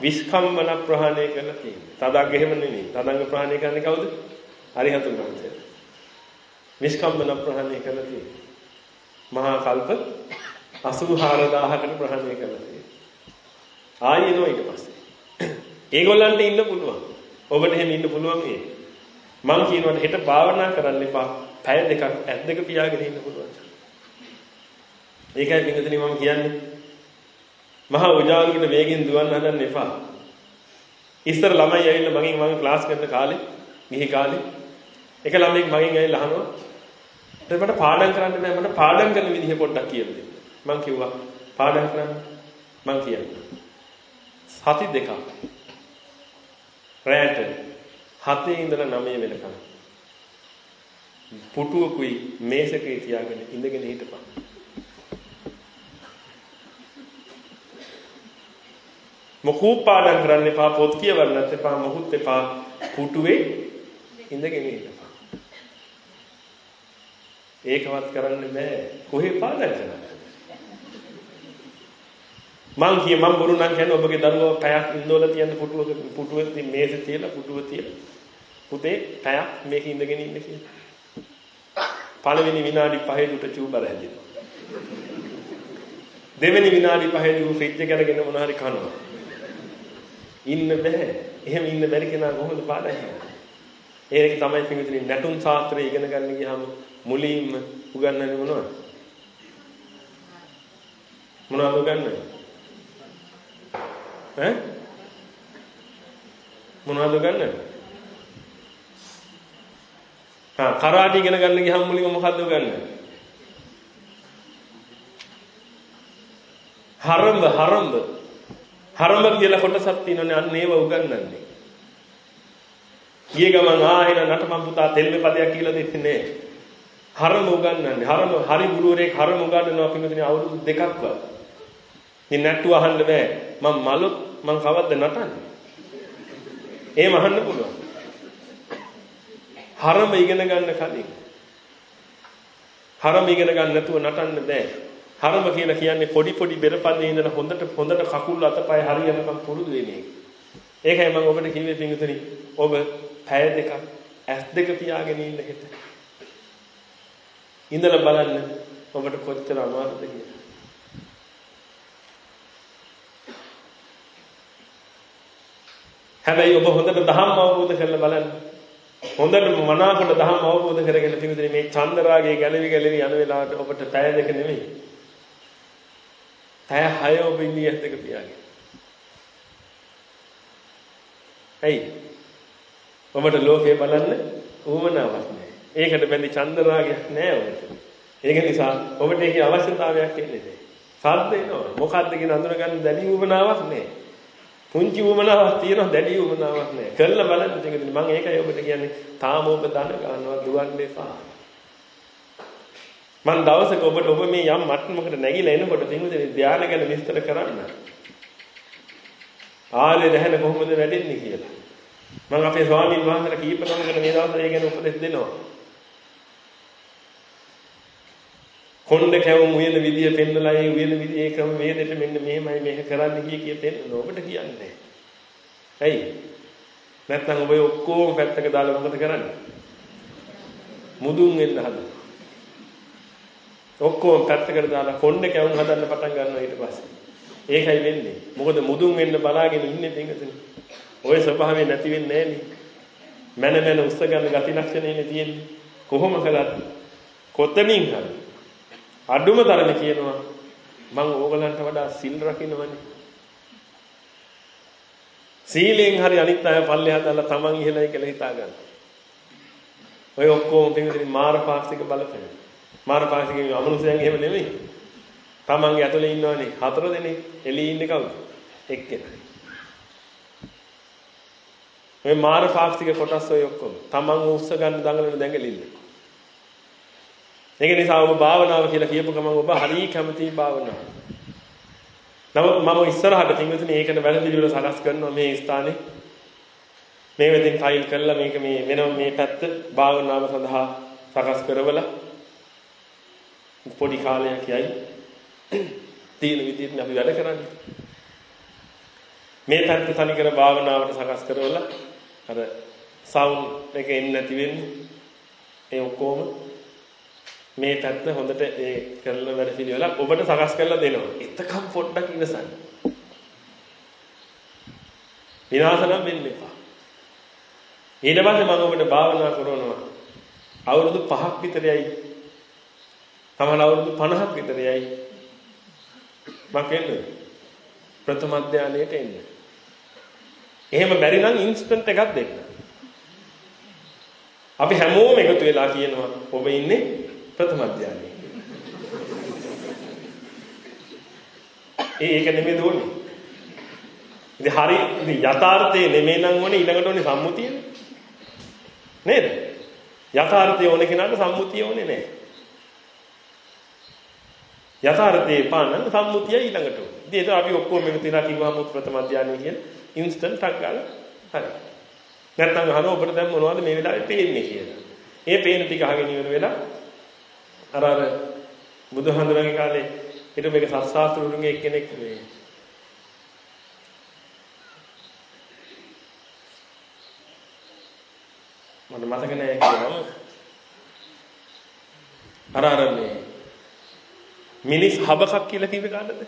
විස්කම්බන ප්‍රහාණය කරලා තියෙනවා. තදංග එහෙම නෙමෙයි. තදංග ප්‍රහාණය කරන්නේ කවුද? හරිහතුන් වහන්සේ. විස්කම්බන ප්‍රහාණය කරලා තියෙනවා. මහා කල්ප 84000කට ප්‍රහාණය කරලා තියෙනවා. ආයෙ එනවා ඊට පස්සේ. ඒගොල්ලන්ට ඉන්න පුළුවන්. ඔබට එහෙම ඉන්න පුළුවන් ඒ. මම කියනවාට හෙට භාවනා කරන්න එපා. පැය දෙකක් ඇස් දෙක පියාගෙන ඉන්න පුළුවන්. ඒකයි පිටුතුනි මම කියන්නේ. මහා උජාංගිට වේගෙන් දුවන්න හදන්න එපා. ඉස්සර ළමයි ඇවිල්ලා මගෙන් මම ක්ලාස් කරන කාලේ, ගිහි කාලේ එක ළමෙක් මගෙන් ඇවිල්ලා අහනවා ඊට මට පාඩම් කරන්න බෑ මට පාඩම් කරන විදිහ පොඩ්ඩක් කියලා දෙන්න. මං කිව්වා පාඩම් කරන්න මං කියන්නේ. සති දෙකක්. රැට 7 ඉඳලා 9 වෙනකම්. පුටුවකුයි මේසකේ තියාගෙන ඉඳගෙන හිටපන්. මොකෝ පාඩම් කරන්න එපා පොත් කියවන්නත් එපා මොකුත් එපා පුටුවේ ඉඳගෙන හිටපන්. ඒකවත් කරන්න බෑ. කොහේ පාඩම් කරන්නේ? මං කිය මං බොරු නම් කියන්නේ ඔබගේ දරුවව පැයක් ඉන්නවල තියන්න පුටුවක පුටුවේ තිය මේසෙ තියලා පුටුව තියලා පුතේ පැයක් මේක ඉඳගෙන ඉන්න කියලා. පළවෙනි විනාඩි 5 දුට චූබර හැදෙනවා. දෙවෙනි විනාඩි 5 දු ෆ්‍රිජ් එක අරගෙන මොන හරි කනවා. ඉන්න බෑ. එහෙම ඉන්න බැරි කෙනා කොහොමද පාඩම් කරන්නේ? ඒක තමයි පිටුදින නැටුම් ශාස්ත්‍රය ඉගෙන ගන්න ගියාම මුලින්ම උගන්වන්නේ මොනවද? මොනවද උගන්වන්නේ? ඈ? මොනවද උගන්වන්නේ? හා කරාටි ඉගෙන ගන්න ගියාම මුලින්ම මොකද්ද උගන්වන්නේ? හරඹ හරඹ හරඹ කියලා කොටසක් තියෙනනේ අන්න ඒව උගන්වන්නේ. ගිය ගමන් ආහෙන නටමන් පුතා තෙල්මේ පදයක් කියලා දෙන්නේ නැහැ. හරම උගන්වන්නේ. හරම හරි ගුරුවරයෙක් හරම උගන්වනවා පින්වතුනි අවුරුදු දෙකක්වත්. ඉතින් නැට්ටු අහන්න බෑ. මම මලොත් මං කවද්ද නටන්නේ? එහෙම අහන්න පුළුවන්. හරම ඉගෙන ගන්න කලින්. හරම ඉගෙන ගන්න නැතුව නටන්න බෑ. හරම කියලා කියන්නේ පොඩි පොඩි බෙරපදේ ඉඳලා හොඳට හොඳට කකුල් අතපය හරියනකම් පුරුදු වෙන එක. ඒකයි මම ඔබට කිව්වේ පින්වතුනි ඔබ පැය දෙකක් ඇස් දෙක පියාගෙන ඉන්න හෙට. ඉඳලා බලන්න ඔබට කොච්චර අමාරුද කියලා. හැබැයි ඔබ හොඳට ධම්ම අවබෝධ කරලා බලන්න. හොඳට මනාකොට ධම්ම අවබෝධ කරගෙන තිබුණේ මේ චන්දරාගයේ ගැලවි ගැලවි යන වෙලාවට ඔබට පැය දෙක නෙමෙයි. පැය 6 ඔබ ඉන්නේ ඇස් දෙක පියාගෙන. ඇයි? ඔබට ලෝකේ බලන්න උවමනාවක් නැහැ. ඒකට බැඳි චන්දරාගයක් නැහැ ඔබට. ඒක නිසා ඔබට ඒකේ අවශ්‍යතාවයක් එන්නේ නැහැ. සද්ද එනවා. මොකද්ද කියන අඳුනගන්න දැඩි උවමනාවක් නැහැ. පුංචි උවමනාවක් තියෙනවා දැඩි උවමනාවක් නැහැ. කළා බලන්න දෙකදී මම ඒකයි ඔබට කියන්නේ තාම ඔබ දන ගන්නවා දුවන්න එපා. මම දවසක ඔබට ඔබ මේ යම් මට්ටමකට නැගිලා එනකොට පින්විතේ ධානය ගැන විස්තර කරන්න. ආලේ දැහැන කොහොමද වැඩෙන්නේ කියලා. මම අපේ ස්වාමීන් වහන්සේලා කීප නමකට මේ දවස්වල ඒ ගැන උපදෙස් දෙනවා. කොණ්ඩ කැවුම් උයන විදිය පෙන්නලා ඒ උයන විදිය ඒ ක්‍රම වේදෙට මෙන්න මෙහෙමයි මේක කරන්න කිය කිය පෙන්නන ඔබට කියන්නේ. ඇයි? නැත්නම් ඔබ ඔක්කොම පැත්තක දාලා මොකද කරන්නේ? මුදුන් වෙන්න හදනවා. ඔක්කොම පැත්තකට දාලා කොණ්ඩ කැවුම් හදන්න පටන් ගන්නවා ඊට පස්සේ. ඒකයි වෙන්නේ. මොකද මුදුන් වෙන්න බලාගෙන ඉන්නේ පින්ගතනේ. ওই ස්වභාවය නැති වෙන්නේ නැහැ නේ. මන මන උස්ස ගන්න ගති ලක්ෂණයනේ තියෙන්නේ. කොහොම කළත් කොතනින් හරි අඩුම තරම කියනවා මම ඕගලන්ට වඩා සිල් රකින්නවනේ. සීලෙන් හරි අනිත් අය පල්ලෙහා දාලා තමන් ඉහළයි කියලා හිතා ගන්න. ඔය ඔක්කොම පිටින් මාර පාක්ෂික බලපෑම. මාර පාක්ෂික අමනුෂයන් එහෙම නෙමෙයි. තමන්ගේ ඇතුලේ ඉන්නවනේ හතර දෙනෙක් එළියේ ඉන්නේ කවුද? එක්කෙනා. මේ මාර පාක්ෂික කොටස් ඔය ඔක්කොම තමන් උස්ස ගන්න දඟලන දැඟලිල්ල. ඒක නිසා ඔබ භාවනාව කියලා කියපු ගමන් ඔබ හරිය කැමති භාවනාව. නමුත් මම ඉස්සරහට තින්විතනේ ඒකට වැරදිලිවල සකස් කරනවා මේ ස්ථානේ. මේ වෙදින් ෆයිල් කරලා මේක මේ වෙනම මේ පැත්ත භාවනාව සඳහා සකස් කරවලා පොඩි කාලයක් යයි තියෙන විදිහට අපි වැඩ කරන්නේ. මේ පැත්ත තනිකර භාවනාවට සකස් කරවලා අර සවුන්ඩ් එක එන්නේ නැති වෙන්නේ ඒ ඔක්කොම මේ පැත්ත හොඳට ඒ කරන වැඩ පිළිවෙලක් ඔබට සකස් කරලා දෙනවා. එතකම් පොඩ්ඩක් ඉවසන්න. විනාශ නම් වෙන්න එපා. ඊට පස්සේ මම ඔබට භාවනා කරනවා. අවුරුදු 5ක් විතරයි. තමන අවුරුදු 50ක් විතරයි. මම කියන්නේ ප්‍රථම අධ්‍යානයට එන්න. එහෙම බැරි නම් ඉන්ස්ටන්ට් එකක් දෙන්න. අපි හැමෝම එකතු වෙලා කියනවා ඔබ ඉන්නේ ප්‍රථම අධ්‍යානයේ. ඒක නෙමෙයි දෝන්නේ. ඉතින් හරි ඉතින් යථාර්ථයේ නෙමෙයි නම් ඕනේ ඊළඟට ඕනේ සම්මුතියනේ. නේද? යථාර්ථය ඕනේ කෙනාට සම්මුතිය ඕනේ නැහැ. යථාර්ථයේ පානන සම්මුතිය ඊළඟට ඕනේ. ඉතින් ඒක අපි ඔක්කොම මේක තියලා කිව්වම ප්‍රථම අධ්‍යානය කියන ඉන්ස්ටන්ට් ටක් ගාලා හරි. නැත්නම් අහන ඔබට දැන් මොනවද මේ වෙලාවේ පේන්නේ කියලා. ඒ පේන ටික අහගෙන ඉවර වෙලා අර අර බුදුහාඳුනගේ කාලේ හිටු මේක සත්සාස්ත්‍රුණුගේ එක්කෙනෙක් මේ මට මතක නෑ කියනවා. අර අර මේ මිනිස් හබකක් කියලා කිව්වේ කාටද?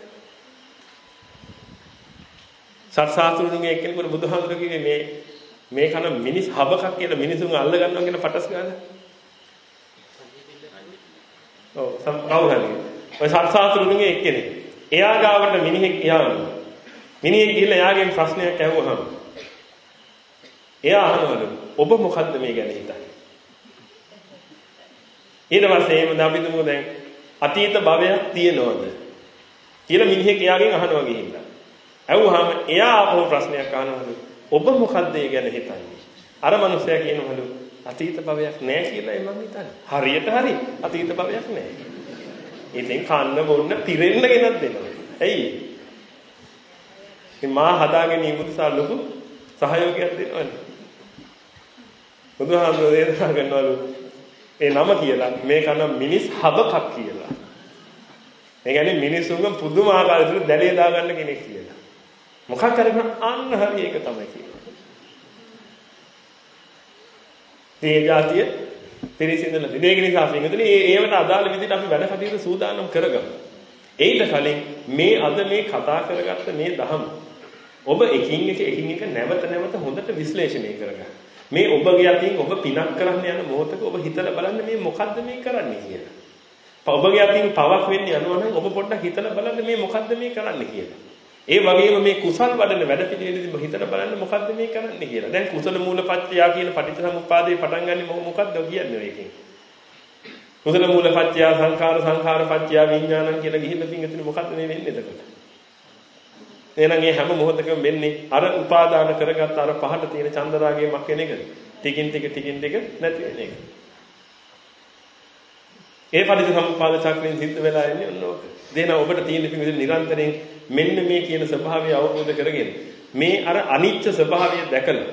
සත්සාස්ත්‍රුණුගේ එක්කෙනෙකුට බුදුහාඳුන කිව්වේ මේ මේ කන මිනිස් හබකක් කියලා මිනිසුන් අල්ල ගන්නවා කියන පටස් ගාලා ඔව් කවුරු හරි. ඔය සත්සාතුරුණුගේ එක්කෙනෙක්. එයා ගාවට මිනිහෙක් යවනවා. මිනිහෙක් ගිහලා එයාගෙන් ප්‍රශ්නයක් ඇහුවහම එයා අහනවලු ඔබ මොකද්ද මේ ගැන හිතන්නේ? ඊට පස්සේ එහෙම අපි තුමු දැන් අතීත භවයක් තියනවද? කියලා මිනිහෙක් එයාගෙන් අහනවා ගිහිල්ලා. ඇහුවාම එයා ආපහු ප්‍රශ්නයක් අහනවලු ඔබ මොකද්ද ඒ ගැන හිතන්නේ? අර මනුස්සයා කියනවලු අතීත භවයක් නැහැ කියලා මම හිතන්නේ. හරියට හරි අතීත භවයක් නැහැ. ඉතින් කන්න බොන්න පිරෙන්න ගෙනත් දෙනවා. ඇයි? ඉතින් මා හදාගෙන ඉමුදුසා ලොකු සහයෝගයක් දෙනවනේ. බුදුහාමුදුරේ දේශනා කරනවලු ඒ නම කියලා මේක නම් මිනිස් හබකක් කියලා. ඒ කියන්නේ මිනිසුන්ගේ පුදුමාකාර විදිහට දැලිය දාගන්න කෙනෙක් කියලා. මොකක් කරගෙන අන්න හරි ඒක තමයි කියන්නේ. මේ જાතිය පිරිසිඳලා තියෙන. ඒක නිසා පින්වතුනි මේ ඒවට අදාළ විදිහට අපි වැඩ කටයුතු සූදානම් කරගමු. ඒිට කලින් මේ අද මේ කතා කරගත්ත මේ දහම ඔබ එකින් එක එකින් එක නැවත නැවත හොඳට විශ්ලේෂණය කරගන්න. මේ ඔබගේ අතින් ඔබ පිනක් කරන්න යන මොහොතක ඔබ හිතලා බලන්න මේ මොකද්ද මේ කරන්නේ කියලා. ඔබගේ අතින් පවක් වෙන්නේ යනවා නම් ඔබ පොඩ්ඩක් හිතලා බලන්න මේ මොකද්ද මේ කරන්නේ කියලා. ඒ වගේම මේ කුසල් වඩන වැඩපිළිවෙලදී හිතලා බලන්න මොකද්ද මේ කරන්නේ කියලා. දැන් කුසල මූලපත්‍ය කියන පටිච්චසමුප්පාදේ පටන් ගන්නෙ මොකක්ද කියන්නේ ඒකෙන්? කුසල මූලපත්‍ය සංඛාර සංඛාරපත්‍ය විඥානං කියලා ගිහිල්ලා පින්ගතුනේ මොකද්ද මේ වෙන්නේ එතකොට? එහෙනම් මේ හැම මොහොතකම වෙන්නේ අර උපාදාන කරගත්ත අර පහට තියෙන චන්දරාගයේ මක් වෙන එකද? ටිකින් ටික ටිකින් ටික නැති වෙන එක. ඒ පටිච්චසමුප්පාද චක්‍රයෙන් සිද්ධ වෙලා ඉන්නේ ඔන්න ඕක. දෙන ඔබට තියෙන පිංගුද නිරන්තරයෙන් මෙන්න මේ කියන ස්වභාවය අවබෝධ කරගෙන මේ අර අනිච්ච ස්වභාවය දැකලා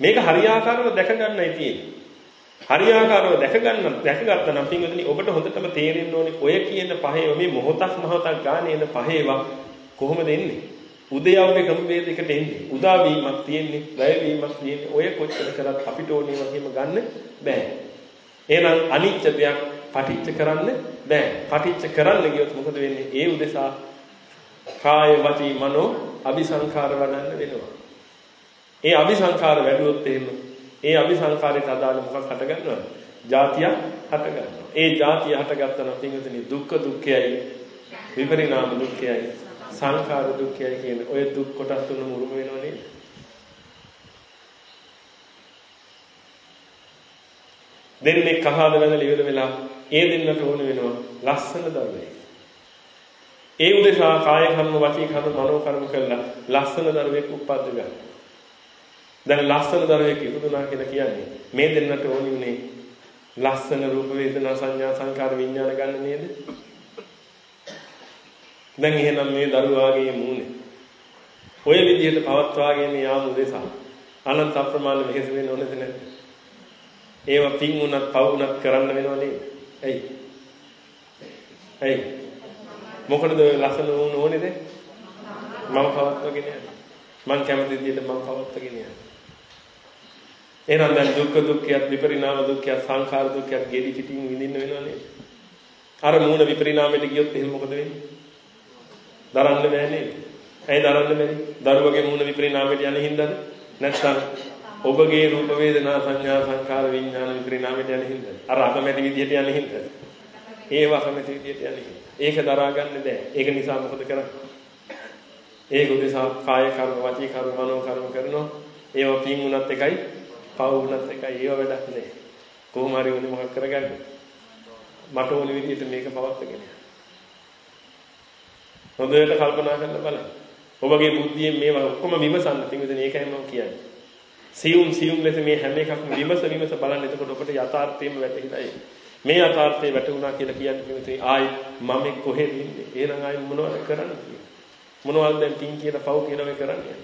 මේක හරියාකාරව දැක ගන්නයි තියෙන්නේ. හරියාකාරව දැක ගන්න දැකගත්තා නම් පින්වතුනි ඔබට හොඳටම තේරෙන්න ඕනේ ඔය කියන පහේ මේ මොහොතක් මොහොතක් ගානේ එන පහේවා කොහොමද එන්නේ? උදයවගේ ක්‍රමවේදයකට එන්නේ. උදා වීමක් තියෙන්නේ, වැය වීමක් තියෙන්නේ. ඔය කොච්චර කරත් අපිට ඕනේ වගේම ගන්න බෑ. එහෙනම් අනිත්‍ය දෙයක් පටිච්ච කරන්න බෑ. පටිච්ච කරන්න ගියොත් මොකද වෙන්නේ? ඒ උදෙසා කාය වචී මනෝ අபிසංකාර වඩන්න වෙනවා. ඒ අபிසංකාර වැඩුවොත් එහෙම ඒ අபிසංකාරයට අදාළ මොකක් හට ගන්නවද? ಜಾතියක් හට ගන්නවා. ඒ ಜಾතිය හටගත්තා නම් තින්ගතනි දුක්ඛ දුක්ඛයයි විපරිණාම දුක්ඛයයි සංඛාර දුක්ඛයයි කියන ඔය දුක් කොටස් තුනම උරුම වෙනව නේද? දෙන්නේ කහාද වැඳලා ඉවර වෙලා ඒ දෙන්නට ඕන වෙනවා ලස්සන දරුවෙක්. ඒ උදෙසා කාය කර්ම වචී කර්ම මනෝ කර්ම කරලා ලස්සන දරුවෙක් උප්පද්ද ගන්න. දැන් ලස්සන දරුවෙක් ඉපදුනා කියලා කියන්නේ මේ දෙන්නට ඕනි උනේ ලස්සන රූප වේදනා සංඥා සංකාර විඥාන ගන්න නේද? දැන් එහෙනම් මේ දරුවාගේ මූණේ ඔය විදිහට පවත්වාගෙන යාම උදෙසා අනන්ත අප්‍රමාණ වෙහෙස වෙන්න ඕනද නැද්ද? ඒව පින් උනත් පව් උනත් කරන්න වෙනව නේද? ඇයි? ඇයි? මොකටද ලස්සන වුණ ඕනේද? මම පවත්වාගෙන යන්න. මං කැමති විදිහට මම පවත්වාගෙන යන්න. එහෙනම් දැන් දුක්ඛ දුක්ඛයත් විපරිණාම දුක්ඛයත් සංඛාර දුක්ඛයත් ගෙඩි පිටින් විඳින්න වෙනව නේද? අර මූණ විපරිණාමයට ගියොත් එහෙනම් මොකද වෙන්නේ? දරන්න බෑ නේද? ඇයි දරන්න බැරි? දරුවගේ මූණ විපරිණාමයට යන හින්දාද? නැත්නම් ඔබගේ රූප වේදනා සංඥා සංකාර විඥාන විපරිණාමයට යන හින්දාද? අර අකමැති විදිහට යන හින්දාද? ඒව අකමැති විදිහට යන හින්දා. ඒක දරා ගන්න බෑ. ඒක නිසා මොකද කරන්නේ? ඒක උදෙසා කාය කර්ම වචී කර්ම මනෝ කර්ම කරනවා. ඒවා පින් උනත් එකයි, පව් උනත් එකයි. ඒව වැඩක් නෑ. කොහොම හරි උනේ මොකක් කරගන්නේ? මට ඕන විදිහට මේක පවත්වාගෙන යන්න. හොඳට කල්පනා කරලා බලන්න. ඔබගේ බුද්ධියෙන් මේවා ඔක්කොම විමසන්න. පින්විතනේ ඒකයි මම කියන්නේ. සියුම් සියුම් ලෙස මේ හැම එකක්ම විමස විමස බලන්න. එතකොට ඔබට යථාර්ථයෙන්ම වැටහිලා එයි. මේ යථාර්ථය වැටුණා කියලා කියන්නේ පින්විතනේ ආයි මම කොහෙද ඉන්නේ? එහෙනම් ආයි මොනවද කරන්නේ? මොනවද දැන් පින් කියලා පව් කියලා මේ කරන්නේ?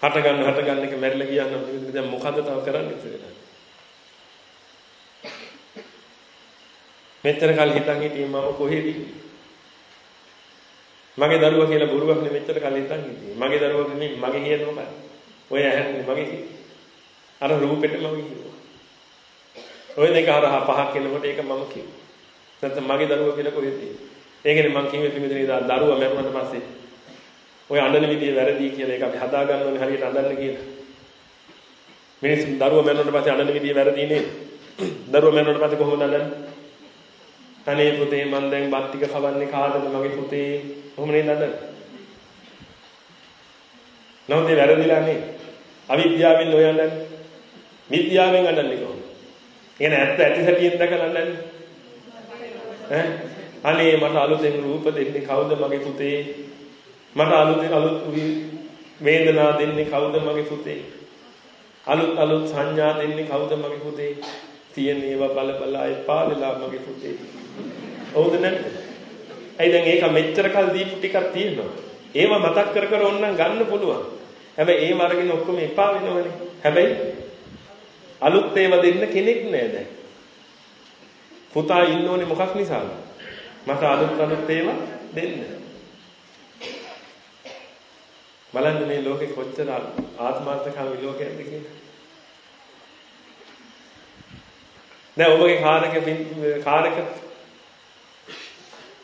හට ගන්න හට ගන්න එක මැරිලා ගියා නම් දැන් මොකද තව කරන්නේ කියලා. මෙච්චර කල් හිතන් හිටියේ මම කොහෙද මගේ දරුවා කියලා බොරුවක් නෙමෙයි මෙච්චර කල් හිතන් හිටියේ. මගේ දරුවා නෙමෙයි මගේ කියන මොකක්ද? ඔය ඇහැන්නේ මගේ කිව්වේ. අර රූපෙට මම කිව්වා. ඔය දෙක අර පහක් වෙනකොට ඒක මම කිව්වා. නැත්නම් මගේ දරුවා කියලා කොහෙද තියෙන්නේ? ඒකනේ මම කිව්වේ පිළිදෙනේ දරුවා මැරුණාට පස්සේ ඔය අඬන විදිය වැරදි කියලා ඒක අපි හදා ගන්න ඕනේ හරියට අඬන්න කියලා. මිනිස්සු දරුවා මැරුණාට පස්සේ අඬන විදිය වැරදි නේද? දරුවා මැරුණාට පස්සේ කොහොමද අඬන්නේ? අනේ පුතේ මං දැන් බත් ටික කවන්නේ කාටද මගේ පුතේ කොහොම නේද නඩ නමුත් ඒ වැරදිලා නේ අවිද්‍යාවෙන් නොයන්නේ විද්‍යාවෙන් අඬන්නේ කොහොමද එන ඇත්ත ඇති සැටියෙන් දැකලා අඬන්නේ ඈ අනේ මට අලුතෙන් රූප දෙන්නේ කවුද මගේ පුතේ මට අලුතෙන් අලුත් වේදනා දෙන්නේ කවුද මගේ පුතේ අලුත් අලුත් සංඥා දෙන්නේ කවුද මගේ පුතේ තියෙන ඒවා බල බල එපා වෙලා මගේ පුතේ හවුද නැද්ද? ඇයි දැන් ඒක මෙච්චර කල් දීපු ටිකක් තියෙනවා. ඒව මතක් කර කර ඕනනම් ගන්න පුළුවන්. හැබැයි ඒව අරගෙන ඔක්කොම එපා වෙනවනේ. හැබැයි අලුත් ඒවා දෙන්න කෙනෙක් නෑ දැන්. පුතා ඉන්න ඕනේ මොකක් නිසාද? මට අලුත් අලුත් ඒවා දෙන්න. බලන්න මේ ලෝකේ කොච්චර ආත්මාර්ථකාම විලෝකයක්ද කියලා. දැන් ඔබගේ කාරක කාරක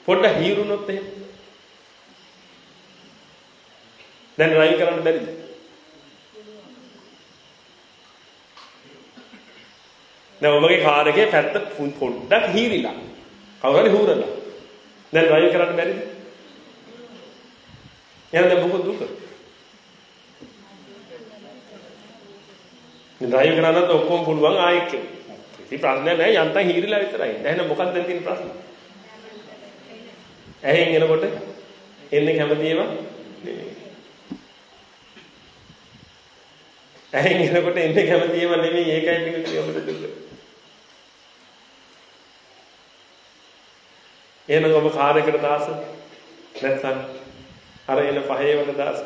පොඩ්ඩ හීරුනොත් එහෙම. දැන් ඩ්‍රයිව් කරන්න බැරිද? දැන් ඔබගේ කාර් එකේ පැත්ත පොඩ්ඩක් හීරිලා. කවුරු හරි හූරලා. දැන් ඩ්‍රයිව් කරන්න බැරිද? එහෙනම් දැන් මොකද දුක? ඩ්‍රයිව් කරන්නත් ඔක්කොම පුළුවන් ආයෙත්. ඉතින් ප්‍රශ්නයක් නැහැ යන්තම් හීරිලා විතරයි. එහෙනම් මොකක්ද දැන් තියෙන ප්‍රශ්නේ? ඇහෙන් එනකොට එන්නේ කැමති ඒවා නෙමෙයි. ඇහෙන් එනකොට එන්නේ කැමති ඒවා නෙමෙයි ඒකයි පිළිතුරු අපිට දුක. එහෙනම් ඔබ කාර්යයකට දාස නැත්නම් අර එන පහේ වල දාස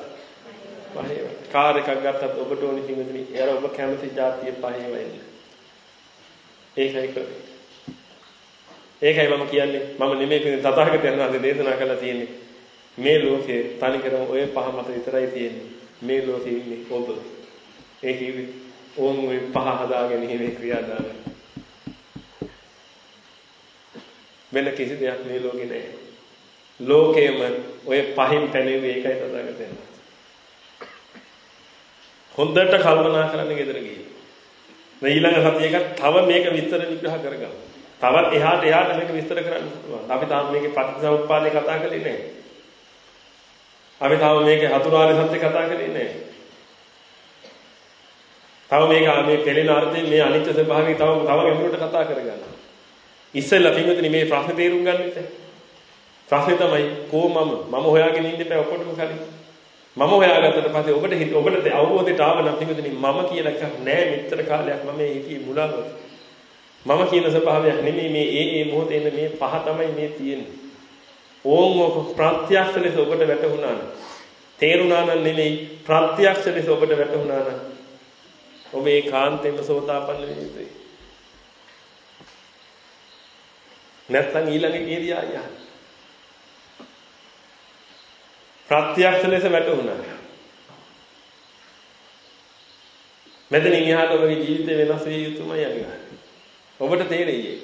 පහේ කාර් එකක් ගත්තත් ඔබට ඕනි පින්වතුනි එයාර ඔබ කැමති જાතිය පහේ වෙන්න. ඒකයි කරේ. ඒකයි මම කියන්නේ මම නෙමෙයි කියන්නේ තථාගතයන් වහන්සේ දේශනා කළා තියෙන්නේ මේ ලෝකේ තනිකරම ඔය පහ මත විතරයි තියෙන්නේ. මේ ලෝකේ ඉන්නේ ඔබ. ඒ කිව්වේ ඕන් ඔය පහ හදාගෙන ඉන්නේ ක්‍රියාදාමය. වෙන කිසි දෙයක් මේ ලෝකේ නැහැ. ලෝකේම ඔය පහින් පැනෙන්නේ ඒකයි තථාගතයන්. හොඳට කල්පනා කරන්න ගෙදර ගිහින්. මේ ඊළඟ සතියේක තව මේක විස්තර විග්‍රහ කරගමු. තවත් එහාට එහාට මේක විස්තර කරන්න පුළුවන්. අපි තාම මේකේ පටිච්චසමුප්පාදේ කතා කරේ නැහැ. අපි තාම මේකේ හතුරාර්ය සත්‍ය කතා කරේ නැහැ. තව මේක මේ පෙළෙන අර්ථයෙන් මේ අනිත්‍ය ස්වභාවය තව තව ගැඹුරට කතා කරගන්න. ඉස්සෙල්ලා පින්විතනි මේ ප්‍රශ්නේ තේරුම් ගන්න ඉතින්. ප්‍රශ්නේ තමයි කෝ මම මම හොයාගෙන ඉන්න බෑ ඔකොටම කලින්. මම හොයාගත්තට පස්සේ ඔබට හිත ඔබට අවබෝධයට ආව නම් පින්විතනි මම කියලා එකක් නෑ මෙච්චර කාලයක් මම මේ හිතේ මුලාව. මම කියන ස්වභාවයක් නෙමෙයි මේ ඒ ඒ මොහොතේ ඉන්න මේ පහ තමයි මේ තියෙන්නේ. ඕම් ඔක ප්‍රත්‍යක්ෂ ලෙස ඔබට වැටහුණා නම් තේරුණා නම් නෙමෙයි ප්‍රත්‍යක්ෂ ලෙස ඔබට වැටහුණා නම් ඔබ ඒ කාන්තෙන්ම සෝතාපන්න වෙන්න යුතුයි. නැත්නම් ඊළඟ කීරියා යන්න. ප්‍රත්‍යක්ෂ ලෙස වැටුණා. මෙතනින් එහාට ඔබගේ ජීවිතේ වෙනස් විය යුතුමයි අනිවාර්යයෙන්. ඔබට තේරෙයි.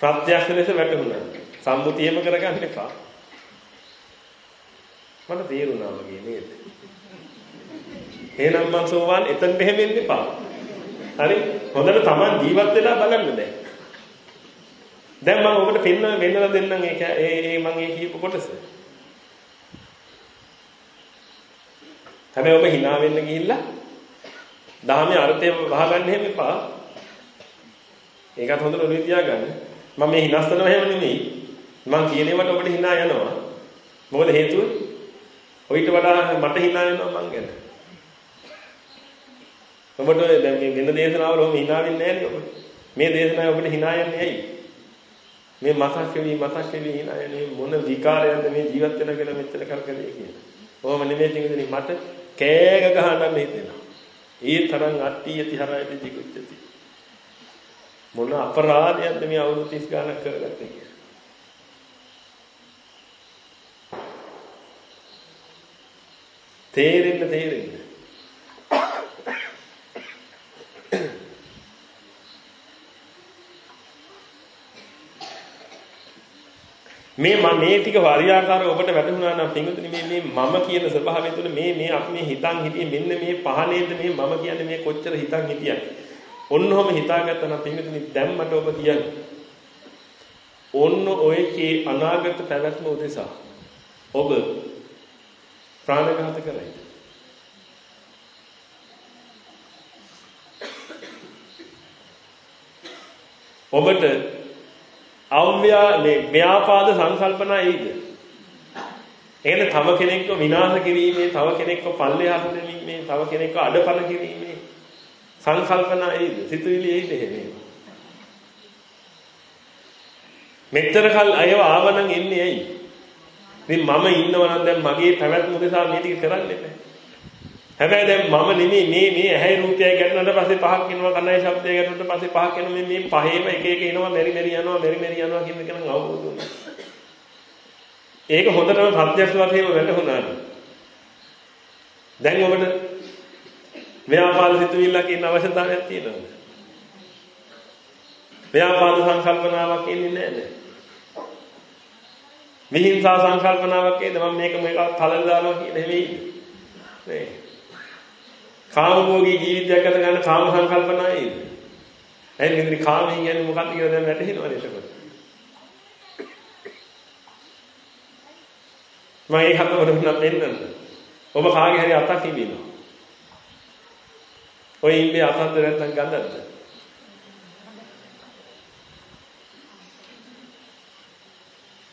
ප්‍රත්‍යක්ෂ ලෙස වැටුණා. සම්මුතියම කරගන්න එපා. මට තේරුණා වගේ නේද? එහෙනම් මං සෝවාන් එතනට එහෙම එන්න එපා. හරි? හොඳට Taman ජීවත් වෙලා බලන්න දැන්. දැන් මම ඔබට පෙන්න වෙන්නලා දෙන්නම් ඒක ඒ මම ඒ කියපු කොටස. හැබැයි ඔබ hina වෙන්න ගිහිල්ලා දහමේ අර්ථය වහගන්න හැම එපා. ඒකත් හොඳට ඔළුවේ තියාගන්න. මම මේ හිනස්සනවා එහෙම නෙමෙයි. මම කියන ඒවාට ඔබට hina යනවා. මොකද හේතුව? ඔయిత වඩා මට hina වෙනවා මං ගැන. ඔබට දැන් මේ වෙන දේශනාවල ඔහොම hina වෙන්නේ නැහැ නේ ඔබ. මේ දේශනාව ඔබට hina යන්නේ ඇයි? මේ මතක් වෙවි මතක් වෙවි hina යන්නේ මොන විකාරයක්ද මේ ජීවත් වෙන කියලා මෙච්චර කරකලේ කියලා. ඔහොම නෙමෙයි තින්ගදෙනි මට කෑග ගහන්න හිතෙනවා. ඒ තරම් අට්ටි යති හරයිති ජිකුච්චති. මොන අපරාධයක්ද මේ අවුරුදු 30 ගානක් කරගත්තේ කියලා. තේරෙන්න තේරෙන්න. මේ මම මේ ටික වරියාකාරව ඔබට වැටහුණා නම් පින්විතනි මේ මේ මම කියන ස්වභාවය තුළ මේ මේ අපි මේ හිතන් හිටියේ මෙන්න මේ පහනේද මේ මම කියන්නේ මේ කොච්චර හිතන් හිටියද ඔන්නෝම හිතාගත්තා නම් පින්විතනි දැන් මට ඔබ කියන්නේ. ඔන්න ඔයකේ අනාගත පැවැත්ම උදෙසා ඔබ ප්‍රාණඝාත කරයි. ඔබට අව්‍යා මේ ව්‍යාපාද සංකල්පනා එයිද? එහෙනම් තව කෙනෙක්ව විනාශ කිරීමේ, තව කෙනෙක්ව පල්ලෙහාට දෙමීමේ, තව කෙනෙක්ව අඩපණ කිරීමේ සංකල්පනා එයිද? සිතුවිලි එයිද එහෙම? මෙච්චර කල් අයව ආවනම් එන්නේ ඇයි? ඉතින් මම ඉන්නව නම් දැන් මගේ පැවැත්ම උදෙසා මේ ටික කරන්නේ නැහැ. හැබැයි දැන් මම නෙමෙයි මේ මේ ඇහැයි රූපයයි ගැටුණාට පස්සේ පහක් එනවා කනයි ශබ්දය ගැටුණාට පස්සේ පහක් එනවා මේ මේ පහේම එක එක එනවා මෙරි මෙරි යනවා මෙරි මෙරි යනවා කියන එක නම් අවබෝධ වුණා. ඒක හොඳටම ප්‍රත්‍යක්ෂ වශයෙන්ම වැටහුණාද? දැන් ඔබට ව්‍යාපාද සිතුවිල්ලක් ඉන්න අවශ්‍යතාවයක් තියෙනවද? ව්‍යාපාද සංකල්පනාවක් ඉන්නේ නැහැ. විහිංසා සංකල්පනාවක් එන්නේ මම මේක මේක තලල දානවා කියන හැමෙයි. නේ කාමභෝගී ජීවිතයක් ගත ගන්න කාම සංකල්පනා එයිද? එහෙනම් ඉතින් කාමයෙන් කියන්නේ මොකක්ද කියලා දැන් වැටහෙනවනේ එතකොට. මම ඒක හතවරම නම් පෙන්නන්න. ඔබ කාගේ හරි අතක් ඉබිනවා. ඔය ඉන්නේ අතක්ද නැත්නම් ගඳක්ද?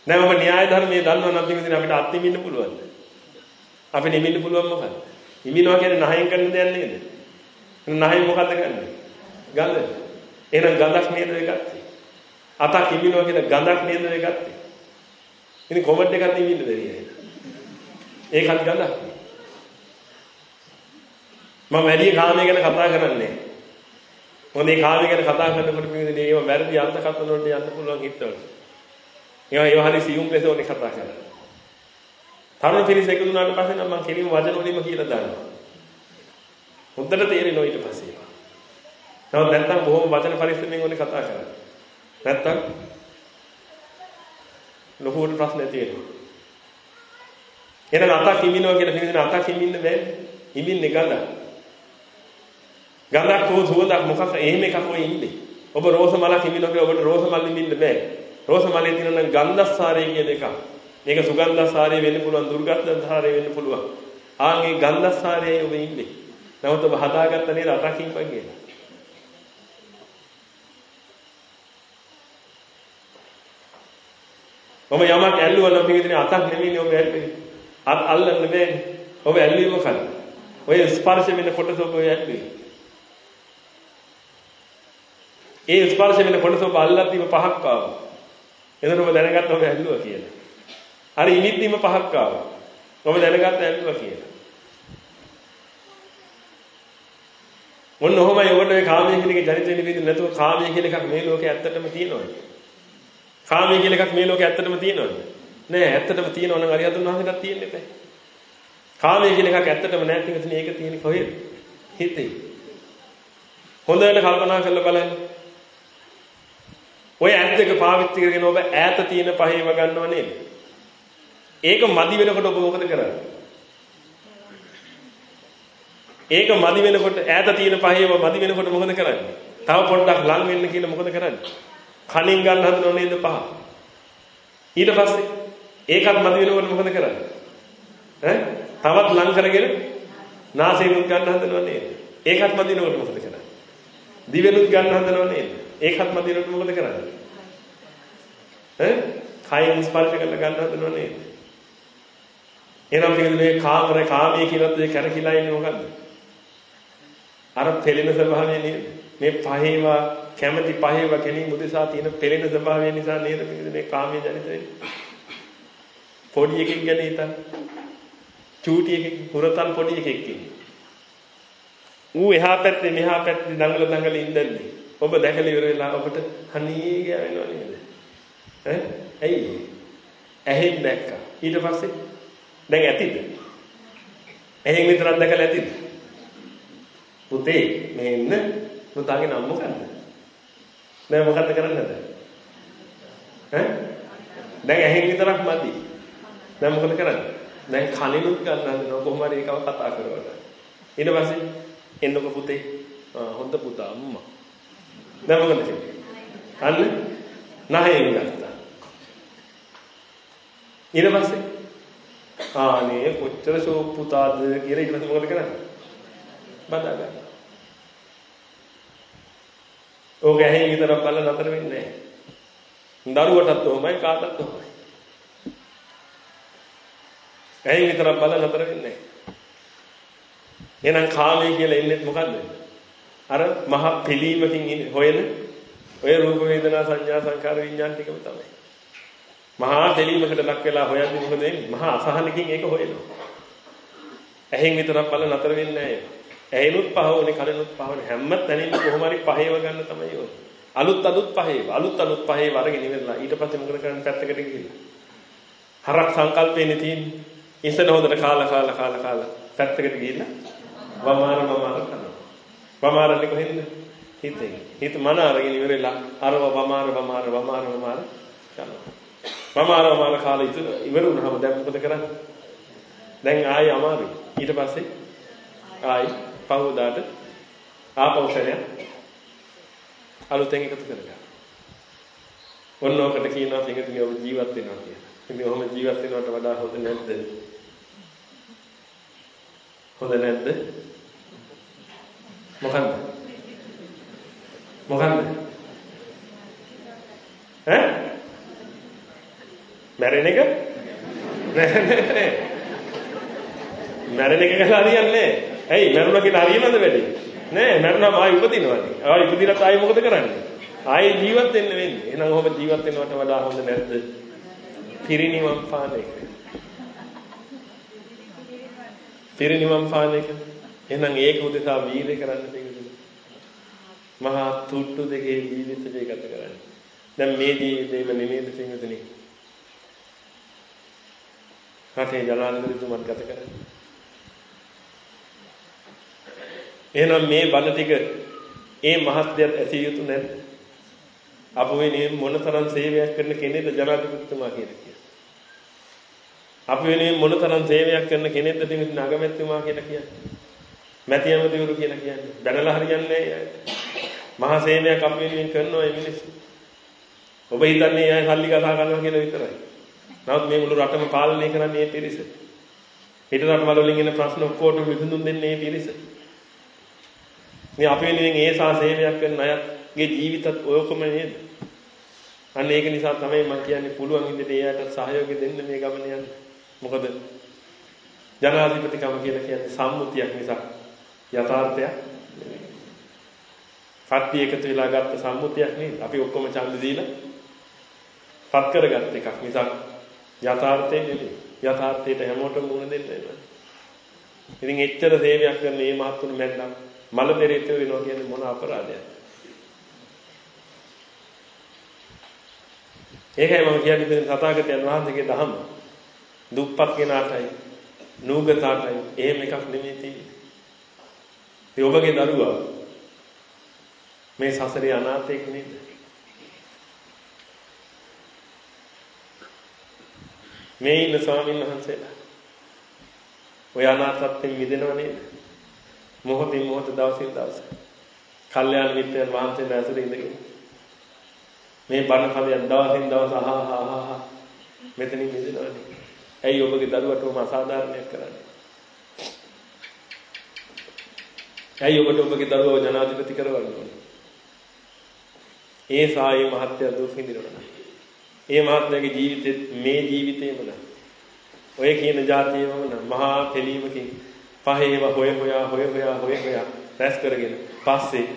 දැන් ඔබ න්‍යාය ධර්මයේ දන්නවා නම් ඉතින් අපිට අත්දිමින්න පුළුවන්ද? අපිට නිමින්න පුළුවන් මොකක්ද? හිමිනවා කියන්නේ නහයෙන් කරන දෙයක් නේද? නහයෙන් මොකද්ද කරන්නේ? ගඳ. එහෙනම් ගඳක් නේද ඒ ගත්තේ? අතක් හිමිනවා කියන ගඳක් නේද ඒ ගත්තේ? ඉතින් කොමන්ට් එකක් හිමින්න දෙන්නේ. ඒකත් ගඳක්. මම වැඩි කාමයේ ගැන කතා කරන්නේ. මොකද මේ කාමයේ ගැන කතා කරනකොට මේ ඒව වැරදි අර්ථකථන වලට යන්න පුළුවන් හිතවල. ඒවා ඒවා හරි සියුම් ලෙස ඕනේ කතා කරලා. තරුණ පිරිස එකතු වුණාට පස්සේ නම් මම කෙලිම වචන වලින්ම කියලා දානවා. හොඳට තේරෙනවා ඊට පස්සේ. නමුත් නැත්තම් බොහොම වචන පරිස්සමෙන් ඕනේ කතා කරන්නේ. නැත්තම් ලොකුවට ප්‍රශ්න තියෙනවා. එහෙනම් අතක් හිමිනවා කියලා හිමින අතක් හිමින්න බෑනේ. හිමින්නේ ගඳ. ගඳක් හෝ සුවඳක් මොකක් එහෙම එකක් ඔය ඉන්නේ. ඔබ රෝස මලක් හිමිනවා කියලා ඔබට රෝස මල් හිමින්න බෑ. රෝස මලේ තියෙන නම් ගන්ධස්සාරය කියන එකක්. මේක සුගන්ධස්සාරය වෙන්න පුළුවන් දුර්ගන්ධස්සාරය වෙන්න පුළුවන්. ආන්ගේ ගන්ධස්සාරයේ ඔබ ඉන්නේ. නමුත් ඔබ හදාගත්ත නේද අතකින් වගේ. ඔබ යමක් ඇල්ලුවා නම් පිටින් අතක් නෙමෙයිනේ ඔබ ඇල්ලුවේ. අත් අල්ලන්න බෑනේ. ඔබ ඇල්ලුවේ මොකද? ඔය ස්පර්ශ වෙන කොටස ඔබ ඇල්ලුවේ. ඒ ස්පර්ශ වෙන කොටස ඔබ අල්ලද්දීම පහක් ආවා. එතන ඔබ දැනගත්ත ඔබ ඇල්ලුවා කියලා. අර ඉනිද්දීම පහක් ආවා. ඔබ දැනගත්ත ඇල්ලුවා කියලා. මොන්න ඔහොමයි ඔබට ඔය කාමයේ කියන එක ජනිත වෙන්න බින්ද නැතුව කාමයේ කියන එකක් මේ ලෝකේ ඇත්තටම තියෙනවද? කාමයේ කියන එකක් මේ ලෝකේ ඇත්තටම තියෙනවද? නෑ ඇත්තටම තියෙනව නම් අරිහතුන් වහන්සේටත් තියෙන්නේ නැහැ. කාමයේ කියන එකක් ඇත්තටම නැහැ කියන එක තියෙන්නේ කොහෙද? හිතේ. හොඳට කල්පනා කරලා බලන්න. ඔය ඇත් එක පාවිච්චි කරගෙන ඔබ ඈත තියෙන පහේව ගන්නව නේද? ඒක මදි වෙනකොට ඔබ මොකද කරන්නේ? ඒක මදි වෙනකොට ඈත තියෙන පහේව මදි වෙනකොට මොකද කරන්නේ? තව පොඩ්ඩක් ලං වෙන්න කියලා මොකද කරන්නේ? කනින් ගන්න හදනව නේද පහ? ඊට පස්සේ ඒකත් මදි වෙනකොට මොකද කරන්නේ? ඈ තවත් ලං කරගෙන නාසයෙන් ගන්න හදනව නේද? ඒකත් මදි වෙනකොට මොකද කරන්නේ? දිවෙනුත් ගන්න හදනව නේද? ඒකත් මදි වෙනකොට මොකද කරන්නේ? ඈ කයින් ස්පර්ශ කරලා ගන්න හදනව නේද? එහෙනම් මේ කාමරේ කාමයේ කියලාත් ඒ කැරකිලා ඉන්නේ මොකද්ද? අර පෙළෙන ස්වභාවය නේද? මේ පහේවා කැමැති පහේවා කෙනින් උදෙසා තියෙන පෙළෙන ස්වභාවය නිසා නේද මේ කාමයේ ජනිත වෙන්නේ? පොඩි එකෙක් ගැන හිතන්න. චූටි එකෙක් පුරතල් පොඩි එකෙක් ඉන්නේ. ඌ එහා පැත්තේ මෙහා පැත්තේ දඟල දඟල ඉඳන්නේ. ඔබ දැකලා ඉවර වෙලා ඔබට හනී ගෑවෙනව නේද? ඈ? ඇයි? ඇහෙන් දැක්කා. ඊට පස්සේ දැන් ඇතිද? ඇහෙන් විතරක් දැකලා ඇතිද? පුතේ මේ ඉන්න පුතාගේ නම මොකද්ද? දැන් මොකද්ද කරන්නද? ඈ? දැන් ඇහෙන් විතරක් මදි. දැන් මොකද කරන්නේ? දැන් කනිනුත් ගන්න හදනවා කොහොම හරි ඒකව කතා කරවලා. ඊට පස්සේ එන්නකො පුතේ. හොඳ පුතා අම්මා. දැන් මොකද කියන්නේ? අන්න නහයෙන් ගත්තා. ඊට පස්සේ ආනේ කොච්චර ෂෝක් පුතාද කියලා ඊට පස්සේ මොකද කරන්නේ? බදා ගන්න. ඕක ඇහෙන් විතරක් බලලා නතර වෙන්නේ නැහැ. දරුවටත් ඔහොමයි කාටත් ඔහොමයි. ඇහෙන් විතරක් බලලා නතර වෙන්නේ නැහැ. එහෙනම් කාමයේ කියලා ඉන්නේ මොකද්ද? අර මහ පිළීමකින් හොයන ඔය රූප වේදනා සංඥා සංකාර විඥාන ටිකම තමයි. මහා දෙලීමකට ලක් වෙලා හොයන්නේ මොකද වෙන්නේ? මහා අසහනකින් ඒක හොයනවා. ඇහෙන් විතරක් බල නතර වෙන්නේ නැහැ. ඇහෙනුත් පහවනේ කනනුත් පහවනේ හැම තැනින්ම කොහොම හරි පහේව ගන්න තමයි ඕනේ. අලුත් අලුත් පහේව අලුත් අලුත් පහේව අරගෙන ඉවරලා ඊට පස්සේ මොකද කරන්නේ පැත්තකට ගිහිල්ලා. හරක් සංකල්පේනේ තියෙන්නේ. ඉස්සන හොඳට කාලා කාලා කාලා කාලා පැත්තකට ගිහිල්ලා වමාර වමාර කරනවා. වමාරන්නේ කොහෙන්ද? හිතේ. හිත මන අරගෙන ඉවරලා අරව වමාර වමාර වමාර වමාර කරනවා. වමාර වමාර කාලා ඉතුරු ඉවර වුණාම දැන් මොකද කරන්නේ? දැන් ආයි අමාරුයි. ඊට පස්සේ ආයි පහවදාට ආපෞෂණය අලුතෙන් එකතු කරගන්න. ඔන්න ඔකට කියනවා පිටුනේ ඔබ ජීවත් වෙනවා කියලා. ඉතින් ඔහොම ජීවත් වෙනවට වඩා හොඳ නැද්ද? හොඳ නැද්ද? මොකන්ද? මොකන්ද? ඈ? මැරෙන එක? නෑ මැරෙන එක කියලා හරියන්නේ ඇයි මැරුණා කියලා හරියනවද වැඩි? නෑ මැරුණාම ආයි උපදිනවනේ. ආයි උපදිනත් ආයි මොකද කරන්නේ? ආයි ජීවත් වෙන්න වෙන්නේ. එහෙනම් ඔහොම ජීවත් වෙනවට වඩා හොඳ නැද්ද? පිරිණිවන් පාන එක. පිරිණිවන් පාන එක. එහෙනම් ඒක උදෙසා වීරය කරන්න පිළිගන්න. මහා තුට්ටු දෙකේ ජීවිතේ ගත කරන්න. දැන් මේ ජීවිතේම නෙමෙයිද පින්වතුනි? රටේ ජනාධිපතිතුමත් ගත කරන්නේ. එහෙනම් මේ බණ ටික ඒ මහත්යත් ඇසිය යුතු නැද්ද? අප වෙනුවෙන් මොනතරම් සේවයක් කරන කෙනෙක්ද ජනාධිපතිතුමා කියලා කියන්නේ. අප වෙනුවෙන් මොනතරම් සේවයක් කරන කෙනෙක්ද දෙවියන් අගමැතිතුමා කියලා කියන්නේ. මැති ඇමතිවරු කියලා කියන්නේ. බැනලා හරියන්නේ මහා සේවයක් අප වෙනුවෙන් කරනවා මේ මිනිස්සු. ඔබ හිතන්නේ අය සල්ලි කතා කරනවා කියලා විතරයි. නමුත් මේ මුළු රටම පාලනය කරන්නේ මේ පිරිස. හිට රටවල වලින් එන ප්‍රශ්න ඔක්කොටම විසඳුම් දෙන්නේ මේ පිරිස. මේ අපි වෙනුවෙන් ඒ සා සේවයක් කරන අයගේ ජීවිතත් ඔයකම නේද? අන්න ඒක නිසා තමයි මම කියන්නේ පුළුවන් විදිහට එයාට සහයෝගය දෙන්න මේ ගමන යන්න. මොකද ජනාධිපතිකම කියලා කියන්නේ සම්මුතියක් නිසා යථාර්ථයක් නෙමෙයි. කට්ටිය එකතු වෙලා ගත්ත සම්මුතියක් නෙවෙයි. අපි ඔක්කොම ඡන්ද දීලා පත් කරගත් එකක් නිසා යථාර්ථය නෙමෙයි. යථාර්ථයට හැමෝටම මුණ දෙන්න වෙනවා. ඉතින් එච්චර සේවයක් කරන මේ මහත්තුන් මැන්නම් මල පෙරේත වෙනවා කියන්නේ මොන අපරාධයක්ද? ඒකයි මම කියන්නේ ඉතින් තථාගතයන් වහන්සේගේ දහම දුප්පත් කෙනාටයි නූගතාටයි එහෙම එකක් නෙමෙයි තියෙන්නේ. ඒ ඔබගේ දරුවා මේ සසරේ අනාථයෙක් නේද? මේ ඉන්න ස්වාමීන් වහන්සේලා ඔය අනාථත්වයෙන් මිදෙනව නේද? මොහොතින් මොහොත දවසින් දවස. කල්යාණ මිත්‍රයන් වහන්සේලා ඇසුරේ ඉඳගෙන මේ බණ කවියන් දවසින් දවස අහා අහා අහා මෙතනින් මිදෙනවනේ. ඇයි ඔබගේ දරුවට උම අසාධාරණයක් කරන්නේ? ඇයි ඔබට ඔබගේ දරුවව ජනාධිපති කරවන්න ඕනේ? ඒ සායේ මහත්ය දුක් විඳිනවා. ඒ මහත්මයාගේ ජීවිතෙත් මේ ජීවිතේම නෑ. ඔය කියන જાතියම නෑ. මහා තෙලීමකින් පහේව හොය හොයා හොය හොයා හොය හොයා රැස් කරගෙන පස්සේ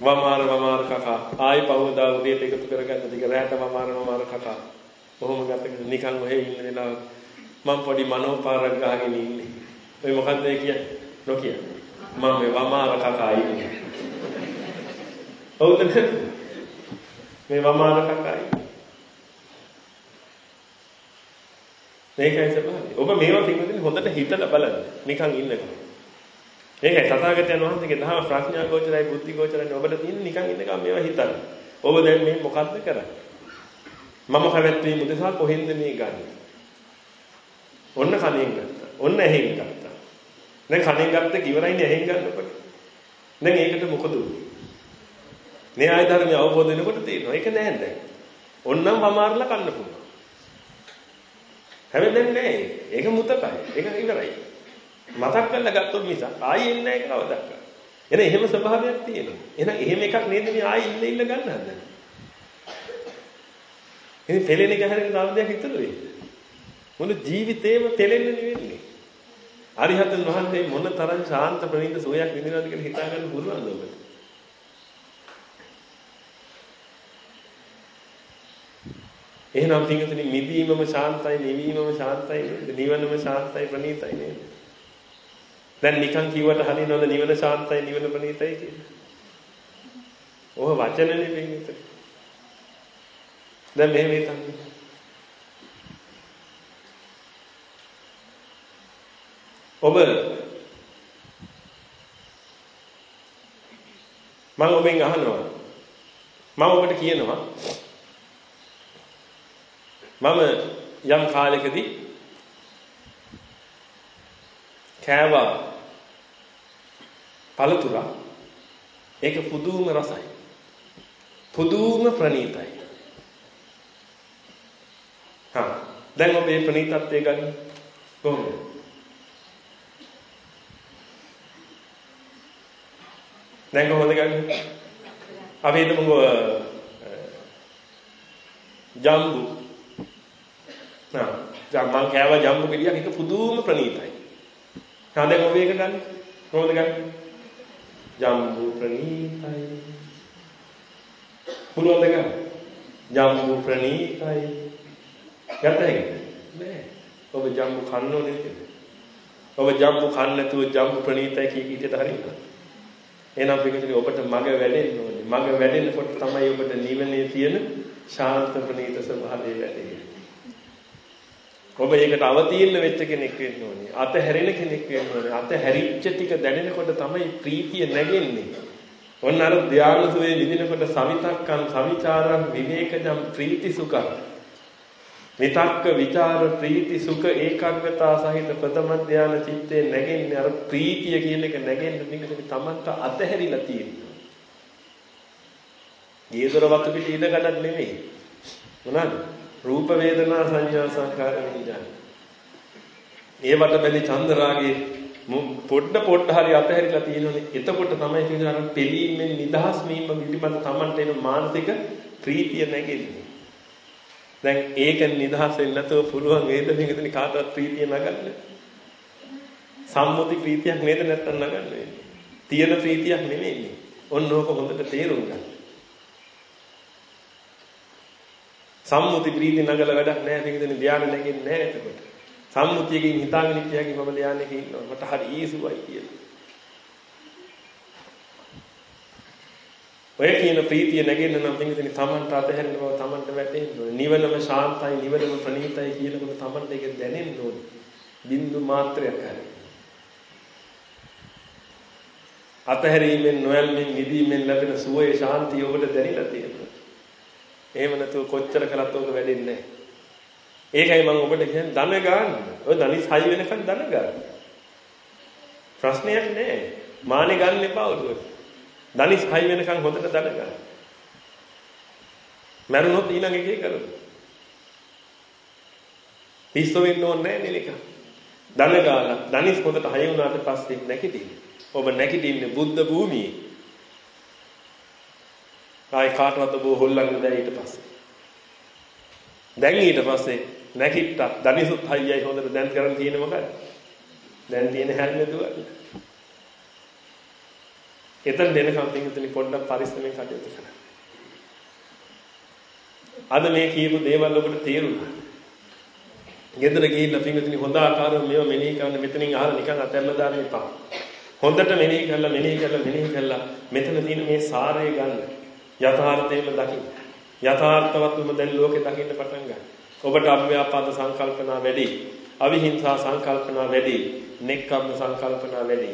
වමාර වමාර කකා ආයි පහවදා උදේට එකතු කරගන්න ටික රැට වමාර වමාර කකා. කොහොම ගතගෙන නිකන් ඔහෙ ඉන්න වෙලාව මම පොඩි මනෝපාරක් ගහගෙන ඉන්නේ. ඔය මොකද්ද කියන්නේ? නොකිය. මම මේ වමාර කකා ඉන්නේ. ඔව්ද මේ වමාර කකා ඉන්නේ. මේකයි ස්වභාවය. ඔබ මේවා පිටුදින් හොඳට හිතලා බලන්න. නිකන් ඉන්නකම. ඒකයි තථාගතයන් වහන්සේගේ දහම ප්‍රඥා ගෝචරයි බුද්ධි ගෝචරයි ඔබට තියෙන නිකන් ඉන්නකම මේවා හිතන්න. ඔබ දැන් මේ මොකද්ද කරන්නේ? මම කැමැත්තේ මුදසා කොහෙන්ද මේ ගන්නේ? ඔන්න කණෙන් ගත්තා. ඔන්න ඇහෙන් ගත්තා. දැන් කණෙන් ගත්ත කිවරයිනේ ඇහෙන් ගන්නකොට. දැන් ඒකට මොකද උනේ? න්‍යාය ධර්මය අවබෝධ වෙනකොට තේරෙනවා. ඒක නෑ දැන්. ඔන්නම් වමාරලා කන්න පුළුවන්. හැබැයි දැන් නෑ. ඒක මුතකයි. ඒක ඉවරයි. මතක් කරලා ගත්තොත් මිස ආයෙ එන්නේ නැහැ කවදාවත්. එන එහෙම ස්වභාවයක් තියෙනවා. එහෙනම් එහෙම එකක් නේද මේ ආයෙ ඉන්න ඉන්න ගන්න හදන්නේ. ඉතින් පෙළෙන එක හැරෙන නාමයක් හිතලා වෙන්නේ. මොන ජීවිතේම පෙළෙන්න නෙවෙන්නේ. අරිහතන් වහන්සේ මොන තරම් ශාන්ත ප්‍රණීත සෝයක් විඳිනවද කියලා හිතා ගන්න පුළුවන්ද ඔබට? එහෙනම් පින්විතනි මිදීමම ශාන්තයි නිවීමම ශාන්තයි නේද? නිවනම ශාන්තයි ප්‍රණීතයි නේද? දැන් නිකන් කිව්වට හරිනවද නිවන ශාන්තයි නිවන ප්‍රණීතයි කියලා? ඔහ වචනනේ පින්විතනි. දැන් මෙහෙම හිතන්න. ඔබ මම ඔබෙන් අහනවා මම ඔබට කියනවා මම යම් කාලයකදී කෑවා පළතුරා ඒක පුදුම රසයි. පුදුම ප්‍රණීතයි. හා දැන් ඔබ මේ ප්‍රණීතත්වය ගන්න? කොහොමද? දැන් කොහොමද ගන්නේ? අපි හිතමු ජම්බු. නෑ දැන් මං කෑවා ජම්බු ගෙඩියක් ඒක පුදුම ප්‍රණීතයි. හා දැන් ඔබ ඒක ගන්න කොහොමද ගන්නේ? ජම්බු ප්‍රණීතයි. පුළුවන්ද ගන්න? ජම්බු ප්‍රණීතයි. ගත්තද නෑ. ඔබ ජම්බු කන්න ඕනේ නේද ඔබ ජම්බු කන්න නැතුව ජම්බු ප්‍රණීතයි කී කීටට හරියනවා. එහෙනම් පිටින් ඔබට මග වැඩෙන්න ඕනේ. මග වැඩෙනකොට තමයි ඔබට නිවනේ තියෙන ශාන්ත ප්‍රණීත ස්වභාවය වැඩෙන්නේ. ඔබ ඒකට අවතීර්ණ වෙච්ච කෙනෙක් වෙන්න ඕනේ. අතහැරෙන කෙනෙක් වෙන්න ඕනේ. අතහැරිච්ච ටික දැනෙනකොට තමයි ප්‍රීතිය නැගෙන්නේ. ඔන්න අර ධානසුවේ විඳිනකොට සවිතක්කම් සවිචාරම් විවේකජම් ප්‍රීති සුඛං විතක්ක ਵਿਚාර ප්‍රීති සුඛ ඒකාග්‍රතා සහිත ප්‍රථම ධාන චිත්තේ නැගෙන්නේ අර ප්‍රීතිය කියන එක නැගෙන්න නිකන් තමන්ට අතහැරිලා තියෙනවා. ගේදොර වතු පිට ඉඳ ගන්නක් නෙමෙයි. මොනවාද? රූප වේදනා සංඥා සංකාර විඥාන. ඒවට බැලි චන්දරාගේ පොඩ පොඩ හරි අතහැරිලා තියෙනෝනේ. එතකොට තමයි කියන්නේ අර පිළීමෙන් නිදහස් වීම පිළිබඳ තමන්ට එන මානසික ප්‍රීතිය නැගෙන්නේ. දැන් ඒක නිදහස් වෙන්න නැතුව පුළුවන් වේද මේකෙන් කාටවත් ප්‍රීතිය නගන්න. සම්මුති ප්‍රීතියක් නේද නැත්තම් නගන්න වෙන්නේ. තියෙන ප්‍රීතියක් නෙමෙයි. ඔන්න ඕක හොඳට තේරුම් ගන්න. සම්මුති ප්‍රීති නගල වැඩක් නැහැ මේකෙන් ධානය නැගෙන්නේ නැහැ එතකොට. සම්මුතියකින් හිතාගෙන ඉතියාගේ මම ධානයක ඉන්නවා. මට හරි ඊසුවයි කියලා. ඔය කියන ප්‍රීතිය නැගෙන්න නම් පින්විතනි තමන්ට අතහැරෙන බව තමන්ට වැටහෙන්න ඕනේ. නිවනම ශාන්තයි, නිවනම ප්‍රණීතයි කියනකොට තමන්ට ඒක දැනෙන්න ඕනේ. බින්දු මාත්‍රයක් හරි. අතහැරීමෙන් නොයල්මින් නිදීමෙන් ලැබෙන සුවය ශාන්තිය ඔබට දැනෙලා තියෙනවා. එහෙම නැතුව කොච්චර කළත් ඔබ වැඩෙන්නේ නැහැ. ඒකයි මම ඔබට කියන්නේ ධන ගන්න. ඔය ධනිස් 6 වෙනකන් ධන ගන්න. ප්‍රශ්නයක් නැහැ. මානේ ගන්න එපා ඔළුවට. ධනිස් 6 වෙනකන් හොඳට දඩ ගන්න. මරුණොත් ඊළඟ එකේ කරමු. පිස්සු වෙන්න ඕනේ නැහැ නෙලික. දන ගාලා ධනිස් හොඳට හය වුණාට පස්සේ නැගිටින්න. ඔබ නැගිටින්නේ බුද්ධ භූමියේ. ආයි කාටවත් ඔබ හොල්ලන්න බෑ ඊට පස්සේ. දැන් ඊට පස්සේ නැගිට්ටා ධනිසුත් හයියයි හොඳට දැන් කරන් තියෙන්නේ මොකද? දැන් තියෙන හැල්මේ දුවන්නේ. එතන දෙනකම් පිටුතුනි පොඩ්ඩක් පරිස්සමෙන් කටයුතු කරන්න. අද මේ කියපු දේවල් ඔබට තේරුණා. ගෙදර ගිහිල්ලා පිටුතුනි හොඳ ආකාරව මේව මෙනෙහි කරන්න මෙතනින් අහලා නිකන් අතැල්ලා දාන්න එපා. හොඳට මෙනෙහි කරලා මෙනෙහි කරලා මෙනෙහි කරලා මෙතන තියෙන මේ සාරය ගන්න. යථාර්ථයෙන්ම දකින්න. යථාර්ථවත්වම දැන් ලෝකේ දකින්න පටන් ගන්න. ඔබට අභ්‍යාපාද සංකල්පනා වැඩි. අවිහිංසා සංකල්පනා වැඩි. නෙක්ඛම්ම සංකල්පනා වැඩි.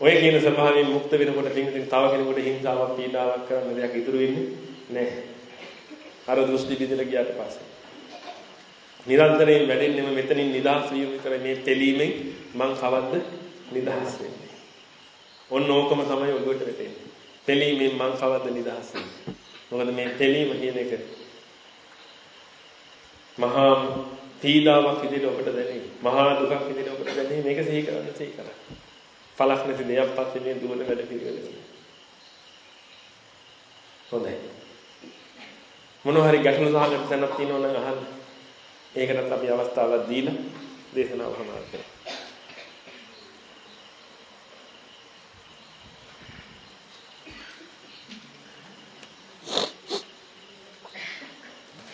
ඔය කියන ස්වභාවයෙන් මුක්ත වෙනකොට පින්විතින් තව කෙනෙකුට හිංසාවක් පීඩාවක් කරන්න දෙයක් ඉතුරු වෙන්නේ නැහැ. අර දෘෂ්ටි විදිහට ගියාට පස්සේ. නිරන්තරයෙන් වැඩෙන්නෙම මෙතනින් නිදහස් වීම විතරයි මේ තෙලීමෙන් මං කවද්ද නිදහස් වෙන්නේ. ඔන්න ඕකම තමයි ඔබට වෙටෙන්නේ. තෙලීමෙන් මං කවද්ද නිදහස් වෙන්නේ. මොකද මේ තෙලීම කියන එක මහා පීඩාවක් විදිහට ඔබට දැනෙන්නේ. මහා දුකක් විදිහට ඔබට දැනෙන්නේ. මේක සිහි කරන්න සිහි කරන්න. පළක් නැති දෙයක් පස්සේ මේ දුවන වැඩ පිළිවෙල. හොඳයි. මොන හරි ගැටලු සහගත තැනක් තියෙනවා නම් අහන්න. ඒකටත් අපි අවස්ථාවක් දීලා දේශනාව සමාප්ත කරමු.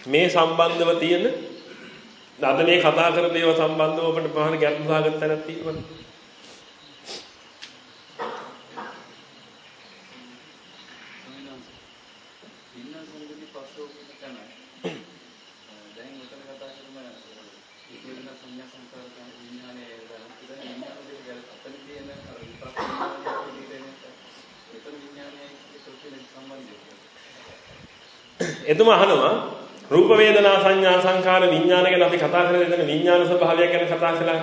මේ සම්බන්ධව තියෙන අද මේ කතා කරපු ඒවා සම්බන්ධව අපිට පහන ගැටලු සහගත තැනක් තියෙනවනේ. එතුම අහනවා රූප වේදනා සංඥා සංකාර විඥාන ගැන අපි කතා කරලා ඉඳන් විඥාන ස්වභාවය ගැන කතා කළා.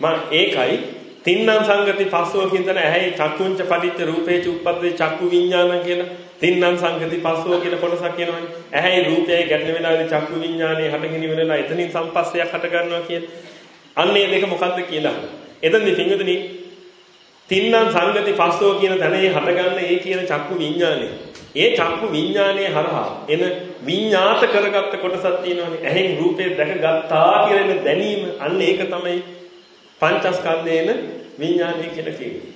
මම ඒකයි තින්නම් සංගති පස්සෝ කියන ඇහැයි චක්කුංච පටිච්ච රූපේ චුප්පද්දේ චක්කු විඥාන කියලා තින්නම් සංගති පස්සෝ කියන කොටසක් කියනවනේ. ඇහැයි රූපයයි ගැටෙන වෙලාවේදී චක්කු විඥානේ හටගෙන ඉවරලා එතනින් සම්පස්සයක් හට ගන්නවා කියලා. අන්න ඒ දෙක මොකද්ද කියලා. එතනදී පින්වතුනි තින්නම් සංගති පස්සෝ කියන තැනේ හටගන්න ඒ කියන චක්කු විඥානේ ඒ චක්කු විඥානයේ හරහා එන විඤ්ඤාත කරගත්ත කොටසක් තියෙනවානේ. ඇහෙන් රූපේ දැකගත්තා කියන දැනීම අන්න ඒක තමයි පංචස්කන්ධේන විඥානය කියලා කියන්නේ.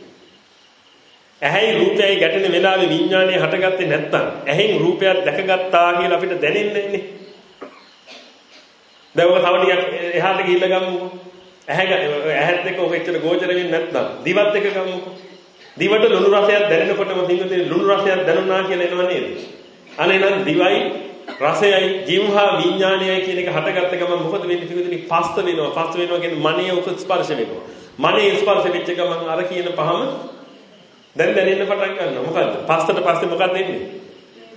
ඇහැයි රූපයයි ගැටෙන වෙලාවේ විඥානය හටගත්තේ නැත්නම් ඇහෙන් රූපයක් දැකගත්තා කියලා අපිට දැනෙන්නේ නැන්නේ. දැන් ඔක තව ටිකක් එහාට ගිහිල්ලා ගමු. ඇහැ ඇහත් එක්ක ඔක එච්චර ගෝචර වෙන්නේ නැත්නම් දිවත් එක්ක ගමුකෝ. දිවට ලුණු රසයක් දැනෙනකොටම සිංහතේ ලුණු රසයක් දැනුණා කියලා එනව නේද? අනේ නම් දිවයි රසයයි ජීවහා විඥානයයි කියන එක හටගත්ත ගමන් මොකද වෙන්නේ පිටුදිනේ පස්ත වෙනවා. පස්ත වෙනවා කියන්නේ මනේ උක ස්පර්ශ වෙනවා. මනේ ස්පර්ශ වෙච්ච ගමන් අර කියන පහම දැන් දැනෙන්න පටන් ගන්නවා. මොකද්ද? පස්තට පස්සේ මොකක්ද වෙන්නේ?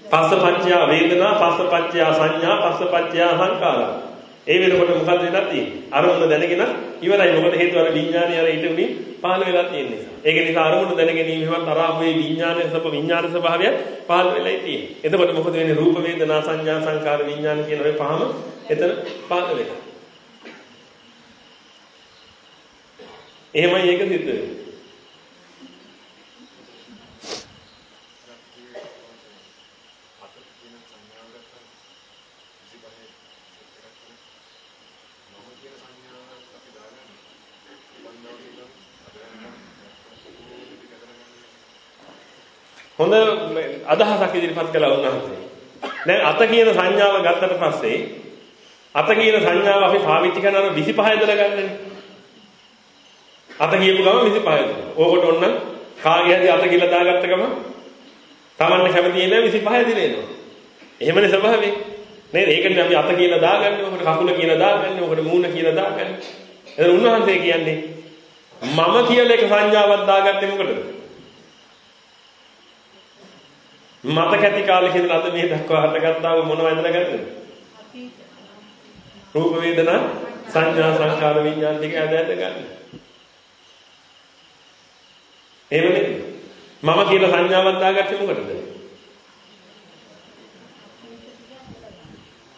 පස්ස පච්චය වේදනා, පස්ස පච්චය සංඥා, පස්ස පච්චය සංකාරා. ඒ වෙනකොට මොකද වෙලා තියෙන්නේ? අරමුණ දැනගෙන ඉවරයි. මොකද හේතුව අර විඥානය අර ඊට උනේ පහළ වෙලා තියෙන නිසා. ඒක නිසා අරමුණ දැනගැනීමවත් අර අපේ විඥානයේ සබ විඥාන ස්වභාවය පහළ වෙලා තියෙන්නේ. එතකොට මොකද වෙන්නේ? රූප වේදනා සංඥා සංකාර විඥාන කියන ඔය පහම එතන පහළ වෙනවා. එහෙමයි ඒක සිද්ධ වෙන්නේ. හොඳ අදහසක් ඉදිරිපත් කළා උන්වහන්සේ. දැන් අත කියන සංඥාව ගත්තට පස්සේ අත කියන සංඥාව අපි පාවිච්චි කරන අර 25 දලා ගන්නනේ. අත කියපු ගම 25 දලා. ඕකට ඔන්න කාගේ හරි අත කියලා දාගත්ත ගම Tamanne කැමති නෑ 25 දිනේනවා. එහෙමනේ ස්වභාවය. නේද? ඒකනේ අපි අත කියලා දාගන්නේ. ඔකට කකුල කියලා දාගන්නේ. ඔකට මූණ කියලා දාගන්නේ. එතන උන්වහන්සේ කියන්නේ මම කියලා එක සංඥාවක් දාගත්තේ මොකටද? මතක ඇති කාලේ ඉඳලා අද මේ දක්වා හටගත්තා වූ මොනවද ඉඳලාගත්තද? රූප වේදනා සංඥා සංකාර විඥාන ටික ඇද ඇද ගන්න. එහෙම නේද? මම කියලා සංඥාවක් දාගත්තේ මොකටද?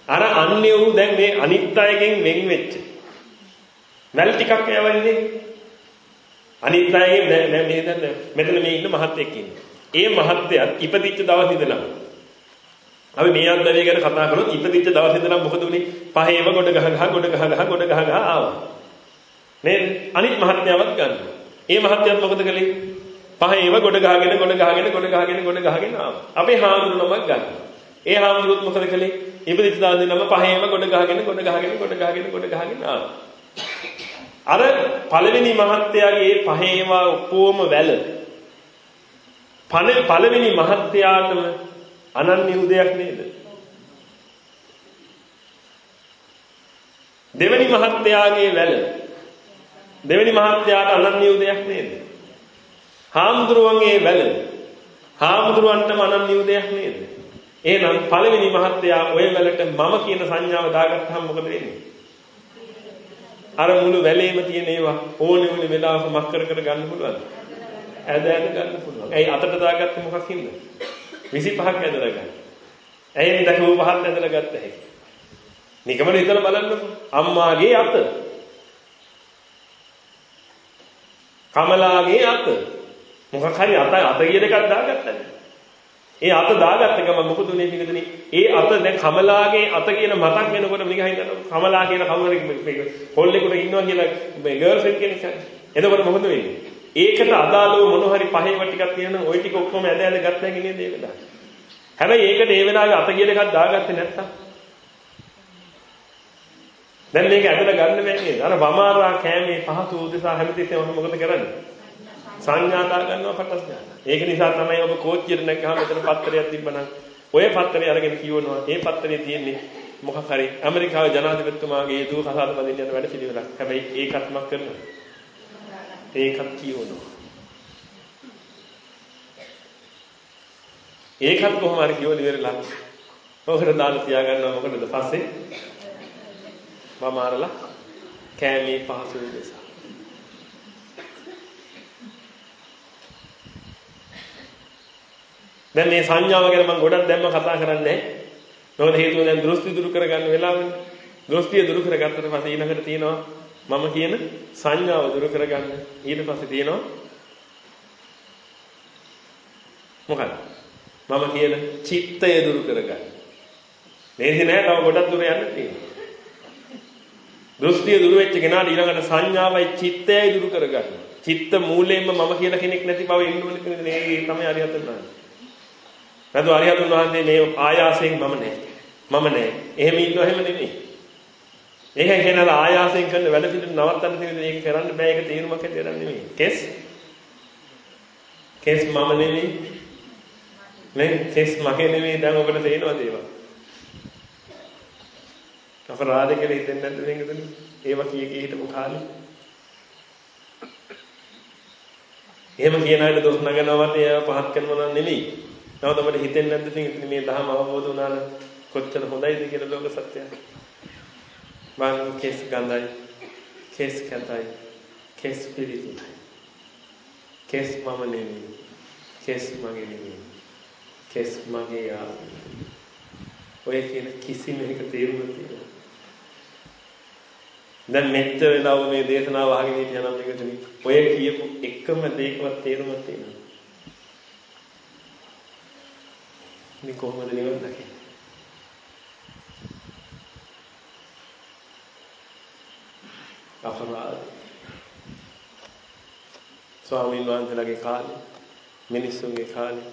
අර අන්නේ වූ දැන් මේ අනිත් අයගෙන් වෙන් වෙච්ච වැල් ටිකක් යවන්නේ අනිත් අයගෙන් මේ දැන් මෙතන මේ ඉන්න මහත්යෙක් ඉන්නේ ඒ මහත්යත් ඉපදිච්ච දවස් ඉඳලා අපි මේ අද්දරිය ගැන කතා කරොත් ඉපදිච්ච දවස් ඉඳලා මොකද උනේ? පහේම ගොඩ ගහ ගහ ගොඩ ගහ ගහ ගොඩ ගහ ගහ ආවා. නේද? අනිත් මහත්යවත් ගන්න. ඒ මහත්යත් මොකද කළේ? පහේම ගොඩ ගහගෙන ගොඩ ගහගෙන ගොඩ ගහගෙන ගොඩ ගහගෙන ආවා. අපේ හාමුදුරුවෝමක් ගන්න. ඒ හාමුදුරුවොත් මොකද කළේ? ඉපදිච්ච දවස් ඉඳලා පහේම ගොඩ ගහගෙන ගොඩ ගහගෙන ගොඩ ගහගෙන ගොඩ ගහගෙන ආවා. අර පළවෙනි මහත්යාගේ පහේවා ඔක්කොම වැල පළවෙනි මහත්යාටම අනන්‍ය උදයක් නේද? දෙවෙනි මහත්යාගේ වැල දෙවෙනි මහත්යාට අනන්‍ය උදයක් නේද? හාමුදුරුවන්ගේ වැල හාමුදුරුවන්ටම අනන්‍ය උදයක් නේද? එහෙනම් පළවෙනි මහත්යා ඔය වැලට මම කියන සංඥාව දාගත්තාම මොකද වෙන්නේ? අර මුළු වැලේම තියෙන ඒවා ඕනෙ ඕනෙ වෙලාවක මක් කර කර ගන්න පුළුවන්ද? ඇද ඇද ගන්න පුළුවන්. ඇයි අතට දාගත්තේ මොකක් හින්දා? 25ක් ඇදලා ගන්න. ඇයි මේ දකෝ පහක් ඇදලා ගත්ත හැකි? නිකමන හිතලා බලන්නකො. අම්මාගේ අත. කමලාගේ අත. මොකක් හරි අත අත කියන එකක් දාගත්තනේ. ඒ අත දාගත්ත ගමන් මොකද උනේ පිටුනේ? ඒ අත දැන් කමලාගේ අත කියන මතක් වෙනකොට නිකන් හිතන්න කමලා කියන කවුරුරෙක් කොල්ලෙකුට ඉන්නවා කියලා ගර්ල් ෆ්‍රෙන්ඩ් කෙනෙක්. එතකොට මොකද වෙන්නේ? ඒකට අදාළව මොන හරි පහේව ටිකක් තියෙනවා ওই ටික ඔක්කොම ඇද ඇද ගත්ත හැකි නේද ඒක දා. හැබැයි ඒකට ඒ වෙලාවේ අත කියන එකක් දාගත්තේ නැත්තම් දැන් මේක ඇදලා ගන්න බෑ නේද? අර වමාරා කෑමේ පහසු උදෙසා හැමතිස්සෙම ඔන්න මොකද කරන්නේ? සංඥාතා ගන්නවා පටස් ගන්න. ඒක නිසා තමයි ඔබ කෝච්චියට නැගහම මෙතන පත්තරයක් තිබ්බනම් ඔය පත්තරය අරගෙන කියවනවා. මේ පත්තරේ තියෙන්නේ මොකක් හරි ඇමරිකාවේ ජනාධිපතිතුමාගේ දුව කසාද බඳින්න යන වැඩ පිළිවෙලක්. හැබැයි ඒකත් මක් කරනවා. ඒකත් කියවනවා. ඒකත් කොහොම හරි කියවල ඉවරලා. ඔකට දාලා තියාගන්නවා මොකටද පස්සේ? මම අරලා කෑමේ පහසු නිසා. දැන් මේ සංඥාව ගැන මම ගොඩක් දැම්ම කතා කරන්නේ මොකද හේතුව දැන් දෘෂ්ටි දුරු කරගන්න වෙලාවනේ. දෘෂ්ටිය දුරු කරගත්තට පස්සේ ඊළඟට තියෙනවා මම කියන සංඥාව දුරු කරගන්න. ඊට පස්සේ තියෙනවා මොකක්ද මම කියන චිත්තය දුරු කරගන්න. මේක නෑ තව ගොඩක් දුර යන්න තියෙනවා. දෘෂ්ටිය දුරු වෙච්ච කෙනාට ඊළඟට සංඥාවයි චිත්තයයි දුරු කරගන්න. චිත්ත මූලයෙන්ම මම කියලා කෙනෙක් නැති බව ඉන්න ඕනේ මේ තමයි අරිහතන් වහන්සේ. නැතු අරිහතන් වහන්සේ මේ ආයාසයෙන් මම නෑ. මම නෑ. එහෙම ඉන්නව එහෙම නෙමෙයි. ඒකයි කියනවා ආයාසයෙන් කරන වැඩ පිළිතුරු නවත්තන්න තියෙන ඒක කරන්න බෑ ඒක තේරුමක් හැටියට නෙමෙයි. කෙස් කෙස් මම නෙමෙයි. නේ කෙස් මගේ නෙමෙයි දැන් ඔබට තේරෙනවද ඒවා? අපරාධ කියලා හිතෙන්නේ නැද්ද මේකද? ඒවා කී කී හිටපු කාලේ. එහෙම කියන අයට දොස් නගනවට ඒවා පහත් කරනවා නම් නෙමෙයි. නමුත් අපිට හිතෙන්නේ නැද්ද ඉතින් මේ දහම අවබෝධ වුණා නම් කොච්චර හොඳයිද කියලා ලෝක සත්‍යය. මං කෙස් ගඳයි කෙස් කැතයි කෙස් පිළිතුයි කෙස් මම නෙමෙයි කෙස් මගේ නෙමෙයි කෙස් මගේ යා ඔය කියන කිසිම එක තේරුම තියෙනවා දැන් මෙච්චර වෙලාව මේ දේශනාව අහගෙන ඉන්න යනම් එකතුනි ඔය කියපු එකම දෙයකවත් තේරුමක් තියෙනවා මේ කොහොමද නිවන් දකින්නේ අපරාධ. ස්වාමීන් වහන්සේලාගේ කාලේ මිනිස්සුන්ගේ කාලේ.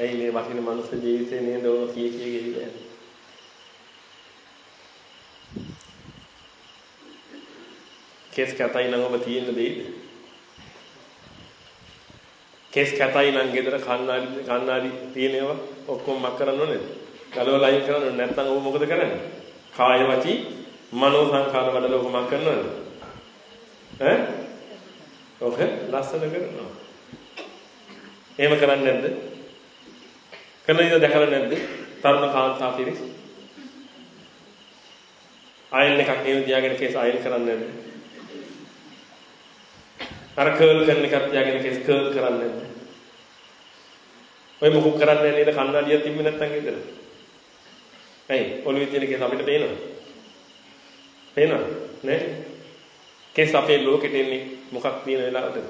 ඇයි මේ වටින මනුස්ස ජීවිතේ නේද ඔය කී කී ගිහිල්ලා කෙස් කතයි නම් ඔබ තියෙන්න දෙයිද? කෙස් කතයි නම් ගෙදර කන්නාඩි කන්නාඩි තියෙනේවා ඔක්කොම මක් කරන්න ඕනේද? ගලවලා අයින් කරන්න ඕනේ. නැත්නම් ඔබ මොකද කරන්නේ? කාය වචී මනෝ සංකාර වල ලෝකමක් කරනවද? ඈ? ඔක ලස්සන කරනවා. එහෙම කරන්නේ නැද්ද? කරන ඉඳ දැකලා නැද්ද? තරුණ කාන්තා පිරිස. අයන් එකක් එහෙම තියාගෙන කේස් අයන් කරන්නේ නැද්ද? අර කර්ල් කරන එකක් තියාගෙන කේස් කර්ල් කරන්නේ නැද්ද? ඔය මොකක් කරන්නේ නේද කන්නඩියක් තිබ්බේ නැත්නම් ගෙදර? ඇයි ඔළුවේ තියෙන කේස් අපිට පේනවද? පේනවද? නේ? කෙස් අපේ ලෝකෙට එන්නේ මොකක් තියෙන වෙලාවටද?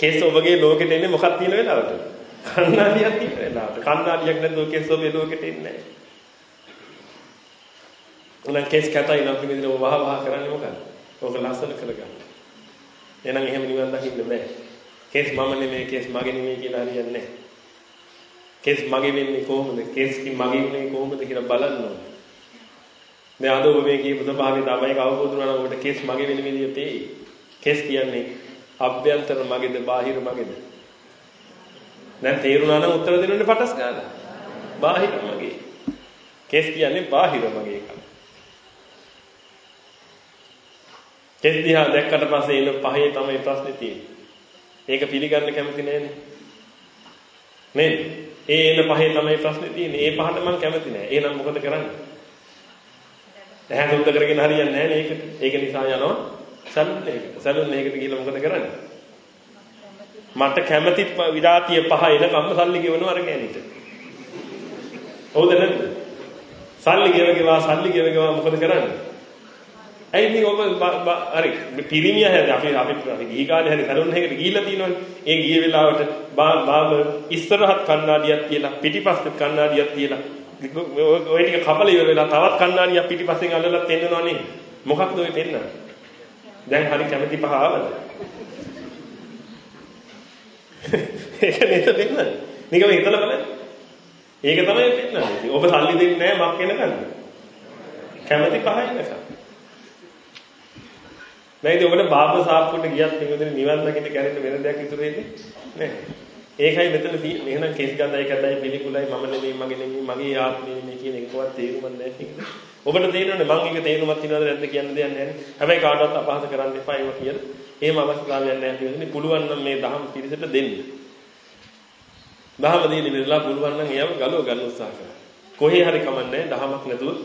කෙස් ඔබගේ ලෝකෙට එන්නේ මොකක් තියෙන වෙලාවටද? කන්නාඩියක් තියෙන වෙලාවට. කන්නාඩියක් නැතුව කෙස් ඔබේ ලෝකෙට එන්නේ නැහැ. උනන් කෙස් කැතයි නම් පිළිදින ඔබ වහ වහ කරන්නේ මොකද? ඕක ලස්සන කරගන්න. එහෙනම් එහෙම නිවන් දකින්න බෑ. කෙස් මම නෙමෙයි කෙස් මගේ නෙමෙයි කියලා හරියන්නේ නැහැ. කෙස් මගේ වෙන්නේ කොහොමද? කෙස් මගේ වෙන්නේ කොහොමද කියලා බලන්න ඕනේ. දැන් අද ඔබ මේ කියපු ස්වභාවය තමයි අවබෝධ වුණා නම් ඔබට කෙස් මගේ වෙන විදිය තේයි. කෙස් කියන්නේ අභ්‍යන්තර මගේද බාහිර මගේද? දැන් තේරුණා නම් උත්තර දෙන්න පටස් ගන්න. බාහිර මගේ. කෙස් කියන්නේ බාහිර මගේ එකක්. කෙස් දිහා දැක්කට පස්සේ එන පහේ තමයි ප්‍රශ්නේ තියෙන්නේ. ඒක පිළිගන්න කැමති නෑනේ. නේද? ඒ එන පහේ තමයි ප්‍රශ්නේ තියෙන්නේ. ඒ පහට මම කැමති නෑ. එහෙනම් මොකද කරන්නේ? දැහැ සුද්ධ කරගෙන හරියන්නේ නැහැ මේකට. ඒක නිසා යනවා සැලුන් එකකට. සැලුන් එකකට ගිහලා මොකද කරන්නේ? මට කැමති විරාතිය පහ එනකම්ම සල්ලි ගෙවනවා අර ගෑනිට. හවුද නැද්ද? සල්ලි ගෙව ගෙවා සල්ලි ගෙව ගෙවා මොකද කරන්නේ? ඇයි මේ ඔබ හරි පිරිමියා හැද අපි අපි අපි ගිහි කාලේ හරි සැලුන් එකකට ගිහිල්ලා තියෙනවනේ. ඒ ගිය වෙලාවට බාබ ඉස්සරහත් කණ්ණාඩියක් තියලා පිටිපස්සෙත් කණ්ණාඩියක් තියලා ඔය ටික කපල ඉවර වෙලා තවත් කණ්ණාඩියක් පිටිපස්සෙන් අල්ලලා පෙන්නනවා නේ. මොකක්ද ඔය පෙන්නන්නේ? දැන් හරි කැමැති පහ ආවද? ඒක නේද පෙන්නන්නේ. නිකන් හිතලා බලන්න. ඒක තමයි පෙන්නන්නේ. ඔබ සල්ලි දෙන්නේ නැහැ මක් වෙනකන්. කැමැති පහ එනකන්. නැයිද ඔබට බාබ සාප්පුවට ගියත් මේකෙන් නිවන් දකින්න කැරෙන්න වෙන දෙයක් ඉතුරු වෙන්නේ නැහැ. ඒකයි මෙතන තියෙන්නේ. එහෙනම් කේස් ගඳයි කැදයි පිළිකුලයි මම නෙමෙයි මගේ නෙමෙයි මගේ ආත්මෙ නෙමෙයි කියන එකවත් තේරුමක් නැහැ නේද? ඔබට තේරෙන්නේ මං එක තේරුමක් තියනවද නැද්ද කියන්න දෙයක් නැහැ. හැබැයි කාටවත් අපහාස කරන්න එපා ඒව කියලා. එහෙම අවස්ථාවක් නැහැ කියන්නේ පුළුවන් නම් මේ දහම් පිළිසෙට දෙන්න. දහම දීලි මෙලා පුළුවන් නම් එයාව ගලව ගන්න උත්සාහ කරන්න. කොහේ හරි කමන්නේ දහමක් නැතුව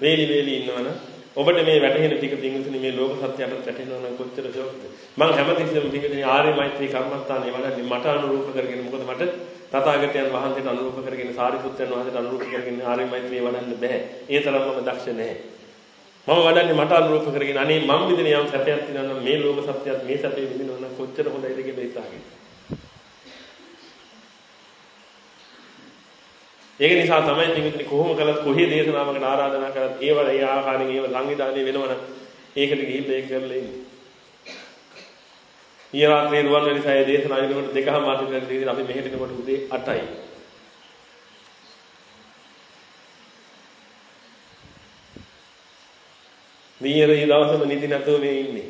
වේලි වේලි ඉන්නවනම් ඔබට මේ වැටහෙන ටික පිංගුතුනි මේ ලෝක සත්‍යයට වැටෙනවා නම් කොච්චර ශෝකද මම හැමතිස්සෙම පිංගුතුනි ආර්ය මෛත්‍රී කර්මස්ථානේ වඩන්නේ මට අනුරූප කරගෙන. මොකද මට තථාගතයන් වහන්සේට අනුරූප කරගෙන සාරිපුත්‍රයන් වහන්සේට අනුරූප කරගෙන ආර්ය මෛත්‍රී වඩන්න බෑ. ඒ තරම් මම දක්ෂ නැහැ. මම වඩන්නේ මට අනුරූප කරගෙන. අනේ මම විදින යම් සත්‍යයක් තියෙනවා නම් මේ ලෝක සත්‍යයත් මේ සත්‍යෙ විදිනවා නම් කොච්චර හොඳයිද කියලා හිතාගෙන. ඒක නිසා තමයි පින්විතනි කොහොම කළත් කොහේ දේශනාවකට ආරාධනා කරත් ඒවල ඒ ආකාරයෙන් ඒව සංවිධානය වෙනවන ඒකට ගිහිල්ලා ඒක කරලා ඉන්නේ. ඊය රාත්‍රියේ රුවන් වෙනසයි දේශනා වෙනකොට දෙකම මාසිකයෙන් දීලා අපි මෙහෙට එනකොට උදේ 8යි. නියරේ දවසම නිදි නැතුව මේ ඉන්නේ.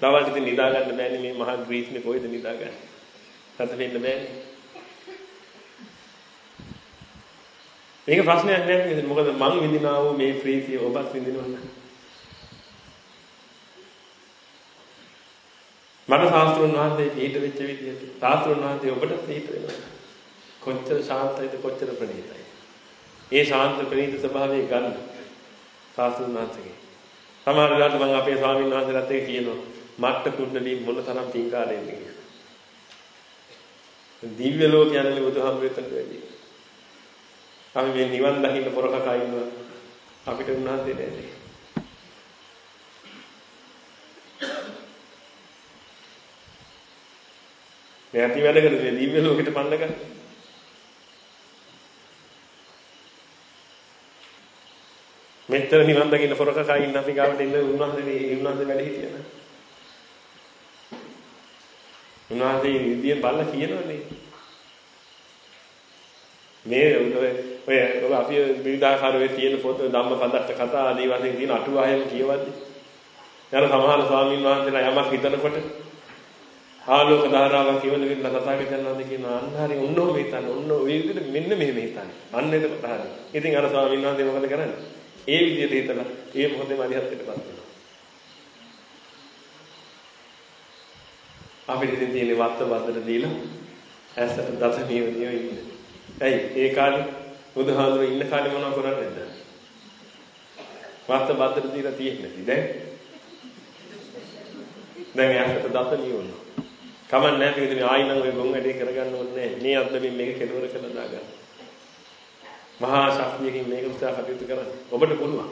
දවල්ට ඉතින් නිදා ගන්න බෑනේ මේ මහා ග්‍රීස්නේ කොහෙද නිදා ගන්න. රට වෙන්න බෑනේ. මේක ප්‍රශ්නයක් නෑ මොකද මං විඳිනා වූ මේ ප්‍රීතිය ඔබත් විඳිනවා මට ශාස්ත්‍රුන් වහන්සේ පිට වෙච්ච විදිහට ශාස්ත්‍රුන් වහන්සේ ඔබට පිට වෙනවා. කොච්චර ශාන්තයිද කොච්චර ප්‍රණීතයි. ඒ ශාන්ත ප්‍රණීත ස්වභාවය ගන්න ශාස්ත්‍රුන් වහන්සේගේ. සමහර වෙලාවට මම අපේ ස්වාමීන් වහන්සේලාත් ඒක කියනවා. මට්ට කුණ්ඩලී මොන තරම් පිංකාරයෙන්ද කියලා. දිව්‍ය ලෝක යන්නේ බුදුහාමුදුරේට වැඩි. අපි මේ නිවන් දකින්න පොරකකා ඉන්නවා. අපිට උන්වහන්සේ නෑනේ. මේ ඇති වැඩ කරන්නේ දිව්‍ය ලෝකෙට පන්න ගන්න. මෙච්චර නිවන් දකින්න පොරකකා ඉන්න අපි ගාවට ඉන්න උන්වහන්සේ උන්වහන්සේ වැඩ හිටියන. උන්වහන්සේ විදියෙන් බලලා කියනවනේ. මේ ඔය ඔය අපි විවිධාකාර වෙ තියෙන පොත ධම්මපදත්ත කතා ආදී වශයෙන් තියෙන අටුවාහෙම කියවද්දි. යන සමහර ස්වාමීන් වහන්සේලා යමක් හිතනකොට ආලෝක ධාරාවක් කියවන විදිහ තථාගතයන් වහන්සේ කියන අන්හරි ඔන්නෝ හිතන්න ඔන්නෝ ඔය විදිහට මෙන්න මෙහෙම හිතන්නේ. අන්න එතකොට හරි. ඉතින් අර ස්වාමීන් වහන්සේ මොකද කරන්නේ? ඒ විදිහට හිතලා ඒ මොහොතේම අධිහත්යටපත් වෙනවා. අපිට ඉතින් තියෙන වත්ත බද්දට දීලා ඇස්සට දත නියම නියම ඉන්නේ. ඇයි ඒ කාලේ බුදුහාමුදුරුවෝ ඉන්න කාලේ මොනව කරන්නේද? වත්ත බද්දට දීලා තියෙන්නේ නැති. දැන් දැන් ඇස්සට දත නියම. කමක් නැහැ පිටින් ආයි නම් ඔය ගොන් වැඩේ කරගන්න ඕනේ නැහැ. මේ අද්දමින් මේක කෙලවර කරලා දාගන්න. මහා ශක්තියකින් මේක උත්සාහ කටයුතු කරන්න. ඔබට පුළුවන්.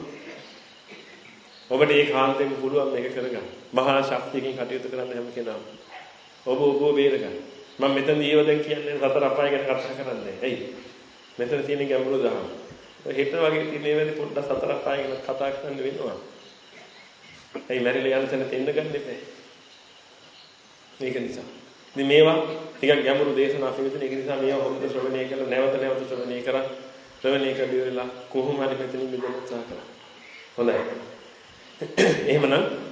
ඔබට ඒ කාන්තෙන් පුළුවන් මේක කරගන්න. මහා ශක්තියකින් කටයුතු කරන්න හැම කෙනාම. ඔබ ඔබ බේරගන්න. මම මෙතන ඊව දැන් කියන්නේ සතර අපාය ගැන කතා කරන්නේ. ඇයි? මෙතන තියෙන ගැඹුරු දහම. හෙට වගේ තියෙන ඒවාදී පොඩ්ඩක් සතර අපාය ගැන කතා කරන්න වෙනවා. ඇයි මැරිලා යන තැන තෙන්න ගන්න එපා. මේක නිසා. ඉතින් මේවා ටිකක් ගැඹුරු දේශනා පිළිතුරු ඒක නිසා මේවා හොඳට ශ්‍රවණය කරලා නැවත නැවත ශ්‍රවණය කරා. ශ්‍රවණය කරලා කොහොම හරි මෙතනින් මිදෙන්න උත්සාහ කරා. හොඳයි. එහෙමනම්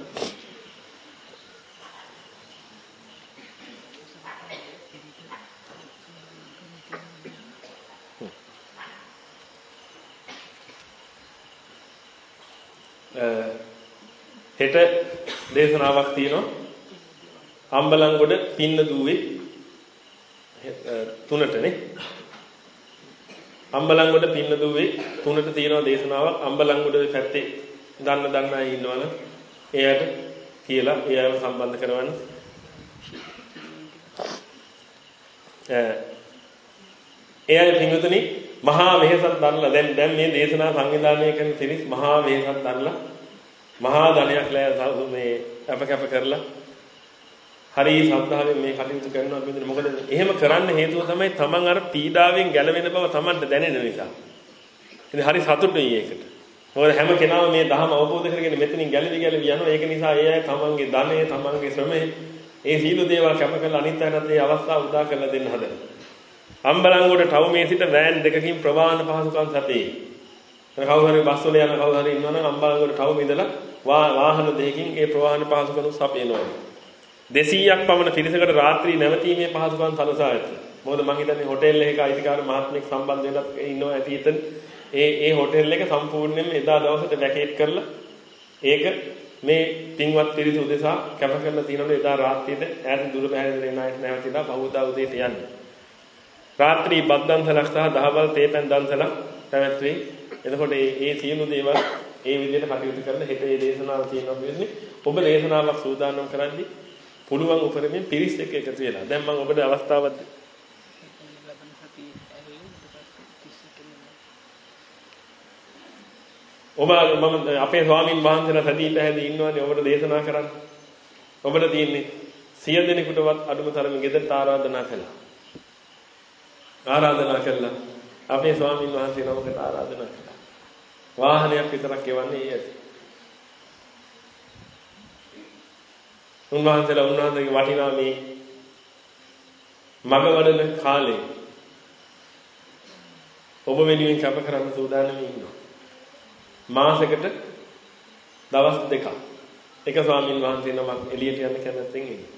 හෙට දේශනාවක් තියෙනවා. අම්බලන්ගොඩ පින්න දුවේ තුනටනේ. අම්බලන්ගොඩ පින්න දුවේ තුනට තියෙනවා දේශනාවක්. අම්බලන්ගොඩ පැත්තේ දන්න දන්න අය ඉන්නවනම් එයාට කියලා එයාව සම්බන්ධ කරවන්න. එයාගේ පින්වතුනි මහා වෙහසක් දරලා දැන් දැන් මේ දේශනා සංවිධානය කරන තිරිස් මහා වෙහසක් දරලා මහා ධනයක් ලෑ මේ අපකප කරලා හරි ශ්‍රද්ධාවෙන් මේ කටයුතු කරනවා බින්දන මොකද එහෙම කරන්න හේතුව තමයි තමන් අර පීඩාවෙන් ගැලවෙන බව තමන්ට දැනෙන නිසා. ඉතින් හරි සතුටුයි ඒකට. මොකද හැම කෙනාම මේ ධර්ම අවබෝධ කරගෙන මෙතනින් ගැලවි ගැලවි යනවා. ඒක නිසා ඒ අය තමන්ගේ ධනය, තමන්ගේ ශ්‍රමය, ඒ සීල දේවල් කැප කරලා අනිත් අයටත් ඒ අවස්ථාව උදා කරලා දෙන්න හදනවා. අම්බලන්ගොඩ ටවුමේ සිට වෑන් දෙකකින් ප්‍රවාහන පහසුකම් සැපේ. කවුරු හරි බස් වල යන කවුරු හරි ඉන්නවනම් අම්බලන්ගොඩ ටවුම ඉඳලා වාහන දෙකකින් ඒ ප්‍රවාහන පහසුකම් සපයනවා. 200ක් පමණ පිරිසකට රාත්‍රී නැවතීමේ පහසුකම් සලසා ඇත. මොකද මම හිතන්නේ හොටෙල් එකක අයිතිකාර මහත්මෙක් සම්බන්ධ වෙලා ඉන්නවා ඇති එතන. ඒ ඒ හොටෙල් එක සම්පූර්ණයෙන්ම එදා දවසට වැකේට් කරලා ඒක මේ පින්වත් පිරිස උදෙසා කැප කරලා තියෙනවලු එදා රාත්‍රියේද ඈත දුර පැහැදිලි වෙන අයට නැවතිලා බහුදා උදේට යන්නේ. රාත්‍රී බද්දන්සලක් සහ දහවල් තේපැන් දන්සලක් පැවැත්වේ. එතකොට මේ මේ සියලු දේවල් ඒ විදිහට කටයුතු කරලා හෙට මේ දේශනාව තියෙනවා කියන්නේ ඔබ දේශනාවක් සූදානම් කරන්නේ පුළුවන් උපරිමයෙන් පිරිස් එක්ක එකතු වෙලා. දැන් මම ඔබට අවස්ථාවක් ඔබ මම අපේ ස්වාමින් වහන්සේලා සැදී පැහැදී ඉන්නවනේ ඔබට දේශනා කරන්න. ඔබට තියෙන්නේ සිය දෙනෙකුටවත් අඩුම තරමේ ගෙදරට ආරාධනා කළා. ආරාධනා කළා. අපේ ස්වාමින් වහන්සේ නමකට ආරාධනා කළා. වාහනයක් විතරක් එවන්නේ ඒ උන්වහන්සේලා උන්වහන්සේගේ වටිනා මේ මග වඩන කාලේ ඔබ වෙනුවෙන් කැප කරන්න සූදානම් ඉන්නවා. මාසෙකට දවස් දෙකක්. එක ස්වාමින් වහන්සේ නමක් එළියට යන්න කැමැත්තෙන් ඉන්නේ.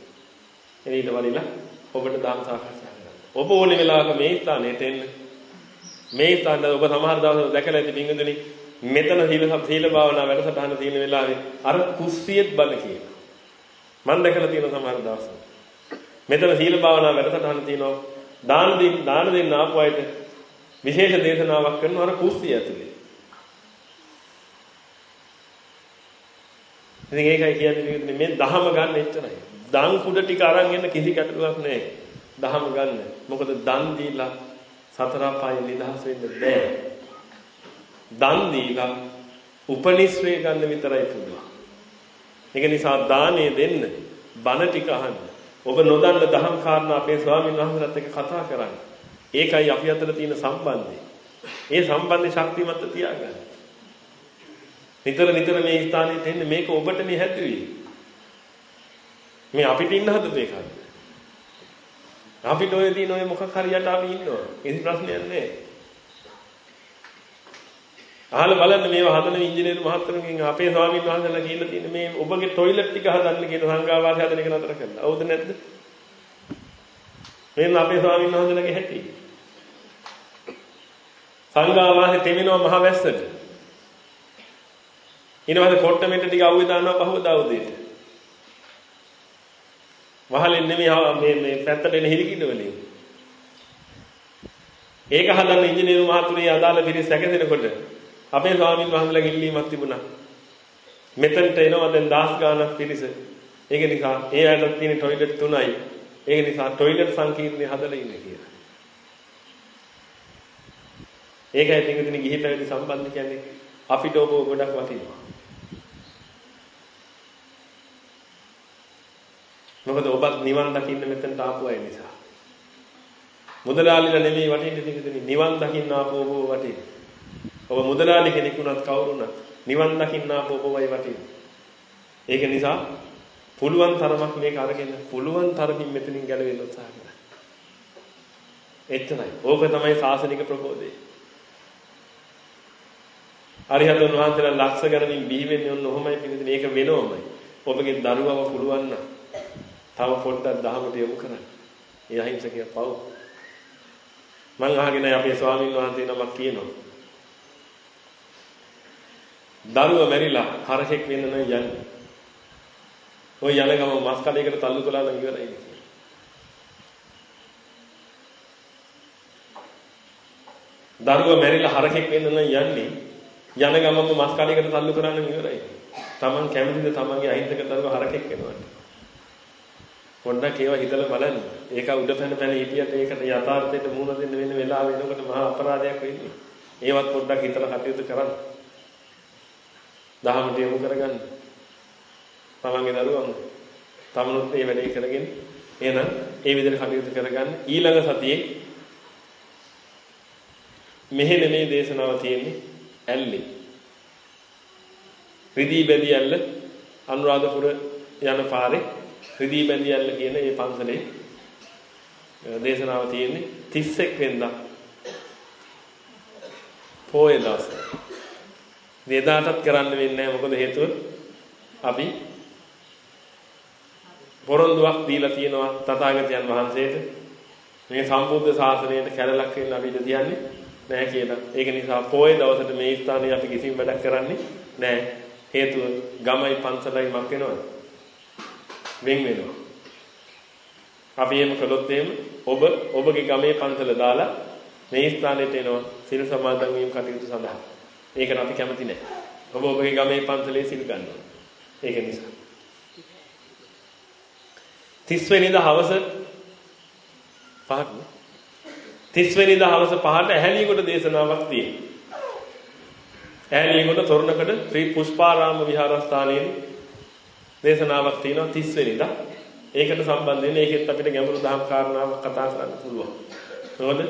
එළියට වලිලා ඔබට ධර්ම සාකච්ඡා කරන්න. ඔබ ඕනේ වෙලාවක මේ ස්ථානෙට එන්න. මේ ස්ථානයේ ඔබ සමහර දවස්වල දැකලා ඇති බින්දුනි මෙතන සීල සීල භාවනා වැඩසටහන තියෙන වෙලාවේ අර කුස්සියෙත් බණ කියන. මම දැකලා තියෙන සමහර දවස්වල. මෙතන සීල භාවනා වැඩසටහන තියෙනවා. දාන දෙන්න දාන දෙන්න ආපු අයට විශේෂ දේශනාවක් කරනවා අර කුස්සිය ඇතුලේ. ඉතින් ඒකයි කියන්නේ මේ දහම ගන්න එච්චරයි. දන් කුඩ ටික අරන් එන්න කිසි ගැටලුවක් නැහැ. දහම ගන්න. මොකද දන් දීලා සතර පායෙන් නිදහස් වෙන්න බෑ. දන් දීලා උපනිශ්‍රේ ගන්න විතරයි පුළුවන්. ඒක නිසා දානේ දෙන්න බණ ටික අහන්න. ඔබ නොදන්න දහම් කාරණා අපේ ස්වාමීන් වහන්සේලාත් එක්ක කතා කරන්න. ඒකයි අපි අතර තියෙන සම්බන්ධය. ඒ සම්බන්ධය ශක්තිමත් තියාගන්න. නිතර නිතර මේ ස්ථානෙට එන්න මේක ඔබට මේ හැදුවේ. මේ අපිට ඉන්න හදපු එකක්. අපිට ඔය දින ඔය මොකක් හරියට අපි ඉන්නවා. කිසි ප්‍රශ්නයක් නැහැ. අහලා බලන්න මේවා හදන ඉංජිනේරු මහත්තුරුන්ගෙන් අපේ ස්වාමීන් වහන්සේලා කියලා තියෙන මේ ඔබගේ টয়ලට් ටික හදන්න කියන සංඝාවාසය හදන එක නතර කළා. හවුද නැද්ද? මේන්න අපේ ස්වාමීන් වහන්සේලාගේ හැටි. සංඝාවාසය තෙමිනවා මහ වැස්සට. ඊනවාද කොට්ටමෙන්ට ටික අවුවේ දානවා පහවදා උදේට. වහලෙන් නෙමෙයි මේ මේ පැත්තට එන හිරිකින්න වලින්. ඒක හදන්න ඉංජිනේරු මහතුරුගේ අදාළ පිරිස සැකසෙනකොට අපේ ස්වාමීන් වහන්සේලා ඉල්ලීමක් තිබුණා. මෙතනට එනවා දැන් 10 ගාණක් පිරිස. ඒක නිසා ඒ අයට තියෙන টয়ලට් තුනයි. ඒක නිසා টয়ලට් සංකීර්ණය හදලා ඉන්නේ කියලා. ඒකයි පිටින් ගිහි පැවිදි සම්බන්ධ කියන්නේ අපිට ඔබ ගොඩක් වටිනවා. මොකද ඔබත් නිවන් දකින්න මෙතනට ආපු අය නිසා. මුදලාලිලා නෙමෙයි වටින්නේ පිටින් නිවන් දකින්න ආපු ඔබ වටින්නේ. ඔබ මුදලාලි කෙනෙක් වුණත් කවුරුණත් නිවන් දකින්න ආපු ඔබවයි වටින්නේ. ඒක නිසා පුළුවන් තරමක් මේක අරගෙන පුළුවන් තරමින් මෙතනින් ගැලවෙන්න උත්සාහ කරන්න. එච්චරයි. ඕක තමයි සාසනික ප්‍රබෝධය. අරිහතුන් වහන්සේලා ලක්ෂ ගණනින් බිහි වෙන්නේ ඔන්න ඔහොමයි පිළිදෙන. ඒක වෙනවමයි. ඔබගේ දරුවව පුළුවන් නම් තව පොඩ්ඩක් දහමට යොමු කරන්න. ඒ අහිංසකයා පව්. මං අහගෙන අපේ ස්වාමීන් වහන්සේ නමක් කියනවා. දරුවා මැරිලා හරකෙක් වෙන්න නම් යන්නේ. ওই යන ගම මස් කඩේකට තල්ලු කළා නම් ඉවරයි කියලා. දරුවා මැරිලා හරකෙක් වෙන්න නම් යන්නේ. යන ගමම මස් කඩේකට තල්ලු කරා නම් ඉවරයි. Taman කැමතිද Tamanගේ අහිංසක දරුවා හරකෙක් වෙනවට? පොඩ්ඩක් ඒවා හිතලා බලන්න. ඒක උඩ පැන පැන හිටියට ඒකට යථාර්ථයට මුහුණ දෙන්න වෙන වෙලාව වෙනකොට මහා අපරාධයක් වෙන්නේ. ඒවත් පොඩ්ඩක් හිතලා කටයුතු කරන්න. දහමට යොමු කරගන්න. තමන්ගේ දරුවන් තමනුත් මේ වැඩේ කරගෙන එහෙනම් ඒ විදිහට කටයුතු කරගන්න. ඊළඟ සතියේ මෙහෙ නෙමේ දේශනාව තියෙන්නේ ඇල්ලේ. රිදී බැඳි ඇල්ල අනුරාධපුර යන පාරේ රිදී බැඳි ඇල්ල කියන මේ පන්සලේ දේශනාව තියෙන්නේ 31 වෙනිදා පොයේ දවසේ එදාටත් කරන්න වෙන්නේ නැහැ මොකද හේතුව අපි පොරොන්දුවක් දීලා තියෙනවා තථාගතයන් වහන්සේට මේ සම්බුද්ධ ශාසනයට කැලලක් වෙන්න අපි ඉඳ තියන්නේ නැහැ කියලා. ඒක නිසා පොයේ දවසට මේ ස්ථානයේ අපි කිසිම වැඩක් කරන්නේ නැහැ. හේතුව ගමයි පන්සලයි මක් වෙනවද? වෙන් වෙනවා. අපි එහෙම කළොත් එහෙම ඔබ ඔබගේ ගමේ පන්සල දාලා මේ ස්ථානෙට එනවා සිල් සමාදන් වීම කටයුතු සඳහා. ඒකට අපි කැමති නැහැ. ඔබ ඔබගේ ගමේ පන්සලේ සිල් ගන්නවා. ඒක නිසා. 30 වෙනිදා හවස පහට 30 වෙනිදා හවස පහට ඇහැලියගොඩ දේශනාවක් තියෙනවා. ඇහැලියගොඩ තොරණකඩ ශ්‍රී පුෂ්පාරාම විහාරස්ථානයේ දේශනාවක් තියෙනවා 30 වෙනිදා. ඒකට සම්බන්ධ වෙන ඒකෙත් අපිට ගැඹුරු දහම් කාරණාවක් කතා කරන්න පුළුවන්. මොකද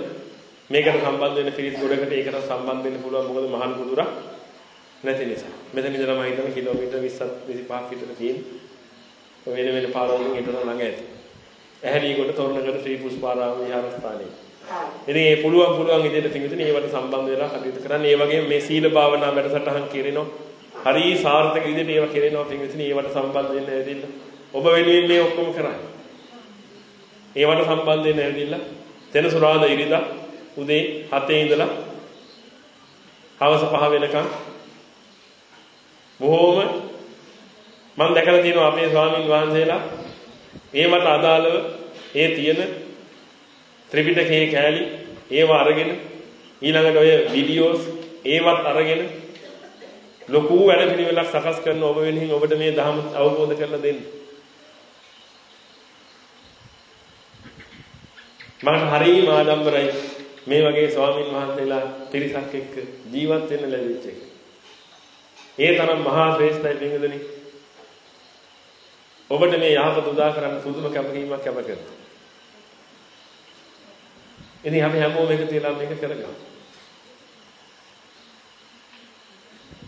මේකට සම්බන්ධ වෙන පිරිස් ගොඩකට ඒකට සම්බන්ධ වෙන්න පුළුවන් මොකද මහල් කුදුරක් නැති නිසා. මෙතන ඉඳලා මම හිතන්නේ කිලෝමීටර් 20 25ක් විතර තියෙන. වෙන වෙන පාරවලින් ඊටතර ළඟ ඇති. ඇහැලියකොට තොරණගල ශ්‍රී පුෂ්පාරාම විහාරස්ථානයේ. ඉතින් මේ පුළුවන් පුළුවන් විදිහට තිඟුතුනේ ඒවට සම්බන්ධ වෙලා කටයුතු කරන්න. ඒ වගේම මේ සීල භාවනා වැඩසටහන් කියනවා. හරි සාර්ථක විදිහට ඒවා කෙරෙනවා පින්විතනි ඒවට සම්බන්ධ වෙන්න ඇවිදින්න. ඔබ වෙනුවෙන් මේ ඔක්කොම කරන්නේ. ඒවට සම්බන්ධ වෙන්න ඇවිදින්න. සෙනසුරාදා ඉරිදා උදේ 7 ඉඳලා හවස 5 වෙනකම් බොහෝම මම දැකලා තියෙනවා අපේ ස්වාමින් වහන්සේලා ඒවට අදාළව ඒ තියෙන ත්‍රිපිටකයේ කෑලි ඒව අරගෙන ඊළඟට ඔය වීඩියෝස් ඒවත් අරගෙන ලොකු වැඩ පිළිවෙලක් සකස් කරන ඔබ වෙනින් ඔබට මේ ධර්ම අවබෝධ කරලා දෙන්න. මම හරියම ආඩම්බරයි මේ වගේ ස්වාමින් වහන්සේලා පිරිසක් එක්ක ජීවත් වෙන්න ලැබිච්ච එක. ඒ තරම් මහා ශ්‍රේෂ්ඨයි පින්වදනි. ඔබට මේ යහපත උදා කරන්න සුදුම කැපකිරීමක් කැප කරනවා. ඉතින් අපි හැමෝම එකතු වෙලා මේක කරගමු.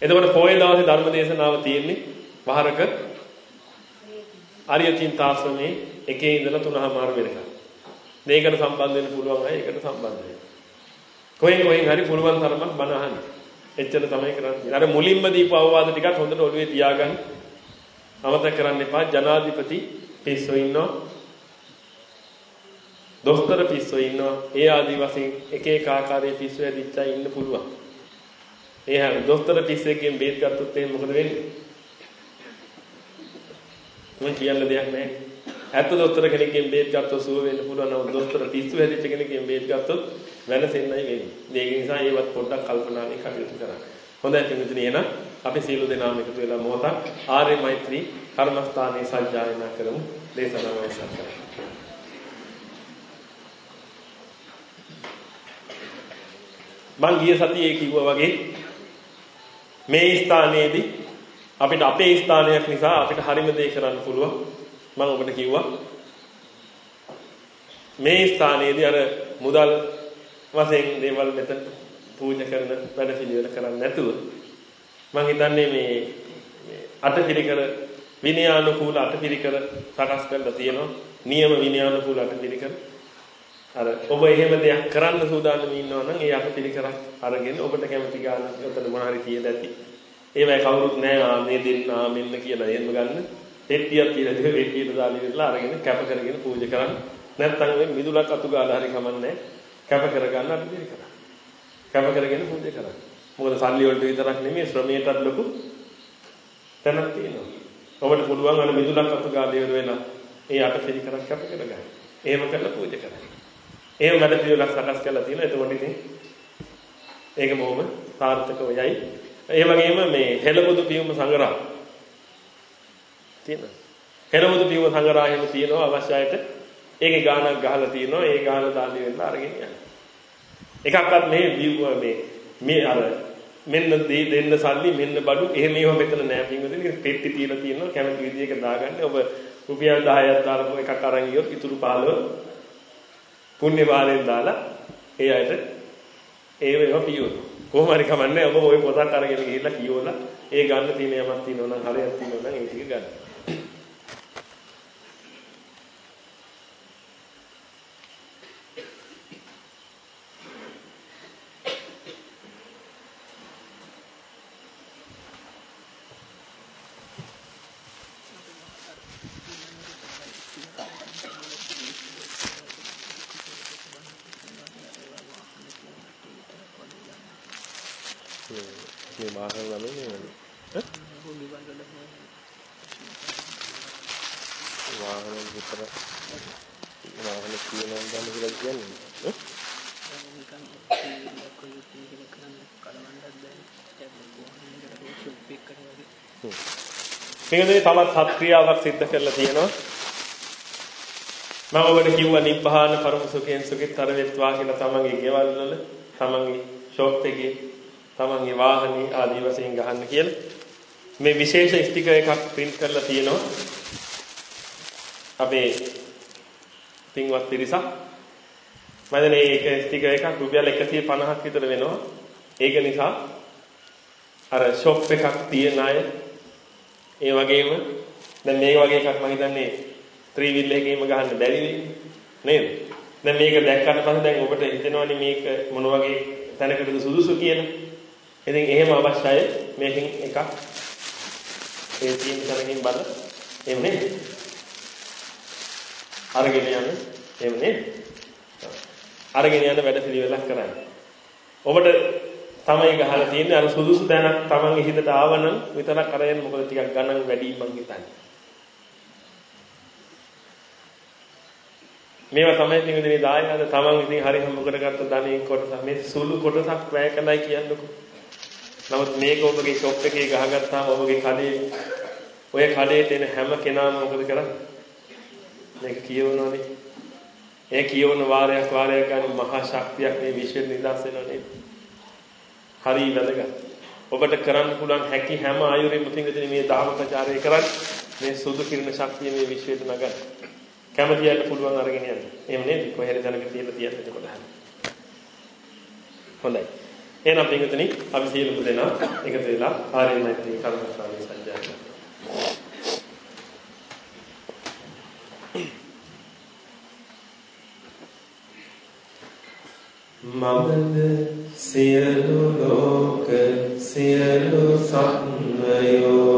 එතකොට පොයේ දවසේ ධර්ම දේශනාව තියෙන්නේ වහරක ආර්ය චින්තාශ්‍රමේ එකේ ඉඳලා තුනමාර වෙනකම්. මේකට සම්බන්ධ වෙන්න පුළුවන් අය ඒකට සම්බන්ධ වෙන්න. කොහෙන් කොහෙන් හරි පුළුවන් තරමක් බණ අහන්න. එච්චර තමයි කරන්නේ. අර මුලින්ම දීපු අවවාද ටිකත් හොඳට ඔළුවේ තියාගන්න. අමතක කරන්න එපා. ජනාධිපති පිස්සෝ ඉන්නවා. දොස්තර පිස්සෝ ඉන්නවා. ඒ ආදි වශයෙන් එක එක ආකාරයේ පිස්සෝ ඇදිච්චා ඉන්න පුළුවන්. ඒ හැම දොස්තර පිස්සෙක්ගෙන් බේත් ගත්තොත් එහෙනම් මොකද වෙන්නේ? මම කියන්න දෙයක් නැහැ. ඇත්ත දොස්තර කෙනෙක්ගෙන් බේත් ගත්තොත් සුව වෙන්න පුළුවන්. නමුත් දොස්තර පිස්සු හැදිච්ච කෙනෙක්ගෙන් බේත් ගත්තොත් වෙනසෙන්නයි වෙන්නේ. ඒක නිසා ඒවත් පොඩ්ඩක් කල්පනානේ කටයුතු කරන්න. හොඳයි පින්විතනි එහෙනම් අපි සීල දෙනාම එකතු වෙලා මොහොතක් ආර්ය මෛත්‍රී කර්මස්ථානයේ සජ්ජායනා කරමු. දේශනාව අවසන් කරමු. මං ගිය සතියේ කිව්වා වගේ මේ ස්ථානයේදී අපිට අපේ ස්ථානයක් නිසා අපිට හරිම දේ කරන්න පුළුවන්. මම ඔබට කිව්වා මේ ස්ථානයේදී අර මුදල් වශයෙන් දේවල් මෙතන පූජා කරන වැඩ පිළිවෙල කරන්නේ නැතුව මම හිතන්නේ මේ අටපිරිකර විනයානුකූල අටපිරිකර සකස් කරලා තියෙනවා. නියම විනයානුකූල අටපිරිකර. අර ඔබ එහෙම දෙයක් කරන්න සූදානම් ඉන්නවා නම් ඒ අටපිරිකරක් අරගෙන ඔබට කැමති ගානක් උතන මොන හරි කියලා ඇති. ඒවයි කවුරුත් නැහැ ආ මේ දෙන්න ආ මෙන්න කියලා එහෙම ගන්න. පෙට්ටියක් කියලා දෙක පෙට්ටියට දාලා ඉවරලා අරගෙන කැප කරගෙන පූජා කරන්න. නැත්නම් මේ මිදුලක් අතු ගාලා හරි කමන්නේ කැප කරගන්න අටපිරිකර. කැප කරගෙන පූජා කරන්න. මොකද සල්ලි වලට විතරක් නෙමෙයි ශ්‍රමයටත් ලොකු තැනක් තියෙනවා. ඔබට පුළුවන් අර මිදුලක් අතු ගාලා ඉවර වෙලා ඒ අටපිරිකරක් කැප කරගන්න. එහෙම කරලා පූජා කරන්න. එහෙම වැඩ පිළිවෙලක් සකස් කරලා තියෙනවා. එතකොට ඉතින් ඒක බොහොම සාර්ථකව යයි. ඒ වගේම මේ හෙළබුදු පියුම සංග්‍රහ තියෙනවා. හෙළබුදු පියුම සංග්‍රහයම තියෙනවා අවශ්‍ය අයට. ඒකේ ගානක් ගහලා තියෙනවා. ඒ ගාන දාලි වෙලා අරගෙන යන්න. එකක්වත් මේ මේ මේ අර මෙන්න දෙන්න සල්ලි මෙන්න බඩු එහෙම ඒවා මෙතන නෑ පින්වදින පෙට්ටි තියලා තියෙනවා කැමති විදියක දාගන්න ඔබ රුපියල් 10ක් දාලා එකක් අරන් ගියොත් ඉතුරු 15 පුණ්‍ය භාරයෙන් දාලා ඒ අයට ඒව ඒවා පියවන. කොහොම හරි කමන්නේ ඔබ ওই පොතක් අරගෙන ගිහිල්ලා කියවලා ඒ ගන්න තියෙන යමක් තියෙනවා නම් හරියක් තියෙනවා නම් ඒ ටික ගන්න. මේ මාහල් ළමයි නේ වාහන විතර වාහන කියනවා ගන්න කියලා කියන්නේ මේකදී තවත් හත් ක්‍රියාවක් සිද්ධ කරලා තියෙනවා මම ඔබට කිව්වා නිබ්බාන පරම සුඛයෙන් සුඛිතර වෙත්වා කියලා තමන්ගේ ගෙවල් වල තමන්ගේ ෂොප් එකේ තමන්ගේ වාහනේ ආදී වශයෙන් ගහන්න කියලා. මේ විශේෂ ස්ටිකර් එකක් print කරලා තියෙනවා. අපේ පින්වත් පිරිසක්. මම දැන් මේ ස්ටිකර් එකක් රුපියල් 150ක් විතර වෙනවා. ඒක නිසා අර ෂොප් එකක් තියෙන අය ඒ වගේම දැන් මේ වගේ එකක් මම හිතන්නේ ත්‍රිවිල් එකේම ගහන්න බැරි වෙන්නේ නේද? දැන් මේක දැක්කට පස්සේ දැන් ඔබට හිතෙනවනේ මේක මොන වගේ තැනකටද සුදුසු කියලා. ඉතින් එහෙම අවශ්‍යයි මේකෙන් එකක් ඒ තියෙන තැනකින් බල එහෙම නේද? අරගෙන යන්න එහෙම නේද? අරගෙන යන වැඩ පිළිවෙලක් කරන්න. ඔබට තමයි ගහලා තියෙන්නේ අර සුදුසු තැනක් තමන්ගේ හිතට ආවනම් විතරක් අරගෙන මොකද ටිකක් ගණන් වැඩි මං හිතන්නේ. මේවා තමයි ඉතින් මේ දායකද තමන් ඉතින් හරි හම්බ කරගත්ත ධනෙන් කොටස මේ සුළු කොටසක් වැය කළයි කියන්නකෝ. නමුත් මේක ඔබගේ ෂොප් එකේ ගහගත්තාම ඔබගේ කඩේ ඔය කඩේට එන හැම කෙනාම මොකද කරන්නේ? මේක කියවනවානේ. ඒ කියවන වාරයක් වාරයක් ගන්න මහා ශක්තියක් මේ විශ්වෙ නිදාස් වෙනවා නේද? හරි වැදගත්. ඔබට කරන්න පුළුවන් හැකි හැම ආයුරින්ම පිංගුතුනි මේ ධර්ම ප්‍රචාරය කරන්න මේ සුදු කිරණ ශක්තිය මේ විශ්වයට නගන්න. කැමතියට පුළුවන් අරගෙන යන්න. එහෙම නේද? කොහේද දැනග තියලා තියන්න එතකොට හරි. හොඳයි. එහෙනම් පිංගුතුනි අපි සියලුම දෙනා එකතු වෙලා ආර්ය මෛත්‍රී කර්මස්ථානයේ සංජානනය කරමු. මමද සියලු ලෝක සියලු සත්වයෝ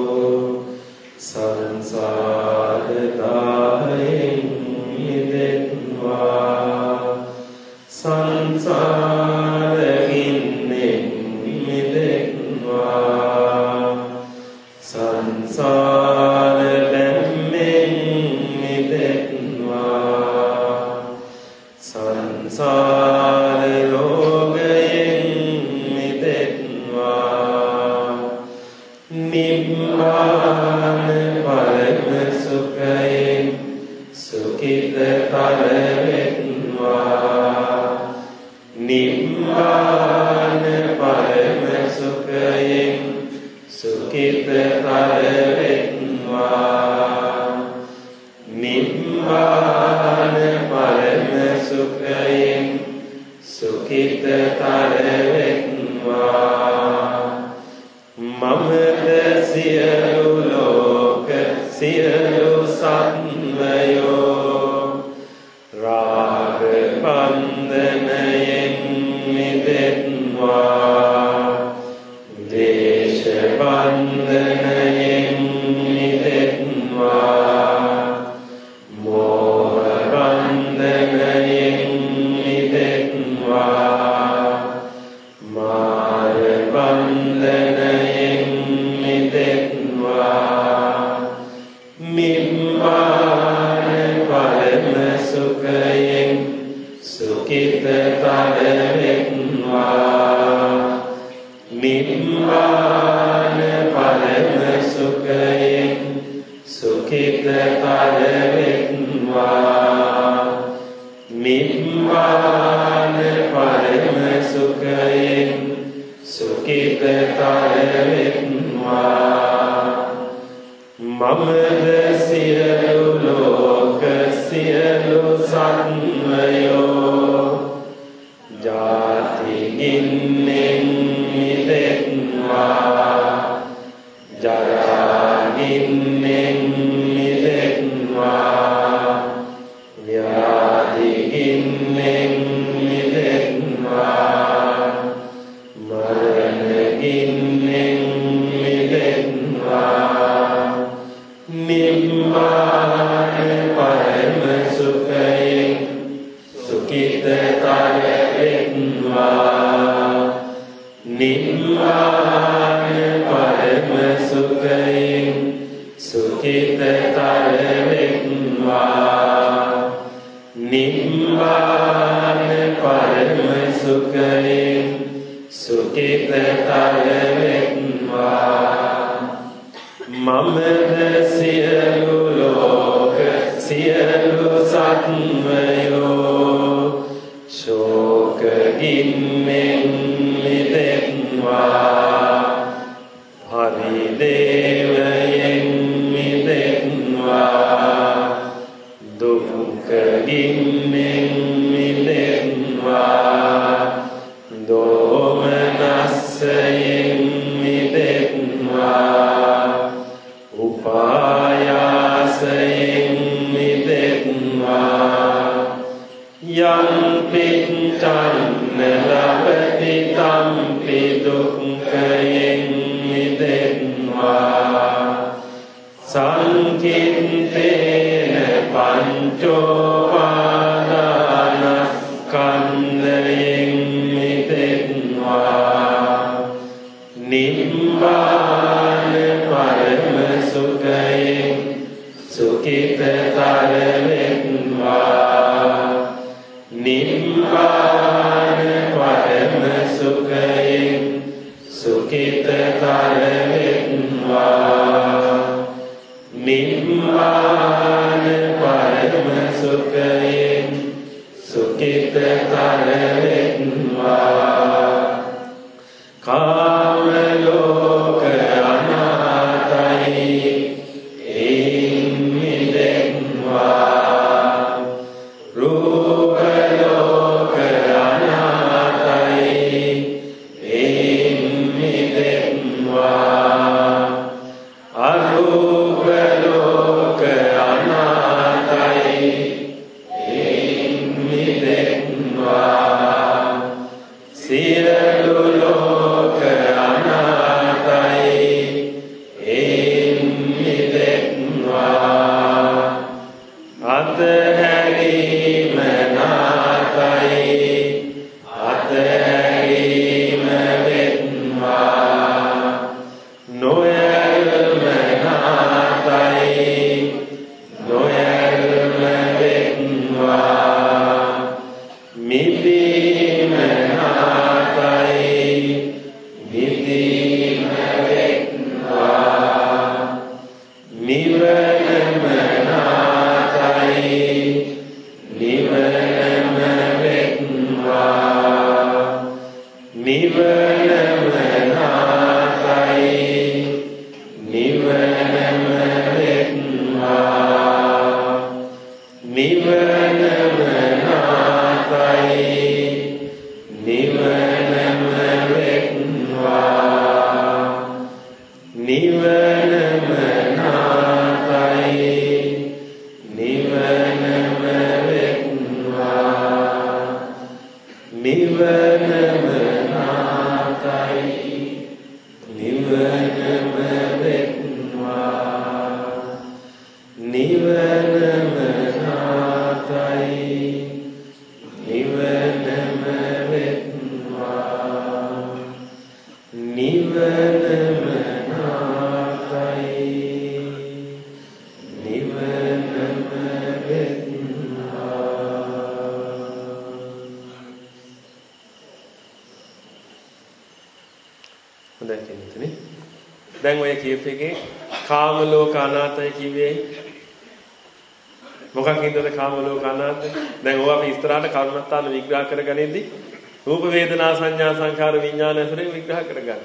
සංඥා සංකාර විඥාන ඇසුරෙන් විග්‍රහ කරගන්න.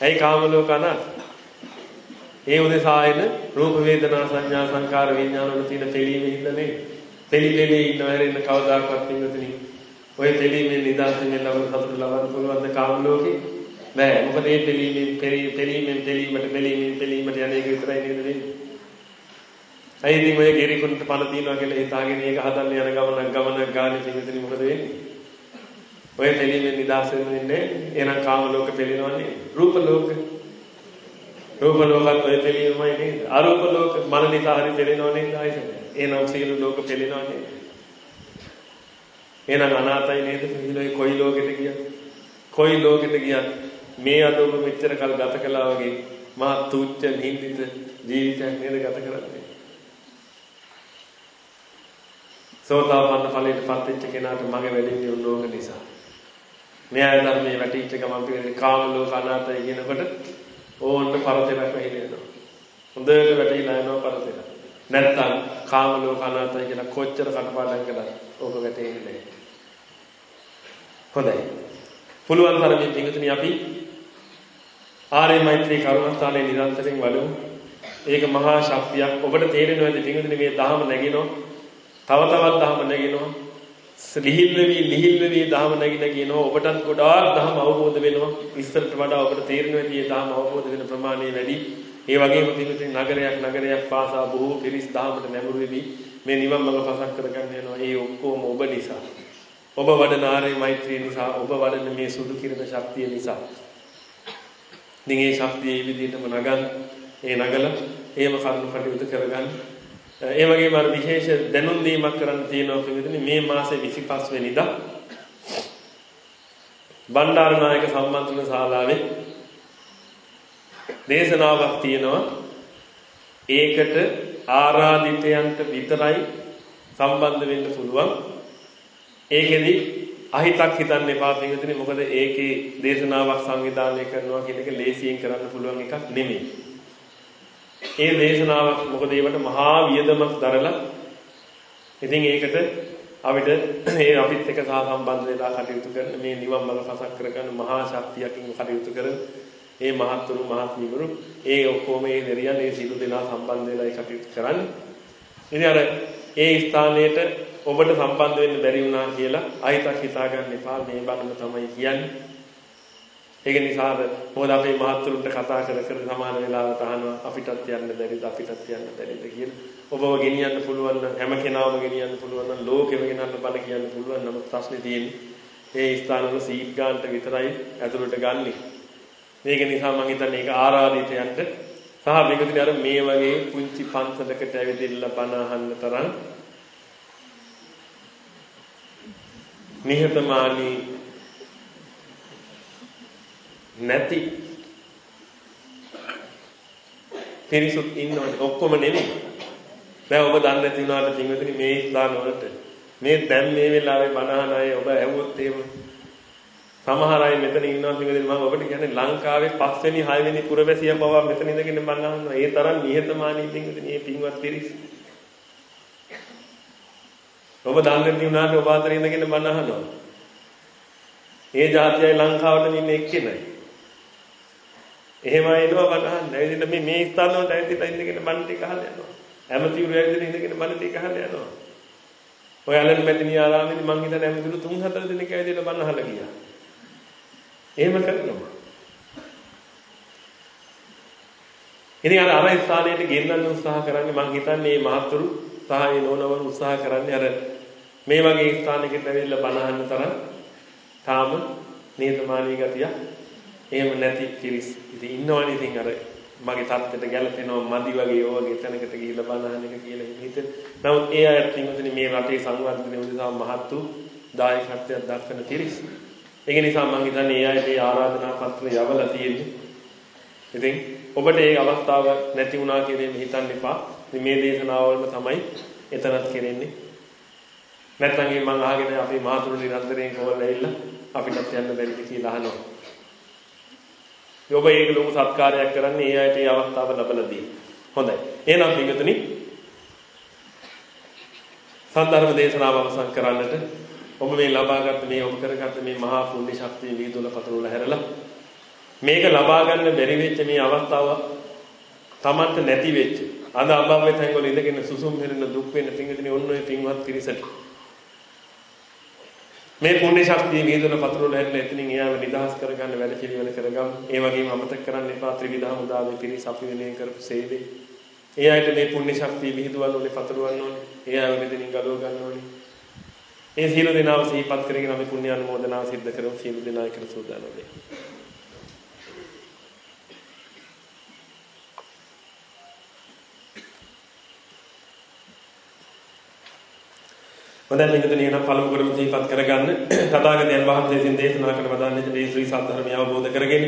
ඇයි කාම ලෝක අනාත්? ඒ උදෙසායන රූප වේදනා සංඥා සංකාර විඥාන වල තියෙන තෙලීමේ ඉන්නනේ. තෙලිලෙලේ ඉන්න හැරෙන්න කවදාකවත් ඉන්නතනි. ඔය තෙලීමේ නිදාසෙන් ලබන සතුට ලබන්න පුළුවන්ද කාම ලෝකේ? බෑ. මොකද ඒ තෙලීමෙන් තෙලීමෙන් තෙලීමට මෙලීමෙන් තෙලීමට යන එක විතරයි නේද වෙන්නේ? ඇයි ඉතින් ඔය ගෙරිකුන්ට පණ තියනවා කියලා හිතාගෙන ඒක හදන්න යන ගමන ගමන ගානේ පිටින් මොකද වෙන්නේ? ඔය දෙලියෙන් නිදාස් වෙන්නේ එහෙනම් කාම ලෝක පෙළෙනවන්නේ රූප ලෝක. රූප ලෝකත් ඔය පෙළීමයි නේද? අරූප ලෝක මන නිසා හරි පෙළෙනව නේද ආයිසම? එහෙනම් සියලු ලෝක පෙළෙනවන්නේ. එහෙනම් අනාතයි නේද? පිළිලොයි කොයි ලෝකෙට ගියත් කොයි ලෝකෙට ගියත් මේ අද ඔබ මෙච්චර කල් ගත කළා වගේ මා තුච්ච නින්දිත ජීවිතයක් නේද ගත කරන්නේ? සෝතාපන්න ඵලයට පත් වෙච්ච කෙනාට මගේ වැඩින්නේ උන්නෝක නිසා. න්‍යාය ධර්මයේ වැටිච්ච ගමන් පිළිගන්නේ කාම ලෝක අනාතය කියනකොට ඕන්න පරතරක් වෙහිලෙනවා. හොඳට වැටිලා යනවා පරතර. නැත්තම් කාම ලෝක අනාතය කියලා කොච්චර කටපාඩම් කළත් ඕක වැටෙන්නේ නැහැ. හොඳයි. පුළුවන් තරමින් පිටුතුනි අපි ආර්ය මෛත්‍රී කරුණාස්ථානයේ නිරන්තරයෙන් වඩමු. ඒක මහා ශක්තියක්. ඔබට තේරෙනවද පිටුතුනි මේ දහම නැගිනොත් තව තවත් ධහම නැගෙනවා. ලිහිල් වෙවි ලිහිල් වෙවි ධහම නැගින කියනවා. ඔබටත් ගොඩාක් ධහම අවබෝධ වෙනවා. ඉස්සරට වඩා ඔබට තේරෙනවා මේ ධහම අවබෝධ වෙන ප්‍රමාණය වැඩි. ඒ වගේම පිළිතුරු නගරයක් නගරයක් පාසා බොහෝ පිරිස් ධහමට නැඹුරු වෙවි මේ නිවන් මඟ පසක් කරගන්න යනවා. ඒ ඔක්කොම ඔබ නිසා. ඔබ වඩන ආර්ය මෛත්‍රිය නිසා ඔබ වඩන මේ සුදු කිරණ ශක්තිය නිසා. ඉතින් ඒ ශක්තිය මේ විදිහටම නගන්න ඒ නගල එහෙම කරුණු කටයුතු කරගන්න ඒ වගේම අර විශේෂ දැනුම් දීමක් කරන්න තියෙනවා පිළිතුරේ මේ මාසේ 25 වෙනිදා බණ්ඩාරනායක සම්මන්ත්‍රණ ශාලාවේ දේශනාවක් තියෙනවා. ඒකට ආරාධිතයන්ට විතරයි සම්බන්ධ වෙන්න පුළුවන්. ඒකෙදි අහිතක් හිතන්න එපා පිටුනේ මොකද ඒකේ දේශනාවක් සංවිධානය කරනවා කියන එක ලේසියෙන් කරන්න පුළුවන් එකක් නෙමෙයි. ඒ දේශනාවක් මොකද ඒවට මහා වියදමක් දරලා ඉතින් ඒකට අපිට ඒ අපිත් එක්ක සහ සම්බන්ධ වෙලා කටයුතු කරන මේ නිවන් මඟ පසක් කරගන්න මහා ශක්තියකින් කටයුතු කරන ඒ මහත්තුරු මහත්මිවරු ඒ ඔක්කොම ඒ දෙරියන් ඒ සිළු දෙනා සම්බන්ධ වෙලා ඒ කටයුතු කරන්නේ. ඉතින් අර ඒ ස්ථානයට ඔබට සම්බන්ධ වෙන්න බැරි වුණා කියලා අහිතක් හිතාගන්න එපා මේ බණම තමයි කියන්නේ. ඒක නිසාද මොකද අපේ මහත්තුරුන්ට කතා කර කර සමාන වෙලාවට අහනවා අපිටත් යන්න බැරිද අපිටත් යන්න බැරිද කියලා. ඔබව ගෙනියන්න පුළුවන් නම් හැම කෙනාම ගෙනියන්න පුළුවන් නම් ලෝකෙම ගෙනන්න බල කියන්න පුළුවන් නම් ප්‍රශ්නේ තියෙන්නේ ඒ ස්ථානවල සීට් ගන්නට විතරයි ඇතුළට ගන්නෙ. මේක නිසා මම හිතන්නේ ඒක ආරාධිතයන්ට සහ මේකදී අර මේ වගේ පුංචි පන්සලකට ඇවිදilla බණ අහන්න තරම් නිහතමානී නැති පිරිසුත් ඉන්නවනේ ඔක්කොම නෙමෙයි. දැන් ඔබ දන්නේ නැති වුණාට පින්විතනි මේ ස්ථාන වලට මේ දැන් මේ වෙලාවේ බණහන අය ඔබ ඇහුවොත් එහෙම සමහර අය මෙතන ඉන්නවා පින්විතනි මම ඔබට කියන්නේ ලංකාවේ පස්වෙනි හයවෙනි පුරවැසියා පවා මෙතන ඉඳගෙන බණහනවා. ඒ තරම් නිහතමානී පින්විතනි මේ පින්වත් පිරිස. ඔබ දන්නේ නැති වුණාට ඔබ අතර ඉඳගෙන බණහනවා. ඒ જાතියයි ලංකාවට ඉන්නේ එක්කෙනයි. එහෙම එනවා බණහන්න. ඇවිදින්න මේ මේ ස්ථාන වලට ඇවිදලා ඉඳගෙන බණ ටික අහලා යනවා. ඇමතිවරු ඇවිදින්න ඉඳගෙන බණ ටික අහලා යනවා. ඔය අලන් මැදිනී ආරාමේදී මං හිතන්නේ ඇමතිවරු 3-4 දෙනෙක් ඇවිදලා බණ අහලා ගියා. එහෙම කරනවා. ඉතින් අර අර ස්ථානයට ගෙන්නන්න උත්සාහ කරන්නේ මං හිතන්නේ මේ මහත්තුරු සහ මේ නෝනවරු උත්සාහ කරන්නේ අර මේ වගේ ස්ථානයකට ඇවිල්ලා බණ අහන්න තරම් තාම නියතමානී ගතිය එහෙම නැති කිරිස් ඉතින් ඉන්නවනේ ඉතින් අර මගේ තත්ත්වයට ගැලපෙනවා මදි වගේ ඕ වගේ තැනකට ගිහිල්ලා බලහන එක කියලා හිතෙන. නමුත් ඒ අයට ඉතින් මේ රටේ සංවර්ධනය උදෙසා මහත් වූ දායකත්වයක් දක්වන කිරිස්. ඒක නිසා මම හිතන්නේ ඒ අයට ඒ ආරාධනා පත්‍ර යවලා තියෙන්නේ. ඉතින් ඔබට ඒ අවස්ථාව නැති වුණා කියන හිතන්න එපා. මේ දේශනාවලම තමයි එතනත් කෙරෙන්නේ. නැත්නම් මම අහගෙන අපේ මාතුරු නිරන්තරයෙන් කෝල් ඇවිල්ලා අපිටත් යන්න බැරිද කියලා අහනවා. ඔබ ඒක ලොකු සත්කාරයක් කරන්නේ ඒ අයට ඒ අවස්ථාව ලැබලා දී. හොඳයි. එහෙනම් පිටුතුනි සද්ධර්ම දේශනාව අවසන් කරන්නට ඔබ මේ ලබාගත් මේ ඔබ කරගත් මේ මහා පුණ්‍ය ශක්තිය වීදුල පතුරුල හැරලා මේක ලබා ගන්න බැරි වෙච්ච මේ අවස්ථාව Tamanට නැති වෙච්ච අද අභව්‍ය තැන්වල ඉඳගෙන සුසුම් වෙන දුක් වෙන පිංගුතුනි ඔන්න ඔය පින්වත් පිරිසට මේ පුණ්‍ය ශක්තිය වේදන පතුරවල හැදලා එතනින් එයාව නිදහස් කරගන්න වැඩ පිළිවෙල කරගමු. ඒ වගේම අමතක කරන්න එපා ත්‍රිවිධ හමුදාවේ පිරිස අපි වෙනුවෙන් කරපු සේවය. ඒ අයට මේ පුණ්‍ය ශක්තිය විහිදුවන්න ඕනේ පතුරවන්න ඕනේ. ඒ අය මෙතනින් ගලව ගන්න ඕනේ. ඒ සියලු දෙනාව සිහිපත් කරගෙන අපි පුණ්‍ය අනුමෝදනාව සිද්ධ කරමු සියලු දෙනා එකට සූදානම් වෙමු. හොඳයි මේකදී නම් පළමු කොටම සිහිපත් කරගන්න. තථාගතයන් වහන්සේ විසින් දේශනා කරන වදාන්නේ මේ ශ්‍රී සද්ධර්මය අවබෝධ කරගෙන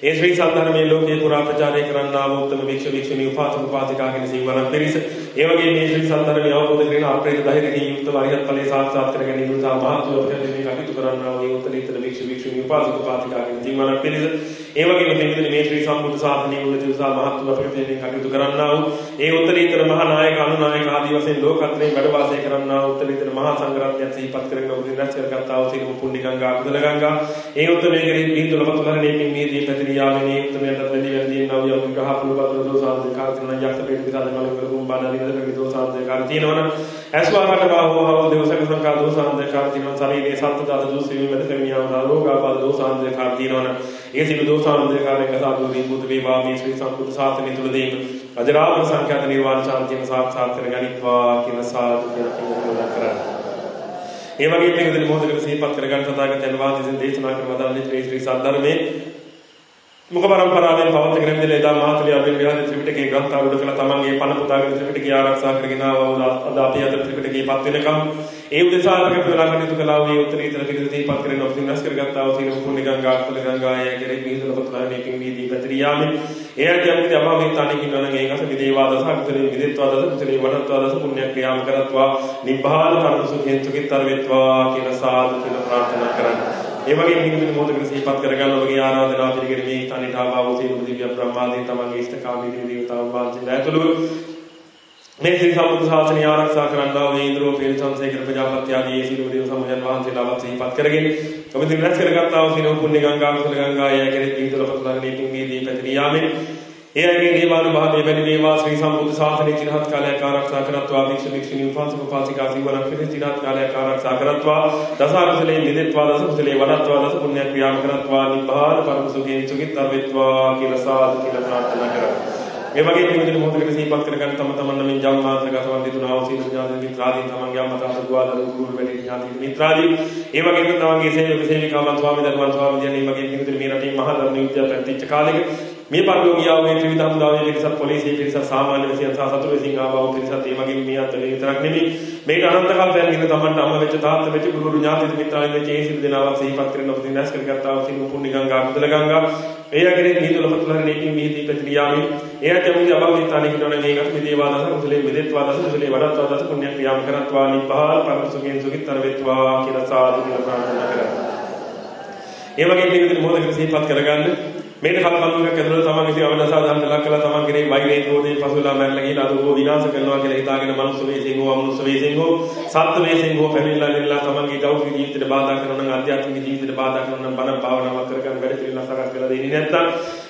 ඒ ශ්‍රී සද්ධර්මයේ ලෝකේ පුරා ප්‍රචාරය කරන්නා වූ උත්තම වික්ෂ වික්ෂණී උපාසක උපාසිකාගෙන සීවරන් පිරිස. ඒ වගේ මේ ශ්‍රී සද්ධර්මය අවබෝධ කරගෙන අප්‍රේත ධෛර්යයෙන් යුක්ත වරිහත් ඵලයේ සාක්ෂාත් කර ගැනීම නිසා මහත් ලෝකයෙන් මේ කටයුතු කරන්නා වූ උත්තරීතර වික්ෂ වික්ෂණී උපාසක උපාසිකාගෙන සීවරන් පිරිස. ඒ වගේම මෙන්න මේ ශ්‍රී සම්බුද්ධ ශාසනයේ උන්නත නිසා මහත් ලෝකයෙන් කටයුතු කරන්නා වූ ඒ උත්තරීතර මහා නායක අනුනායක ආදී වශයෙන් ලෝකත්‍රයෙන් වැඩ වාසය කරන්නා වූ උත්තරීතර මහා සංඝරත්නයන් සිහිපත් කරගෙන උදින රැස් කරගත්තා වූ සියලුම පුණ්‍ය ගංගා කුසල ගංගා. ඒ උත්තමයේ කෙරෙහි පිහිටුල පතුලරණේ පින් මේ දී පැතිරියාමනේ උත්තමයන්ට වැඩි වැඩි නව යම් ග්‍රහ පුලපතර දෝසාන්ත කාර්තින යක්ෂ පෙට විසාද මල කරුම් බානාදීන කවි දෝසාන්ත කාර්තිනවන ඇස්වාකට බාහුව හව දෝසක සංකා දෝසාන්ත කාර්තිනවන ශරීරේ සම්පදාත දෝසෙමි මෙද කමියාව රෝගාපාද දෝසාන්ත කාර්තිනවන ඒ සිළු දෝසාන්ත කාර්යක සාදු දීපුත වේවා මේ ශ්‍රී සම්බුද්ධ ශාසනය තුලදී අජරාමර සංඛ්‍යාත නිර්වාණ ශාන්තියම සාක්ෂාත් කර ගනිත්වා කියලා සාදු කියලා කරන්නේ. ඒ වගේම මේකදී මොහොතකට සිහිපත් කරගන්න තථාගතයන් වහන්සේ දේශනා කරන වදාළේ ශ්‍රී ශ්‍රී සද්ධර්මයේ මුඛ පරම්පරාවෙන් පවත්ගෙන ඉඳලා එදා මහතුලිය අබින් විහාර ත්‍රිපිටකයේ ග්‍රන්ථාරූඪ කළ තමන්ගේ පණ පුතාගෙන ත්‍රිපිටකය ආරක්ෂා කරගෙන ආවා. අද අපි අද ත්‍රිපිටකයේ පත් වෙනකම් ඒ උදෙසා අපිට වෙලා කටයුතු කළා වූ උත්තරීතර පිළිද දීපත් කරගෙන ඔබ සින්නස් කරගත්තා. වූ සීල පුණ්‍ය ගංගා අක්තල ගංගා යයි කෙරෙහි මිහිඳුල පතුලානේ පින් වී දී පැතිරියාමේ ඒ අධ්‍යාත්මික අභාවයෙන් තනින් ඉන්නවනම් ඒ අස විදේවා දස අකුසලේ විදෙත්වා දස කුසලේ වඩත්වා දස පුණ්‍ය ක්‍රියාම කරත්වා. නිබ්බාන පරම සුඛයෙන් සුඛිතර වෙත්වා කියලා සාදු කියලා ප්‍රාර්ථනා කරන්නේ ඒ වගේ නිමිති මොහොතකට සිහිපත් කරගන්න ඔබගේ ආරාධනාව පිළිගෙන මේ තනිට ආවා වූ සියලු දිව්‍ය බ්‍රහ්මාදී තමන්ගේ ඉෂ්ඨකාමී දිව්‍ය දේවතාවුන් වහන්සේලා ඇතුළු මේ ශ්‍රී සම්බුද්ධ ශාසනය ආරක්ෂා කරන්නා වූ ඉන්ද්‍රෝ පිරිස සංසේකර ප්‍රජාපති ආදී ඒ සියලු දේව සමයන් වහන්සේලාවත් සිහිපත් කරගෙන ඔබ දින රැස් කරගත්තා වූ සිනෝ පුණ්‍ය ගංගා කුසල ගංගා යැයි කෙරෙහි ජීවිත ලපතුලාගෙන පින් වේදී පැතිරියාමෙන් ඒ අයගේ දේවානුභාවයේ වැඩි වේවා. ශ්‍රී සම්බුද්ධ ශාසනය চিරහත් කාලයක් ආරක්ෂා කරත්වා. භික්ෂු භික්ෂුණී උපාසක උපාසිකා සිවණක් පිළිස් চিරහත් කාලයක් ආරක්ෂා කරත්වා. දස අකුසලේ නිදෙත්වා දස කුසලේ වඩත්වා දස පුණ්‍ය ක්‍රියාම කරත්වා. නිබ්බාන පරම සුඛේ සුඛිතව වෙත්වා කියලා සාදු කියලා ප්‍රාර්ථනා කරා. මේ වගේ නිමිති මොහොතකට සිහිපත් කරගන්න තම තමන් නමින් ජම්මාන්තක සම්බන්ධිතුනා වූ සීල ඥාන මිත්‍රාදී තමන්ගේ අම්මා තාත්තා දුව දරුවෝ ගුරු වැඩි ඥාති මිත්‍රාදී. ඒ වගේම තමන්ගේ සේවක සේවිකාවන් ස්වාමී දරුවන් ස්වාමී දියණී වගේ නිමිති මේ රටේ මහා ධර්ම විද්‍යාව පැතිච්ච කාලෙක මේ පරිලෝකියාව මේ ත්‍රිවිධ හමුදාවේ පිරිසත් පොලිසිය පිරිසත් සාමාන්‍ය විසියන් සහ සතුරු විසින් ආවා වූ පිරිසත් ඒ වගේම මේ අතර විතරක් නෙමෙයි මේක අනන්ත කල්පයන් ඉන්න තමන්ට අම්ම වෙච්ච තාත්තා වෙච්ච ගුරු ඥාති මිත්‍රායන් වෙච්ච ඒ සිල් දෙනාවක් සිහිපත් කරන ඔබ දිනස් කරගත්තා වූ සිල් පුණ්‍ය ගංගා මුදල ගංගා ඒ අගරේ නිදුල පතුලන නීති මිහිදී ප්‍රතික්‍රියාවේ ඒ අතමුදි අභවිතානේ හිතවන මේකත් මේ දේවා දස කුසලේ මෙදෙත්වා දස කුසලේ වඩත්වා දස පුණ්‍ය ක්‍රියාම් කරත්වා නිපාල් පරම සුඛෙන් සුඛිතර වෙත්වා කියලා සාදු කියලා ප්‍රාර්ථනා කරා. ඒ වගේ මේකට මොහොතකට සිහිපත් කරගන්න මේක කලබලුවක් ඇතුළත තමන් ඉතින් අවනසාධාරණ ලක් කළා. තමන් කෙරේ වෛරයෙන් ක්‍රෝධයෙන් පසුලා මැරලා ගිහින් අද ඕ විනාශ කරනවා කියලා හිතාගෙන මනුස්ස වේසෙන් හෝ අමනුස්ස වේසෙන් හෝ සත්ත්ව වේසෙන් හෝ පැමිණලා නෙල්ලා තමන්ගේ ගෞරව ජීවිතයට බාධා කරනවා නම් ආධ්‍යාත්මික ජීවිතයට බාධා කරනවා නම් බණ භාවනාවක් කරගන්න වැඩ පිළිවෙල සකස් කරලා දෙන්නේ නැත්නම්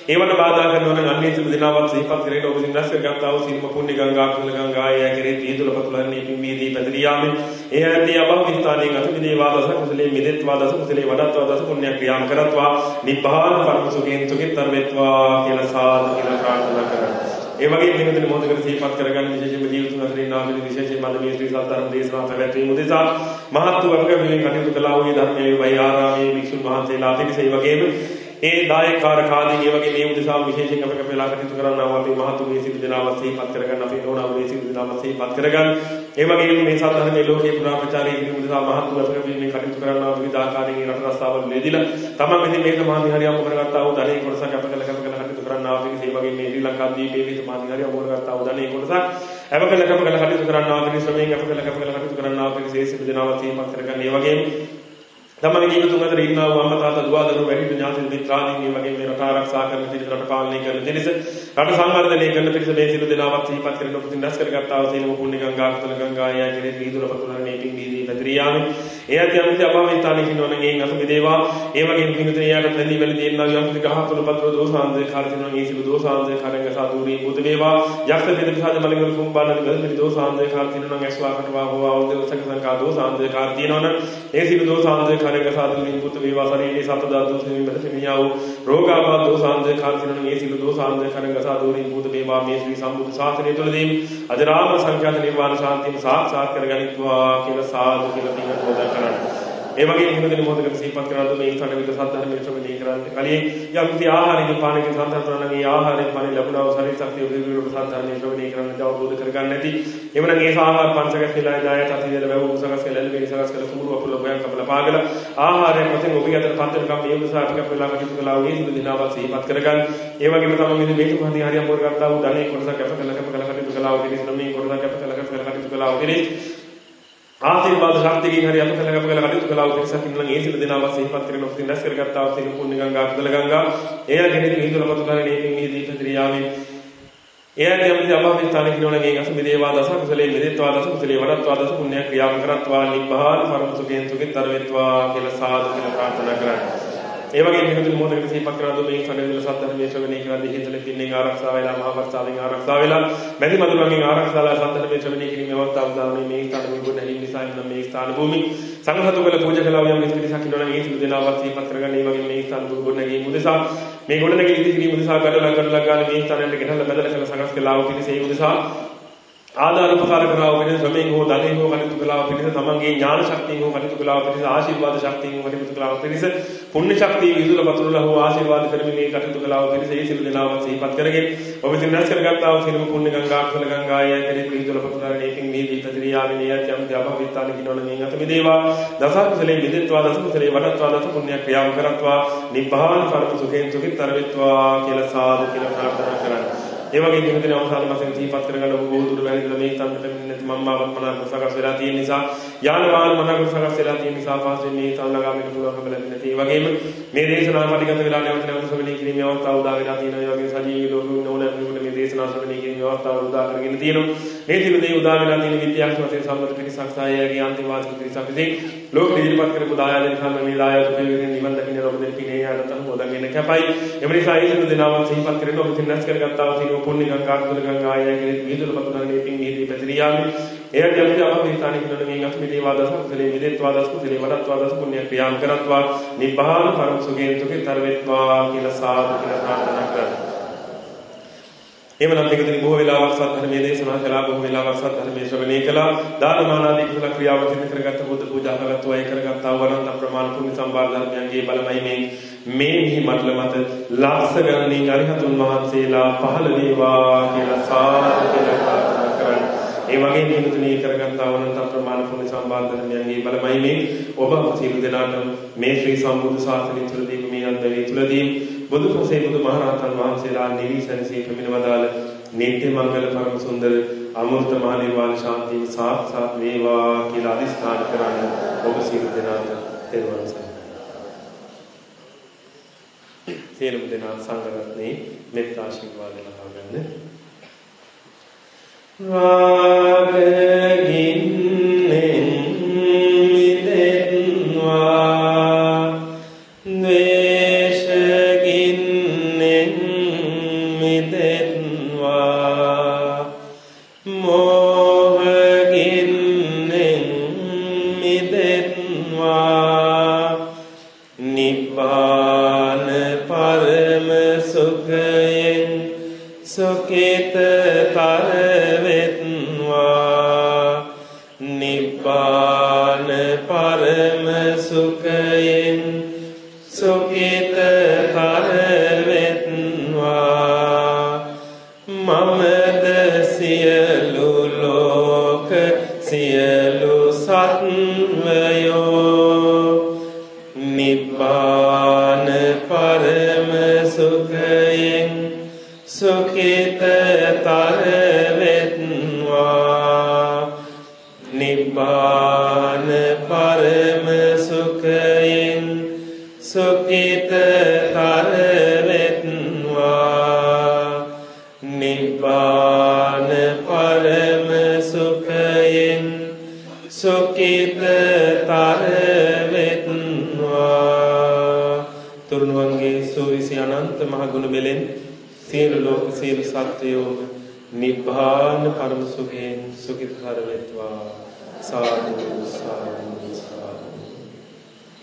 ඒවට බාධා කරනවා නම් අන්නේ සිදු දිනාවත් සිහිපත් කරගෙන ඔබ සින් රැස් කරගත්තා වූ සිල්ම පුණ්‍ය ගංගා කුල ගංගා ආය කෙරේ තීදුල පතුලන්නේ පිම්බීදී පැතිරියාමේ ඒ ඇති අභව ස්ථානයෙන් අසුවිදේ වාදස කුසලේ මිදෙත් වාදස කුසලේ වඩත්වා දස පුණ්‍ය ක්‍රියාම් කරත්වා නිබ්බාන පරම සුඛයෙන් සුඛිතර වෙත්වා කියලා සාදු කියලා ප්‍රාර්ථනා කරනවා. ඒ වගේ මෙතන මොහොතකට සිහිපත් කරගන්න විශේෂයෙන්ම ජීවිත අතරින් නාමයෙන් විශේෂයෙන්ම අද මේ ශ්‍රී සත්‍යධර්ම දේශනා පැවැත්වීම උදෙසා මහත් වූ අපගමෙන් කටයුතු කළා වූ ධර්මයේ වයි ආරාමයේ වික්ෂුන් වහන්සේලා පිරිස. ඒ වගේම ඒ දායකකාරකාදීන් ඒ වගේ මේ උදෙසා විශේෂයෙන් අපිට අපේ ලා කටයුතු කරන්නා වූ අපේ මහතු මේ සිදු දෙනාව සිහිපත් කරගන්න අපේ නෝනා මේ සිදු දෙනාව සිහිපත් කරගන්න. ඒ වගේම මේ සාධාරණයේ ලෝකේ පුරා ප්‍රචාරයේ ඉදිරි උදෙසා මහතු අපිට මේ කටයුතු කරන්නා වූ විවිධ ආකාරයෙන් රට රස්සාවල් ලැබිලා තමන් මෙතන මේක මහා විහාරිය අමු කරගත්තා වූ ධනෙ කොටසක් අප කළ කළ කටයුතු කරන්නා වූ ඒ වගේ මේ ශ්‍රී ලංකා දීපේ විත මහා විහාරිය අමු කරගත්තා වූ ධනෙ කොටසක් අප කළ කළ කටයුතු කරන්නා වූ ශ්‍රමයෙන් අප කළ කළ කටයුතු කරන්නා වූ විශේෂ දෙනාව සිහිපත් කරගන්න. ඒ වගේම තමගේ ජීවිතුන් අතර ඉන්නා වූ අම්මා තාත්තා දුව දරුවෝ වැඩි ඥාති මිත්‍රාදීන් මේ වගේ මේ රට ආරක්ෂා කරන පිළිස රට පාලනය කරන පිළිස රට සංවර්ධනය කරන පිළිස මේ සිළු දෙනාවත් සිහිපත් කරගෙන උපතින් රැස් කරගත්තා වූ සීලම පුණ්‍ය ගංගා කුසල ගංගා යයි කෙරේ දීදුල පතුලන්නේ පින් දීදී පැතිරියාමි ඒ අධ්‍යාත්මික අභාවිතාලේ හිනවන ගෙන් අසු මෙදේවා ඒ වගේම පින්තුන යාට නැති වෙලි දෙන්නා යම් කිසි ගහතුල පතර දෝසාන්දේ කාර්යන මේ සිළු දෝසාන්දේ කාරංග සාදුරී බුද වේවා. යක්ෂ දෙද සාද මලිගල කුම්බාන ගල්මිනි දෝසාන්දේ කාර්යන නම් ඇස්වා කටවා හෝ ආවද සකසංකා දෝසාන්දේ කාර්යනවන ඒ සිළු දෝසාන්දේ කාරංග සාදුරී බුත වේවා. ශරීරේ සත ධාතු සෙමින් මෙමියා වූ රෝගාබාධ දෝසාන්දේ කාර්යන මේ සිළු දෝසාන්දේ කාරංග සාදුරී බුද වේවා. මේ ශ්‍රී සම්බුද්ධ ශාසනය තුළදී අජරාම සංඛ්‍යාත නිර්වාණ ශාන්තිය සාක්ෂාත් කරගනිත්වා කියලා සාදු කියලා පින් පොදා කරන්නේ ඒ වගේම හිමදින මොහොතකට සිහිපත් කරලා මේ ස්ථාන විතර සද්ධර්මයේ ශ්‍රවණය කරන්න. කලින් යම් කිසි ආහාරයකින් පානකින් සන්තර්පණ නම් ඒ ආහාරයෙන් පානෙ ලැබුණා වූ ශරීර ශක්තිය විවිධ සද්ධර්මයේ ශ්‍රවණය කරන්න අවබෝධ කරගන්න නැති එවනම් ඒ ආහාර පංචකස් කියලා දායත අතිදෙල වැව උසගස් කියලා ලැබෙන සගස් කියලා කුමුරු අපුල බයන් කපල පාගල. ආහාරයෙන් මතින් ඔබ යතර පන්තර කම් මේ උසා අපිට වෙලා කටයුතු කළා වූ ඒ දිනාවක් සිහිපත් කරගන්න. ඒ වගේම තමයි මේ මේක මහදී හරියම් පොර ගත්තා වූ ධනෙ කොටසක් අප කළ කප කළ කටයුතු කළා වූ කෙනෙක් නම් මේ කොටසක් අප කළ කටයුතු කළා වූ කෙනෙක් ආශිර්වාද ශක්තියකින් හරි අප කළ කළ කටයුතු කළා. වූ පිරිසක් ඉන්නවා ඒ සිල් දෙනාව සිහිපත් කරගෙන ඔක්සින් දැස් කරගත්තා. වූ සිල් පුණ්‍ය ගංගා කුදල ගංගා. එයා කෙනෙක් හිඳුල පතුකාරේ නේමින් මේ දීප ත්‍රියාවෙන් එයා කියමුද අභාවිත ස්ථානෙ කිනෝණගේ අසු මිදේවා දස කුසලේ මිදෙත්වා දස කුසලේ වඩත්වා දස පුණ්‍ය ක්‍රියාව කරත්වා නිබ්බාන පරම සුඛයෙන් සුඛිතර වෙත්වා කියලා සාදු කියලා ප්‍රාර්ථනා කරන්නේ ඒ වගේ මෙහෙතුළු මොහොතකට සිහිපත් කරන දුන්නේ කඩවිල සත්‍යධර්මයේ ශ්‍රවණය කරද්දී හිතල පින්නෙන් ආරක්ෂා වෙලා මහා වර්ෂාවෙන් ආරක්ෂා වෙලා. මැදි මදුරුවන්ගෙන් ආරක්ෂාලා සත්‍යධර්මයේ ශ්‍රවණය කිරීමේ අවස්ථාව උදාවන්නේ මේ ස්ථාන භූමිය නැහින් නිසා නම් මේ ස්ථාන භූමි සංඝසතු කළ පූජා කළා වූ යම් කිසි පිරිසක් ඉන්නවා නම් ඒ සිළු දෙනාවත් සිහිපත් කරගන්න. ඒ වගේ මේ ස්ථාන භූමිය ගොඩනැගීම උදෙසා මේ ගොඩනැගී ඉදි කිරීම උදෙසා ගඩලා ගඩලා ගාන මේ ස්ථානයට ගෙනල්ලා බදලා කළ සංඝස් කළා වූ පිරිස ඒ උදෙසා ආදාන උපකාර කරව පිණිස ශ්‍රමයෙන් හෝ ධනෙන් හෝ කටයුතු කළා පිණිස තමන්ගේ ඥාන ශක්තියෙන් හෝ කටයුතු කළා පිණිස ආශිර්වාද ශක්තියෙන් හෝ කටයුතු කළා පිණිස පුණ්‍ය ශක්තිය විදුල පතුරුලා හෝ ආශිර්වාද කරමින් මේ කටයුතු කළා පිණිස ඒ සියලු දෙනාම සිහිපත් කරගෙන ඔබ විසින් නැස් කරගත්තා වූ සියලුම පුණ්‍ය ගංගා කුසල ගංගා යයි කෙරෙහි විදුල පතුරුලා මේකින් මේ දීපතිරිය ආවිනිය යම් දබවිතාන කිනවන මේ අත මෙදේවා. දස කුසලේ මෙදෙත්වා දස කුසලේ වඩත්වා දස පුණ්‍ය ක්‍රියාව කරත්වා නිබ්බාන පරම සුඛෙන් සුඛිතර වෙත්වා කියලා සාදු කියලා ප්‍රාර්ථනා කරන්නේ ඒ වගේ දිනදින අවසාන මාසෙන් සිහිපත් කරගන්න බොහෝ දුර බැරිදලා මේ තන්ට පැමිණෙන්නේ නැති මම්මාවත් මනාව සකස් වෙලා තියෙන නිසා යාන වාහන මනාව සකස් වෙලා තියෙන නිසා පාසෙන් මේ තන් ළඟා වෙන්න පුළුවන්කම ලැබෙන්නේ නැති. ඒ වගේම මේ දේශනාව පරිගත වෙලා නැවත නැවත ශ්‍රවණය කිරීමේ අවස්ථාව උදා වෙලා තියෙනවා. ඒ වගේ සජීවී ලෝකෙ ඕනෑම මේ දේශනාව ශ්‍රවණය කිරීමේ අවස්ථාව උදා කරගෙන තියෙනවා. මේ දින දේ උදා වෙලා තියෙන විද්‍යාඥ වශයෙන් සම්මත පිරිසක් සායයගේ අන්තිවාසික පිරිසක් විසින් ලෝක ඉදිරිපත් කරපු දායාදෙන් සම්ම මේ දායාද පිළිවෙලින් නිවන් දකින්න ඔබ දෙන පිනේ ආරතන හොදගෙන කැපයි. එම නිසා ඒ සිදු දෙනාම සිහිපත් කරගෙන ඔබ සින්නස් කරගත්තා වූ සිනෝ පුණ්‍ය ගංගා ගංගාය කෙරෙහි විදුල පතුරන්නේ පින් නිදී පැතිරියාමි එයට යම්ති අපමිස්ථානික නොන මේ අස්මි දේවා දස කුසලේ විදෙත්වා දස කුසලේ වඩත්වා දස පුණ්‍ය ක්‍රියාම් කරත්වා නිබ්බාන පරම සුඛයෙන් සුඛිතර වෙත්වා කියලා සාදු කියලා ප්‍රාර්ථනා කරා එහෙමනම් මේකදී බොහෝ වෙලාවක් සත්‍ධර්මයේ දේශනා කළා බොහෝ වෙලාවක් සත්‍ධර්මයේ ශ්‍රවණය කළා. දානමාන ආදී කුසල ක්‍රියාව සිදු කරගත්ත බුද්ධ පූජා කරගත්තු අය කරගත්තා වරන්ත ප්‍රමාණ පුණ්‍ය සම්බාර ධර්මයන්ගේ බලමයි මේ මේ මිහි මඩල මත ලක්ෂ ගණනින් අරිහතුන් වහන්සේලා පහළ වේවා කියලා සාදු කියලා ප්‍රාර්ථනා කරන්නේ ඒ වගේ නිමුතුණී කරගත්තා වන තප්‍රමාණ පුණ්‍ය සම්බාර ධර්මයන්ගේ බලමයි මේ ඔබ සියලු දෙනාට මේ ශ්‍රී සම්බුද්ධ ශාසනය තුළදී මේ අන්දරේ තුළදී බුදු පසේ බුදු මහරහතන් වහන්සේලා නිවිසනසේ පැමිණවදාල නිත්‍ය මංගල පරම සුන්දර අමෘත මහ නිර්වාණ ශාන්තිය සාක්ෂාත් වේවා කියලා අදිස්ථාන කරන්න ඔබ සියලු දෙනාට තෙරුවන් සරණයි. සියලුම දෙනා සංඝ රත්නේ මෙත් ආශිර්වාද ලබා ගන්න. Ave නිබ්බාන පරම සුඛයෙන් සුඛිතතර වෙත්වා නිබ්බාන පරම සුඛයෙන් සුඛිතතර වෙත්වා තුරුණුවන්ගේ සූවිසි අනන්ත මහ ගුණ බෙලෙන් සියලු ලෝක සියලු සත්වයෝ නිබ්බාන පරම සුඛයෙන් සුඛිතතර වෙත්වා සාදු සාදු